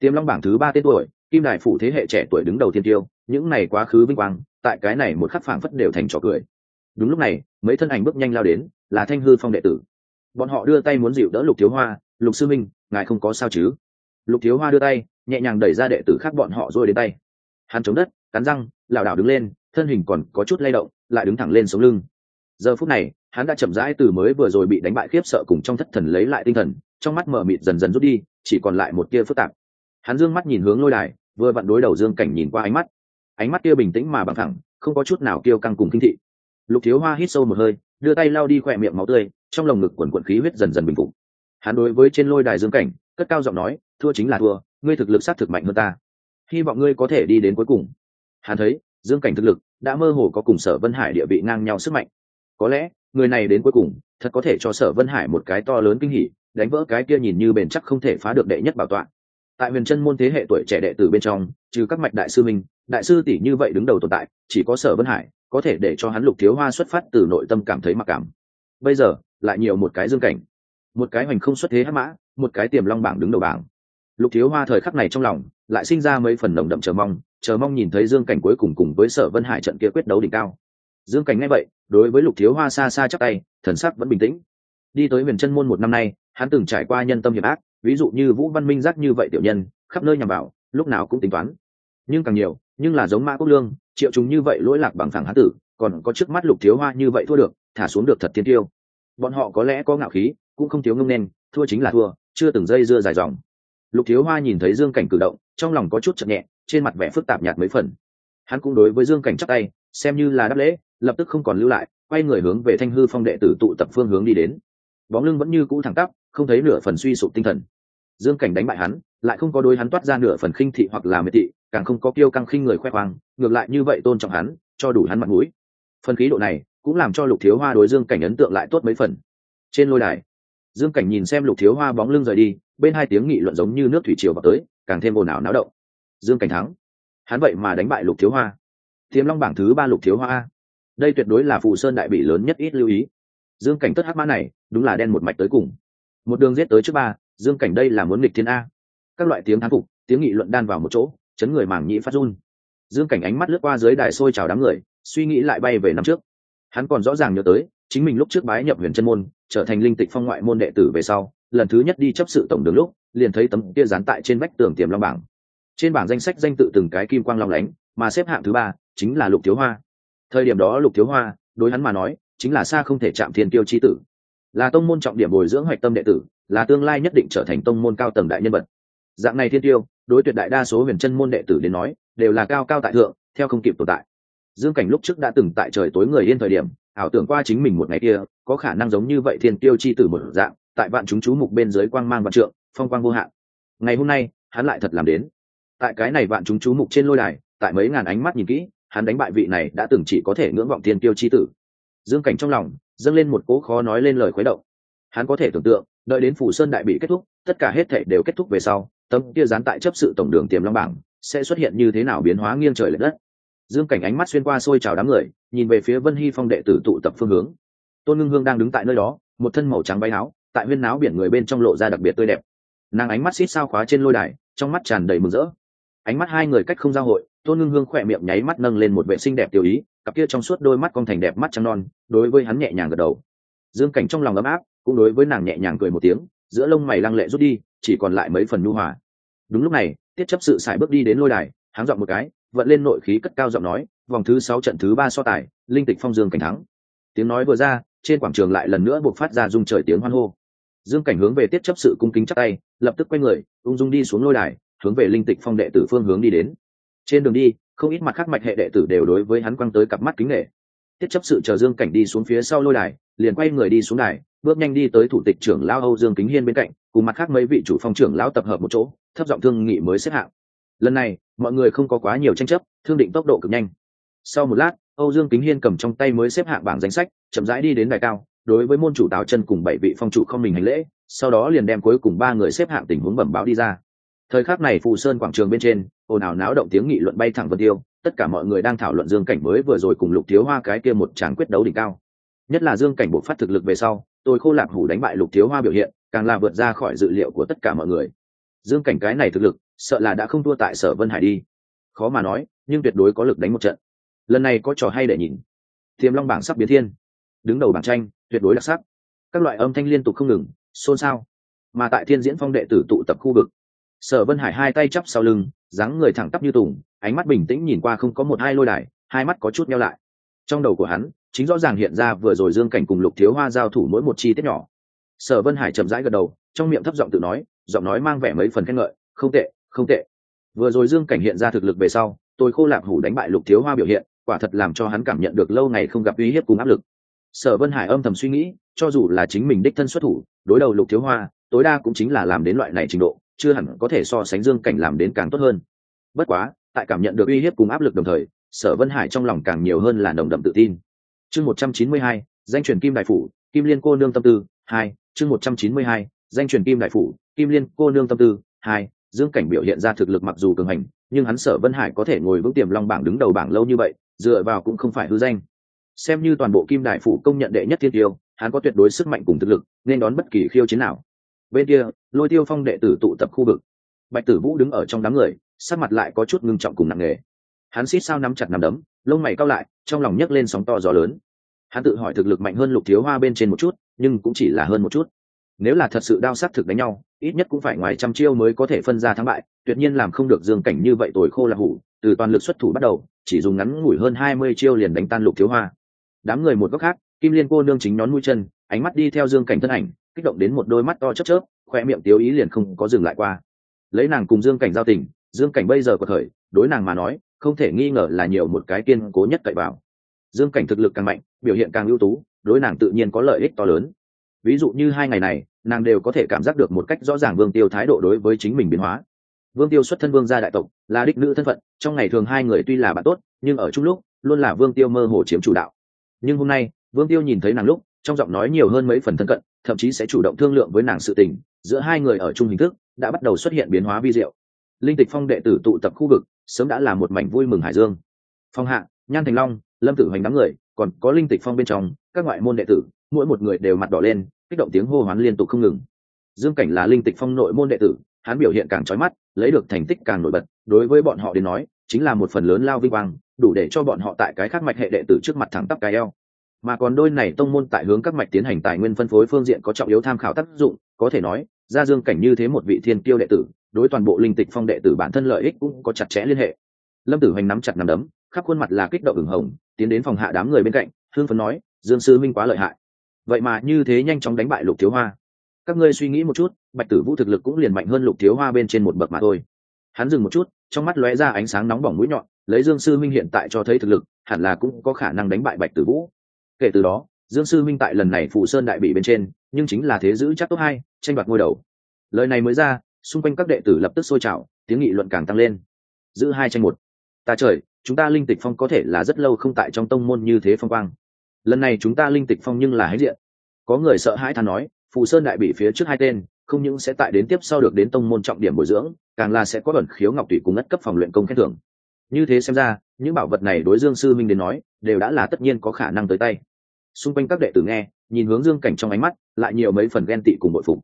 tiêm long bảng thứ ba tên tuổi, kim đại phủ thế hệ trẻ tuổi đứng đầu tiên tiêu, những này quá khứ vinh quang, tại cái này một khắc phảng phất đều thành trò cười. Đúng lúc này, mấy thân ảnh bước nhanh lao đến, là thanh hư phong đệ tử bọn họ đưa tay muốn dịu đỡ lục thiếu hoa, lục sư minh, ngài không có sao chứ? Lục thiếu hoa đưa tay, nhẹ nhàng đẩy ra đệ tử khác bọn họ rồi đến tay. Hắn chống đất, cắn răng, lảo đảo đứng lên, thân hình còn có chút lay động, lại đứng thẳng lên sống lưng. Giờ phút này, hắn đã chậm rãi từ mới vừa rồi bị đánh bại khiếp sợ cùng trong thất thần lấy lại tinh thần, trong mắt mở mịt dần dần rút đi, chỉ còn lại một tia phức tạp. Hắn dương mắt nhìn hướng lôi đài, vừa vặn đối đầu dương cảnh nhìn qua ánh mắt. Ánh mắt kia bình tĩnh mà bằng thẳng, không có chút nào kêu căng cùng kinh thị. Lục thiếu hoa hít sâu một hơi đưa tay lao đi khỏe miệng máu tươi, trong lồng ngực quần quận khí huyết dần dần bình phục. Hắn đối với trên lôi đài dương cảnh, cất cao giọng nói, thua chính là thua, ngươi thực lực sát thực mạnh hơn ta. Hy vọng ngươi có thể đi đến cuối cùng. Hắn thấy, dương cảnh thực lực đã mơ hồ có cùng sở vân hải địa vị ngang nhau sức mạnh. Có lẽ, người này đến cuối cùng, thật có thể cho sở vân hải một cái to lớn kinh hỉ, đánh vỡ cái kia nhìn như bền chắc không thể phá được đệ nhất bảo tọa. Tại huyền chân môn thế hệ tuổi trẻ đệ tử bên trong, trừ các mạch đại sư minh đại sư tỷ như vậy đứng đầu tồn tại, chỉ có sở vân hải có thể để cho hắn lục thiếu hoa xuất phát từ nội tâm cảm thấy mặc cảm. Bây giờ, lại nhiều một cái dương cảnh. Một cái hoành không xuất thế hắc mã, một cái tiềm long bảng đứng đầu bảng. Lục thiếu hoa thời khắc này trong lòng, lại sinh ra mấy phần nồng đậm chờ mong chờ mong nhìn thấy dương cảnh cuối cùng cùng với sở vân hải trận kia quyết đấu đỉnh cao. Dương cảnh ngay vậy, đối với lục thiếu hoa xa xa chắc tay, thần sắc vẫn bình tĩnh. Đi tới huyền chân môn một năm nay, hắn từng trải qua nhân tâm hiểm ác, ví dụ như vũ văn minh giác như vậy tiểu nhân, khắp nơi nhằm vào, lúc nào cũng tính toán. Nhưng càng nhiều, nhưng là giống mã quốc lương triệu chúng như vậy lỗi lạc bằng thẳng hán tử, còn có trước mắt lục thiếu hoa như vậy thua được, thả xuống được thật tiên tiêu. Bọn họ có lẽ có ngạo khí, cũng không thiếu ngông nên, thua chính là thua, chưa từng dây dưa dài dòng. Lục thiếu hoa nhìn thấy dương cảnh cử động, trong lòng có chút chậm nhẹ, trên mặt vẻ phức tạp nhạt mấy phần. Hắn cũng đối với dương cảnh chắc tay, xem như là đáp lễ, lập tức không còn lưu lại, quay người hướng về thanh hư phong đệ tử tụ tập phương hướng đi đến. Bóng lưng vẫn như cũ thẳng tắp, không thấy nửa phần suy sụp tinh thần. Dương cảnh đánh bại hắn, lại không có đôi hắn toát ra nửa phần khinh thị hoặc là miệt thị càng không có kiêu căng khinh người khoe khoang, ngược lại như vậy tôn trọng hắn, cho đủ hắn mặt mũi. Phần khí độ này cũng làm cho lục thiếu hoa đối dương cảnh ấn tượng lại tốt mấy phần. Trên lôi đài, dương cảnh nhìn xem lục thiếu hoa bóng lưng rời đi, bên hai tiếng nghị luận giống như nước thủy triều vào tới, càng thêm ồn ào náo động. Dương cảnh thắng. Hắn vậy mà đánh bại lục thiếu hoa. Tiềm long bảng thứ ba lục thiếu hoa đây tuyệt đối là phù sơn đại bị lớn nhất ít lưu ý. Dương cảnh tất hắc mã này, đúng là đen một mạch tới cùng. Một đường giết tới trước ba, dương cảnh đây là muốn nghịch thiên a. Các loại tiếng thán phục, tiếng nghị luận đan vào một chỗ chấn người mảng nhĩ phát run. Dương cảnh ánh mắt lướt qua dưới đài sôi chào đám người, suy nghĩ lại bay về năm trước. Hắn còn rõ ràng nhớ tới, chính mình lúc trước bái nhập huyền chân môn, trở thành linh tịch phong ngoại môn đệ tử về sau, lần thứ nhất đi chấp sự tổng đường lúc, liền thấy tấm kia dán tại trên vách tường tiềm long bảng. Trên bảng danh sách danh tự từng cái kim quang long lánh, mà xếp hạng thứ ba chính là lục thiếu hoa. Thời điểm đó lục thiếu hoa, đối hắn mà nói, chính là xa không thể chạm thiên tiêu chi tử. Là tông môn trọng điểm bồi dưỡng hoạch tâm đệ tử, là tương lai nhất định trở thành tông môn cao tầng đại nhân vật. Dạng này thiên tiêu đối tuyệt đại đa số huyền chân môn đệ tử đến nói, đều là cao cao tại thượng, theo không kịp tồn tại. Dương cảnh lúc trước đã từng tại trời tối người yên thời điểm, ảo tưởng qua chính mình một ngày kia, có khả năng giống như vậy thiên tiêu chi tử một dạng, tại vạn chúng chú mục bên dưới quang mang vạn trượng, phong quang vô hạn. Ngày hôm nay, hắn lại thật làm đến. Tại cái này vạn chúng chú mục trên lôi đài, tại mấy ngàn ánh mắt nhìn kỹ, hắn đánh bại vị này đã từng chỉ có thể ngưỡng vọng thiên tiêu chi tử. Dương cảnh trong lòng, dâng lên một cố khó nói lên lời khuấy động. Hắn có thể tưởng tượng, đợi đến phủ sơn đại bị kết thúc, tất cả hết thể đều kết thúc về sau tấm kia dán tại chấp sự tổng đường tiềm long bảng, sẽ xuất hiện như thế nào biến hóa nghiêng trời lệch đất. Dương cảnh ánh mắt xuyên qua xôi trào đám người, nhìn về phía vân hy phong đệ tử tụ tập phương hướng. Tôn ngưng hương đang đứng tại nơi đó, một thân màu trắng bay áo, tại huyên náo biển người bên trong lộ ra đặc biệt tươi đẹp. Nàng ánh mắt xít sao khóa trên lôi đài, trong mắt tràn đầy mừng rỡ. Ánh mắt hai người cách không giao hội, tôn ngưng hương khỏe miệng nháy mắt nâng lên một vệ sinh đẹp tiểu ý, cặp kia trong suốt đôi mắt con thành đẹp mắt trắng non, đối với hắn nhẹ nhàng gật đầu. Dương cảnh trong lòng ấm áp, cũng đối với nàng nhẹ nhàng cười một tiếng giữa lông mày lăng lệ rút đi, chỉ còn lại mấy phần nhu hòa. Đúng lúc này, tiết chấp sự xài bước đi đến lôi đài, háng dọn một cái, vận lên nội khí cất cao giọng nói, vòng thứ sáu trận thứ ba so tài, linh tịch phong dương cảnh thắng. Tiếng nói vừa ra, trên quảng trường lại lần nữa buộc phát ra rung trời tiếng hoan hô. Dương cảnh hướng về tiết chấp sự cung kính chắc tay, lập tức quay người, ung dung đi xuống lôi đài, hướng về linh tịch phong đệ tử phương hướng đi đến. Trên đường đi, không ít mặt khác mạch hệ đệ tử đều đối với hắn quăng tới cặp mắt kính nghệ tiết chấp sự chờ dương cảnh đi xuống phía sau lôi đài, liền quay người đi xuống đài bước nhanh đi tới thủ tịch trưởng lao âu dương kính hiên bên cạnh, cùng mặt khác mấy vị chủ phong trưởng lão tập hợp một chỗ, thấp giọng thương nghị mới xếp hạng. Lần này, mọi người không có quá nhiều tranh chấp, thương định tốc độ cực nhanh. Sau một lát, âu dương kính hiên cầm trong tay mới xếp hạng bảng danh sách, chậm rãi đi đến đài cao, đối với môn chủ tào chân cùng bảy vị phong chủ không mình hành lễ, sau đó liền đem cuối cùng ba người xếp hạng tình huống bẩm báo đi ra. Thời khắc này phù sơn quảng trường bên trên, ồn ào náo động tiếng nghị luận bay thẳng vân tiêu, tất cả mọi người đang thảo luận dương cảnh mới vừa rồi cùng lục thiếu hoa cái kia một tràng quyết đấu đỉnh cao. Nhất là dương cảnh buộc phát thực lực về sau tôi khô lạc hủ đánh bại lục thiếu hoa biểu hiện, càng là vượt ra khỏi dự liệu của tất cả mọi người. Dương cảnh cái này thực lực, sợ là đã không thua tại sở vân hải đi. Khó mà nói, nhưng tuyệt đối có lực đánh một trận. Lần này có trò hay để nhìn. Tiềm long bảng sắp biến thiên. Đứng đầu bảng tranh, tuyệt đối đặc sắc. Các loại âm thanh liên tục không ngừng, xôn xao. Mà tại thiên diễn phong đệ tử tụ tập khu vực, sở vân hải hai tay chắp sau lưng, dáng người thẳng tắp như tùng, ánh mắt bình tĩnh nhìn qua không có một hai lôi đài, hai mắt có chút nhau lại. Trong đầu của hắn chính rõ ràng hiện ra vừa rồi dương cảnh cùng lục thiếu hoa giao thủ mỗi một chi tiết nhỏ. Sở vân hải chậm rãi gật đầu, trong miệng thấp giọng tự nói, giọng nói mang vẻ mấy phần khen ngợi, không tệ không tệ. Vừa rồi dương cảnh hiện ra thực lực về sau, tôi khô lạc hủ đánh bại lục thiếu hoa biểu hiện, quả thật làm cho hắn cảm nhận được lâu ngày không gặp uy hiếp cùng áp lực. Sở vân hải âm thầm suy nghĩ, cho dù là chính mình đích thân xuất thủ, đối đầu lục thiếu hoa, tối đa cũng chính là làm đến loại này trình độ, chưa hẳn có thể so sánh dương cảnh làm đến càng tốt hơn. Bất quá, tại cảm nhận được uy hiếp cùng áp lực đồng thời, sở vân hải trong lòng càng nhiều hơn là nồng đậm tự tin chương một trăm chín mươi hai, danh truyền kim đại phủ, kim liên cô nương tâm tư, hai, chương một trăm chín mươi hai, danh truyền kim đại phủ, kim liên cô nương tâm tư, hai, dương cảnh biểu hiện ra thực lực mặc dù cường hành, nhưng hắn sở vân hải có thể ngồi vững tiềm long bảng đứng đầu bảng lâu như vậy, dựa vào cũng không phải hư danh. Xem như toàn bộ kim đại phủ công nhận đệ nhất thiên tiêu, hắn có tuyệt đối sức mạnh cùng thực lực, nên đón bất kỳ khiêu chiến nào. Bên kia, lôi tiêu phong đệ tử tụ tập khu vực. Bạch tử vũ đứng ở trong đám người, sắc mặt lại có chút ngưng trọng cùng nặng nề hắn xít sao nắm chặt nắm đấm, lông mày cao lại, trong lòng nhấc lên sóng to gió lớn. Hắn tự hỏi thực lực mạnh hơn lục thiếu hoa bên trên một chút, nhưng cũng chỉ là hơn một chút. Nếu là thật sự đao sát thực đánh nhau, ít nhất cũng phải ngoài trăm chiêu mới có thể phân ra thắng bại, tuyệt nhiên làm không được dương cảnh như vậy tồi khô là hủ, từ toàn lực xuất thủ bắt đầu, chỉ dùng ngắn ngủi hơn hai mươi chiêu liền đánh tan lục thiếu hoa. Đám người một góc khác, kim liên cô nương chính nón mũi chân, ánh mắt đi theo dương cảnh thân ảnh, kích động đến một đôi mắt to chớp chớp, khoe miệng tiếu ý liền không có dừng lại qua. Lấy nàng cùng dương cảnh giao tình, dương cảnh bây giờ có thời, đối nàng mà nói không thể nghi ngờ là nhiều một cái kiên cố nhất cậy vào. Dương cảnh thực lực càng mạnh, biểu hiện càng ưu tú, đối nàng tự nhiên có lợi ích to lớn. Ví dụ như hai ngày này, nàng đều có thể cảm giác được một cách rõ ràng vương tiêu thái độ đối với chính mình biến hóa. Vương tiêu xuất thân vương gia đại tộc, là đích nữ thân phận, trong ngày thường hai người tuy là bạn tốt, nhưng ở chung lúc, luôn là vương tiêu mơ hồ chiếm chủ đạo. Nhưng hôm nay, vương tiêu nhìn thấy nàng lúc, trong giọng nói nhiều hơn mấy phần thân cận, thậm chí sẽ chủ động thương lượng với nàng sự tình, giữa hai người ở chung hình thức, đã bắt đầu xuất hiện biến hóa vi diệu. Linh tịch phong đệ tử tụ tập khu vực sớm đã là một mảnh vui mừng hải dương. Phong hạ, nhan thành long, lâm tử hoành đám người, còn có linh tịch phong bên trong, các ngoại môn đệ tử, mỗi một người đều mặt đỏ lên, kích động tiếng hô hoán liên tục không ngừng. Dương cảnh là linh tịch phong nội môn đệ tử, hắn biểu hiện càng trói mắt, lấy được thành tích càng nổi bật, đối với bọn họ đến nói, chính là một phần lớn lao vinh quang, đủ để cho bọn họ tại cái khác mạch hệ đệ tử trước mặt thẳng tắp cái eo. Mà còn đôi này tông môn tại hướng các mạch tiến hành tài nguyên phân phối phương diện có trọng yếu tham khảo tác dụng, có thể nói, ra dương cảnh như thế một vị thiên tiêu đệ tử đối toàn bộ linh tịch phong đệ tử bản thân lợi ích cũng có chặt chẽ liên hệ. Lâm tử hoành nắm chặt nắm đấm, khắp khuôn mặt là kích động ửng hồng, tiến đến phòng hạ đám người bên cạnh, hương phấn nói, dương sư minh quá lợi hại. Vậy mà như thế nhanh chóng đánh bại lục thiếu hoa. Các ngươi suy nghĩ một chút, bạch tử vũ thực lực cũng liền mạnh hơn lục thiếu hoa bên trên một bậc mà thôi. Hắn dừng một chút, trong mắt lóe ra ánh sáng nóng bỏng mũi nhọn, lấy dương sư minh hiện tại cho thấy thực lực, hẳn là cũng có khả năng đánh bại bạch tử vũ. Kể từ đó, dương sư minh tại lần này phụ sơn đại bị bên trên, nhưng chính là thế giữ chắc top hai, tranh đoạt ngôi đầu. Lời này mới ra xung quanh các đệ tử lập tức sôi trào, tiếng nghị luận càng tăng lên. Giữ hai tranh một. Ta trời, chúng ta linh tịch phong có thể là rất lâu không tại trong tông môn như thế phong quang. Lần này chúng ta linh tịch phong nhưng là hãnh diện. Có người sợ hãi than nói, phù sơn đại bị phía trước hai tên, không những sẽ tại đến tiếp sau được đến tông môn trọng điểm bồi dưỡng, càng là sẽ có ẩn khiếu ngọc tùy cùng ngất cấp phòng luyện công khen thưởng. Như thế xem ra, những bảo vật này đối dương sư minh đến nói, đều đã là tất nhiên có khả năng tới tay. Xung quanh các đệ tử nghe, nhìn hướng dương cảnh trong ánh mắt, lại nhiều mấy phần ghen tị cùng bội phục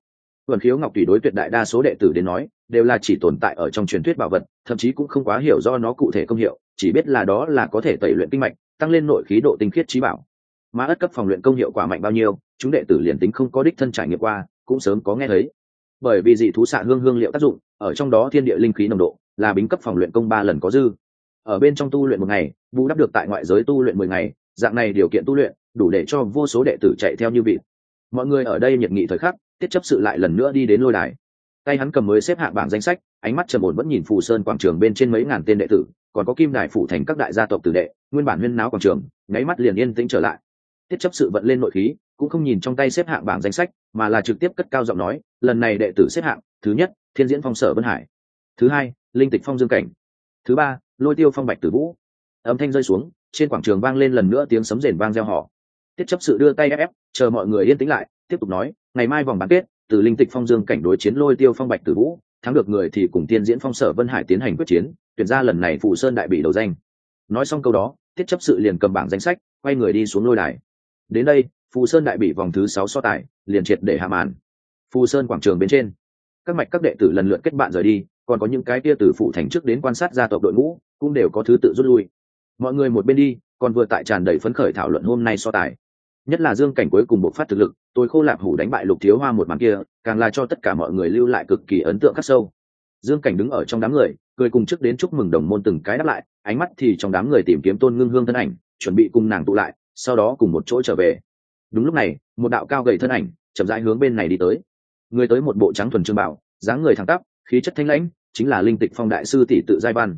vườn khiếu ngọc tùy đối tuyệt đại đa số đệ tử đến nói, đều là chỉ tồn tại ở trong truyền thuyết bảo vật, thậm chí cũng không quá hiểu do nó cụ thể công hiệu, chỉ biết là đó là có thể tẩy luyện kinh mạch, tăng lên nội khí độ tinh khiết trí bảo. Mà ất cấp phòng luyện công hiệu quả mạnh bao nhiêu, chúng đệ tử liền tính không có đích thân trải nghiệm qua, cũng sớm có nghe thấy. Bởi vì dị thú xạ hương hương liệu tác dụng, ở trong đó thiên địa linh khí nồng độ, là bính cấp phòng luyện công ba lần có dư. Ở bên trong tu luyện một ngày vũ đắp được tại ngoại giới tu luyện mười ngày, dạng này điều kiện tu luyện, đủ để cho vô số đệ tử chạy theo như vị mọi người ở đây nhiệt nghị thời khắc tiết chấp sự lại lần nữa đi đến lôi đài. Tay hắn cầm mới xếp hạng bảng danh sách, ánh mắt trầm ổn vẫn nhìn phù sơn quảng trường bên trên mấy ngàn tên đệ tử, còn có kim đài phủ thành các đại gia tộc tử đệ, nguyên bản huyên náo quảng trường, nháy mắt liền yên tĩnh trở lại. Tiết chấp sự vận lên nội khí, cũng không nhìn trong tay xếp hạng bảng danh sách, mà là trực tiếp cất cao giọng nói, lần này đệ tử xếp hạng, thứ nhất, thiên diễn phong sở vân hải. Thứ hai, linh tịch phong dương cảnh. Thứ ba, lôi tiêu phong bạch tử vũ. Âm thanh rơi xuống, trên quảng trường vang lên lần nữa tiếng sấm rền vang reo hò. tiết chấp sự đưa tay ép ép, chờ mọi người yên tĩnh lại, tiếp tục nói ngày mai vòng bán kết, từ linh tịch phong dương cảnh đối chiến lôi tiêu phong bạch tử vũ, thắng được người thì cùng tiên diễn phong sở vân hải tiến hành quyết chiến, tuyển ra lần này phụ sơn đại bị đầu danh. Nói xong câu đó, tiết chấp sự liền cầm bảng danh sách, quay người đi xuống lôi đài. Đến đây, phù sơn đại bị vòng thứ sáu so tài, liền triệt để hạ màn. Phù sơn quảng trường bên trên, các mạch các đệ tử lần lượt kết bạn rời đi, còn có những cái tia từ phụ thành trước đến quan sát gia tộc đội ngũ, cũng đều có thứ tự rút lui. Mọi người một bên đi, còn vừa tại tràn đầy phấn khởi thảo luận hôm nay so tài nhất là dương cảnh cuối cùng bộc phát thực lực, tôi khô lạp hủ đánh bại lục thiếu hoa một màn kia, càng là cho tất cả mọi người lưu lại cực kỳ ấn tượng khắc sâu. Dương cảnh đứng ở trong đám người, cười cùng trước đến chúc mừng đồng môn từng cái đáp lại, ánh mắt thì trong đám người tìm kiếm tôn ngưng hương thân ảnh, chuẩn bị cùng nàng tụ lại, sau đó cùng một chỗ trở về. Đúng lúc này, một đạo cao gầy thân ảnh, chậm rãi hướng bên này đi tới. Người tới một bộ trắng thuần trương bảo, dáng người thẳng tắp, khí chất thanh lãnh, chính là linh tịch phong đại sư tỷ tự giai văn.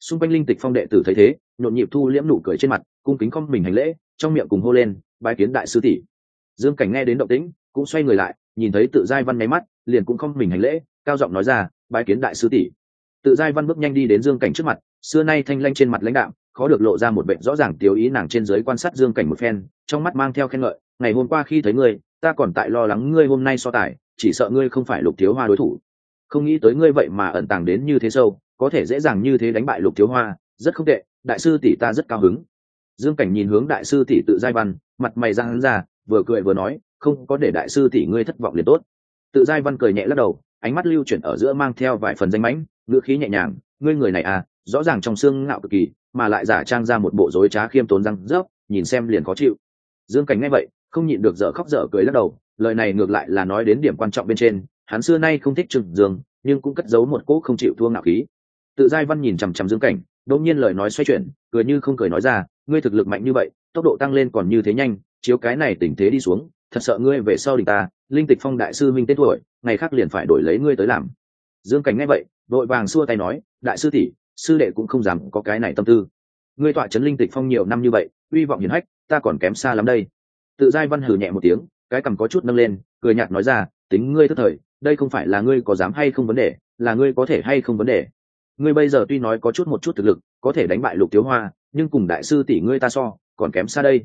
Xung quanh linh tịch phong đệ tử thấy thế, nhộn nhịp thu liễm nụ cười trên mặt, cung kính không mình hành lễ trong miệng cùng hô lên, bái kiến đại sư tỷ. Dương cảnh nghe đến động tĩnh, cũng xoay người lại, nhìn thấy tự giai văn nháy mắt, liền cũng không mình hành lễ, cao giọng nói ra, bái kiến đại sư tỷ. Tự giai văn bước nhanh đi đến dương cảnh trước mặt, xưa nay thanh lanh trên mặt lãnh đạo khó được lộ ra một bệnh rõ ràng tiêu ý nàng trên giới quan sát dương cảnh một phen, trong mắt mang theo khen ngợi, ngày hôm qua khi thấy ngươi, ta còn tại lo lắng ngươi hôm nay so tài, chỉ sợ ngươi không phải lục thiếu hoa đối thủ. Không nghĩ tới ngươi vậy mà ẩn tàng đến như thế sâu, có thể dễ dàng như thế đánh bại lục thiếu hoa, rất không tệ, đại sư tỷ ta rất cao hứng dương cảnh nhìn hướng đại sư tỷ tự giai văn, mặt mày ra hắn ra, vừa cười vừa nói, không có để đại sư tỷ ngươi thất vọng liền tốt. Tự giai văn cười nhẹ lắc đầu, ánh mắt lưu chuyển ở giữa mang theo vài phần danh mãnh, ngữ khí nhẹ nhàng, ngươi người này à rõ ràng trong xương ngạo cực kỳ, mà lại giả trang ra một bộ rối trá khiêm tốn răng rớp, nhìn xem liền khó chịu. Dương cảnh nghe vậy, không nhịn được dở khóc dở cười lắc đầu, lời này ngược lại là nói đến điểm quan trọng bên trên, hắn xưa nay không thích trừng dương, nhưng cũng cất giấu một cỗ không chịu thua ngạo khí. Tự giai văn nhìn chằm chằm dương cảnh, đột nhiên lời nói xoay chuyển, cười như không cười nói ra ngươi thực lực mạnh như vậy, tốc độ tăng lên còn như thế nhanh, chiếu cái này tình thế đi xuống, thật sợ ngươi về sau địch ta, linh tịch phong đại sư minh tên tuổi, ngày khác liền phải đổi lấy ngươi tới làm. Dương cảnh nghe vậy, đội vàng xua tay nói, đại sư tỷ, sư đệ cũng không dám có cái này tâm tư. Ngươi tọa chấn linh tịch phong nhiều năm như vậy, uy vọng hiển hách, ta còn kém xa lắm đây. Tự giai văn hử nhẹ một tiếng, cái cằm có chút nâng lên, cười nhạt nói ra, tính ngươi thất thời, đây không phải là ngươi có dám hay không vấn đề, là ngươi có thể hay không vấn đề ngươi bây giờ tuy nói có chút một chút thực lực, có thể đánh bại lục Tiếu hoa, nhưng cùng đại sư tỷ ngươi ta so, còn kém xa đây.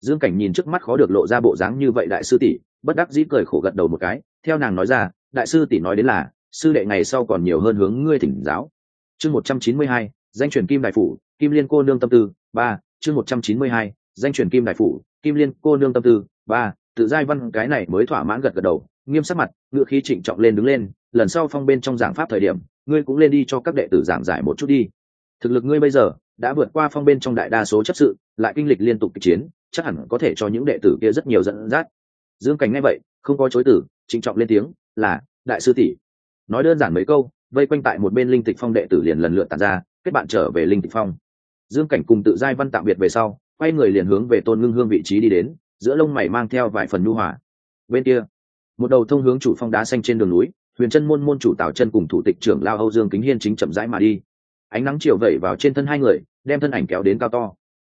Dương cảnh nhìn trước mắt khó được lộ ra bộ dáng như vậy đại sư tỷ, bất đắc dĩ cười khổ gật đầu một cái, theo nàng nói ra, đại sư tỷ nói đến là, sư đệ ngày sau còn nhiều hơn hướng ngươi thỉnh giáo. Chương một trăm chín mươi hai, danh truyền kim đại phủ, kim liên cô nương tâm tư, ba, chương một trăm chín mươi hai, danh truyền kim đại phủ, kim liên cô nương tâm tư, ba, tự giai văn cái này mới thỏa mãn gật gật đầu, nghiêm sắc mặt ngựa khí trịnh trọng lên đứng lên, lần sau phong bên trong giảng pháp thời điểm ngươi cũng lên đi cho các đệ tử giảng giải một chút đi. Thực lực ngươi bây giờ đã vượt qua phong bên trong đại đa số chấp sự, lại kinh lịch liên tục kịch chiến, chắc hẳn có thể cho những đệ tử kia rất nhiều dẫn dắt. Dương cảnh nghe vậy, không có chối tử trịnh trọng lên tiếng, là, đại sư tỷ. Nói đơn giản mấy câu, vây quanh tại một bên linh tịch phong đệ tử liền lần lượt tàn ra, kết bạn trở về linh tịch phong. Dương cảnh cùng tự giai văn tạm biệt về sau, quay người liền hướng về tôn ngưng hương vị trí đi đến, giữa lông mày mang theo vài phần nhu hòa. Bên kia, một đầu thông hướng chủ phong đá xanh trên đường núi huyền chân môn môn chủ tào chân cùng thủ tịch trưởng lao âu dương kính hiên chính chậm rãi mà đi. Ánh nắng chiều vẩy vào trên thân hai người, đem thân ảnh kéo đến cao to.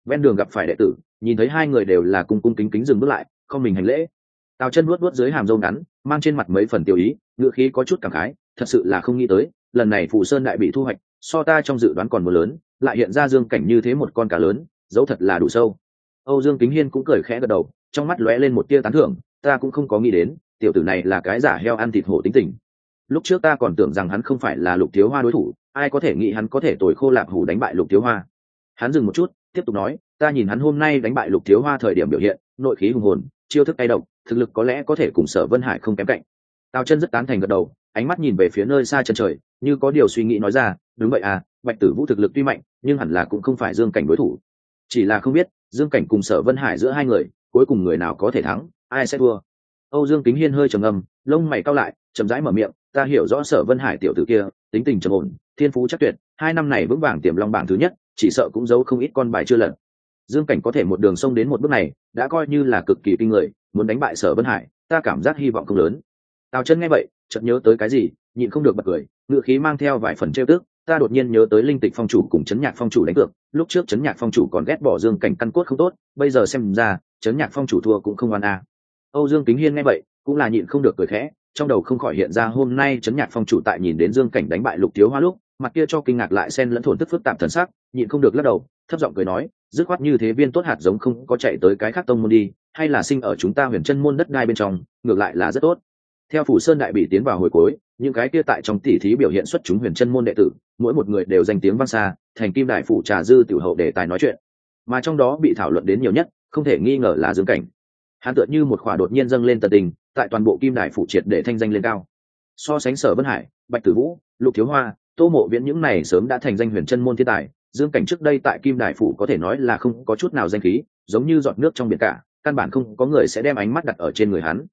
Ven đường gặp phải đệ tử, nhìn thấy hai người đều là cung cung kính kính dừng bước lại, không mình hành lễ. Tào chân luốt luốt dưới hàm râu ngắn, mang trên mặt mấy phần tiêu ý ngựa khí có chút cảm khái, thật sự là không nghĩ tới, lần này phù sơn đại bị thu hoạch, so ta trong dự đoán còn mưa lớn, lại hiện ra dương cảnh như thế một con cá lớn, dấu thật là đủ sâu. Âu dương kính hiên cũng cười khẽ gật đầu, trong mắt lóe lên một tia tán thưởng, ta cũng không có nghĩ đến, tiểu tử này là cái giả heo ăn thịt hổ tính tình lúc trước ta còn tưởng rằng hắn không phải là lục thiếu hoa đối thủ, ai có thể nghĩ hắn có thể tồi khô lạp hủ đánh bại lục thiếu hoa. Hắn dừng một chút, tiếp tục nói, ta nhìn hắn hôm nay đánh bại lục thiếu hoa thời điểm biểu hiện, nội khí hùng hồn, chiêu thức tay động thực lực có lẽ có thể cùng sở vân hải không kém cạnh. Tào chân rất tán thành gật đầu, ánh mắt nhìn về phía nơi xa chân trời, như có điều suy nghĩ nói ra, đúng vậy à bạch tử vũ thực lực tuy mạnh, nhưng hẳn là cũng không phải dương cảnh đối thủ. Chỉ là không biết, dương cảnh cùng sở vân hải giữa hai người, cuối cùng người nào có thể thắng, ai sẽ thua? Âu dương kính hiên hơi trầm ngâm, lông mày cao lại chậm rãi mở miệng, ta hiểu rõ sở vân hải tiểu tử kia, tính tình trầm ổn, thiên phú chắc tuyệt, hai năm này vững vàng tiềm long bảng thứ nhất, chỉ sợ cũng giấu không ít con bài chưa lật. Dương cảnh có thể một đường sông đến một bước này, đã coi như là cực kỳ kinh người, muốn đánh bại sở vân hải, ta cảm giác hy vọng không lớn. Tào chân nghe vậy, chợt nhớ tới cái gì, nhịn không được bật cười, ngựa khí mang theo vài phần trêu tức, ta đột nhiên nhớ tới linh tịch phong chủ cùng chấn nhạc phong chủ đánh cược, lúc trước chấn nhạc phong chủ còn ghét bỏ dương cảnh căn cốt không tốt, bây giờ xem ra, chấn nhạc phong chủ thua cũng không oan a. Âu dương kính hiên nghe vậy, cũng là nhịn không được cười khẽ trong đầu không khỏi hiện ra hôm nay chấn nhạc phong chủ tại nhìn đến dương cảnh đánh bại lục thiếu hoa lúc, mặt kia cho kinh ngạc lại xen lẫn thổn tức phức tạp thần sắc, nhịn không được lắc đầu, thấp giọng cười nói, dứt khoát như thế viên tốt hạt giống không có chạy tới cái khác tông môn đi, hay là sinh ở chúng ta huyền chân môn đất đai bên trong, ngược lại là rất tốt. Theo phủ sơn đại bị tiến vào hồi cuối, những cái kia tại trong tỷ thí biểu hiện xuất chúng huyền chân môn đệ tử, mỗi một người đều danh tiếng vang xa, thành kim đại phủ trà dư tiểu hậu để tài nói chuyện. Mà trong đó bị thảo luận đến nhiều nhất, không thể nghi ngờ là dương cảnh hắn tựa như một khỏa đột nhiên dâng lên tận tình, tại toàn bộ kim đại phủ triệt để thanh danh lên cao. So sánh sở vân hải, bạch tử vũ, lục thiếu hoa, tô mộ viễn những này sớm đã thành danh huyền chân môn thiên tài, dương cảnh trước đây tại kim đại phủ có thể nói là không có chút nào danh khí, giống như giọt nước trong biển cả, căn bản không có người sẽ đem ánh mắt đặt ở trên người hắn.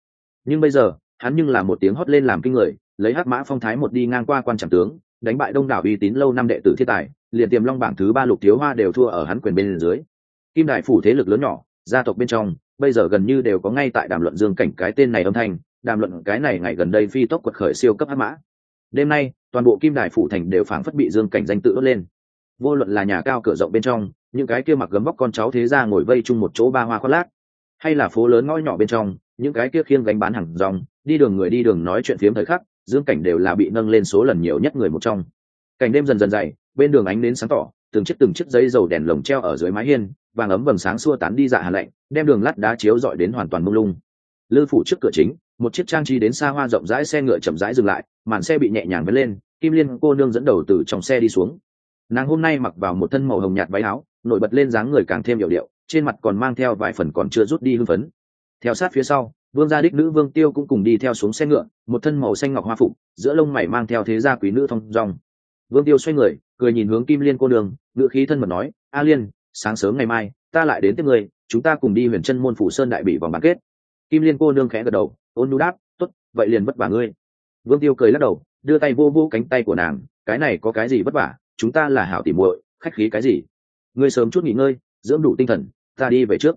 Nhưng bây giờ, hắn nhưng là một tiếng hót lên làm kinh người, lấy hắc mã phong thái một đi ngang qua quan trọng tướng, đánh bại đông đảo uy tín lâu năm đệ tử thiên tài, liền tiềm long bảng thứ ba lục thiếu hoa đều thua ở hắn quyền bên dưới. Kim đại phủ thế lực lớn nhỏ, gia tộc bên trong bây giờ gần như đều có ngay tại đàm luận dương cảnh cái tên này âm thanh, đàm luận cái này ngày gần đây phi tốc quật khởi siêu cấp hắc mã. Đêm nay, toàn bộ kim Đài phủ thành đều phảng phất bị dương cảnh danh tự đốt lên. Vô luận là nhà cao cửa rộng bên trong, những cái kia mặc gấm vóc con cháu thế ra ngồi vây chung một chỗ ba hoa khoác lác, hay là phố lớn ngõ nhỏ bên trong, những cái kia khiêng gánh bán hàng rong, đi đường người đi đường nói chuyện phiếm thời khắc, dương cảnh đều là bị nâng lên số lần nhiều nhất người một trong. Cảnh đêm dần dần dày, bên đường ánh đến sáng tỏ, từng chiếc từng chiếc giấy dầu đèn lồng treo ở dưới mái hiên vàng ấm vầng sáng xua tán đi dạ hà lạnh, đem đường lát đá chiếu dọi đến hoàn toàn mông lung. Lư phủ trước cửa chính, một chiếc trang trí đến xa hoa rộng rãi xe ngựa chậm rãi dừng lại, màn xe bị nhẹ nhàng vén lên, kim liên cô nương dẫn đầu từ trong xe đi xuống. Nàng hôm nay mặc vào một thân màu hồng nhạt váy áo, nổi bật lên dáng người càng thêm hiệu điệu, trên mặt còn mang theo vài phần còn chưa rút đi hưng phấn. Theo sát phía sau, vương gia đích nữ vương tiêu cũng cùng đi theo xuống xe ngựa, một thân màu xanh ngọc hoa phục, giữa lông mày mang theo thế gia quý nữ thong dong. Vương tiêu xoay người, cười nhìn hướng kim liên cô đường ngựa khí thân mật nói, a liên sáng sớm ngày mai, ta lại đến tiếp người chúng ta cùng đi huyền chân môn phủ sơn đại bị vòng bán kết. Kim liên cô nương khẽ gật đầu, ôn nu đáp t ố t vậy liền vất vả ngươi. Vương tiêu cười lắc đầu, đưa tay vô vô cánh tay của nàng, cái này có cái gì vất vả, chúng ta là hảo tỉ muội, khách khí cái gì? Ngươi sớm chút nghỉ ngơi, dưỡng đủ tinh thần, ta đi về trước.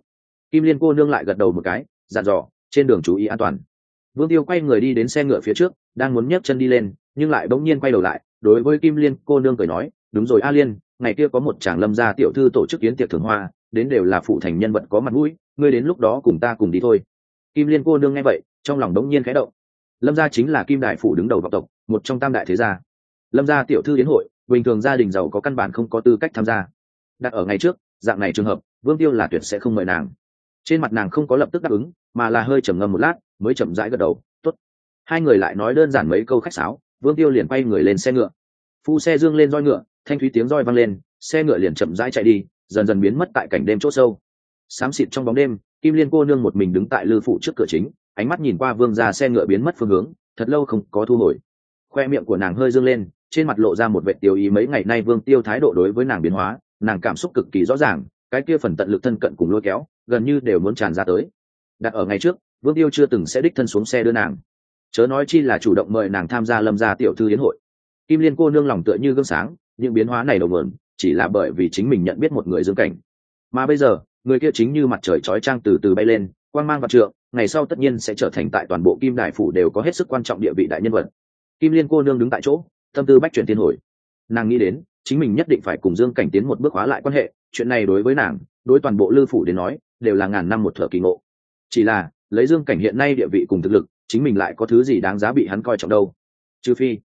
Kim liên cô nương lại gật đầu một cái, dặn dò, trên đường chú ý an toàn. Vương tiêu quay người đi đến xe ngựa phía trước, đang muốn nhấc chân đi lên, nhưng lại bỗng nhiên quay đầu lại, đối với kim liên cô nương cười nói, đúng rồi a liên ngày kia có một chàng lâm gia tiểu thư tổ chức kiến tiệc thường hoa, đến đều là phụ thành nhân vật có mặt mũi, ngươi đến lúc đó cùng ta cùng đi thôi. Kim liên cô nương nghe vậy, trong lòng đống nhiên khẽ động. Lâm gia chính là kim đại phụ đứng đầu vọng tộc, một trong tam đại thế gia. Lâm gia tiểu thư đến hội, bình thường gia đình giàu có căn bản không có tư cách tham gia. Đặt ở ngày trước, dạng này trường hợp, vương tiêu là tuyệt sẽ không mời nàng. Trên mặt nàng không có lập tức đáp ứng, mà là hơi trầm ngâm một lát, mới chậm rãi gật đầu t ố t hai người lại nói đơn giản mấy câu khách sáo, vương tiêu liền quay người lên xe ngựa. Phu xe dương lên roi ngựa thanh thúy tiếng roi vang lên, xe ngựa liền chậm rãi chạy đi, dần dần biến mất tại cảnh đêm c h ỗ sâu. Xám xịt trong bóng đêm, kim liên cô nương một mình đứng tại lư phụ trước cửa chính, ánh mắt nhìn qua vương ra xe ngựa biến mất phương hướng, thật lâu không có thu hồi. Khoe miệng của nàng hơi dương lên, trên mặt lộ ra một vệ tiêu ý mấy ngày nay vương tiêu thái độ đối với nàng biến hóa, nàng cảm xúc cực kỳ rõ ràng, cái kia phần tận lực thân cận cùng lôi kéo, gần như đều muốn tràn ra tới. Đặt ở ngày trước, vương tiêu chưa từng sẽ đích thân xuống xe đưa nàng. Chớ nói chi là chủ động mời nàng tham gia lâm gia tiểu thư hiến hội. Kim liên cô nương lòng tựa như gương sáng những biến hóa này đầu mượn chỉ là bởi vì chính mình nhận biết một người dương cảnh. Mà bây giờ, người kia chính như mặt trời chói trang từ từ bay lên, quang mang và trượng, ngày sau tất nhiên sẽ trở thành tại toàn bộ kim đại phủ đều có hết sức quan trọng địa vị đại nhân vật. Kim liên cô nương đứng tại chỗ, tâm tư bách chuyển tiên hồi. Nàng nghĩ đến, chính mình nhất định phải cùng dương cảnh tiến một bước hóa lại quan hệ, chuyện này đối với nàng, đối toàn bộ lư phủ đến nói, đều là ngàn năm một thở kỳ ngộ. Chỉ là, lấy dương cảnh hiện nay địa vị cùng thực lực, chính mình lại có thứ gì đáng giá bị hắn coi trọng đâu? Trừ phi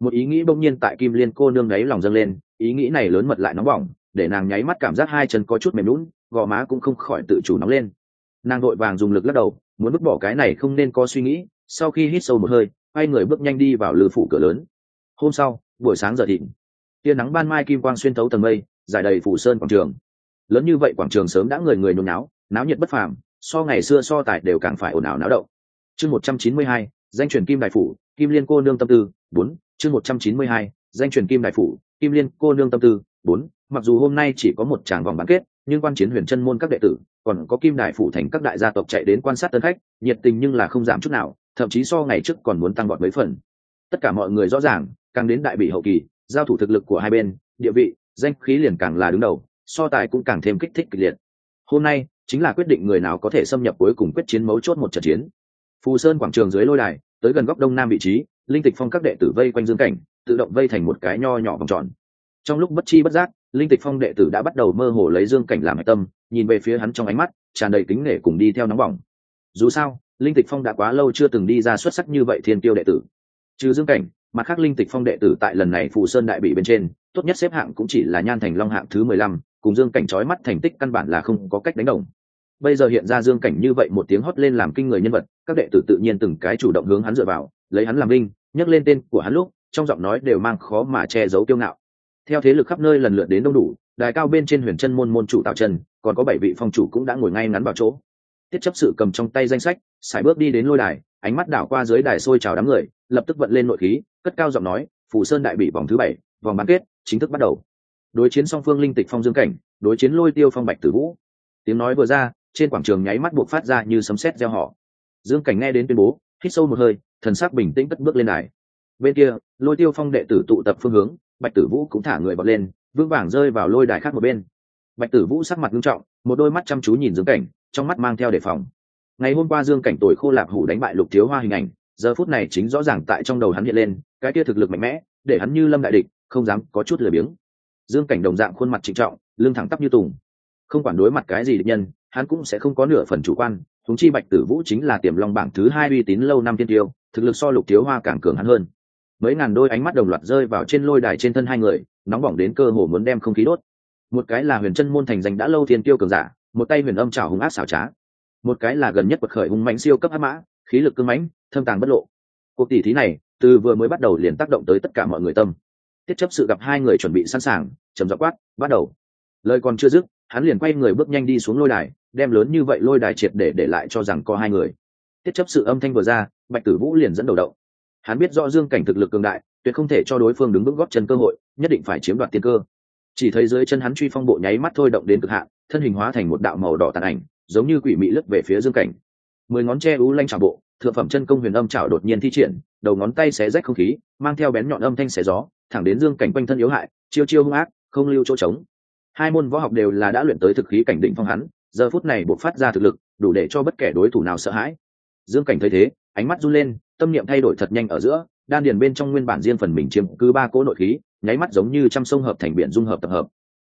một ý nghĩ bỗng nhiên tại kim liên cô nương đấy lòng dâng lên, ý nghĩ này lớn mật lại nóng bỏng, để nàng nháy mắt cảm giác hai chân có chút mềm lún gò má cũng không khỏi tự chủ nóng lên. Nàng đội vàng dùng lực lắc đầu, muốn vứt bỏ cái này không nên có suy nghĩ, sau khi hít sâu một hơi, hai người bước nhanh đi vào lư phủ cửa lớn. Hôm sau, buổi sáng giờ thịnh, tia nắng ban mai kim quang xuyên thấu tầng mây dài đầy phủ sơn quảng trường. Lớn như vậy quảng trường sớm đã người người nôn náo náo nhiệt bất phàm, so ngày xưa so tài đều càng phải ồn ào náo động. Chương một trăm chín mươi hai, danh truyền kim đại phủ, kim liên cô nương tâm tư, bốn chương một trăm chín mươi hai, danh truyền kim đại phủ, kim liên, cô nương tâm tư, bốn. Mặc dù hôm nay chỉ có một tràng vòng bán kết, nhưng quan chiến huyền chân môn các đệ tử, còn có kim đại phủ thành các đại gia tộc chạy đến quan sát tân khách, nhiệt tình nhưng là không giảm chút nào, thậm chí so ngày trước còn muốn tăng gọn mấy phần. Tất cả mọi người rõ ràng, càng đến đại bị hậu kỳ, giao thủ thực lực của hai bên, địa vị, danh khí liền càng là đứng đầu, so tài cũng càng thêm kích thích kịch liệt. Hôm nay, chính là quyết định người nào có thể xâm nhập cuối cùng quyết chiến mấu chốt một trận chiến. Phù sơn quảng trường dưới lôi đài, tới gần góc đông nam vị trí linh tịch phong các đệ tử vây quanh dương cảnh, tự động vây thành một cái nho nhỏ vòng tròn. Trong lúc bất chi bất giác, linh tịch phong đệ tử đã bắt đầu mơ hồ lấy dương cảnh làm hạch tâm, nhìn về phía hắn trong ánh mắt, tràn đầy kính nể cùng đi theo nóng bỏng. Dù sao, linh tịch phong đã quá lâu chưa từng đi ra xuất sắc như vậy thiên tiêu đệ tử. Trừ dương cảnh, mặt khác linh tịch phong đệ tử tại lần này phù sơn đại bị bên trên, tốt nhất xếp hạng cũng chỉ là nhan thành long hạng thứ mười lăm, cùng dương cảnh trói mắt thành tích căn bản là không có cách đánh đồng. Bây giờ hiện ra dương cảnh như vậy một tiếng hót lên làm kinh người nhân vật, các đệ tử tự nhiên từng cái chủ động hướng hắn dựa vào lấy hắn làm linh nhắc lên tên của hắn lúc, trong giọng nói đều mang khó mà che giấu kiêu ngạo. Theo thế lực khắp nơi lần lượt đến đông đủ, đài cao bên trên huyền chân môn môn chủ tạo trần, còn có bảy vị phong chủ cũng đã ngồi ngay ngắn vào chỗ. Tiết chấp sự cầm trong tay danh sách, sải bước đi đến lôi đài, ánh mắt đảo qua dưới đài sôi trào đám người, lập tức vận lên nội khí, cất cao giọng nói phủ sơn đại bị vòng thứ bảy, vòng bán kết, chính thức bắt đầu. Đối chiến song phương linh tịch phong dương cảnh, đối chiến lôi tiêu phong bạch tử vũ. Tiếng nói vừa ra, trên quảng trường nháy mắt buộc phát ra như sấm sét gieo họ dương cảnh nghe đến tuyên bố, hít sâu một hơi thần sắc bình tĩnh cất bước lên đài. Bên kia, lôi tiêu phong đệ tử tụ tập phương hướng, bạch tử vũ cũng thả người bật lên, vững vàng rơi vào lôi đài khác một bên. Bạch tử vũ sắc mặt nghiêm trọng, một đôi mắt chăm chú nhìn dương cảnh, trong mắt mang theo đề phòng. Ngày hôm qua dương cảnh tuổi khô lạc hủ đánh bại lục thiếu hoa hình ảnh, giờ phút này chính rõ ràng tại trong đầu hắn hiện lên, cái kia thực lực mạnh mẽ, để hắn như lâm đại địch, không dám có chút lười biếng. Dương cảnh đồng dạng khuôn mặt trịnh trọng, lưng thẳng tắp như tùng. Không quản đối mặt cái gì địch nhân, hắn cũng sẽ không có nửa phần chủ quan thúng chi bạch tử vũ chính là tiềm long bảng thứ hai uy tín lâu năm tiên tiêu thực lực so lục thiếu hoa càng cường hắn hơn. Mấy ngàn đôi ánh mắt đồng loạt rơi vào trên lôi đài trên thân hai người, nóng bỏng đến cơ hồ muốn đem không khí đốt. Một cái là huyền chân môn thành danh đã lâu thiên tiêu cường giả, một tay huyền âm trào hung ác xảo trá. Một cái là gần nhất bậc khởi hung mạnh siêu cấp hắc mã, khí lực cưng mãnh, thâm tàng bất lộ. Cuộc tỷ thí này, từ vừa mới bắt đầu liền tác động tới tất cả mọi người tâm. Tiết chấp sự gặp hai người chuẩn bị sẵn sàng trầm dọ quát, bắt đầu. Lời còn chưa dứt, hắn liền quay người bước nhanh đi xuống lôi đài, đem lớn như vậy lôi đài triệt để để lại cho rằng có hai người tiết chấp sự âm thanh vừa ra, bạch tử vũ liền dẫn đầu đậu hắn biết rõ dương cảnh thực lực cường đại, tuyệt không thể cho đối phương đứng bước góp chân cơ hội, nhất định phải chiếm đoạt tiên cơ. Chỉ thấy dưới chân hắn truy phong bộ nháy mắt thôi động đến cực hạn, thân hình hóa thành một đạo màu đỏ tàn ảnh, giống như quỷ mị lướt về phía dương cảnh. Mười ngón tre ú lanh trào bộ, thượng phẩm chân công huyền âm trào đột nhiên thi triển, đầu ngón tay xé rách không khí, mang theo bén nhọn âm thanh xé gió, thẳng đến dương cảnh quanh thân yếu hại, chiêu chiêu hung ác, không lưu chỗ trống. Hai môn võ học đều là đã luyện tới thực khí cảnh định phong hắn, giờ phút này buộc phát ra thực lực, đủ để cho bất kể đối thủ nào sợ hãi dương cảnh thấy thế, ánh mắt run lên, tâm niệm thay đổi thật nhanh ở giữa, đan điền bên trong nguyên bản riêng phần mình chiếm cứ ba cỗ nội khí, nháy mắt giống như trăm sông hợp thành biển dung hợp tập hợp.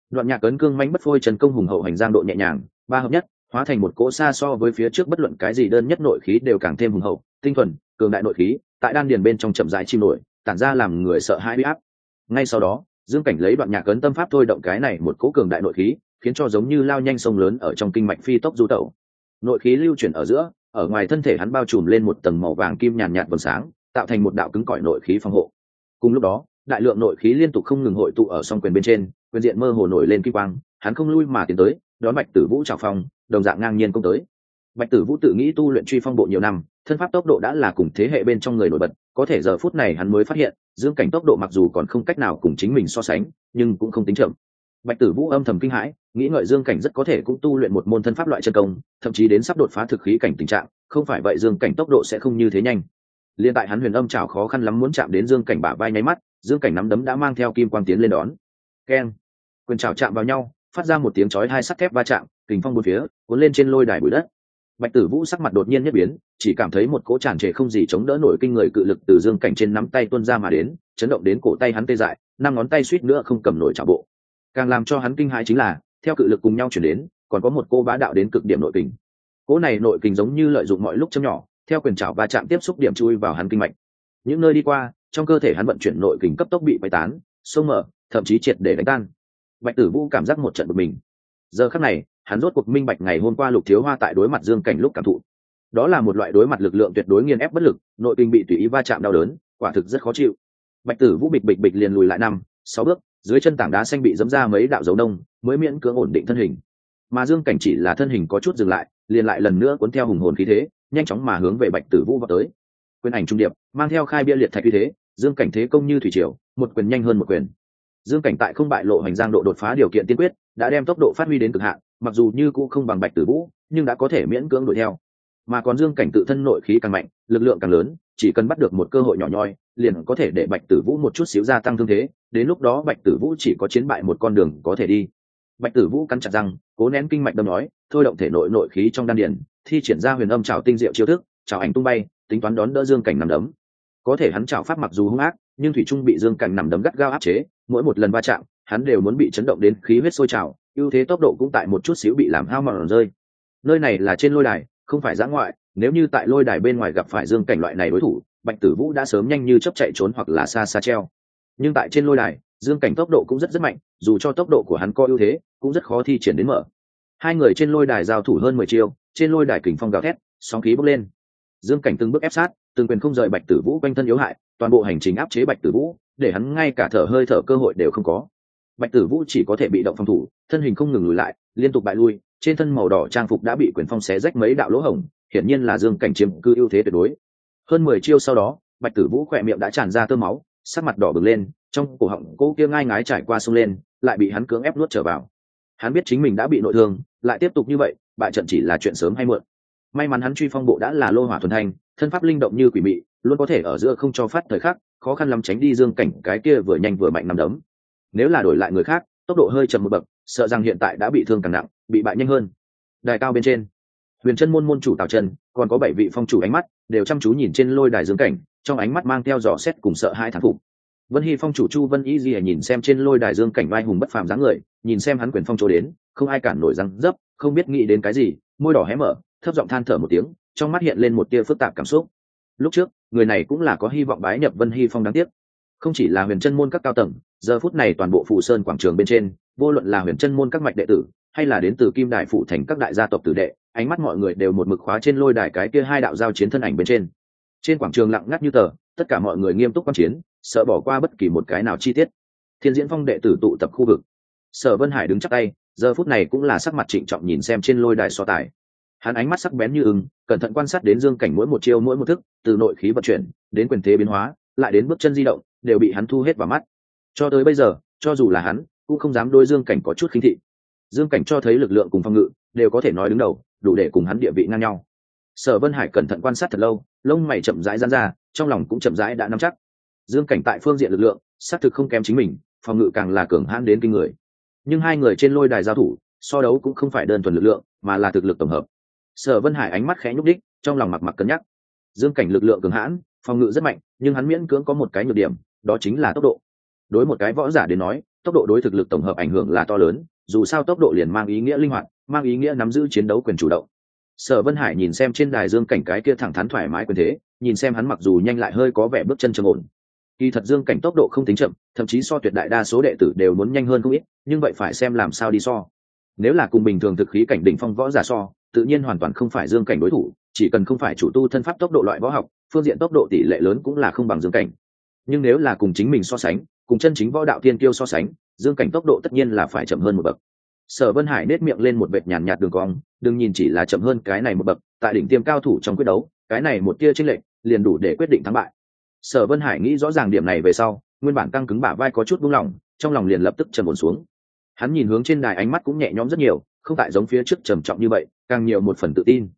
Đoạn nhạc ấn cương manh bất phôi trần công hùng hậu hành giang độ nhẹ nhàng, ba hợp nhất, hóa thành một cỗ xa so với phía trước bất luận cái gì đơn nhất nội khí đều càng thêm hùng hậu, tinh thuần, cường đại nội khí, tại đan điền bên trong chậm rãi chim nổi, tản ra làm người sợ hãi bị áp. Ngay sau đó, dương cảnh lấy đoạn nhạc ấn tâm pháp thôi động cái này một cỗ cường đại nội khí, khiến cho giống như lao nhanh sông lớn ở trong kinh mạch phi tốc du tẩu. Nội khí lưu chuyển ở giữa ở ngoài thân thể hắn bao trùm lên một tầng màu vàng kim nhàn nhạt vầng sáng, tạo thành một đạo cứng cỏi nội khí phòng hộ. Cùng lúc đó, đại lượng nội khí liên tục không ngừng hội tụ ở song quyền bên trên, quyền diện mơ hồ nổi lên kim quang, hắn không lui mà tiến tới, đón bạch tử vũ trào phong, đồng dạng ngang nhiên công tới. Bạch tử vũ tự nghĩ tu luyện truy phong bộ nhiều năm, thân pháp tốc độ đã là cùng thế hệ bên trong người nổi bật, có thể giờ phút này hắn mới phát hiện, dương cảnh tốc độ mặc dù còn không cách nào cùng chính mình so sánh, nhưng cũng không tính chậm bạch tử vũ âm thầm kinh hãi, nghĩ ngợi dương cảnh rất có thể cũng tu luyện một môn thân pháp loại chân công, thậm chí đến sắp đột phá thực khí cảnh tình trạng, không phải vậy dương cảnh tốc độ sẽ không như thế nhanh. Liên tại hắn huyền âm chảo khó khăn lắm muốn chạm đến dương cảnh bả vai nháy mắt, dương cảnh nắm đấm đã mang theo kim quang tiến lên đón. Keng. Quyền chảo chạm vào nhau, phát ra một tiếng chói hai sắt thép va chạm, kình phong bốn phía, cuốn lên trên lôi đài bụi đất. Bạch tử vũ sắc mặt đột nhiên nhất biến, chỉ cảm thấy một cỗ tràn trề không gì chống đỡ nổi kinh người cự lực từ dương cảnh trên nắm tay tuôn ra mà đến, chấn động đến cổ tay hắn tê dại, năm ngón tay suýt nữa không cầm nổi trả bộ càng làm cho hắn kinh hãi chính là, theo cự lực cùng nhau chuyển đến, còn có một cô bá đạo đến cực điểm nội kình. Cỗ này nội kình giống như lợi dụng mọi lúc chấm nhỏ, theo quyền chảo va chạm tiếp xúc điểm chui vào hắn kinh mạch. Những nơi đi qua, trong cơ thể hắn vận chuyển nội kình cấp tốc bị bay tán sông mở thậm chí triệt để đánh tan. Bạch tử vũ cảm giác một trận bực mình. Giờ khắc này, hắn rốt cuộc minh bạch ngày hôm qua lục thiếu hoa tại đối mặt dương cảnh lúc cảm thụ. Đó là một loại đối mặt lực lượng tuyệt đối nghiền ép bất lực, nội kinh bị tùy ý va chạm đau đớn, quả thực rất khó chịu. Bạch tử vũ bịch bịch bịch liền lùi lại năm, sáu bước dưới chân tảng đá xanh bị dấm ra mấy đạo dấu nông, mới miễn cưỡng ổn định thân hình. Mà dương cảnh chỉ là thân hình có chút dừng lại, liền lại lần nữa cuốn theo hùng hồn khí thế, nhanh chóng mà hướng về bạch tử vũ vào tới. Quyền ảnh trung điệp, mang theo khai bia liệt thạch uy thế, dương cảnh thế công như thủy triều, một quyền nhanh hơn một quyền. Dương cảnh tại không bại lộ hành giang độ đột phá điều kiện tiên quyết, đã đem tốc độ phát huy đến cực hạn, mặc dù như cũ không bằng bạch tử vũ, nhưng đã có thể miễn cưỡng đuổi theo. Mà còn dương cảnh tự thân nội khí càng mạnh, lực lượng càng lớn chỉ cần bắt được một cơ hội nhỏ nhoi liền có thể để bạch tử vũ một chút xíu gia tăng thương thế đến lúc đó bạch tử vũ chỉ có chiến bại một con đường có thể đi. Bạch tử vũ cắn chặt răng cố nén kinh mạch đâm nói thôi động thể nội nội khí trong đan điền, thi triển ra huyền âm trào tinh diệu chiêu thức trào ảnh tung bay tính toán đón đỡ dương cảnh nằm đấm. Có thể hắn trào pháp mặc dù hung ác nhưng thủy trung bị dương cảnh nằm đấm gắt gao áp chế mỗi một lần va chạm hắn đều muốn bị chấn động đến khí huyết sôi trào ưu thế tốc độ cũng tại một chút xíu bị làm hao mòn rơi. Nơi này là trên lôi đài không phải giã ngoại nếu như tại lôi đài bên ngoài gặp phải dương cảnh loại này đối thủ, bạch tử vũ đã sớm nhanh như chấp chạy trốn hoặc là xa xa treo. Nhưng tại trên lôi đài, dương cảnh tốc độ cũng rất rất mạnh, dù cho tốc độ của hắn có ưu thế, cũng rất khó thi triển đến mở. Hai người trên lôi đài giao thủ hơn mười chiêu, trên lôi đài kình phong gào thét, sóng khí bốc lên. Dương cảnh từng bước ép sát, từng quyền không rời bạch tử vũ quanh thân yếu hại, toàn bộ hành trình áp chế bạch tử vũ, để hắn ngay cả thở hơi thở cơ hội đều không có. Bạch tử vũ chỉ có thể bị động phòng thủ, thân hình không ngừng lùi lại, liên tục bại lui, trên thân màu đỏ trang phục đã bị quyền phong xé rách mấy đạo lỗ hổng hiển nhiên là dương cảnh chiếm cư ưu thế tuyệt đối. Hơn mười chiêu sau đó, bạch tử vũ khỏe miệng đã tràn ra tơ máu, sắc mặt đỏ bừng lên, trong cổ họng cô kia ngai ngái trải qua sông lên, lại bị hắn cưỡng ép nuốt trở vào. Hắn biết chính mình đã bị nội thương, lại tiếp tục như vậy, bại trận chỉ là chuyện sớm hay muộn. May mắn hắn truy phong bộ đã là lô hỏa thuần thanh, thân pháp linh động như quỷ mị, luôn có thể ở giữa không cho phát thời khắc, khó khăn lắm tránh đi dương cảnh cái kia vừa nhanh vừa mạnh nằm đấm. Nếu là đổi lại người khác, tốc độ hơi chậm một bậc, sợ rằng hiện tại đã bị thương càng nặng, bị bại nhanh hơn. Đài cao bên trên huyền chân môn môn chủ tào trần, còn có bảy vị phong chủ ánh mắt, đều chăm chú nhìn trên lôi đài dương cảnh, trong ánh mắt mang theo dò xét cùng sợ hai thán phục. Vân hy phong chủ chu vân y di nhìn xem trên lôi đài dương cảnh vai hùng bất phàm dáng người, nhìn xem hắn quyền phong chỗ đến, không ai cản nổi răng dấp, không biết nghĩ đến cái gì, môi đỏ hé mở, thấp giọng than thở một tiếng, trong mắt hiện lên một tia phức tạp cảm xúc. Lúc trước, người này cũng là có hy vọng bái nhập vân hy phong đáng tiếc. Không chỉ là huyền chân môn các cao tầng, giờ phút này toàn bộ phụ sơn quảng trường bên trên, vô luận là huyền chân môn các mạch đệ tử hay là đến từ kim đại phụ thành các đại gia tộc tử đệ, ánh mắt mọi người đều một mực khóa trên lôi đài cái kia hai đạo giao chiến thân ảnh bên trên. Trên quảng trường lặng ngắt như tờ, tất cả mọi người nghiêm túc quan chiến, sợ bỏ qua bất kỳ một cái nào chi tiết. Thiên diễn phong đệ tử tụ tập khu vực. Sở vân hải đứng chắc tay, giờ phút này cũng là sắc mặt trịnh trọng nhìn xem trên lôi đài so tài. Hắn ánh mắt sắc bén như ưng, cẩn thận quan sát đến dương cảnh mỗi một chiêu mỗi một thức, từ nội khí vận chuyển, đến quyền thế biến hóa, lại đến bước chân di động, đều bị hắn thu hết vào mắt. Cho tới bây giờ, cho dù là hắn, cũng không dám đôi dương cảnh có chút khinh thị dương cảnh cho thấy lực lượng cùng phong ngự đều có thể nói đứng đầu, đủ để cùng hắn địa vị ngang nhau. Sở vân hải cẩn thận quan sát thật lâu, lông mày chậm rãi dán ra, trong lòng cũng chậm rãi đã nắm chắc. Dương cảnh tại phương diện lực lượng, xác thực không kém chính mình, phòng ngự càng là cường hãn đến kinh người. Nhưng hai người trên lôi đài giao thủ, so đấu cũng không phải đơn thuần lực lượng, mà là thực lực tổng hợp. Sở vân hải ánh mắt khẽ nhúc đích trong lòng mặc mặc cân nhắc. Dương cảnh lực lượng cường hãn, phòng ngự rất mạnh, nhưng hắn miễn cưỡng có một cái nhược điểm, đó chính là tốc độ. Đối một cái võ giả đến nói, tốc độ đối thực lực tổng hợp ảnh hưởng là to lớn dù sao tốc độ liền mang ý nghĩa linh hoạt, mang ý nghĩa nắm giữ chiến đấu quyền chủ động. Sở vân hải nhìn xem trên đài dương cảnh cái kia thẳng thắn thoải mái quyền thế, nhìn xem hắn mặc dù nhanh lại hơi có vẻ bước chân trầm ổn. Kỳ thật dương cảnh tốc độ không tính chậm, thậm chí so tuyệt đại đa số đệ tử đều muốn nhanh hơn không ít, nhưng vậy phải xem làm sao đi so. Nếu là cùng bình thường thực khí cảnh đỉnh phong võ giả so, tự nhiên hoàn toàn không phải dương cảnh đối thủ, chỉ cần không phải chủ tu thân pháp tốc độ loại võ học, phương diện tốc độ tỷ lệ lớn cũng là không bằng dương cảnh. Nhưng nếu là cùng chính mình so sánh, cùng chân chính võ đạo tiên kiêu so sánh dương cảnh tốc độ tất nhiên là phải chậm hơn một bậc. Sở vân hải nết miệng lên một vệt nhàn nhạt đường cong, đừng nhìn chỉ là chậm hơn cái này một bậc, tại đỉnh tiêm cao thủ trong quyết đấu, cái này một tia chênh lệch, liền đủ để quyết định thắng bại. Sở vân hải nghĩ rõ ràng điểm này về sau, nguyên bản căng cứng bả vai có chút buông lỏng, trong lòng liền lập tức trầm ổn xuống. Hắn nhìn hướng trên đài ánh mắt cũng nhẹ nhõm rất nhiều, không tại giống phía trước trầm trọng như vậy, càng nhiều một phần tự tin.